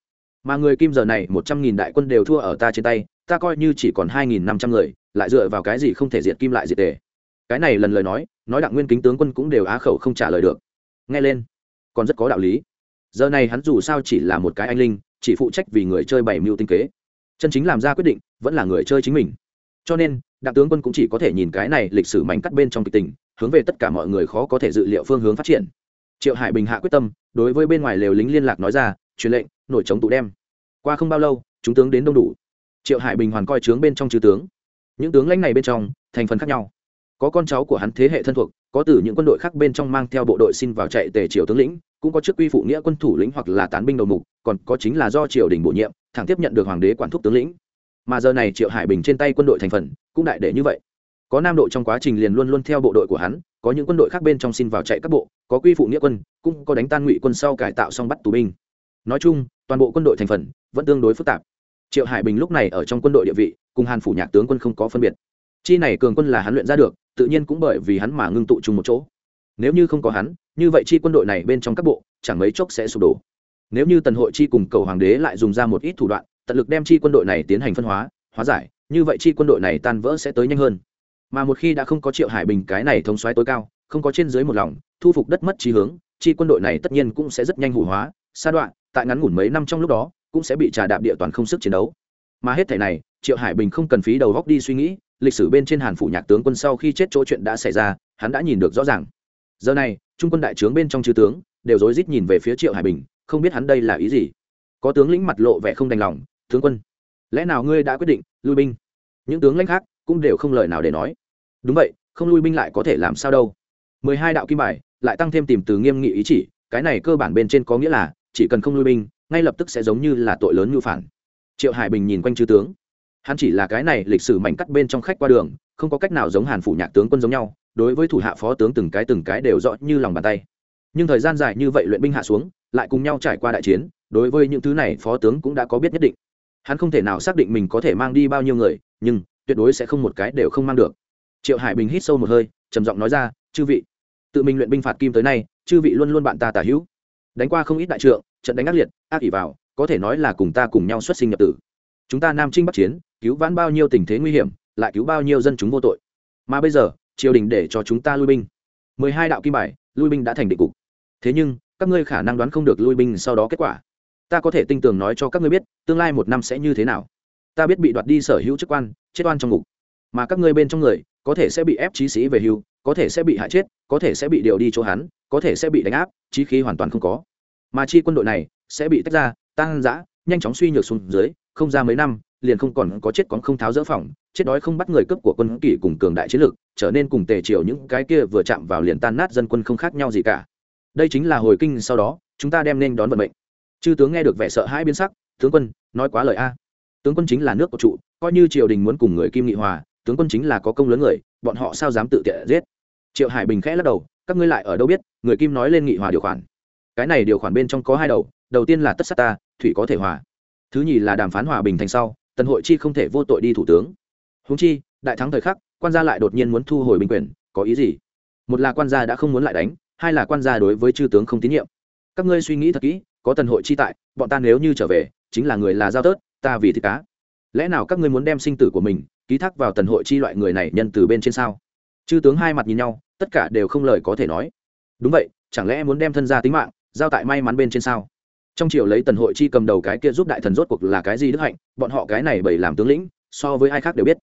Speaker 1: Mà người kim giờ này, một trăm nghìn đại quân đều thua ở ta trên tay, ta coi như chỉ còn hai nghìn năm trăm người, lại dựa vào cái gì không thể diệt kim lại diệt tề. Cái này lần lời nói nói đặng nguyên kính tướng quân cũng đều á khẩu không trả lời được. Nghe lên, còn rất có đạo lý. Giờ này hắn dù sao chỉ là một cái anh linh, chỉ phụ trách vì người chơi bảy mưu tinh kế chân chính làm ra quyết định, vẫn là người chơi chính mình. Cho nên, đặng tướng quân cũng chỉ có thể nhìn cái này lịch sử mảnh cắt bên trong kịch tình, hướng về tất cả mọi người khó có thể dự liệu phương hướng phát triển. Triệu hải bình hạ quyết tâm, đối với bên ngoài lều lính liên lạc nói ra, truyền lệnh, nổi chống tụ đem. Qua không bao lâu, chúng tướng đến đông đủ. Triệu hải bình hoàn coi trướng bên trong chư tướng. Những tướng lãnh này bên trong, thành phần khác nhau. Có con cháu của hắn thế hệ thân thuộc, có từ những quân đội khác bên trong mang theo bộ đội xin vào chạy tề triều tướng lĩnh, cũng có chức quy phụ nghĩa quân thủ lĩnh hoặc là tán binh đầu mục, còn có chính là do triều đình bổ nhiệm thẳng tiếp nhận được hoàng đế quản thúc tướng lĩnh. Mà giờ này triệu hải bình trên tay quân đội thành phần cũng đại để như vậy. Có nam đội trong quá trình liền luôn luôn theo bộ đội của hắn, có những quân đội khác bên trong xin vào chạy các bộ, có quy phụ nghĩa quân, cũng có đánh tan ngụy quân sau cải tạo xong bắt tù binh. Nói chung, toàn bộ quân đội thành phần vẫn tương đối phức tạp. Triệu hải bình lúc này ở trong quân đội địa vị, cùng hàn phủ nhạc tướng quân không có phân biệt. Chi này cường quân là hắn luyện ra được, tự nhiên cũng bởi vì hắn mà ngưng tụ chung một chỗ. Nếu như không có hắn, như vậy chi quân đội này bên trong các bộ, chẳng mấy chốc sẽ sụp đổ nếu như tần hội chi cùng cầu hoàng đế lại dùng ra một ít thủ đoạn, tận lực đem chi quân đội này tiến hành phân hóa hóa giải, như vậy chi quân đội này tan vỡ sẽ tới nhanh hơn. Mà một khi đã không có triệu hải bình cái này thống xoáy tối cao, không có trên dưới một lòng, thu phục đất mất trí hướng, chi quân đội này tất nhiên cũng sẽ rất nhanh hủ hóa, sa đoạn tại ngắn ngủn mấy năm trong lúc đó, cũng sẽ bị trà đạp địa toàn không sức chiến đấu. Mà hết thể này, triệu hải bình không cần phí đầu góc đi suy nghĩ, lịch sử bên trên hàn phủ nhạc tướng quân sau khi chết chỗ chuyện đã xảy ra, hắn đã nhìn được rõ ràng. Giờ này, trung quân đại trướng bên trong chư tướng, đều rối rít nhìn về phía triệu hải bình không biết hắn đây là ý gì. Có tướng lĩnh mặt lộ vẻ không đành lòng, tướng quân, lẽ nào ngươi đã quyết định lui binh? Những tướng lãnh khác cũng đều không lời nào để nói. Đúng vậy, không lui binh lại có thể làm sao đâu. Mười hai đạo kim bài lại tăng thêm tìm từ nghiêm nghị ý chỉ, cái này cơ bản bên trên có nghĩa là chỉ cần không lui binh, ngay lập tức sẽ giống như là tội lớn như phản. Triệu hải bình nhìn quanh chư tướng. Hắn chỉ là cái này lịch sử mảnh cắt bên trong khách qua đường, không có cách nào giống hàn phủ nhạc tướng quân giống nhau, đối với thủ hạ phó tướng từng cái từng cái đều rõ như lòng bàn tay. Nhưng thời gian dài như vậy luyện binh hạ xuống lại cùng nhau trải qua đại chiến, đối với những thứ này, phó tướng cũng đã có biết nhất định. Hắn không thể nào xác định mình có thể mang đi bao nhiêu người, nhưng tuyệt đối sẽ không một cái đều không mang được. Triệu hải bình hít sâu một hơi, trầm giọng nói ra, chư vị, tự mình luyện binh phạt kim tới nay, chư vị luôn luôn bạn ta tả hữu. Đánh qua không ít đại trượng, trận đánh ác liệt, ác ỉ vào, có thể nói là cùng ta cùng nhau xuất sinh nhập tử. Chúng ta nam trinh bắc chiến, cứu vãn bao nhiêu tình thế nguy hiểm, lại cứu bao nhiêu dân chúng vô tội. Mà bây giờ, triều đình để cho chúng ta lui binh. Mười hai đạo kim bài, lui binh đã thành định cục. Thế nhưng các ngươi khả năng đoán không được lui binh sau đó kết quả. Ta có thể tinh tường nói cho các ngươi biết, tương lai một năm sẽ như thế nào. Ta biết bị đoạt đi sở hữu chức quan, chết oan trong ngục. Mà các ngươi bên trong người, có thể sẽ bị ép trí sĩ về hưu, có thể sẽ bị hại chết, có thể sẽ bị điều đi chỗ hắn, có thể sẽ bị đánh áp trí khí hoàn toàn không có. Mà chi quân đội này sẽ bị tách ra tăng giã nhanh chóng suy nhược xuống dưới, không ra mấy năm, liền không còn có chết còn không tháo dỡ phòng, chết đói không bắt người cướp của quân kỷ cùng cường đại chiến lược, trở nên cùng tề triều những cái kia vừa chạm vào liền tan nát dân quân không khác nhau gì cả đây chính là hồi kinh sau đó, chúng ta đem nên đón vận mệnh. Chư tướng nghe được vẻ sợ hãi biến sắc, tướng quân, nói quá lời a. Tướng quân chính là nước của trụ coi như triều đình muốn cùng người kim nghị hòa, tướng quân chính là có công lớn người, bọn họ sao dám tự tiện giết? Triệu hải bình khẽ lắc đầu, các ngươi lại ở đâu biết, người kim nói lên nghị hòa điều khoản. Cái này điều khoản bên trong có hai đầu đầu tiên là tất sát ta, thủy có thể hòa. Thứ nhì là đàm phán hòa bình thành sau, tần hội chi không thể vô tội đi thủ tướng. Húng chi, đại thắng thời khắc, quan gia lại đột nhiên muốn thu hồi binh quyền, có ý gì? Một là quan gia đã không muốn lại đánh hai là quan gia đối với chư tướng không tín nhiệm. Các ngươi suy nghĩ thật kỹ, có tần hội chi tại, bọn ta nếu như trở về, chính là người là giao tớt, ta vì thịt cá. Lẽ nào các ngươi muốn đem sinh tử của mình ký thác vào tần hội chi loại người này nhân từ bên trên sao? Chư tướng hai mặt nhìn nhau, tất cả đều không lời có thể nói. Đúng vậy, chẳng lẽ muốn đem thân gia tính mạng giao tại may mắn bên trên sao? Trong triều lấy tần hội chi cầm đầu cái kia giúp đại thần rốt cuộc là cái gì đức hạnh, bọn họ cái này bày làm tướng lĩnh, so với ai khác đều biết.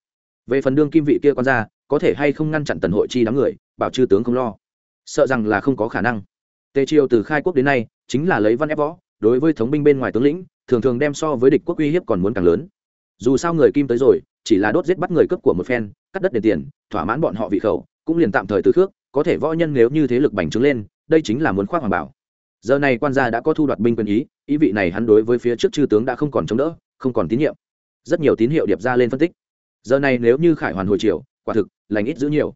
Speaker 1: Về phần đương kim vị kia con ra có thể hay không ngăn chặn tần hội chi đám người, bảo chư tướng không lo sợ rằng là không có khả năng. Tề triều từ khai quốc đến nay chính là lấy văn ép võ đối với thống binh bên ngoài tướng lĩnh thường thường đem so với địch quốc uy hiếp còn muốn càng lớn. Dù sao người kim tới rồi chỉ là đốt giết bắt người cướp của một phen cắt đất đền tiền thỏa mãn bọn họ vị khẩu cũng liền tạm thời từ khước có thể võ nhân nếu như thế lực bành trướng lên đây chính là muốn khoác hoàng bảo. Giờ này quan gia đã có thu đoạt binh quyền ý ý vị này hắn đối với phía trước chư tướng đã không còn chống đỡ không còn tín nhiệm. Rất nhiều tín hiệu điệp ra lên phân tích. Giờ này nếu như khải hoàn hồi triều, quả thực lành ít giữ nhiều.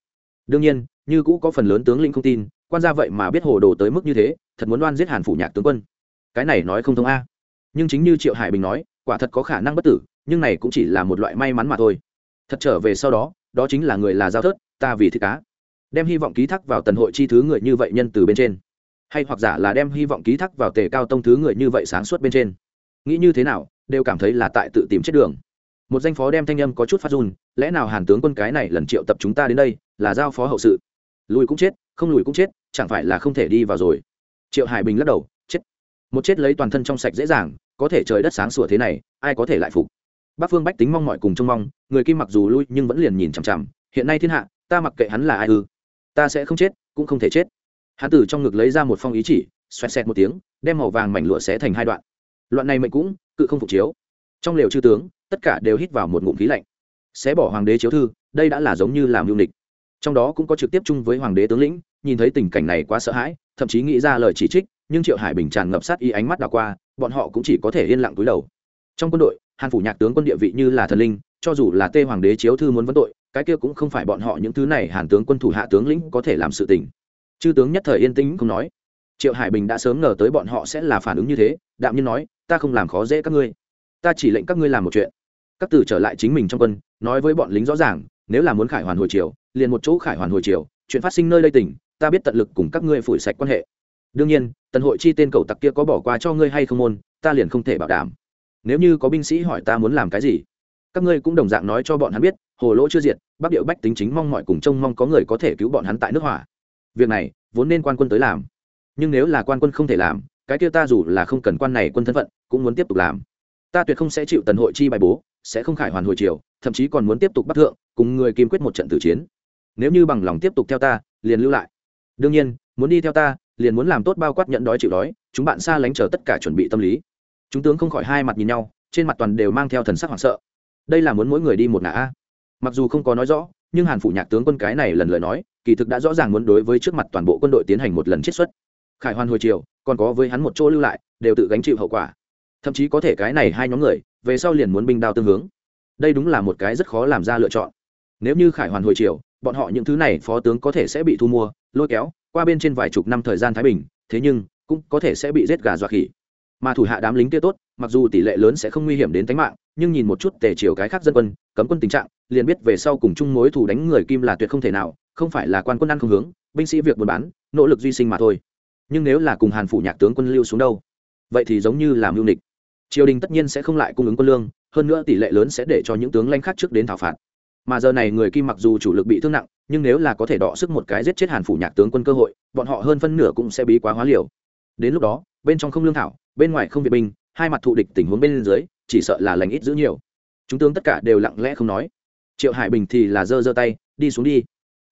Speaker 1: Đương nhiên như cũ có phần lớn tướng lĩnh không tin, quan gia vậy mà biết hồ đồ tới mức như thế, thật muốn đoan giết hàn phủ nhạc tướng quân. Cái này nói không thông a. Nhưng chính như triệu hải bình nói, quả thật có khả năng bất tử, nhưng này cũng chỉ là một loại may mắn mà thôi. Thật trở về sau đó đó chính là người là giao thớt, ta vì thích cá. Đem hy vọng ký thác vào tần hội chi thứ người như vậy nhân từ bên trên. Hay hoặc giả là đem hy vọng ký thác vào tề cao tông thứ người như vậy sáng suốt bên trên. Nghĩ như thế nào, đều cảm thấy là tại tự tìm chết đường. Một danh phó đem thanh âm có chút phát run, lẽ nào hàn tướng quân cái này lần triệu tập chúng ta đến đây, là giao phó hậu sự? Lùi cũng chết, không lùi cũng chết, chẳng phải là không thể đi vào rồi. Triệu hải bình lắc đầu, chết. Một chết lấy toàn thân trong sạch dễ dàng, có thể trời đất sáng sủa thế này, ai có thể lại phục? Bác phương bách tính mong mọi cùng trông mong, người kim mặc dù lui nhưng vẫn liền nhìn chằm chằm, hiện nay thiên hạ, ta mặc kệ hắn là ai ư? Ta sẽ không chết, cũng không thể chết. Hắn từ trong ngực lấy ra một phong ý chỉ, xoẹt xẹt một tiếng, đem màu vàng mảnh lụa xé thành hai đoạn. Loạn này mệnh cũng, cự không phục chiếu. Trong lều chư tướng, tất cả đều hít vào một ngụm khí lạnh. Xé bỏ hoàng đế chiếu thư, đây đã là giống như làm mưu nịch trong đó cũng có trực tiếp chung với hoàng đế tướng lĩnh, nhìn thấy tình cảnh này quá sợ hãi, thậm chí nghĩ ra lời chỉ trích, nhưng triệu hải bình tràn ngập sát y ánh mắt đảo qua, bọn họ cũng chỉ có thể yên lặng túi đầu. Trong quân đội, hàn phủ nhạc tướng quân địa vị như là thần linh, cho dù là tê hoàng đế chiếu thư muốn vấn tội, cái kia cũng không phải bọn họ những thứ này hàn tướng quân thủ hạ tướng lĩnh có thể làm sự tình. Chư tướng nhất thời yên tĩnh không nói. Triệu hải bình đã sớm ngờ tới bọn họ sẽ là phản ứng như thế, đạm nhiên nói, ta không làm khó dễ các ngươi. Ta chỉ lệnh các ngươi làm một chuyện. Các tử trở lại chính mình trong quân, nói với bọn lính rõ ràng, nếu là muốn khải hoàn hồi chiều liền một chỗ khải hoàn hồi chiều chuyện phát sinh nơi đây tỉnh, ta biết tận lực cùng các ngươi phủi sạch quan hệ. Đương nhiên, tần hội chi tên cầu tặc kia có bỏ qua cho ngươi hay không môn, ta liền không thể bảo đảm. Nếu như có binh sĩ hỏi ta muốn làm cái gì, các ngươi cũng đồng dạng nói cho bọn hắn biết, hồ lỗ chưa diệt, bắc điệu bách tính chính mong mọi cùng trông mong có người có thể cứu bọn hắn tại nước hỏa. Việc này, vốn nên quan quân tới làm. Nhưng nếu là quan quân không thể làm, cái kia ta dù là không cần quan này quân thân phận, cũng muốn tiếp tục làm. Ta tuyệt không sẽ chịu tần hội chi bài bố, sẽ không khải hoàn hồi chiều thậm chí còn muốn tiếp tục bắt thượng, cùng người kiên quyết một trận tử chiến nếu như bằng lòng tiếp tục theo ta, liền lưu lại. Đương nhiên, muốn đi theo ta, liền muốn làm tốt bao quát nhận đói chịu đói, chúng bạn xa lánh chờ tất cả chuẩn bị tâm lý. Chúng tướng không khỏi hai mặt nhìn nhau, trên mặt toàn đều mang theo thần sắc hoảng sợ. Đây là muốn mỗi người đi một ngã a. Mặc dù không có nói rõ, nhưng hàn phủ nhạc tướng quân cái này lần lời nói, kỳ thực đã rõ ràng muốn đối với trước mặt toàn bộ quân đội tiến hành một lần chiết xuất. Khải hoàn hồi chiều còn có với hắn một chỗ lưu lại, đều tự gánh chịu hậu quả. Thậm chí có thể cái này hai nhóm người, về sau liền muốn binh đao tương hướng. Đây đúng là một cái rất khó làm ra lựa chọn. Nếu như khải hoàn hồi chiều bọn họ những thứ này phó tướng có thể sẽ bị thu mua, lôi kéo, qua bên trên vài chục năm thời gian thái bình, thế nhưng, cũng có thể sẽ bị giết gà dọa khỉ. Mà thủ hạ đám lính kia tốt, mặc dù tỷ lệ lớn sẽ không nguy hiểm đến tính mạng, nhưng nhìn một chút tề chiều cái khác dân quân, cấm quân tình trạng, liền biết về sau cùng chung mối thủ đánh người kim là tuyệt không thể nào, không phải là quan quân ăn không hướng, binh sĩ việc buôn bán, nỗ lực duy sinh mà thôi. Nhưng nếu là cùng hàn phủ nhạc tướng quân lưu xuống đâu, vậy thì giống như làm mưu nịch. Triều đình tất nhiên sẽ không lại cung ứng quân lương, hơn nữa tỷ lệ lớn sẽ để cho những tướng lãnh khác trước đến thảo phạt mà giờ này người kim mặc dù chủ lực bị thương nặng, nhưng nếu là có thể đọ sức một cái giết chết hàn phủ nhạc tướng quân cơ hội, bọn họ hơn phân nửa cũng sẽ bí quá hóa liều. Đến lúc đó, bên trong không lương thảo, bên ngoài không việt binh, hai mặt thụ địch tình huống bên dưới, chỉ sợ là lành ít giữ nhiều. Chúng tướng tất cả đều lặng lẽ không nói. Triệu hải bình thì là giơ giơ tay, đi xuống đi.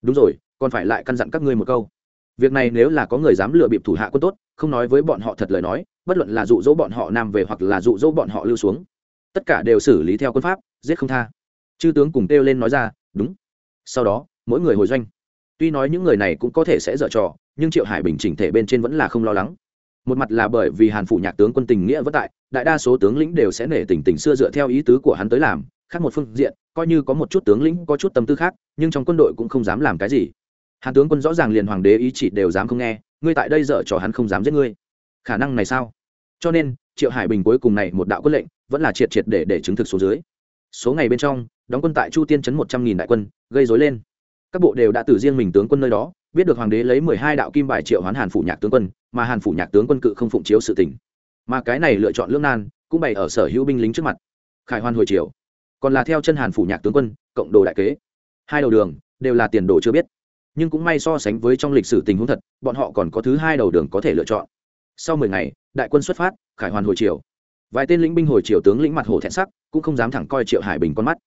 Speaker 1: Đúng rồi, còn phải lại căn dặn các ngươi một câu. Việc này nếu là có người dám lừa bịp thủ hạ quân tốt, không nói với bọn họ thật lời nói, bất luận là dụ dỗ bọn họ nam về hoặc là dụ dỗ bọn họ lưu xuống, tất cả đều xử lý theo quân pháp, giết không tha chư tướng cùng kêu lên nói ra, đúng. Sau đó, mỗi người hồi doanh. Tuy nói những người này cũng có thể sẽ dở trò, nhưng triệu hải bình chỉnh thể bên trên vẫn là không lo lắng. Một mặt là bởi vì hàn phủ nhạc tướng quân tình nghĩa vất tại, đại đa số tướng lĩnh đều sẽ nể tình tình xưa dựa theo ý tứ của hắn tới làm, khác một phương diện, coi như có một chút tướng lĩnh, có chút tâm tư khác, nhưng trong quân đội cũng không dám làm cái gì. Hàn tướng quân rõ ràng liền hoàng đế ý chỉ đều dám không nghe, ngươi tại đây dở trò hắn không dám giết ngươi. Khả năng này sao? Cho nên, triệu hải bình cuối cùng này một đạo quân lệnh vẫn là triệt triệt để để chứng thực số dưới số ngày bên trong, đóng quân tại chu tiên chấn một trăm nghìn đại quân, gây dối lên. Các bộ đều đã từ riêng mình tướng quân nơi đó, biết được hoàng đế lấy mười hai đạo kim bài triệu hoán hàn phủ nhạc tướng quân, mà hàn phủ nhạc tướng quân cự không phụng chiếu sự tỉnh mà cái này lựa chọn lương nan, cũng bày ở sở hữu binh lính trước mặt. Khải hoan hồi triều. còn là theo chân hàn phủ nhạc tướng quân, cộng đồ đại kế. Hai đầu đường, đều là tiền đồ chưa biết. Nhưng cũng may so sánh với trong lịch sử tình huống thật, bọn họ còn có thứ hai đầu đường có thể lựa chọn. Sau mười ngày, đại quân xuất phát, khải hoàn hồi triều. vài tên lĩnh binh hồi triều tướng lĩnh mặt hồ thẹn sắc cũng không dám thẳng coi triệu hải bình con mắt.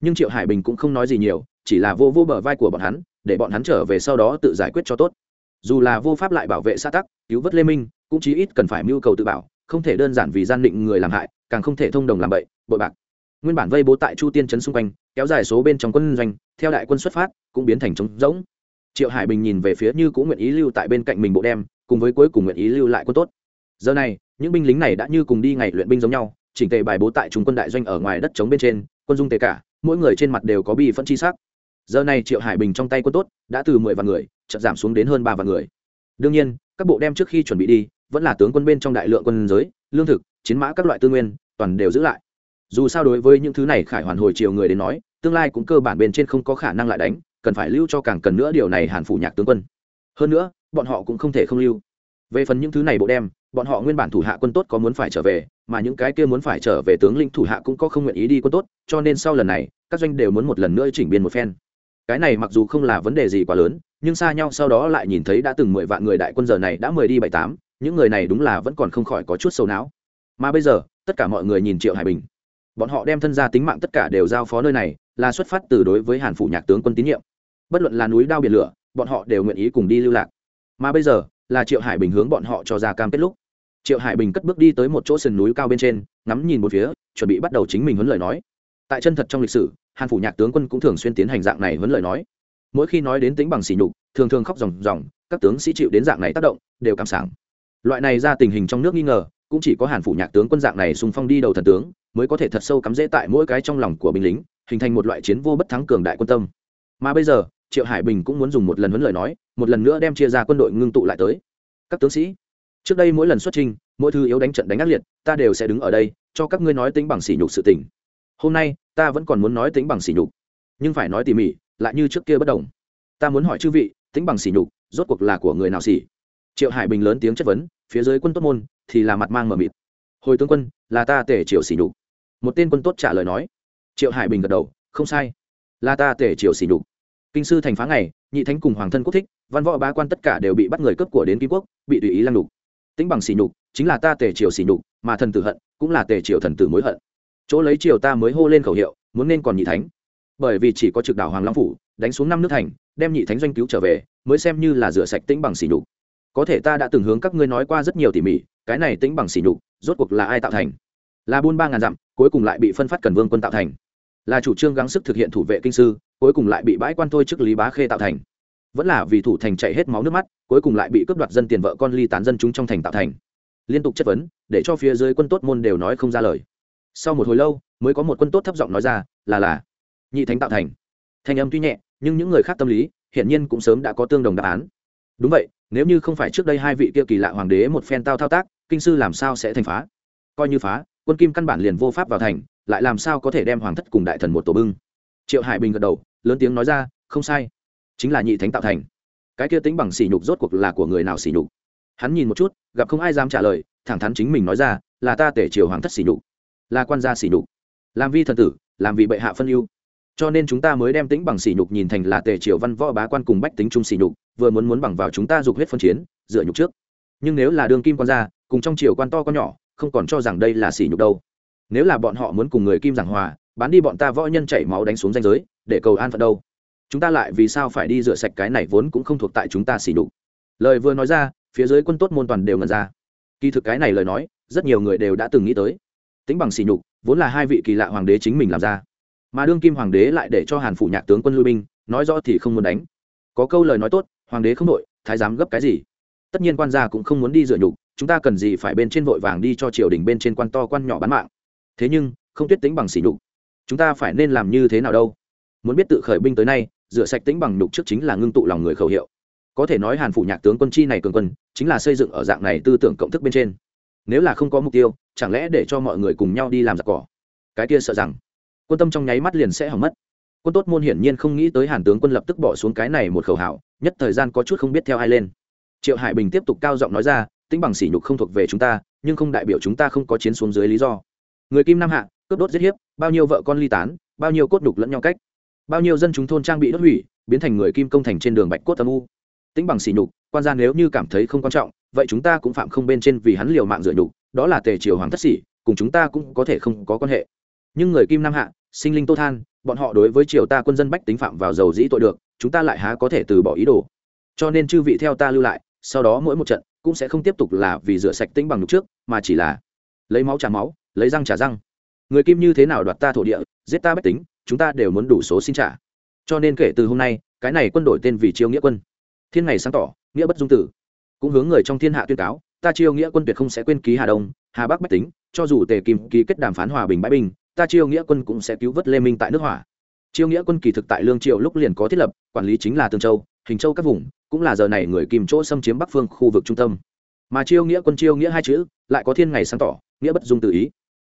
Speaker 1: Nhưng triệu hải bình cũng không nói gì nhiều, chỉ là vô vô bờ vai của bọn hắn, để bọn hắn trở về sau đó tự giải quyết cho tốt. Dù là vô pháp lại bảo vệ xã tắc, cứu vớt lê minh, cũng chí ít cần phải mưu cầu tự bảo, không thể đơn giản vì gian định người làm hại, càng không thể thông đồng làm bậy, bội bạc. Nguyên bản vây bố tại chu tiên trấn xung quanh, kéo dài số bên trong quân doanh, theo đại quân xuất phát, cũng biến thành trống rỗng. Triệu hải bình nhìn về phía như cũng nguyện ý lưu tại bên cạnh mình bộ đem, cùng với cuối cùng nguyện ý lưu lại quân tốt. Giờ này, những binh lính này đã như cùng đi ngày luyện binh giống nhau chỉnh tề bài bố tại trung quân đại doanh ở ngoài đất chống bên trên, quân dung tề cả, mỗi người trên mặt đều có bi phẫn chi sắc. Giờ này triệu hải bình trong tay quân tốt đã từ mười vạn người chậm giảm xuống đến hơn ba vạn người. Đương nhiên, các bộ đem trước khi chuẩn bị đi, vẫn là tướng quân bên trong đại lượng quân giới, lương thực, chiến mã các loại tư nguyên, toàn đều giữ lại. Dù sao đối với những thứ này khải hoàn hồi chiều người đến nói, tương lai cũng cơ bản bên trên không có khả năng lại đánh, cần phải lưu cho càng cần nữa điều này hàn phủ nhạc tướng quân. Hơn nữa, bọn họ cũng không thể không lưu về phần những thứ này bộ đem, bọn họ nguyên bản thủ hạ quân tốt có muốn phải trở về, mà những cái kia muốn phải trở về tướng lĩnh thủ hạ cũng có không nguyện ý đi quân tốt, cho nên sau lần này, các doanh đều muốn một lần nữa chỉnh biên một phen. Cái này mặc dù không là vấn đề gì quá lớn, nhưng xa nhau sau đó lại nhìn thấy đã từng mười vạn người đại quân giờ này đã mười đi bảy tám, những người này đúng là vẫn còn không khỏi có chút sâu não. Mà bây giờ, tất cả mọi người nhìn triệu hải bình. Bọn họ đem thân gia tính mạng tất cả đều giao phó nơi này, là xuất phát từ đối với hàn phủ nhạc tướng quân tín nhiệm. Bất luận là núi đao biển lửa, bọn họ đều nguyện ý cùng đi lưu lạc. Mà bây giờ là triệu hải bình hướng bọn họ cho ra cam kết lúc. Triệu hải bình cất bước đi tới một chỗ sườn núi cao bên trên, ngắm nhìn một phía, chuẩn bị bắt đầu chính mình huấn lời nói. Tại chân thật trong lịch sử, hàn phủ nhạc tướng quân cũng thường xuyên tiến hành dạng này huấn lời nói. Mỗi khi nói đến tính bằng xỉ nhục, thường thường khóc ròng ròng, các tướng sĩ chịu đến dạng này tác động, đều cảm sảng. Loại này ra tình hình trong nước nghi ngờ, cũng chỉ có hàn phủ nhạc tướng quân dạng này xung phong đi đầu thần tướng, mới có thể thật sâu cắm rễ tại mỗi cái trong lòng của binh lính, hình thành một loại chiến vô bất thắng cường đại quân tâm. Mà bây giờ triệu hải bình cũng muốn dùng một lần huấn lời nói một lần nữa đem chia ra quân đội ngưng tụ lại tới các tướng sĩ trước đây mỗi lần xuất trình mỗi thứ yếu đánh trận đánh ác liệt ta đều sẽ đứng ở đây cho các ngươi nói tính bằng sỉ nhục sự tình hôm nay ta vẫn còn muốn nói tính bằng sỉ nhục nhưng phải nói tỉ mỉ lại như trước kia bất đồng ta muốn hỏi chư vị tính bằng sỉ nhục rốt cuộc là của người nào sỉ triệu hải bình lớn tiếng chất vấn phía dưới quân tốt môn thì là mặt mang mờ mịt hồi tướng quân là ta tể triệu sỉ nhục một tên quân tốt trả lời nói triệu hải bình gật đầu không sai là ta tể triệu sỉ nhục kinh sư thành phá ngày, nhị thánh cùng hoàng thân quốc thích, văn võ bá quan tất cả đều bị bắt người cướp của đến kim quốc, bị tùy ý lăng đục tính bằng xỉ nhục, chính là ta tề triều xỉ nhục, mà thần tử hận, cũng là tề triều thần tử mối hận. Chỗ lấy triều ta mới hô lên khẩu hiệu, muốn nên còn nhị thánh. Bởi vì chỉ có trực đảo hoàng long phủ, đánh xuống năm nước thành, đem nhị thánh doanh cứu trở về, mới xem như là rửa sạch tính bằng xỉ nhục. Có thể ta đã từng hướng các ngươi nói qua rất nhiều tỉ mỉ, cái này tính bằng xỉ nhục, rốt cuộc là ai tạo thành? Là buôn ba ngàn dặm, cuối cùng lại bị phân phát cần vương quân tạo thành là chủ trương gắng sức thực hiện thủ vệ kinh sư, cuối cùng lại bị bãi quan thôi chức lý bá khê tạo thành. Vẫn là vì thủ thành chạy hết máu nước mắt, cuối cùng lại bị cướp đoạt dân tiền vợ con ly tán dân chúng trong thành tạo thành. Liên tục chất vấn, để cho phía dưới quân tốt môn đều nói không ra lời. Sau một hồi lâu, mới có một quân tốt thấp giọng nói ra, là là, nhị thánh tạo thành. Thanh âm tuy nhẹ, nhưng những người khác tâm lý, hiển nhiên cũng sớm đã có tương đồng đáp án. Đúng vậy, nếu như không phải trước đây hai vị kia kỳ lạ hoàng đế một phen tao thao tác, kinh sư làm sao sẽ thành phá? Coi như phá quân kim căn bản liền vô pháp vào thành, lại làm sao có thể đem hoàng thất cùng đại thần một tổ bưng? Triệu hải bình gật đầu, lớn tiếng nói ra, không sai, chính là nhị thánh tạo thành. Cái kia tính bằng sỉ nhục rốt cuộc là của người nào sỉ nhục? Hắn nhìn một chút, gặp không ai dám trả lời, thẳng thắn chính mình nói ra, là ta tể triều hoàng thất sỉ nhục. Là quan gia sỉ nhục. Làm vi thần tử, làm vì bệ hạ phân ưu. Cho nên chúng ta mới đem tính bằng sỉ nhục nhìn thành là tề triều văn võ bá quan cùng bách tính trung sỉ nhục, vừa muốn muốn bằng vào chúng ta dục huyết phân chiến, dựa nhục trước. Nhưng nếu là đương kim quan gia, cùng trong triều quan to con nhỏ không còn cho rằng đây là sỉ nhục đâu. Nếu là bọn họ muốn cùng người kim giảng hòa, bán đi bọn ta võ nhân chảy máu đánh xuống danh giới, để cầu an phận đâu. Chúng ta lại vì sao phải đi rửa sạch cái này vốn cũng không thuộc tại chúng ta xỉ đục lời vừa nói ra, phía dưới quân tốt môn toàn đều ngần ra. Kỳ thực cái này lời nói, rất nhiều người đều đã từng nghĩ tới. Tính bằng xỉ nhục, vốn là hai vị kỳ lạ hoàng đế chính mình làm ra. Mà đương kim hoàng đế lại để cho hàn phủ nhạc tướng quân lui binh, nói rõ thì không muốn đánh. Có câu lời nói tốt, hoàng đế không đội, thái giám gấp cái gì? Tất nhiên quan gia cũng không muốn đi rửa nhục chúng ta cần gì phải bên trên vội vàng đi cho triều đình bên trên quan to quan nhỏ bán mạng. Thế nhưng, không tuyết tính bằng xỉ nhục. Chúng ta phải nên làm như thế nào đâu? Muốn biết tự khởi binh tới nay, rửa sạch tính bằng nhục trước chính là ngưng tụ lòng người khẩu hiệu. Có thể nói hàn phủ nhạc tướng quân chi này cường quân, chính là xây dựng ở dạng này tư tưởng cộng thức bên trên. Nếu là không có mục tiêu, chẳng lẽ để cho mọi người cùng nhau đi làm giặc cỏ? Cái kia sợ rằng, quân tâm trong nháy mắt liền sẽ hỏng mất. Quân tốt môn hiển nhiên không nghĩ tới hàn tướng quân lập tức bỏ xuống cái này một khẩu hảo, nhất thời gian có chút không biết theo ai lên. Triệu hải bình tiếp tục cao giọng nói ra tính bằng sỉ nhục không thuộc về chúng ta, nhưng không đại biểu chúng ta không có chiến xuống dưới lý do. Người kim nam hạ, cướp đốt giết hiếp, bao nhiêu vợ con ly tán, bao nhiêu cốt đục lẫn nhau cách. Bao nhiêu dân chúng thôn trang bị đốt hủy, biến thành người kim công thành trên đường bạch cốt âm u. Tính bằng sỉ nhục, quan gia nếu như cảm thấy không quan trọng, vậy chúng ta cũng phạm không bên trên vì hắn liều mạng rửa nhục, đó là tề triều hoàng thất sĩ cùng chúng ta cũng có thể không có quan hệ. Nhưng người kim nam hạ, sinh linh tô than, bọn họ đối với triều ta quân dân bách tính phạm vào dầu dĩ tội được, chúng ta lại há có thể từ bỏ ý đồ. Cho nên chư vị theo ta lưu lại, sau đó mỗi một trận cũng sẽ không tiếp tục là vì rửa sạch tính bằng nhục trước, mà chỉ là lấy máu trả máu, lấy răng trả răng. Người kim như thế nào đoạt ta thổ địa, giết ta bách tính, chúng ta đều muốn đủ số xin trả. Cho nên kể từ hôm nay, cái này quân đổi tên vì chiêu nghĩa quân. Thiên ngày sáng tỏ, nghĩa bất dung tử. Cũng hướng người trong thiên hạ tuyên cáo, ta chiêu nghĩa quân tuyệt không sẽ quên ký hà đông, hà bắc bách tính, cho dù tề kim ký kết đàm phán hòa bình bãi bình ta chiêu nghĩa quân cũng sẽ cứu vớt lê minh tại nước hỏa. Chiêu nghĩa quân kỳ thực tại lương triệu lúc liền có thiết lập, quản lý chính là tương châu, hình châu các vùng cũng là giờ này người kìm chỗ xâm chiếm bắc phương khu vực trung tâm. Mà chiêu nghĩa quân chiêu nghĩa hai chữ, lại có thiên ngày sáng tỏ, nghĩa bất dung tự ý.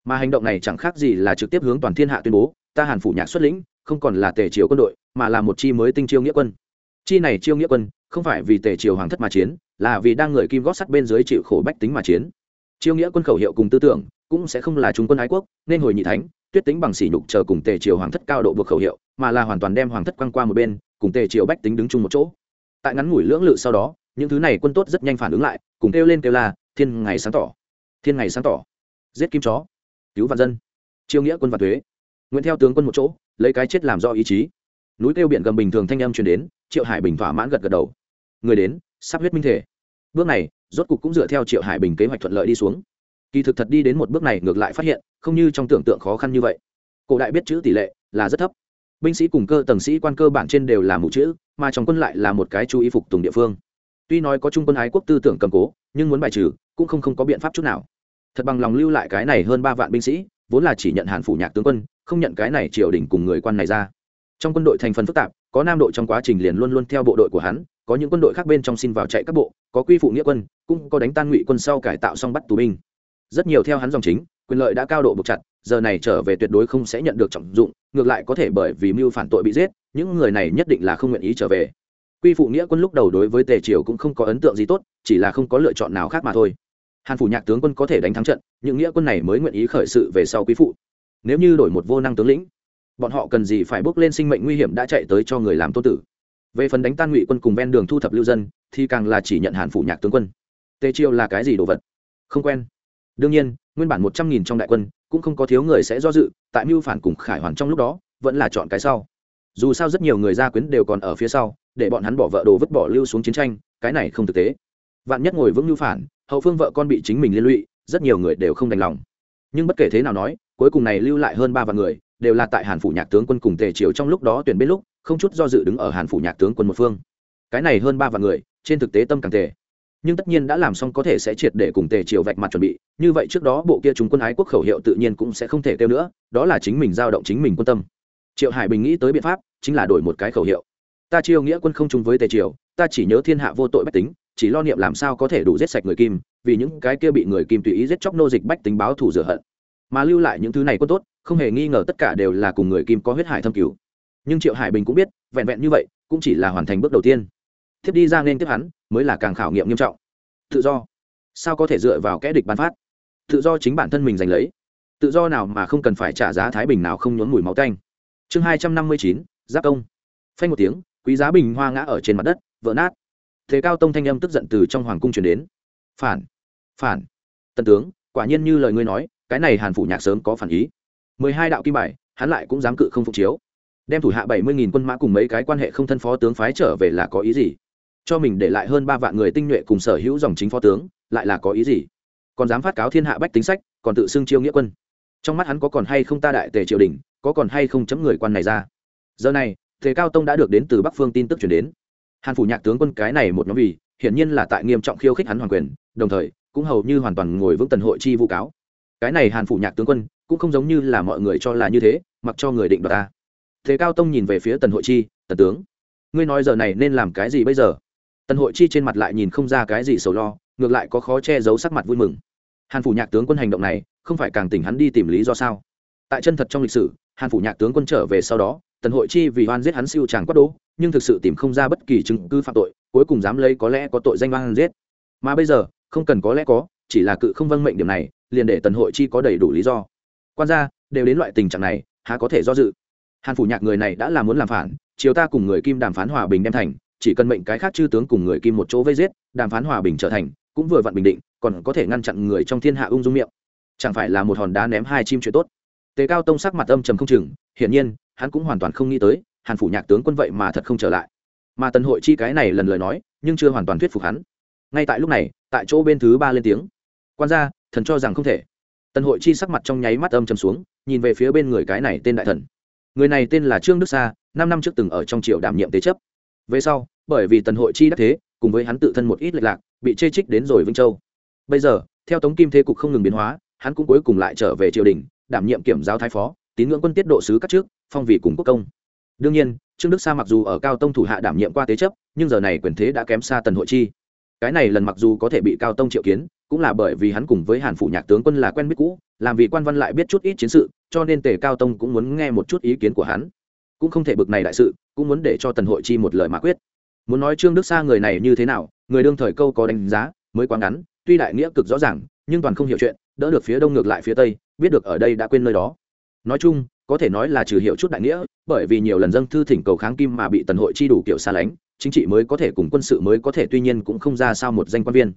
Speaker 1: Mà hành động này chẳng khác gì là trực tiếp hướng toàn thiên hạ tuyên bố, ta hàn phủ nhạc xuất lĩnh, không còn là tề triều quân đội, mà là một chi mới tinh chiêu nghĩa quân. Chi này chiêu nghĩa quân, không phải vì tề triều hoàng thất mà chiến, là vì đang người kim gót sắt bên dưới chịu khổ bách tính mà chiến. Chiêu nghĩa quân khẩu hiệu cùng tư tưởng, cũng sẽ không là trung quân ái quốc, nên hồi nhị thánh, tuyết tính bằng sỉ nhục chờ cùng tề triều hoàng thất cao độ buộc khẩu hiệu, mà là hoàn toàn đem hoàng thất quăng qua một bên, cùng tề triều bách tính đứng chung một chỗ tại ngắn ngủi lưỡng lự sau đó, những thứ này quân tốt rất nhanh phản ứng lại, cùng kêu lên kêu là thiên ngày sáng tỏ, thiên ngày sáng tỏ, giết kim chó, cứu vạn dân, chiêu nghĩa quân và thuế. Nguyện theo tướng quân một chỗ, lấy cái chết làm do ý chí. Núi kêu biển gầm bình thường thanh âm truyền đến, triệu hải bình thỏa mãn gật gật đầu. Người đến, sắp huyết minh thể. Bước này, rốt cục cũng dựa theo triệu hải bình kế hoạch thuận lợi đi xuống. Kỳ thực thật đi đến một bước này ngược lại phát hiện, không như trong tưởng tượng khó khăn như vậy. Cổ đại biết chữ tỷ lệ là rất thấp binh sĩ cùng cơ tầng sĩ quan cơ bản trên đều là mù chữ, mà trong quân lại là một cái chú ý phục tùng địa phương. Tuy nói có trung quân ái quốc tư tưởng cầm cố, nhưng muốn bài trừ, cũng không không có biện pháp chút nào. Thật bằng lòng lưu lại cái này hơn ba vạn binh sĩ, vốn là chỉ nhận hàn phủ nhạc tướng quân, không nhận cái này triều đình cùng người quan này ra. Trong quân đội thành phần phức tạp, có nam đội trong quá trình liền luôn luôn theo bộ đội của hắn, có những quân đội khác bên trong xin vào chạy các bộ, có quy phụ nghĩa quân, cũng có đánh tan ngụy quân sau cải tạo xong bắt tù binh. Rất nhiều theo hắn dòng chính, quyền lợi đã cao độ buộc chặt, giờ này trở về tuyệt đối không sẽ nhận được trọng dụng ngược lại có thể bởi vì mưu phản tội bị giết, những người này nhất định là không nguyện ý trở về. Quy phụ nghĩa quân lúc đầu đối với tề triều cũng không có ấn tượng gì tốt, chỉ là không có lựa chọn nào khác mà thôi. Hàn phủ nhạc tướng quân có thể đánh thắng trận, những nghĩa quân này mới nguyện ý khởi sự về sau quý phụ. Nếu như đổi một vô năng tướng lĩnh, bọn họ cần gì phải bước lên sinh mệnh nguy hiểm đã chạy tới cho người làm tô tử? Về phần đánh tan ngụy quân cùng ven đường thu thập lưu dân, thì càng là chỉ nhận hàn phủ nhạc tướng quân. Tề triều là cái gì đồ vật? Không quen. Đương nhiên, nguyên bản một trăm nghìn trong đại quân cũng không có thiếu người sẽ do dự, tại mưu phản cùng khải hoàn trong lúc đó, vẫn là chọn cái sau. Dù sao rất nhiều người gia quyến đều còn ở phía sau, để bọn hắn bỏ vợ đồ vứt bỏ lưu xuống chiến tranh, cái này không thực tế. Vạn nhất ngồi vững mưu phản, hậu phương vợ con bị chính mình liên lụy, rất nhiều người đều không đành lòng. Nhưng bất kể thế nào nói, cuối cùng này lưu lại hơn ba vạn người, đều là tại hàn phủ nhạc tướng quân cùng tề triều trong lúc đó tuyển bên lúc, không chút do dự đứng ở hàn phủ nhạc tướng quân một phương. Cái này hơn ba vạn người, trên thực tế tâm càng tề nhưng tất nhiên đã làm xong có thể sẽ triệt để cùng tề triều vạch mặt chuẩn bị, như vậy trước đó bộ kia chúng quân ái quốc khẩu hiệu tự nhiên cũng sẽ không thể kêu nữa, đó là chính mình giao động chính mình quân tâm. Triệu hải bình nghĩ tới biện pháp, chính là đổi một cái khẩu hiệu. Ta chiêu nghĩa quân không chung với tề triều, ta chỉ nhớ thiên hạ vô tội bách tính, chỉ lo niệm làm sao có thể đủ giết sạch người kim, vì những cái kia bị người kim tùy ý giết chóc nô dịch bách tính báo thù rửa hận. Mà lưu lại những thứ này quân tốt, không hề nghi ngờ tất cả đều là cùng người kim có huyết hải thâm cứu nhưng triệu hải bình cũng biết, vẹn vẹn như vậy, cũng chỉ là hoàn thành bước đầu tiên tiếp đi ra nên tiếp hắn, mới là càng khảo nghiệm nghiêm trọng. Tự do. Sao có thể dựa vào kẽ địch ban phát? Tự do chính bản thân mình giành lấy. Tự do nào mà không cần phải trả giá thái bình nào không nhốn mùi máu tanh. Chương hai trăm năm mươi chín, giáp công. Phanh một tiếng, quý giá bình hoa ngã ở trên mặt đất, vỡ nát. Thế cao tông thanh âm tức giận từ trong hoàng cung chuyển đến. Phản. Phản. Tân tướng, quả nhiên như lời ngươi nói, cái này hàn phủ nhạc sớm có phản ý. Mười hai đạo kim bài, hắn lại cũng dám cự không phục chiếu. Đem thủ hạ bảy mươi nghìn quân mã cùng mấy cái quan hệ không thân phó tướng phái trở về là có ý gì? Cho mình để lại hơn ba vạn người tinh nhuệ cùng sở hữu dòng chính phó tướng, lại là có ý gì? Còn dám phát cáo thiên hạ bách tính sách, còn tự xưng chiêu nghĩa quân. Trong mắt hắn có còn hay không ta đại tề triều đình, có còn hay không chấm người quan này ra? Giờ này, tề cao tông đã được đến từ bắc phương tin tức chuyển đến. Hàn phủ nhạc tướng quân cái này một nhóm vì, hiển nhiên là tại nghiêm trọng khiêu khích hắn hoàng quyền, đồng thời, cũng hầu như hoàn toàn ngồi vững tần hội chi vu cáo. Cái này hàn phủ nhạc tướng quân, cũng không giống như là mọi người cho là như thế, mặc cho người định đoạt ta. Thế cao tông nhìn về phía tần hội chi, tần tướng, ngươi nói giờ này nên làm cái gì bây giờ? Tần hội chi trên mặt lại nhìn không ra cái gì sầu lo, ngược lại có khó che giấu sắc mặt vui mừng. Hàn phủ nhạc tướng quân hành động này, không phải càng tỉnh hắn đi tìm lý do sao? Tại chân thật trong lịch sử, hàn phủ nhạc tướng quân trở về sau đó, tần hội chi vì oan giết hắn siêu tràng quát đố, nhưng thực sự tìm không ra bất kỳ chứng cứ phạm tội, cuối cùng dám lấy có lẽ có tội danh oan giết. Mà bây giờ, không cần có lẽ có, chỉ là cự không vâng mệnh điểm này, liền để tần hội chi có đầy đủ lý do. Quan gia, đều đến loại tình trạng này, há có thể do dự? Hàn phủ nhạc người này đã là muốn làm phản, chiều ta cùng người kim đàm phán hòa bình đem thành chỉ cần mệnh cái khác chư tướng cùng người kim một chỗ vây giết, đàm phán hòa bình trở thành, cũng vừa vặn bình định, còn có thể ngăn chặn người trong thiên hạ ung dung miệng. Chẳng phải là một hòn đá ném hai chim chuyện tốt. Tề cao tông sắc mặt âm trầm không chừng, hiển nhiên, hắn cũng hoàn toàn không nghĩ tới, hàn phủ nhạc tướng quân vậy mà thật không trở lại. Mà tần hội chi cái này lần lời nói, nhưng chưa hoàn toàn thuyết phục hắn. Ngay tại lúc này, tại chỗ bên thứ ba lên tiếng. Quan gia, thần cho rằng không thể. Tần hội chi sắc mặt trong nháy mắt âm trầm xuống, nhìn về phía bên người cái này tên đại thần. Người này tên là trương đức sa, năm năm trước từng ở trong triều đảm nhiệm tế chấp. Về sau bởi vì tần hội chi đắc thế, cùng với hắn tự thân một ít lệch lạc, bị chê trích đến rồi vĩnh châu. Bây giờ, theo tống kim thế cục không ngừng biến hóa, hắn cũng cuối cùng lại trở về triều đình, đảm nhiệm kiểm giáo thái phó, tín ngưỡng quân tiết độ sứ các trước, phong vị cùng quốc công. Đương nhiên, trương đức sa mặc dù ở cao tông thủ hạ đảm nhiệm qua tế chấp, nhưng giờ này quyền thế đã kém xa tần hội chi. Cái này lần mặc dù có thể bị cao tông triệu kiến, cũng là bởi vì hắn cùng với hàn phủ nhạc tướng quân là quen biết cũ, làm vì quan văn lại biết chút ít chiến sự, cho nên tề cao tông cũng muốn nghe một chút ý kiến của hắn. Cũng không thể bực này đại sự, cũng muốn để cho tần hội chi một lời mà quyết muốn nói trương đức sa người này như thế nào, người đương thời câu có đánh giá, mới quá ngắn, tuy đại nghĩa cực rõ ràng, nhưng toàn không hiểu chuyện, đỡ được phía đông ngược lại phía tây, biết được ở đây đã quên nơi đó. Nói chung, có thể nói là trừ hiểu chút đại nghĩa, bởi vì nhiều lần dâng thư thỉnh cầu kháng kim mà bị tần hội chi đủ kiểu xa lánh, chính trị mới có thể cùng quân sự mới có thể, tuy nhiên cũng không ra sao một danh quan viên.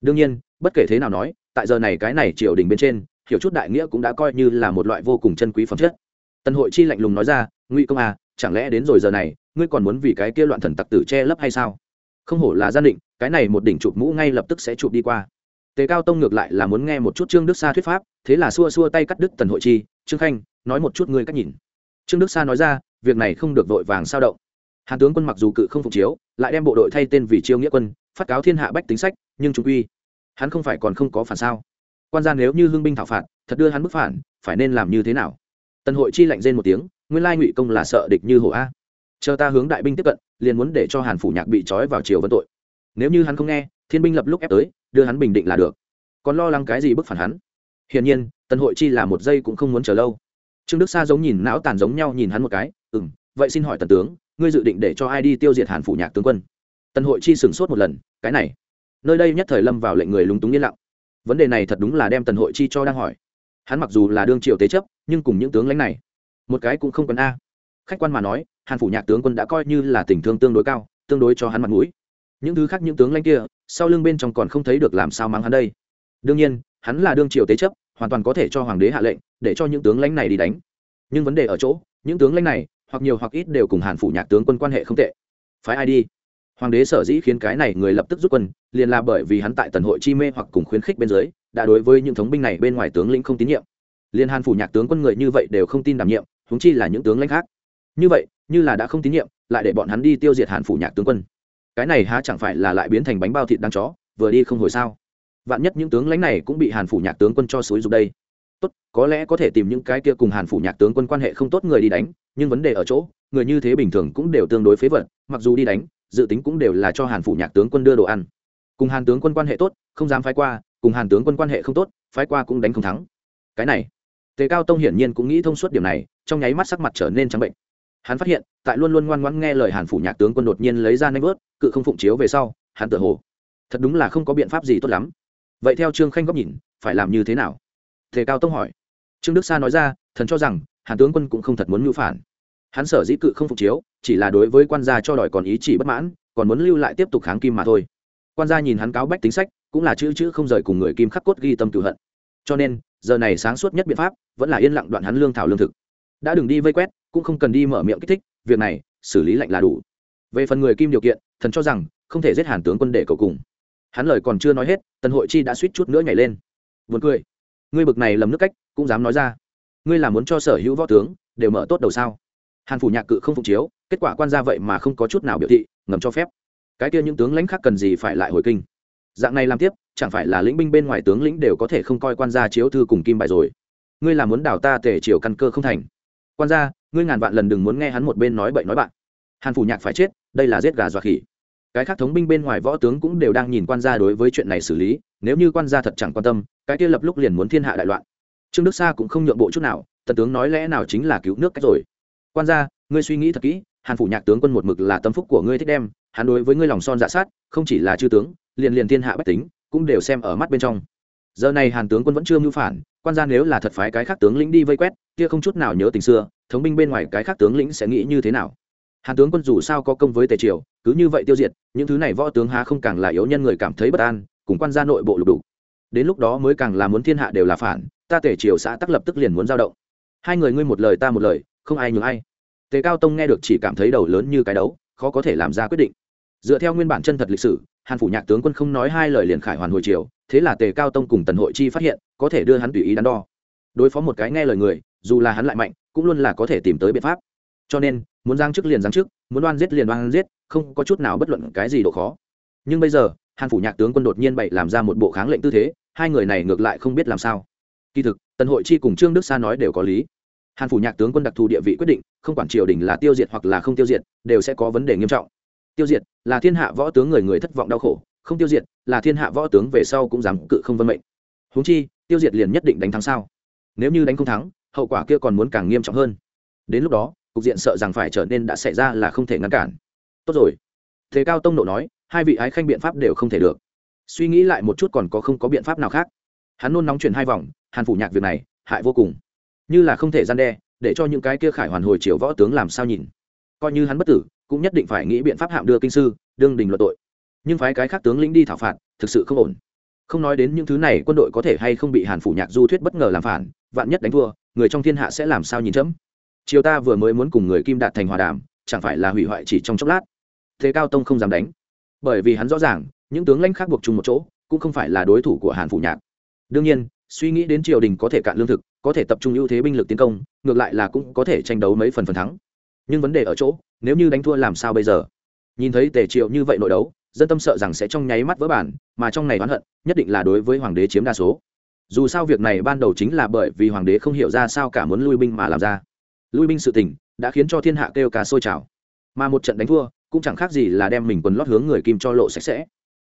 Speaker 1: Đương nhiên, bất kể thế nào nói, tại giờ này cái này triều đình bên trên, hiểu chút đại nghĩa cũng đã coi như là một loại vô cùng chân quý phẩm chất. Tần hội chi lạnh lùng nói ra, ngụy công à chẳng lẽ đến rồi giờ này, ngươi còn muốn vì cái kia loạn thần tặc tử che lấp hay sao? Không hổ là gia định, cái này một đỉnh chụp mũ ngay lập tức sẽ chụp đi qua. Tề cao tông ngược lại là muốn nghe một chút trương đức sa thuyết pháp, thế là xua xua tay cắt đứt tần hội chi. Trương khanh, nói một chút ngươi cách nhìn. Trương đức sa nói ra, việc này không được vội vàng sao động. Hàn tướng quân mặc dù cự không phục chiếu, lại đem bộ đội thay tên vì chiêu nghĩa quân, phát cáo thiên hạ bách tính sách, nhưng chúng quy, hắn không phải còn không có phản sao? Quan gia nếu như hương binh thảo phạt, thật đưa hắn bức phản, phải nên làm như thế nào? Tần hội chi lạnh rên một tiếng nguyên lai ngụy công là sợ địch như hổ a. Chờ ta hướng đại binh tiếp cận, liền muốn để cho hàn phủ nhạc bị trói vào triều vân tội. Nếu như hắn không nghe, thiên binh lập lúc ép tới, đưa hắn bình định là được. Còn lo lắng cái gì bức phản hắn? Hiển nhiên, tần hội chi là một giây cũng không muốn chờ lâu. Trương đức sa giống nhìn não tàn giống nhau nhìn hắn một cái ừ m vậy xin hỏi tần tướng, ngươi dự định để cho ai đi tiêu diệt hàn phủ nhạc tướng quân? Tần hội chi sửng sốt một lần, cái này, nơi đây nhất thời lâm vào lệnh người lúng túng yên lặng. Vấn đề này thật đúng là đem tần hội chi cho đang hỏi. Hắn mặc dù là đương triều tế chấp, nhưng cùng những tướng lãnh này một cái cũng không cần a. Khách quan mà nói, hàn phủ nhạc tướng quân đã coi như là tình thương tương đối cao, tương đối cho hắn mặt mũi. Những thứ khác những tướng lãnh kia, sau lưng bên trong còn không thấy được làm sao mắng hắn đây. Đương nhiên, hắn là đương triều tế chấp, hoàn toàn có thể cho hoàng đế hạ lệnh, để cho những tướng lãnh này đi đánh. Nhưng vấn đề ở chỗ, những tướng lãnh này, hoặc nhiều hoặc ít đều cùng hàn phủ nhạc tướng quân quan hệ không tệ. Phái ai đi? Hoàng đế sở dĩ khiến cái này người lập tức rút quân, liền là bởi vì hắn tại tần hội chi mê hoặc cùng khuyến khích bên dưới, đã đối với những thống binh này bên ngoài tướng lĩnh không tín nhiệm. Liên hàn phủ nhạc tướng quân người như vậy đều không tin đảm nhiệm huống chi là những tướng lãnh khác. Như vậy, như là đã không tín nhiệm, lại để bọn hắn đi tiêu diệt hàn phủ nhạc tướng quân. Cái này há chẳng phải là lại biến thành bánh bao thịt đang chó, vừa đi không hồi sao? Vạn nhất những tướng lãnh này cũng bị hàn phủ nhạc tướng quân cho suối dục đây. Tốt, có lẽ có thể tìm những cái kia cùng hàn phủ nhạc tướng quân quan hệ không tốt người đi đánh, nhưng vấn đề ở chỗ, người như thế bình thường cũng đều tương đối phế vật, mặc dù đi đánh, dự tính cũng đều là cho hàn phủ nhạc tướng quân đưa đồ ăn. Cùng hàn tướng quân quan hệ tốt, không dám phái qua, cùng hàn tướng quân quan hệ không tốt, phái qua cũng đánh không thắng. Cái này, tề cao tông hiển nhiên cũng nghĩ thông suốt điểm này trong nháy mắt sắc mặt trở nên trắng bệnh. Hắn phát hiện, tại luôn luôn ngoan ngoãn nghe lời hàn phủ nhạc tướng quân đột nhiên lấy ra nanh vớt, cự không phụng chiếu về sau, hắn tự hồ, thật đúng là không có biện pháp gì tốt lắm. Vậy theo trương khanh góc nhìn, phải làm như thế nào? Thề cao tông hỏi. Trương đức sa nói ra, thần cho rằng, hàn tướng quân cũng không thật muốn mưu phản. Hắn sở dĩ cự không phục chiếu, chỉ là đối với quan gia cho đòi còn ý chỉ bất mãn, còn muốn lưu lại tiếp tục kháng kim mà thôi. Quan gia nhìn hắn cáo bách tính sách, cũng là chữ chữ không rời cùng người kim khắc cốt ghi tâm cựu hận. Cho nên, giờ này sáng suốt nhất biện pháp, vẫn là yên lặng đoạn hắn lương thảo lương thực đã đừng đi vây quét, cũng không cần đi mở miệng kích thích, việc này, xử lý lạnh là đủ. Về phần người kim điều kiện, thần cho rằng, không thể giết hàn tướng quân để cầu cùng. Hắn lời còn chưa nói hết, tần hội chi đã suýt chút nữa nhảy lên. Vượt cười. Ngươi bực này lầm nước cách, cũng dám nói ra. Ngươi là muốn cho sở hữu võ tướng, đều mở tốt đầu sao? Hàn phủ nhạc cự không phục chiếu, kết quả quan ra vậy mà không có chút nào biểu thị, ngầm cho phép. Cái kia những tướng lãnh khác cần gì phải lại hồi kinh? Dạng này làm tiếp, chẳng phải là lĩnh binh bên ngoài tướng lĩnh đều có thể không coi quan gia chiếu thư cùng kim bài rồi? Ngươi là muốn đào ta tể triều căn cơ không thành quan gia, ngươi ngàn vạn lần đừng muốn nghe hắn một bên nói bậy nói bạn. Hàn phủ nhạc phải chết, đây là giết gà dọa khỉ. Cái khác thống binh bên ngoài võ tướng cũng đều đang nhìn quan gia đối với chuyện này xử lý, nếu như quan gia thật chẳng quan tâm, cái kia lập lúc liền muốn thiên hạ đại loạn. Trương đức sa cũng không nhượng bộ chút nào, tần tướng nói lẽ nào chính là cứu nước cách rồi. Quan gia, ngươi suy nghĩ thật kỹ, hàn phủ nhạc tướng quân một mực là tâm phúc của ngươi thích đem, hắn đối với ngươi lòng son dạ sát, không chỉ là chư tướng, liền liền thiên hạ bách tính, cũng đều xem ở mắt bên trong. Giờ này hàn tướng quân vẫn chưa mưu phản quan gia nếu là thật phái cái khác tướng lĩnh đi vây quét, kia không chút nào nhớ tình xưa, thống binh bên ngoài cái khác tướng lĩnh sẽ nghĩ như thế nào? Hàn tướng quân dù sao có công với tề triều, cứ như vậy tiêu diệt, những thứ này võ tướng há không càng là yếu nhân người cảm thấy bất an, cùng quan gia nội bộ lục đủ đến lúc đó mới càng là muốn thiên hạ đều là phản, ta tề triều xã tắc lập tức liền muốn giao động. Hai người ngươi một lời ta một lời, không ai nhường ai. Tề cao tông nghe được chỉ cảm thấy đầu lớn như cái đấu, khó có thể làm ra quyết định. Dựa theo nguyên bản chân thật lịch sử hàn phủ nhạc tướng quân không nói hai lời liền khải hoàn hồi triều, thế là tề cao tông cùng tần hội chi phát hiện, có thể đưa hắn tùy ý đắn đo. Đối phó một cái nghe lời người, dù là hắn lại mạnh, cũng luôn là có thể tìm tới biện pháp. Cho nên, muốn giang chức liền giang chức, muốn đoan giết liền đoan giết, không có chút nào bất luận cái gì độ khó. Nhưng bây giờ, hàn phủ nhạc tướng quân đột nhiên bậy làm ra một bộ kháng lệnh tư thế, hai người này ngược lại không biết làm sao. Kỳ thực, tần hội chi cùng trương đức sa nói đều có lý. Hàn phủ nhạc tướng quân đặc thù địa vị quyết định, không quản triều đình là tiêu diệt hoặc là không tiêu diệt, đều sẽ có vấn đề nghiêm trọng tiêu diệt, là thiên hạ võ tướng người người thất vọng đau khổ, không tiêu diệt, là thiên hạ võ tướng về sau cũng dám cự không vân mệnh. Húng chi, tiêu diệt liền nhất định đánh thắng sao? Nếu như đánh không thắng, hậu quả kia còn muốn càng nghiêm trọng hơn. Đến lúc đó, cục diện sợ rằng phải trở nên đã xảy ra là không thể ngăn cản. Tốt rồi. Thế cao tông nộ nói, hai vị ái khanh biện pháp đều không thể được. Suy nghĩ lại một chút còn có không có biện pháp nào khác. Hắn nôn nóng chuyển hai vòng, hàn phủ nhạc việc này, hại vô cùng. Như là không thể gian đe, để cho những cái kia khải hoàn hồi chiều võ tướng làm sao nhìn? Coi như hắn bất tử cũng nhất định phải nghĩ biện pháp hạm đưa kinh sư, đương đình luận tội. Nhưng phái cái khác tướng lĩnh đi thảo phạt, thực sự không ổn. Không nói đến những thứ này, quân đội có thể hay không bị hàn phủ nhạc du thuyết bất ngờ làm phản, vạn nhất đánh thua, người trong thiên hạ sẽ làm sao nhìn chấm? Chiều ta vừa mới muốn cùng người kim đạt thành hòa đàm, chẳng phải là hủy hoại chỉ trong chốc lát? Thế cao tông không dám đánh. Bởi vì hắn rõ ràng, những tướng lãnh khác buộc chung một chỗ, cũng không phải là đối thủ của hàn phủ nhạc. Đương nhiên, suy nghĩ đến triều đình có thể cạn lương thực, có thể tập trung ưu thế binh lực tiến công, ngược lại là cũng có thể tranh đấu mấy phần phần thắng nhưng vấn đề ở chỗ, nếu như đánh thua làm sao bây giờ? Nhìn thấy tề triệu như vậy nội đấu, dân tâm sợ rằng sẽ trong nháy mắt vỡ bản, mà trong này oán hận, nhất định là đối với hoàng đế chiếm đa số. Dù sao việc này ban đầu chính là bởi vì hoàng đế không hiểu ra sao cả muốn lui binh mà làm ra. Lui binh sự tình, đã khiến cho thiên hạ kêu cả sôi trào. Mà một trận đánh thua, cũng chẳng khác gì là đem mình quần lót hướng người kim cho lộ sạch sẽ.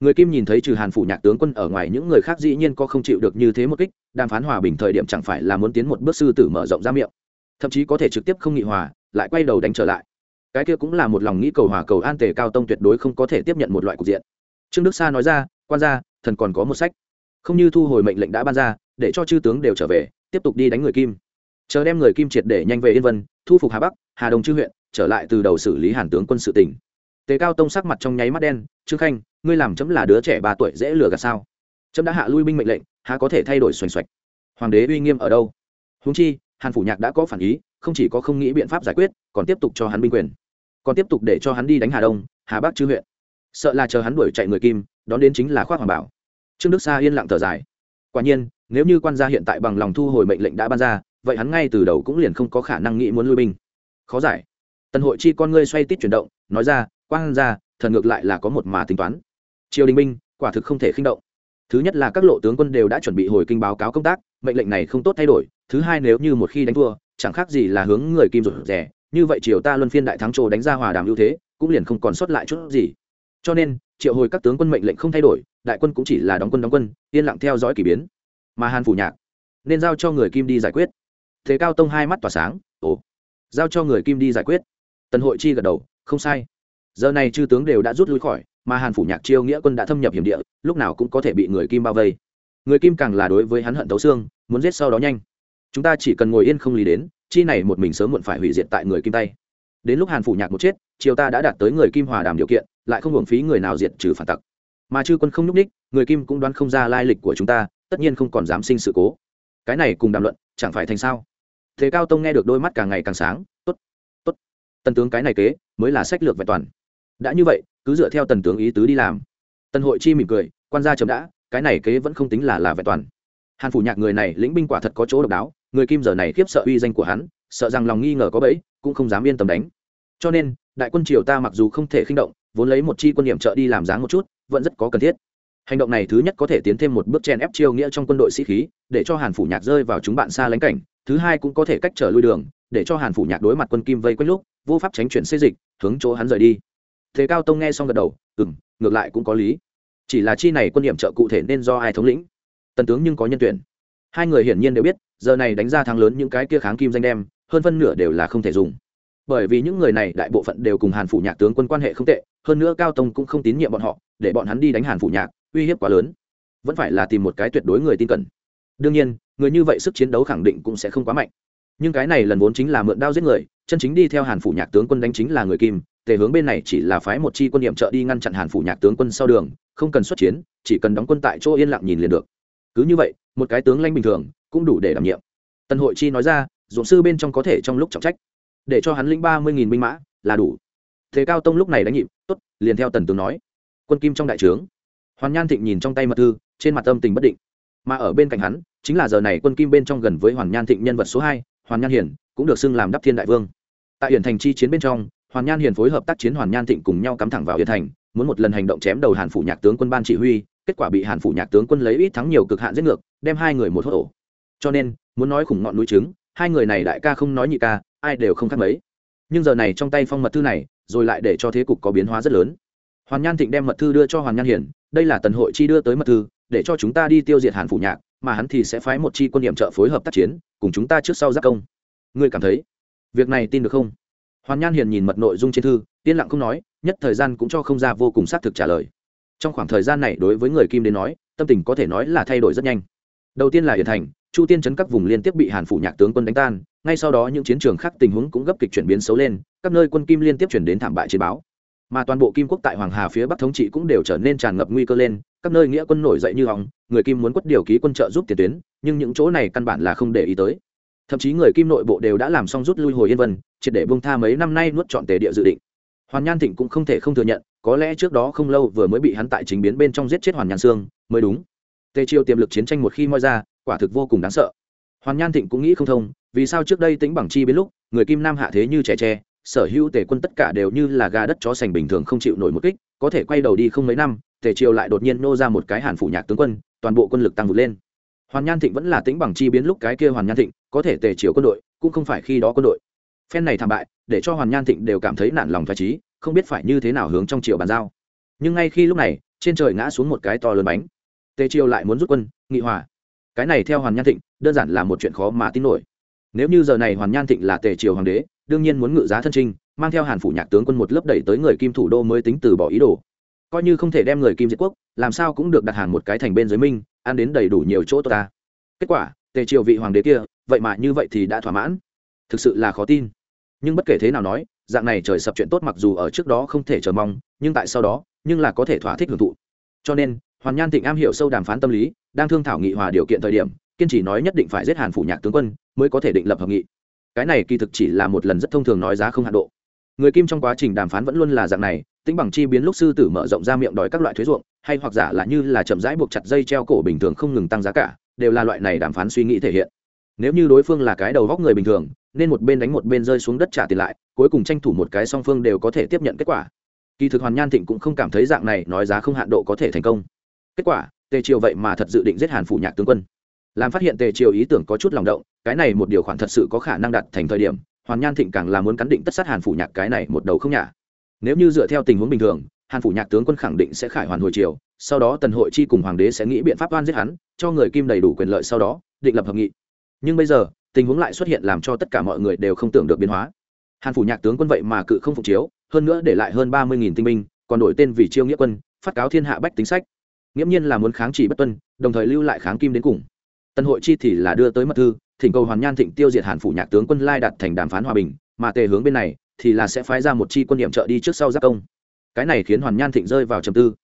Speaker 1: Người kim nhìn thấy trừ hàn phủ nhạc tướng quân ở ngoài, những người khác dĩ nhiên có không chịu được như thế một kích, đàm phán hòa bình thời điểm chẳng phải là muốn tiến một bước sư tử mở rộng ra miệng. Thậm chí có thể trực tiếp không nghị hòa lại quay đầu đánh trở lại. Cái kia cũng là một lòng nghĩ cầu hòa cầu an tề cao tông tuyệt đối không có thể tiếp nhận một loại cục diện. Trương đức sa nói ra, quan gia, thần còn có một sách. Không như thu hồi mệnh lệnh đã ban ra, để cho chư tướng đều trở về, tiếp tục đi đánh người kim. Chờ đem người kim triệt để nhanh về yên vân, thu phục hà bắc, hà đông chư huyện, trở lại từ đầu xử lý hàn tướng quân sự tỉnh tề cao tông sắc mặt trong nháy mắt đen, trương khanh, ngươi làm chấm là đứa trẻ ba tuổi dễ lừa gạt sao? Chấm đã hạ lui binh mệnh lệnh, há có thể thay đổi xoành xoạch? Hoàng đế uy nghiêm ở đâu? Húng chi, hàn phủ nhạc đã có phản ý không chỉ có không nghĩ biện pháp giải quyết, còn tiếp tục cho hắn binh quyền. Còn tiếp tục để cho hắn đi đánh hà đông, hà bắc chư huyện. Sợ là chờ hắn đuổi chạy người kim, đón đến chính là khoác hoàng bảo. Trương đức sa yên lặng thở dài. Quả nhiên, nếu như quan gia hiện tại bằng lòng thu hồi mệnh lệnh đã ban ra, vậy hắn ngay từ đầu cũng liền không có khả năng nghĩ muốn lui binh. Khó giải. Tần hội chi con ngươi xoay tít chuyển động, nói ra, quan gia, thần ngược lại là có một mà tính toán. Triều đình binh, quả thực không thể khinh động. Thứ nhất là các lộ tướng quân đều đã chuẩn bị hồi kinh báo cáo công tác, mệnh lệnh này không tốt thay đổi, thứ hai nếu như một khi đánh thua chẳng khác gì là hướng người kim rụt rẻ, như vậy triều ta luân phiên đại thắng trồ đánh ra hòa đàm ưu thế, cũng liền không còn sót lại chút gì. Cho nên, triệu hồi các tướng quân mệnh lệnh không thay đổi, đại quân cũng chỉ là đóng quân đóng quân, yên lặng theo dõi k ỳ biến. Mà hàn phủ nhạc, nên giao cho người kim đi giải quyết. Thế cao tông hai mắt tỏa sáng, ồ, giao cho người kim đi giải quyết. Tần hội chi gật đầu, không sai. Giờ này chư tướng đều đã rút lui khỏi, mà hàn phủ nhạc chiêu nghĩa quân đã thâm nhập hiểm địa, lúc nào cũng có thể bị người kim bao vây. Người kim càng là đối với hắn hận tấu xương, muốn giết sau đó nhanh chúng ta chỉ cần ngồi yên không lý đến, chi này một mình sớm muộn phải hủy diệt tại người kim tay. Đến lúc hàn phủ nhạc một chết, triều ta đã đạt tới người kim hòa đàm điều kiện, lại không hưởng phí người nào diệt trừ phản tặc. Mà chư quân không nhúc ních người kim cũng đoán không ra lai lịch của chúng ta, tất nhiên không còn dám sinh sự cố. Cái này cùng đàm luận, chẳng phải thành sao? Thế cao tông nghe được đôi mắt càng ngày càng sáng, tốt tốt. Tần tướng cái này kế, mới là sách lược vẹn toàn. Đã như vậy, cứ dựa theo tần tướng ý tứ đi làm. Tần hội chi mỉm cười, quan gia chấm đã, cái này kế vẫn không tính là là vẹn toàn. Hàn phủ nhạc người này lĩnh binh quả thật có chỗ độc đáo người kim giờ này khiếp sợ uy danh của hắn, sợ rằng lòng nghi ngờ có bẫy, cũng không dám yên tâm đánh. Cho nên, đại quân triều ta mặc dù không thể khinh động, vốn lấy một chi quân điểm trợ đi làm dáng một chút, vẫn rất có cần thiết. Hành động này thứ nhất có thể tiến thêm một bước chen ép chiêu nghĩa trong quân đội sĩ khí, để cho hàn phủ nhạc rơi vào chúng bạn xa lánh cảnh, thứ hai cũng có thể cách trở lui đường, để cho hàn phủ nhạc đối mặt quân kim vây quanh lúc vô pháp tránh chuyển xây dịch, hướng chỗ hắn rời đi. Thế cao tông nghe xong gật đầu ừ m ngược lại cũng có lý. Chỉ là chi này quân điểm trợ cụ thể nên do ai thống lĩnh? Tần tướng nhưng có nhân tuyển. Hai người hiển nhiên đều biết giờ này đánh ra thắng lớn những cái kia kháng kim danh đem, hơn phân nửa đều là không thể dùng. Bởi vì những người này đại bộ phận đều cùng hàn phủ nhạc tướng quân quan hệ không tệ, hơn nữa cao tông cũng không tín nhiệm bọn họ, để bọn hắn đi đánh hàn phủ nhạc, uy hiếp quá lớn. Vẫn phải là tìm một cái tuyệt đối người tin cẩn. Đương nhiên, người như vậy sức chiến đấu khẳng định cũng sẽ không quá mạnh. Nhưng cái này lần vốn chính là mượn đao giết người, chân chính đi theo hàn phủ nhạc tướng quân đánh chính là người kim, tề hướng bên này chỉ là phái một chi quân nhiệm trợ đi ngăn chặn hàn phủ nhạc tướng quân sau đường, không cần xuất chiến, chỉ cần đóng quân tại chỗ yên lặng nhìn liền được. Cứ như vậy, một cái tướng lanh bình thường cũng đủ để đảm nhiệm. Tần hội chi nói ra dụng sư bên trong có thể trong lúc trọng trách. Để cho hắn lĩnh ba mươi nghìn binh mã là đủ. Thế cao tông lúc này đánh nhịp, tốt, liền theo tần tướng nói. Quân kim trong đại trướng. Hoàn nhan thịnh nhìn trong tay mật thư, trên mặt âm tình bất định. Mà ở bên cạnh hắn, chính là giờ này quân kim bên trong gần với hoàn nhan thịnh nhân vật số hai, hoàn nhan hiển, cũng được xưng làm đắp thiên đại vương. Tại hiển thành chi chiến bên trong, hoàn nhan hiền phối hợp tác chiến hoàn nhan thịnh cùng nhau cắm thẳng vào hiển thành, muốn một lần hành động chém đầu hàn phủ nhạc tướng quân ban chỉ huy, kết quả bị hàn phủ nhạc tướng quân lấy ít thắng nhiều cực hạn giết ngược, đem hai người một hốt ổ cho nên, muốn nói khủng ngọn núi trứng, hai người này đại ca không nói nhị ca, ai đều không khác mấy. Nhưng giờ này trong tay phong mật thư này, rồi lại để cho thế cục có biến hóa rất lớn. Hoàn nhan thịnh đem mật thư đưa cho hoàn nhan hiển, đây là tần hội chi đưa tới mật thư, để cho chúng ta đi tiêu diệt hàn phủ nhạc, mà hắn thì sẽ phái một chi quân điểm trợ phối hợp tác chiến, cùng chúng ta trước sau giác công. Ngươi cảm thấy việc này tin được không? Hoàn nhan hiền nhìn mật nội dung trên thư, yên lặng không nói, nhất thời gian cũng cho không ra vô cùng xác thực trả lời. Trong khoảng thời gian này đối với người kim đến nói, tâm tình có thể nói là thay đổi rất nhanh. Đầu tiên là hiền thành chu tiên chấn các vùng liên tiếp bị hàn phủ nhạc tướng quân đánh tan, ngay sau đó những chiến trường khác tình huống cũng gấp kịch chuyển biến xấu lên, các nơi quân kim liên tiếp chuyển đến thảm bại chiến báo. Mà toàn bộ kim quốc tại hoàng hà phía bắc thống trị cũng đều trở nên tràn ngập nguy cơ lên, các nơi nghĩa quân nổi dậy như hỏng, người kim muốn quất điều ký quân trợ giúp tiền tuyến, nhưng những chỗ này căn bản là không để ý tới. Thậm chí người kim nội bộ đều đã làm xong rút lui hồi yên vân, triệt để bông tha mấy năm nay nuốt chọn tề địa dự định. Hoàn nhan thịnh cũng không thể không thừa nhận, có lẽ trước đó không lâu vừa mới bị hắn tại chính biến bên trong giết chết hoàn nhan sương, mới đúng. Tề triều tiềm lực chiến tranh một khi moi ra quả thực vô cùng đáng sợ. Hoàn nhan thịnh cũng nghĩ không thông, vì sao trước đây tính bằng chi biến lúc, người kim nam hạ thế như trẻ tre, sở hữu tề quân tất cả đều như là gà đất chó sành bình thường không chịu nổi một kích, có thể quay đầu đi không mấy năm tề triều lại đột nhiên nô ra một cái hàn phủ nhạc tướng quân, toàn bộ quân lực tăng vượt lên. Hoàn nhan thịnh vẫn là tính bằng chi biến lúc cái kia hoàn nhan thịnh, có thể tề triều quân đội, cũng không phải khi đó quân đội. Phen này thảm bại, để cho hoàn nhan thịnh đều cảm thấy nản lòng thoải trí không biết phải như thế nào hướng trong triều bàn giao. Nhưng ngay khi lúc này, trên trời ngã xuống một cái to lớn bánh. Tề triều lại muốn rút quân, nghị hòa cái này theo hoàn nhan thịnh, đơn giản là một chuyện khó mà tin nổi. Nếu như giờ này hoàn nhan thịnh là tề triều hoàng đế, đương nhiên muốn ngự giá thân trinh, mang theo hàn phủ nhạc tướng quân một lớp đẩy tới người kim thủ đô mới tính từ bỏ ý đồ. Coi như không thể đem người kim diệt quốc, làm sao cũng được đặt hàn một cái thành bên dưới minh, ăn đến đầy đủ nhiều chỗ tốt ta. Kết quả, tề triều vị hoàng đế kia, vậy mà như vậy thì đã thỏa mãn. Thực sự là khó tin. Nhưng bất kể thế nào nói, dạng này trời sập chuyện tốt mặc dù ở trước đó không thể chờ mong, nhưng tại sau đó, nhưng là có thể thỏa thích hưởng thụ. Cho nên hoàn nhan thịnh am hiểu sâu đàm phán tâm lý, đang thương thảo nghị hòa điều kiện thời điểm, kiên trì nói nhất định phải giết hàn phủ nhạc tướng quân, mới có thể định lập hợp nghị. Cái này kỳ thực chỉ là một lần rất thông thường nói giá không hạ độ. Người kim trong quá trình đàm phán vẫn luôn là dạng này, tính bằng chi biến lúc sư tử mở rộng ra miệng đòi các loại thuế ruộng, hay hoặc giả là như là chậm rãi buộc chặt dây treo cổ bình thường không ngừng tăng giá cả, đều là loại này đàm phán suy nghĩ thể hiện. Nếu như đối phương là cái đầu góc người bình thường, nên một bên đánh một bên rơi xuống đất trả tiền lại, cuối cùng tranh thủ một cái song phương đều có thể tiếp nhận kết quả. Kỳ thực hoàn nhan thịnh cũng không cảm thấy dạng này nói giá không hạn độ có thể thành công kết quả, tề triều vậy mà thật dự định giết hàn phủ nhạc tướng quân. Làm phát hiện tề triều ý tưởng có chút lòng động, cái này một điều khoản thật sự có khả năng đạt thành thời điểm hoàn nhan thịnh càng là muốn cắn định tất sát hàn phủ nhạc cái này một đầu không nhả. Nếu như dựa theo tình huống bình thường, hàn phủ nhạc tướng quân khẳng định sẽ khải hoàn hồi triều, sau đó tần hội chi cùng hoàng đế sẽ nghĩ biện pháp oan giết hắn, cho người kim đầy đủ quyền lợi sau đó, định lập hợp nghị. Nhưng bây giờ, tình huống lại xuất hiện làm cho tất cả mọi người đều không tưởng được biến hóa. Hàn phủ nhạc tướng quân vậy mà cự không phục chiếu, hơn nữa để lại hơn ba mươi tinh binh, còn đổi tên vì chiêu nghĩa quân, phát cáo thiên hạ bách tính sách nghiễm nhiên là muốn kháng chỉ bất tuân, đồng thời lưu lại kháng kim đến cùng. Tân hội chi thì là đưa tới mật thư, thỉnh cầu hoàn nhan thịnh tiêu diệt hàn phủ nhạc tướng quân lai đặt thành đàm phán hòa bình, mà tề hướng bên này thì là sẽ phái ra một chi quân điểm trợ đi trước sau giáp công. Cái này khiến hoàn nhan thịnh rơi vào trầm tư.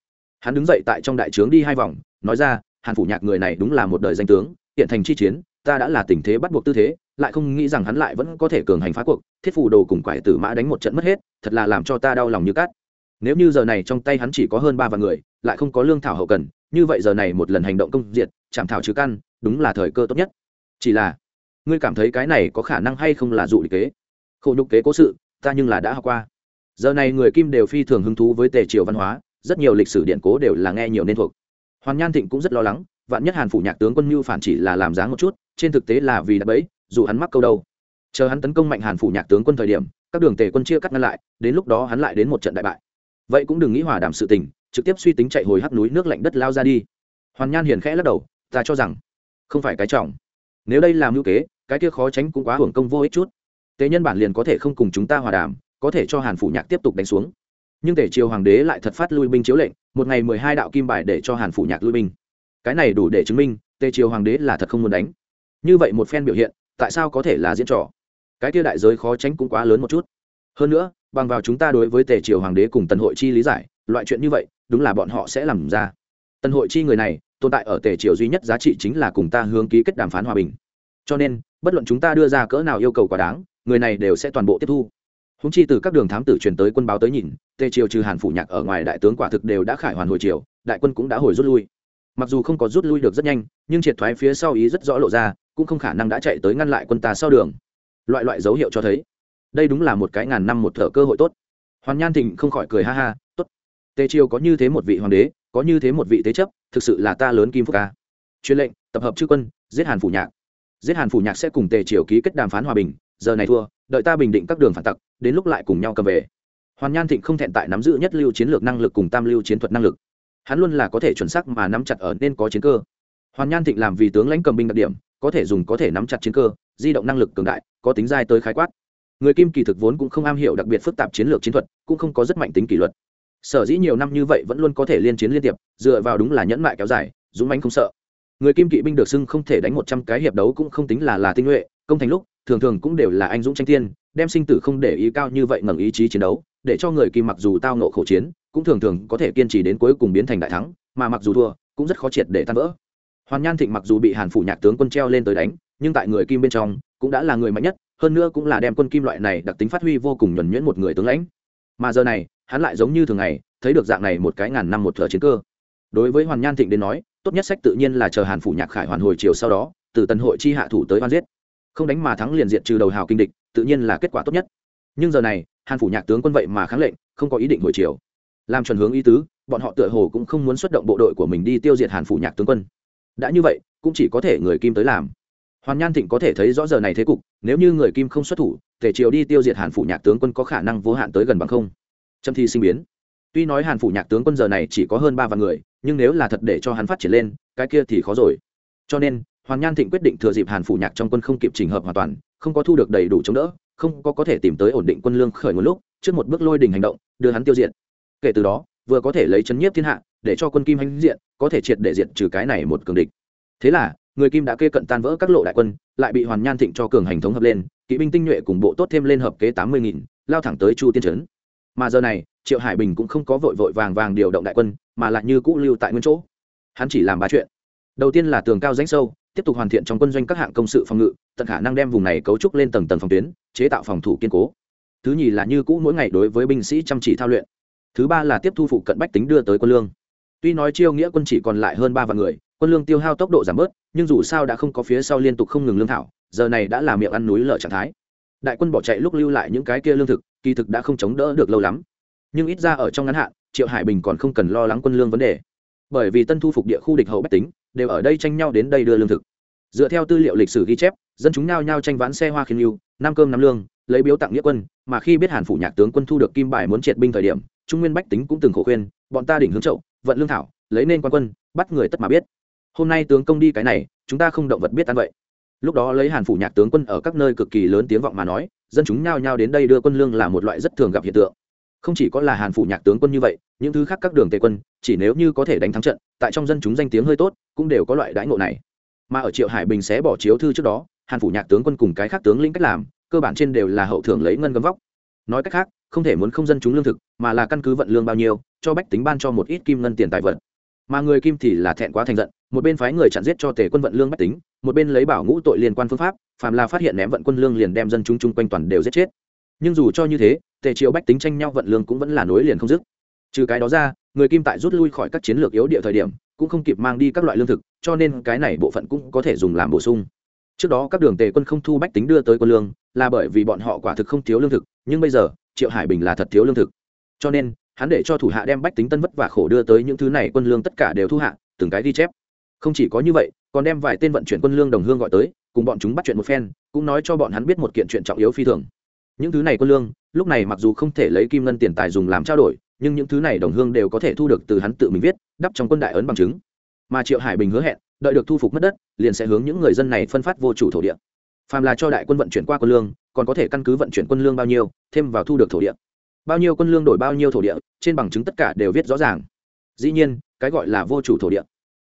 Speaker 1: Hắn đứng dậy tại trong đại trướng đi hai vòng, nói ra, hàn phủ nhạc người này đúng là một đời danh tướng, hiện thành chi chiến, ta đã là tình thế bắt buộc tư thế, lại không nghĩ rằng hắn lại vẫn có thể cường hành phá cuộc, thiết phủ đồ cùng quải tử mã đánh một trận mất hết, thật là làm cho ta đau lòng như cát. Nếu như giờ này trong tay hắn chỉ có hơn ba vạn người lại không có lương thảo hậu cần, như vậy giờ này một lần hành động công diệt, chạm thảo trừ căn, đúng là thời cơ tốt nhất. Chỉ là, ngươi cảm thấy cái này có khả năng hay không là dụ kế? Khổ nhục kế cố sự, ta nhưng là đã học qua. Giờ này người kim đều phi thường hứng thú với tề triều văn hóa, rất nhiều lịch sử điện cố đều là nghe nhiều nên thuộc. Hoàn nhan thịnh cũng rất lo lắng, vạn nhất hàn phủ nhạc tướng quân mưu phản chỉ là làm dáng một chút, trên thực tế là vì đã bẫy dù hắn mắc câu đâu. Chờ hắn tấn công mạnh hàn phủ nhạc tướng quân thời điểm, các đường tề quân chia cắt ngăn lại, đến lúc đó hắn lại đến một trận đại bại. Vậy cũng đừng nghĩ hòa đàm sự tình trực tiếp suy tính chạy hồi hắc núi nước lạnh đất lao ra đi. Hoàn nhan hiền khẽ lắc đầu, ta cho rằng không phải cái trọng. Nếu đây là mưu kế, cái kia khó tránh cũng quá hưởng công vô ích chút. Tế nhân bản liền có thể không cùng chúng ta hòa đàm, có thể cho hàn phủ nhạc tiếp tục đánh xuống. Nhưng tể triều hoàng đế lại thật phát lui binh chiếu lệnh, một ngày mười hai đạo kim bài để cho hàn phủ nhạc lui binh. Cái này đủ để chứng minh tề triều hoàng đế là thật không muốn đánh. Như vậy một phen biểu hiện, tại sao có thể là diễn trò? Cái kia đại giới khó tránh cũng quá lớn một chút. Hơn nữa, bằng vào chúng ta đối với tề triều hoàng đế cùng tần hội chi lý giải, loại chuyện như vậy đúng là bọn họ sẽ làm ra. Tân hội chi người này, tồn tại ở tề triều duy nhất giá trị chính là cùng ta hướng ký kết đàm phán hòa bình. Cho nên, bất luận chúng ta đưa ra cỡ nào yêu cầu quá đáng, người này đều sẽ toàn bộ tiếp thu. Húng chi từ các đường thám tử truyền tới quân báo tới nhìn, tề triều trừ hàn phủ nhạc ở ngoài đại tướng quả thực đều đã khải hoàn hồi triều, đại quân cũng đã hồi rút lui. Mặc dù không có rút lui được rất nhanh, nhưng triệt thoái phía sau ý rất rõ lộ ra, cũng không khả năng đã chạy tới ngăn lại quân ta sau đường. Loại loại dấu hiệu cho thấy, đây đúng là một cái ngàn năm một thở cơ hội tốt. Hoàn nhan thịnh không khỏi cười ha ha, tốt tề triều có như thế một vị hoàng đế, có như thế một vị thế chấp, thực sự là ta lớn kim phúc ca. Truyền lệnh, tập hợp chư quân, giết hàn phủ nhạc. Giết hàn phủ nhạc sẽ cùng tề triều ký kết đàm phán hòa bình, giờ này thua, đợi ta bình định các đường phản tặc, đến lúc lại cùng nhau cầm về. Hoàn nhan thịnh không thẹn tại nắm giữ nhất lưu chiến lược năng lực cùng tam lưu chiến thuật năng lực. Hắn luôn là có thể chuẩn xác mà nắm chặt ở nên có chiến cơ. Hoàn nhan thịnh làm vì tướng lãnh cầm binh đặc điểm, có thể dùng có thể nắm chặt chiến cơ, di động năng lực cường đại, có tính dai tới khái quát. Người kim kỳ thực vốn cũng không am hiểu đặc biệt phức tạp chiến lược chiến thuật, cũng không có rất mạnh tính kỷ luật sở dĩ nhiều năm như vậy vẫn luôn có thể liên chiến liên tiệp, dựa vào đúng là nhẫn mại kéo dài, dũng mãnh không sợ. Người kim kỵ binh được xưng không thể đánh một trăm cái hiệp đấu cũng không tính là là tinh nhuệ, công thành lúc, thường thường cũng đều là anh dũng tranh tiên đem sinh tử không để ý cao như vậy ngẩng ý chí chiến đấu, để cho người kim mặc dù tao nộ khẩu chiến, cũng thường thường có thể kiên trì đến cuối cùng biến thành đại thắng, mà mặc dù thua, cũng rất khó triệt để tan vỡ. Hoàn nhan thịnh mặc dù bị hàn phủ nhạc tướng quân treo lên tới đánh, nhưng tại người kim bên trong, cũng đã là người mạnh nhất, hơn nữa cũng là đem quân kim loại này đặc tính phát huy vô cùng nhuẩn nhuyễn một người tướng lãnh mà giờ này, hắn lại giống như thường ngày, thấy được dạng này một cái ngàn năm một thợ chiến cơ. Đối với hoàn nhan thịnh đến nói, tốt nhất sách tự nhiên là chờ hàn phủ nhạc khải hoàn hồi chiều sau đó, từ tần hội chi hạ thủ tới oan giết. Không đánh mà thắng liền diện trừ đầu hào kinh địch, tự nhiên là kết quả tốt nhất. Nhưng giờ này, hàn phủ nhạc tướng quân vậy mà kháng lệnh, không có ý định hồi chiều. Làm chuẩn hướng ý tứ, bọn họ tựa hồ cũng không muốn xuất động bộ đội của mình đi tiêu diệt hàn phủ nhạc tướng quân. Đã như vậy, cũng chỉ có thể người kim tới làm. Hoàn nhan thịnh có thể thấy rõ giờ này thế cục, nếu như người kim không xuất thủ thể triều đi tiêu diệt hàn phủ nhạc tướng quân có khả năng vô hạn tới gần bằng không? Trâm thi sinh biến. Tuy nói hàn phủ nhạc tướng quân giờ này chỉ có hơn ba vạn người, nhưng nếu là thật để cho hắn phát triển lên, cái kia thì khó rồi. Cho nên hoàn nhan thịnh quyết định thừa dịp hàn phủ nhạc trong quân không kịp trình hợp hoàn toàn, không có thu được đầy đủ chống đỡ, không có có thể tìm tới ổn định quân lương khởi nguồn lúc, trước một bước lôi đình hành động, đưa hắn tiêu diệt. Kể từ đó, vừa có thể lấy chấn nhiếp thiên hạ, để cho quân kim hành diện, có thể triệt để diệt trừ cái này một cường địch. Thế là, người kim đã kê cận tan vỡ các lộ đại quân, lại bị hoàn nhan thịnh cho cường hành thống hợp lên kỵ binh tinh nhuệ cùng bộ tốt thêm lên hợp kế tám mươi nghìn, lao thẳng tới chu tiên trấn. Mà giờ này, triệu hải bình cũng không có vội vội vàng vàng điều động đại quân, mà lại như cũ lưu tại nguyên chỗ. Hắn chỉ làm ba chuyện. Đầu tiên là tường cao rãnh sâu, tiếp tục hoàn thiện trong quân doanh các hạng công sự phòng ngự, tận khả năng đem vùng này cấu trúc lên tầng tầng phòng tuyến, chế tạo phòng thủ kiên cố. Thứ nhì là như cũ mỗi ngày đối với binh sĩ chăm chỉ thao luyện. Thứ ba là tiếp thu phụ cận bách tính đưa tới quân lương. Tuy nói chiêu nghĩa quân chỉ còn lại hơn ba vạn người, quân lương tiêu hao tốc độ giảm bớt, nhưng dù sao đã không có phía sau liên tục không ngừng lương thảo giờ này đã là miệng ăn núi lở trạng thái. Đại quân bỏ chạy lúc lưu lại những cái kia lương thực, kỳ thực đã không chống đỡ được lâu lắm. Nhưng ít ra ở trong ngắn hạn, triệu hải bình còn không cần lo lắng quân lương vấn đề. Bởi vì tân thu phục địa khu địch hậu bách tính, đều ở đây tranh nhau đến đây đưa lương thực. Dựa theo tư liệu lịch sử ghi chép, dân chúng nao nhao tranh ván xe hoa khiến lưu, năm cơm năm lương, lấy biếu tặng nghĩa quân, mà khi biết hàn phủ nhạc tướng quân thu được kim bài muốn triệt binh thời điểm, trung nguyên bách tính cũng từng khổ khuyên, bọn ta đỉnh hướng chậu, vận lương thảo, lấy nên quan quân, bắt người tất mà biết. Hôm nay tướng công đi cái này, chúng ta không động vật biết ăn vậy lúc đó lấy hàn phủ nhạc tướng quân ở các nơi cực kỳ lớn tiếng vọng mà nói, dân chúng nhao nhao đến đây đưa quân lương là một loại rất thường gặp hiện tượng. Không chỉ có là hàn phủ nhạc tướng quân như vậy, những thứ khác các đường tề quân, chỉ nếu như có thể đánh thắng trận, tại trong dân chúng danh tiếng hơi tốt, cũng đều có loại đãi ngộ này. Mà ở triệu hải bình xé bỏ chiếu thư trước đó, hàn phủ nhạc tướng quân cùng cái khác tướng lĩnh cách làm, cơ bản trên đều là hậu thưởng lấy ngân gấm vóc. Nói cách khác, không thể muốn không dân chúng lương thực, mà là căn cứ vận lương bao nhiêu, cho bách tính ban cho một ít kim ngân tiền tài vật mà người kim thì là thẹn quá thành giận, một bên phái người chặn giết cho tề quân vận lương bách tính, một bên lấy bảo ngũ tội liên quan phương pháp, phàm là phát hiện ném vận quân lương liền đem dân chúng chung quanh toàn đều giết chết. Nhưng dù cho như thế, tề triều bách tính tranh nhau vận lương cũng vẫn là nối liền không dứt. Trừ cái đó ra, người kim tại rút lui khỏi các chiến lược yếu địa thời điểm, cũng không kịp mang đi các loại lương thực, cho nên cái này bộ phận cũng có thể dùng làm bổ sung. Trước đó các đường tề quân không thu bách tính đưa tới quân lương, là bởi vì bọn họ quả thực không thiếu lương thực, nhưng bây giờ, triệu hải bình là thật thiếu lương thực. Cho nên hắn để cho thủ hạ đem bách tính tân vất và khổ đưa tới những thứ này quân lương tất cả đều thu hạ, từng cái ghi chép. Không chỉ có như vậy, còn đem vài tên vận chuyển quân lương đồng hương gọi tới, cùng bọn chúng bắt chuyện một phen, cũng nói cho bọn hắn biết một kiện chuyện trọng yếu phi thường. Những thứ này quân lương, lúc này mặc dù không thể lấy kim ngân tiền tài dùng làm trao đổi, nhưng những thứ này đồng hương đều có thể thu được từ hắn tự mình viết, đắp trong quân đại ấn bằng chứng. Mà triệu hải bình hứa hẹn, đợi được thu phục mất đất, liền sẽ hướng những người dân này phân phát vô chủ thổ địa. Phàm là cho đại quân vận chuyển qua quân lương, còn có thể căn cứ vận chuyển quân lương bao nhiêu, thêm vào thu được thổ địa bao nhiêu quân lương đổi bao nhiêu thổ địa, trên bằng chứng tất cả đều viết rõ ràng. Dĩ nhiên, cái gọi là vô chủ thổ địa,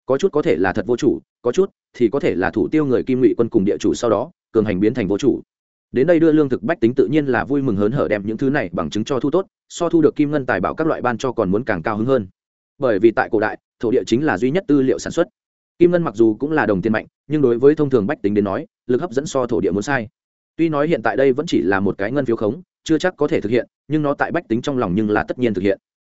Speaker 1: có chút có thể là thật vô chủ, có chút thì có thể là thủ tiêu người kim ngụy quân cùng địa chủ sau đó, cường hành biến thành vô chủ. Đến đây đưa lương thực bách tính tự nhiên là vui mừng hớn hở đem những thứ này bằng chứng cho thu tốt, so thu được kim ngân tài bảo các loại ban cho còn muốn càng cao hứng hơn. Bởi vì tại cổ đại, thổ địa chính là duy nhất tư liệu sản xuất. Kim ngân mặc dù cũng là đồng tiền mạnh, nhưng đối với thông thường bách tính đến nói, lực hấp dẫn so thổ địa muốn sai. Tuy nói hiện tại đây vẫn chỉ là một cái ngân phiếu khống chưa chắc có thể thực hiện, nhưng nó tại bách tính trong lòng nhưng là tất nhiên thực hiện.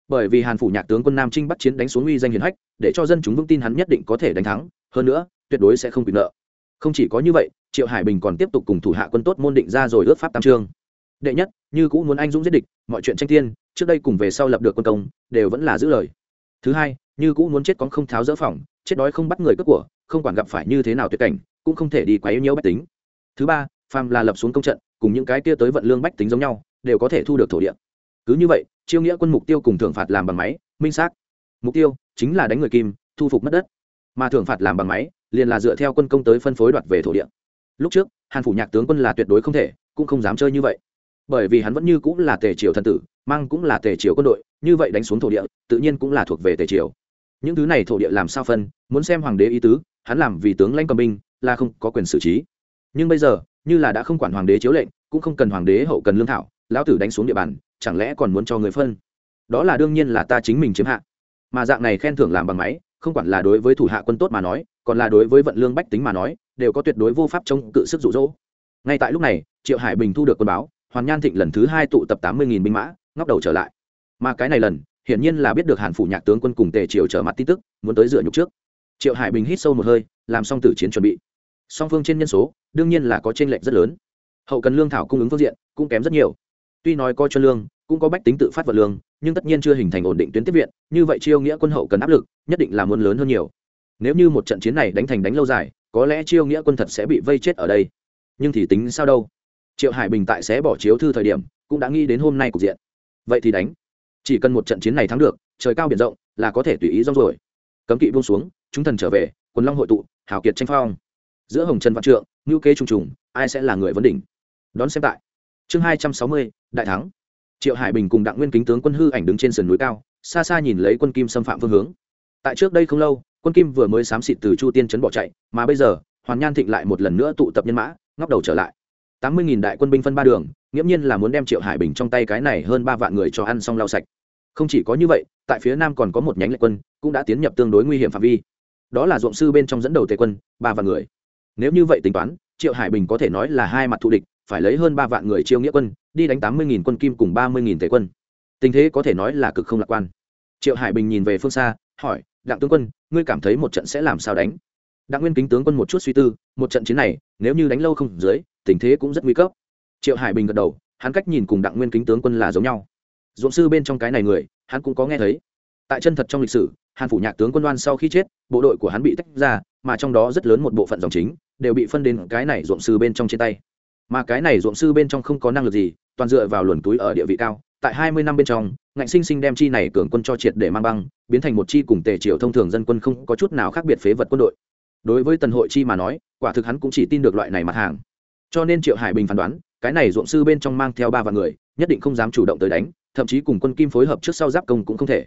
Speaker 1: Bởi vì hàn phủ nhạc tướng quân nam trinh bắt chiến đánh xuống uy danh hiền hách, để cho dân chúng vững tin hắn nhất định có thể đánh thắng, hơn nữa, tuyệt đối sẽ không bị nợ. Không chỉ có như vậy, triệu hải bình còn tiếp tục cùng thủ hạ quân tốt môn định ra rồi ước pháp tam trương. Đệ nhất, như cũ muốn anh dũng giết địch, mọi chuyện tranh tiên trước đây cùng về sau lập được quân công, đều vẫn là giữ lời. Thứ hai, như cũ muốn chết con không tháo dỡ phòng, chết đói không bắt người cướp của, không quản gặp phải như thế nào tuyệt cảnh, cũng không thể đi quá yếu nhiễu bách tính. Thứ ba, phàm là lập xuống công trận cùng những cái kia tới vận lương bách tính giống nhau, đều có thể thu được thổ địa. Cứ như vậy, chiêu nghĩa quân mục tiêu cùng thưởng phạt làm bằng máy, minh xác. Mục tiêu chính là đánh người kim, thu phục mất đất. Mà thưởng phạt làm bằng máy, liền là dựa theo quân công tới phân phối đoạt về thổ địa. Lúc trước, hàn phủ nhạc tướng quân là tuyệt đối không thể, cũng không dám chơi như vậy. Bởi vì hắn vẫn như cũng là tề triều thần tử, mang cũng là tề triều quân đội, như vậy đánh xuống thổ địa, tự nhiên cũng là thuộc về tề triều. Những thứ này thổ địa làm sao phân, muốn xem hoàng đế ý tứ, hắn làm vì tướng lãnh cầm binh, là không có quyền xử trí. Nhưng bây giờ như là đã không quản hoàng đế chiếu lệnh, cũng không cần hoàng đế hậu cần lương thảo, lão tử đánh xuống địa bàn, chẳng lẽ còn muốn cho người phân? Đó là đương nhiên là ta chính mình chiếm hạ. Mà dạng này khen thưởng làm bằng máy, không quản là đối với thủ hạ quân tốt mà nói, còn là đối với vận lương bách tính mà nói, đều có tuyệt đối vô pháp chống cự sức rụ rỗ ngay tại lúc này, triệu hải bình thu được quân báo, hoàn nhan thịnh lần thứ hai tụ tập tám mươi binh mã, ngóc đầu trở lại. Mà cái này lần, hiển nhiên là biết được hàn phủ nhạc tướng quân cùng tề triều trở mặt tin tức, muốn tới dựa nhục trước. Triệu hải bình hít sâu một hơi, làm xong tử chiến chuẩn bị song phương trên nhân số đương nhiên là có t r ê n lệch rất lớn. Hậu cần lương thảo cung ứng phương diện cũng kém rất nhiều. Tuy nói coi cho lương, cũng có bách tính tự phát vật lương, nhưng tất nhiên chưa hình thành ổn định tuyến tiếp viện, như vậy chiêu nghĩa quân hậu cần áp lực nhất định là muốn lớn hơn nhiều. Nếu như một trận chiến này đánh thành đánh lâu dài, có lẽ chiêu nghĩa quân thật sẽ bị vây chết ở đây. Nhưng thì tính sao đâu? Triệu hải bình tại sẽ bỏ chiếu thư thời điểm cũng đã nghĩ đến hôm nay cục diện. Vậy thì đánh. Chỉ cần một trận chiến này thắng được, trời cao biển rộng là có thể tùy ý rong rồi cấm kỵ buông xuống, chúng thần trở về, quần long hội tụ, hào kiệt tranh phong giữa hồng trần văn trượng ngữ kế trùng trùng, ai sẽ là người vấn đỉnh? Đón xem tại. Chương hai trăm sáu mươi, đại thắng. Triệu hải bình cùng đặng nguyên kính tướng quân hư ảnh đứng trên sườn núi cao, xa xa nhìn lấy quân kim xâm phạm phương hướng. Tại trước đây không lâu, quân kim vừa mới xám xịt từ chu tiên trấn bỏ chạy, mà bây giờ, hoàn nhan thịnh lại một lần nữa tụ tập nhân mã, ngóc đầu trở lại. Tám mươi nghìn đại quân binh phân ba đường, nghiễm nhiên là muốn đem triệu hải bình trong tay cái này hơn ba vạn người cho ăn xong lau sạch. Không chỉ có như vậy, tại phía nam còn có một nhánh lệ quân, cũng đã tiến nhập tương đối nguy hiểm phạm vi. Đó là ruộng sư bên trong dẫn đầu tề quân, ba vạn người nếu như vậy tính toán, triệu hải bình có thể nói là hai mặt thù địch, phải lấy hơn ba vạn người chiêu nghĩa quân, đi đánh tám mươi nghìn quân kim cùng ba mươi nghìn tề quân. Tình thế có thể nói là cực không lạc quan. Triệu hải bình nhìn về phương xa, hỏi, đặng tướng quân, ngươi cảm thấy một trận sẽ làm sao đánh? Đặng nguyên kính tướng quân một chút suy tư, một trận chiến này, nếu như đánh lâu không dưới, tình thế cũng rất nguy cấp. Triệu hải bình gật đầu, hắn cách nhìn cùng đặng nguyên kính tướng quân là giống nhau. Dũng sư bên trong cái này người, hắn cũng có nghe thấy. Tại chân thật trong lịch sử, hàn phủ nhạc tướng quân đoan sau khi chết, bộ đội của hắn bị tách ra mà trong đó rất lớn một bộ phận dòng chính đều bị phân đến cái này ruộng sư bên trong trên tay. Mà cái này ruộng sư bên trong không có năng lực gì, toàn dựa vào luồn túi ở địa vị cao, tại hai mươi năm bên trong, ngạnh sinh sinh đem chi này cường quân cho triệt để mang băng, biến thành một chi cùng tề triều thông thường dân quân không có chút nào khác biệt phế vật quân đội. Đối với tần hội chi mà nói, quả thực hắn cũng chỉ tin được loại này mặt hàng. Cho nên triệu hải bình phán đoán, cái này ruộng sư bên trong mang theo ba vạn người, nhất định không dám chủ động tới đánh, thậm chí cùng quân kim phối hợp trước sau giáp công cũng không thể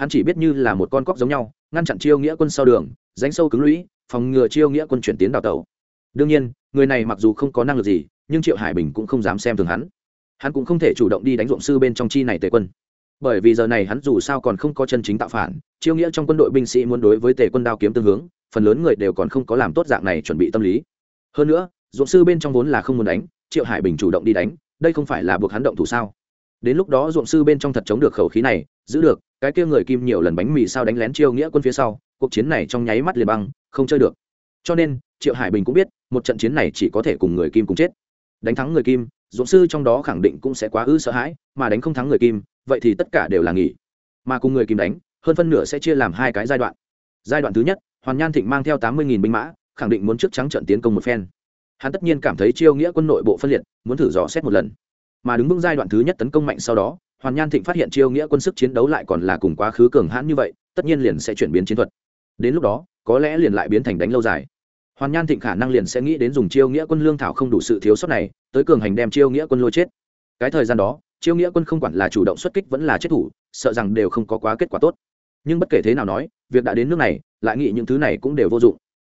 Speaker 1: hắn chỉ biết như là một con cóc giống nhau, ngăn chặn chiêu nghĩa quân sau đường ránh sâu cứng lũy, phòng ngừa chiêu nghĩa quân chuyển tiến đào tẩu. Đương nhiên, người này mặc dù không có năng lực gì, nhưng triệu hải bình cũng không dám xem thường hắn. Hắn cũng không thể chủ động đi đánh ruộng sư bên trong chi này tề quân. Bởi vì giờ này hắn dù sao còn không có chân chính tạo phản, chiêu nghĩa trong quân đội binh sĩ muốn đối với tề quân đao kiếm tương hướng, phần lớn người đều còn không có làm tốt dạng này chuẩn bị tâm lý. Hơn nữa, ruộng sư bên trong vốn là không muốn đánh, triệu hải bình chủ động đi đánh, đây không phải là buộc hắn động thủ sao? Đến lúc đó ruộng sư bên trong thật chống được khẩu khí này, giữ được, cái kia người kim nhiều lần bánh mì sao đánh lén chiêu nghĩa quân phía sau, cuộc chiến này trong nháy mắt liền băng, không chơi được. Cho nên, triệu hải bình cũng biết, một trận chiến này chỉ có thể cùng người kim cùng chết. Đánh thắng người kim, ruộng sư trong đó khẳng định cũng sẽ quá ư sợ hãi, mà đánh không thắng người kim, vậy thì tất cả đều là nghỉ. Mà cùng người kim đánh, hơn phân nửa sẽ chia làm hai cái giai đoạn. Giai đoạn thứ nhất, hoàn nhan thịnh mang theo tám mươi binh mã, khẳng định muốn trước trắng trận tiến công một phen. Hắn tất nhiên cảm thấy chiêu nghĩa quân nội bộ phân liệt, muốn thử dò xét một lần mà đứng vững giai đoạn thứ nhất tấn công mạnh sau đó, hoàn nhan thịnh phát hiện chiêu nghĩa quân sức chiến đấu lại còn là cùng quá khứ cường hãn như vậy, tất nhiên liền sẽ chuyển biến chiến thuật. Đến lúc đó, có lẽ liền lại biến thành đánh lâu dài. Hoàn nhan thịnh khả năng liền sẽ nghĩ đến dùng chiêu nghĩa quân lương thảo không đủ sự thiếu sót này, tới cường hành đem chiêu nghĩa quân lôi chết. Cái thời gian đó, chiêu nghĩa quân không quản là chủ động xuất kích vẫn là chết thủ, sợ rằng đều không có quá kết quả tốt. Nhưng bất kể thế nào nói, việc đã đến nước này, lại nghĩ những thứ này cũng đều vô dụng.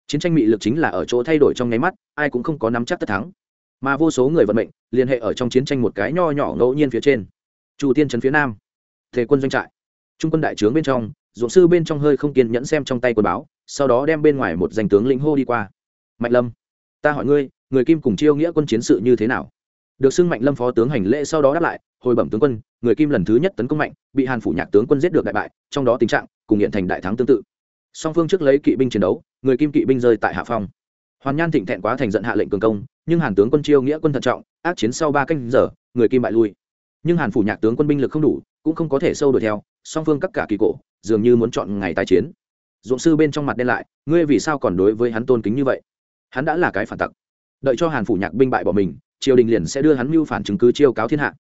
Speaker 1: Chiến tranh mị lực chính là ở chỗ thay đổi trong nháy mắt, ai cũng không có nắm chắc tất thắng mà vô số người vận mệnh liên hệ ở trong chiến tranh một cái nho nhỏ ngẫu nhiên phía trên. Chủ tiên trấn phía nam thể quân doanh trại. Trung quân đại trướng bên trong dũng sư bên trong hơi không kiên nhẫn xem trong tay quân báo, sau đó đem bên ngoài một danh tướng lĩnh hô đi qua. Mạnh lâm, ta hỏi ngươi, người kim cùng chiêu nghĩa quân chiến sự như thế nào? Được xưng mạnh lâm phó tướng hành lễ sau đó đáp lại, hồi bẩm tướng quân, người kim lần thứ nhất tấn công mạnh, bị hàn phủ nhạc tướng quân giết được đại bại, trong đó tình trạng cùng hiện thành đại thắng tương tự. Song phương trước lấy kỵ binh chiến đấu, người kim kỵ binh rơi tại hạ phong. Hoàn nhan thịnh thẹn quá thành giận hạ lệnh cường công nhưng hàn tướng quân chiêu nghĩa quân thận trọng, ác chiến sau ba canh giờ, người kim bại lui. Nhưng hàn phủ nhạc tướng quân binh lực không đủ, cũng không có thể sâu đuổi theo, song phương các cả kỳ cổ, dường như muốn chọn ngày tái chiến. Dụng sư bên trong mặt đen lại, ngươi vì sao còn đối với hắn tôn kính như vậy? Hắn đã là cái phản tặc. Đợi cho hàn phủ nhạc binh bại bỏ mình, triều đình liền sẽ đưa hắn mưu phản chứng cứ chiêu cáo thiên hạ.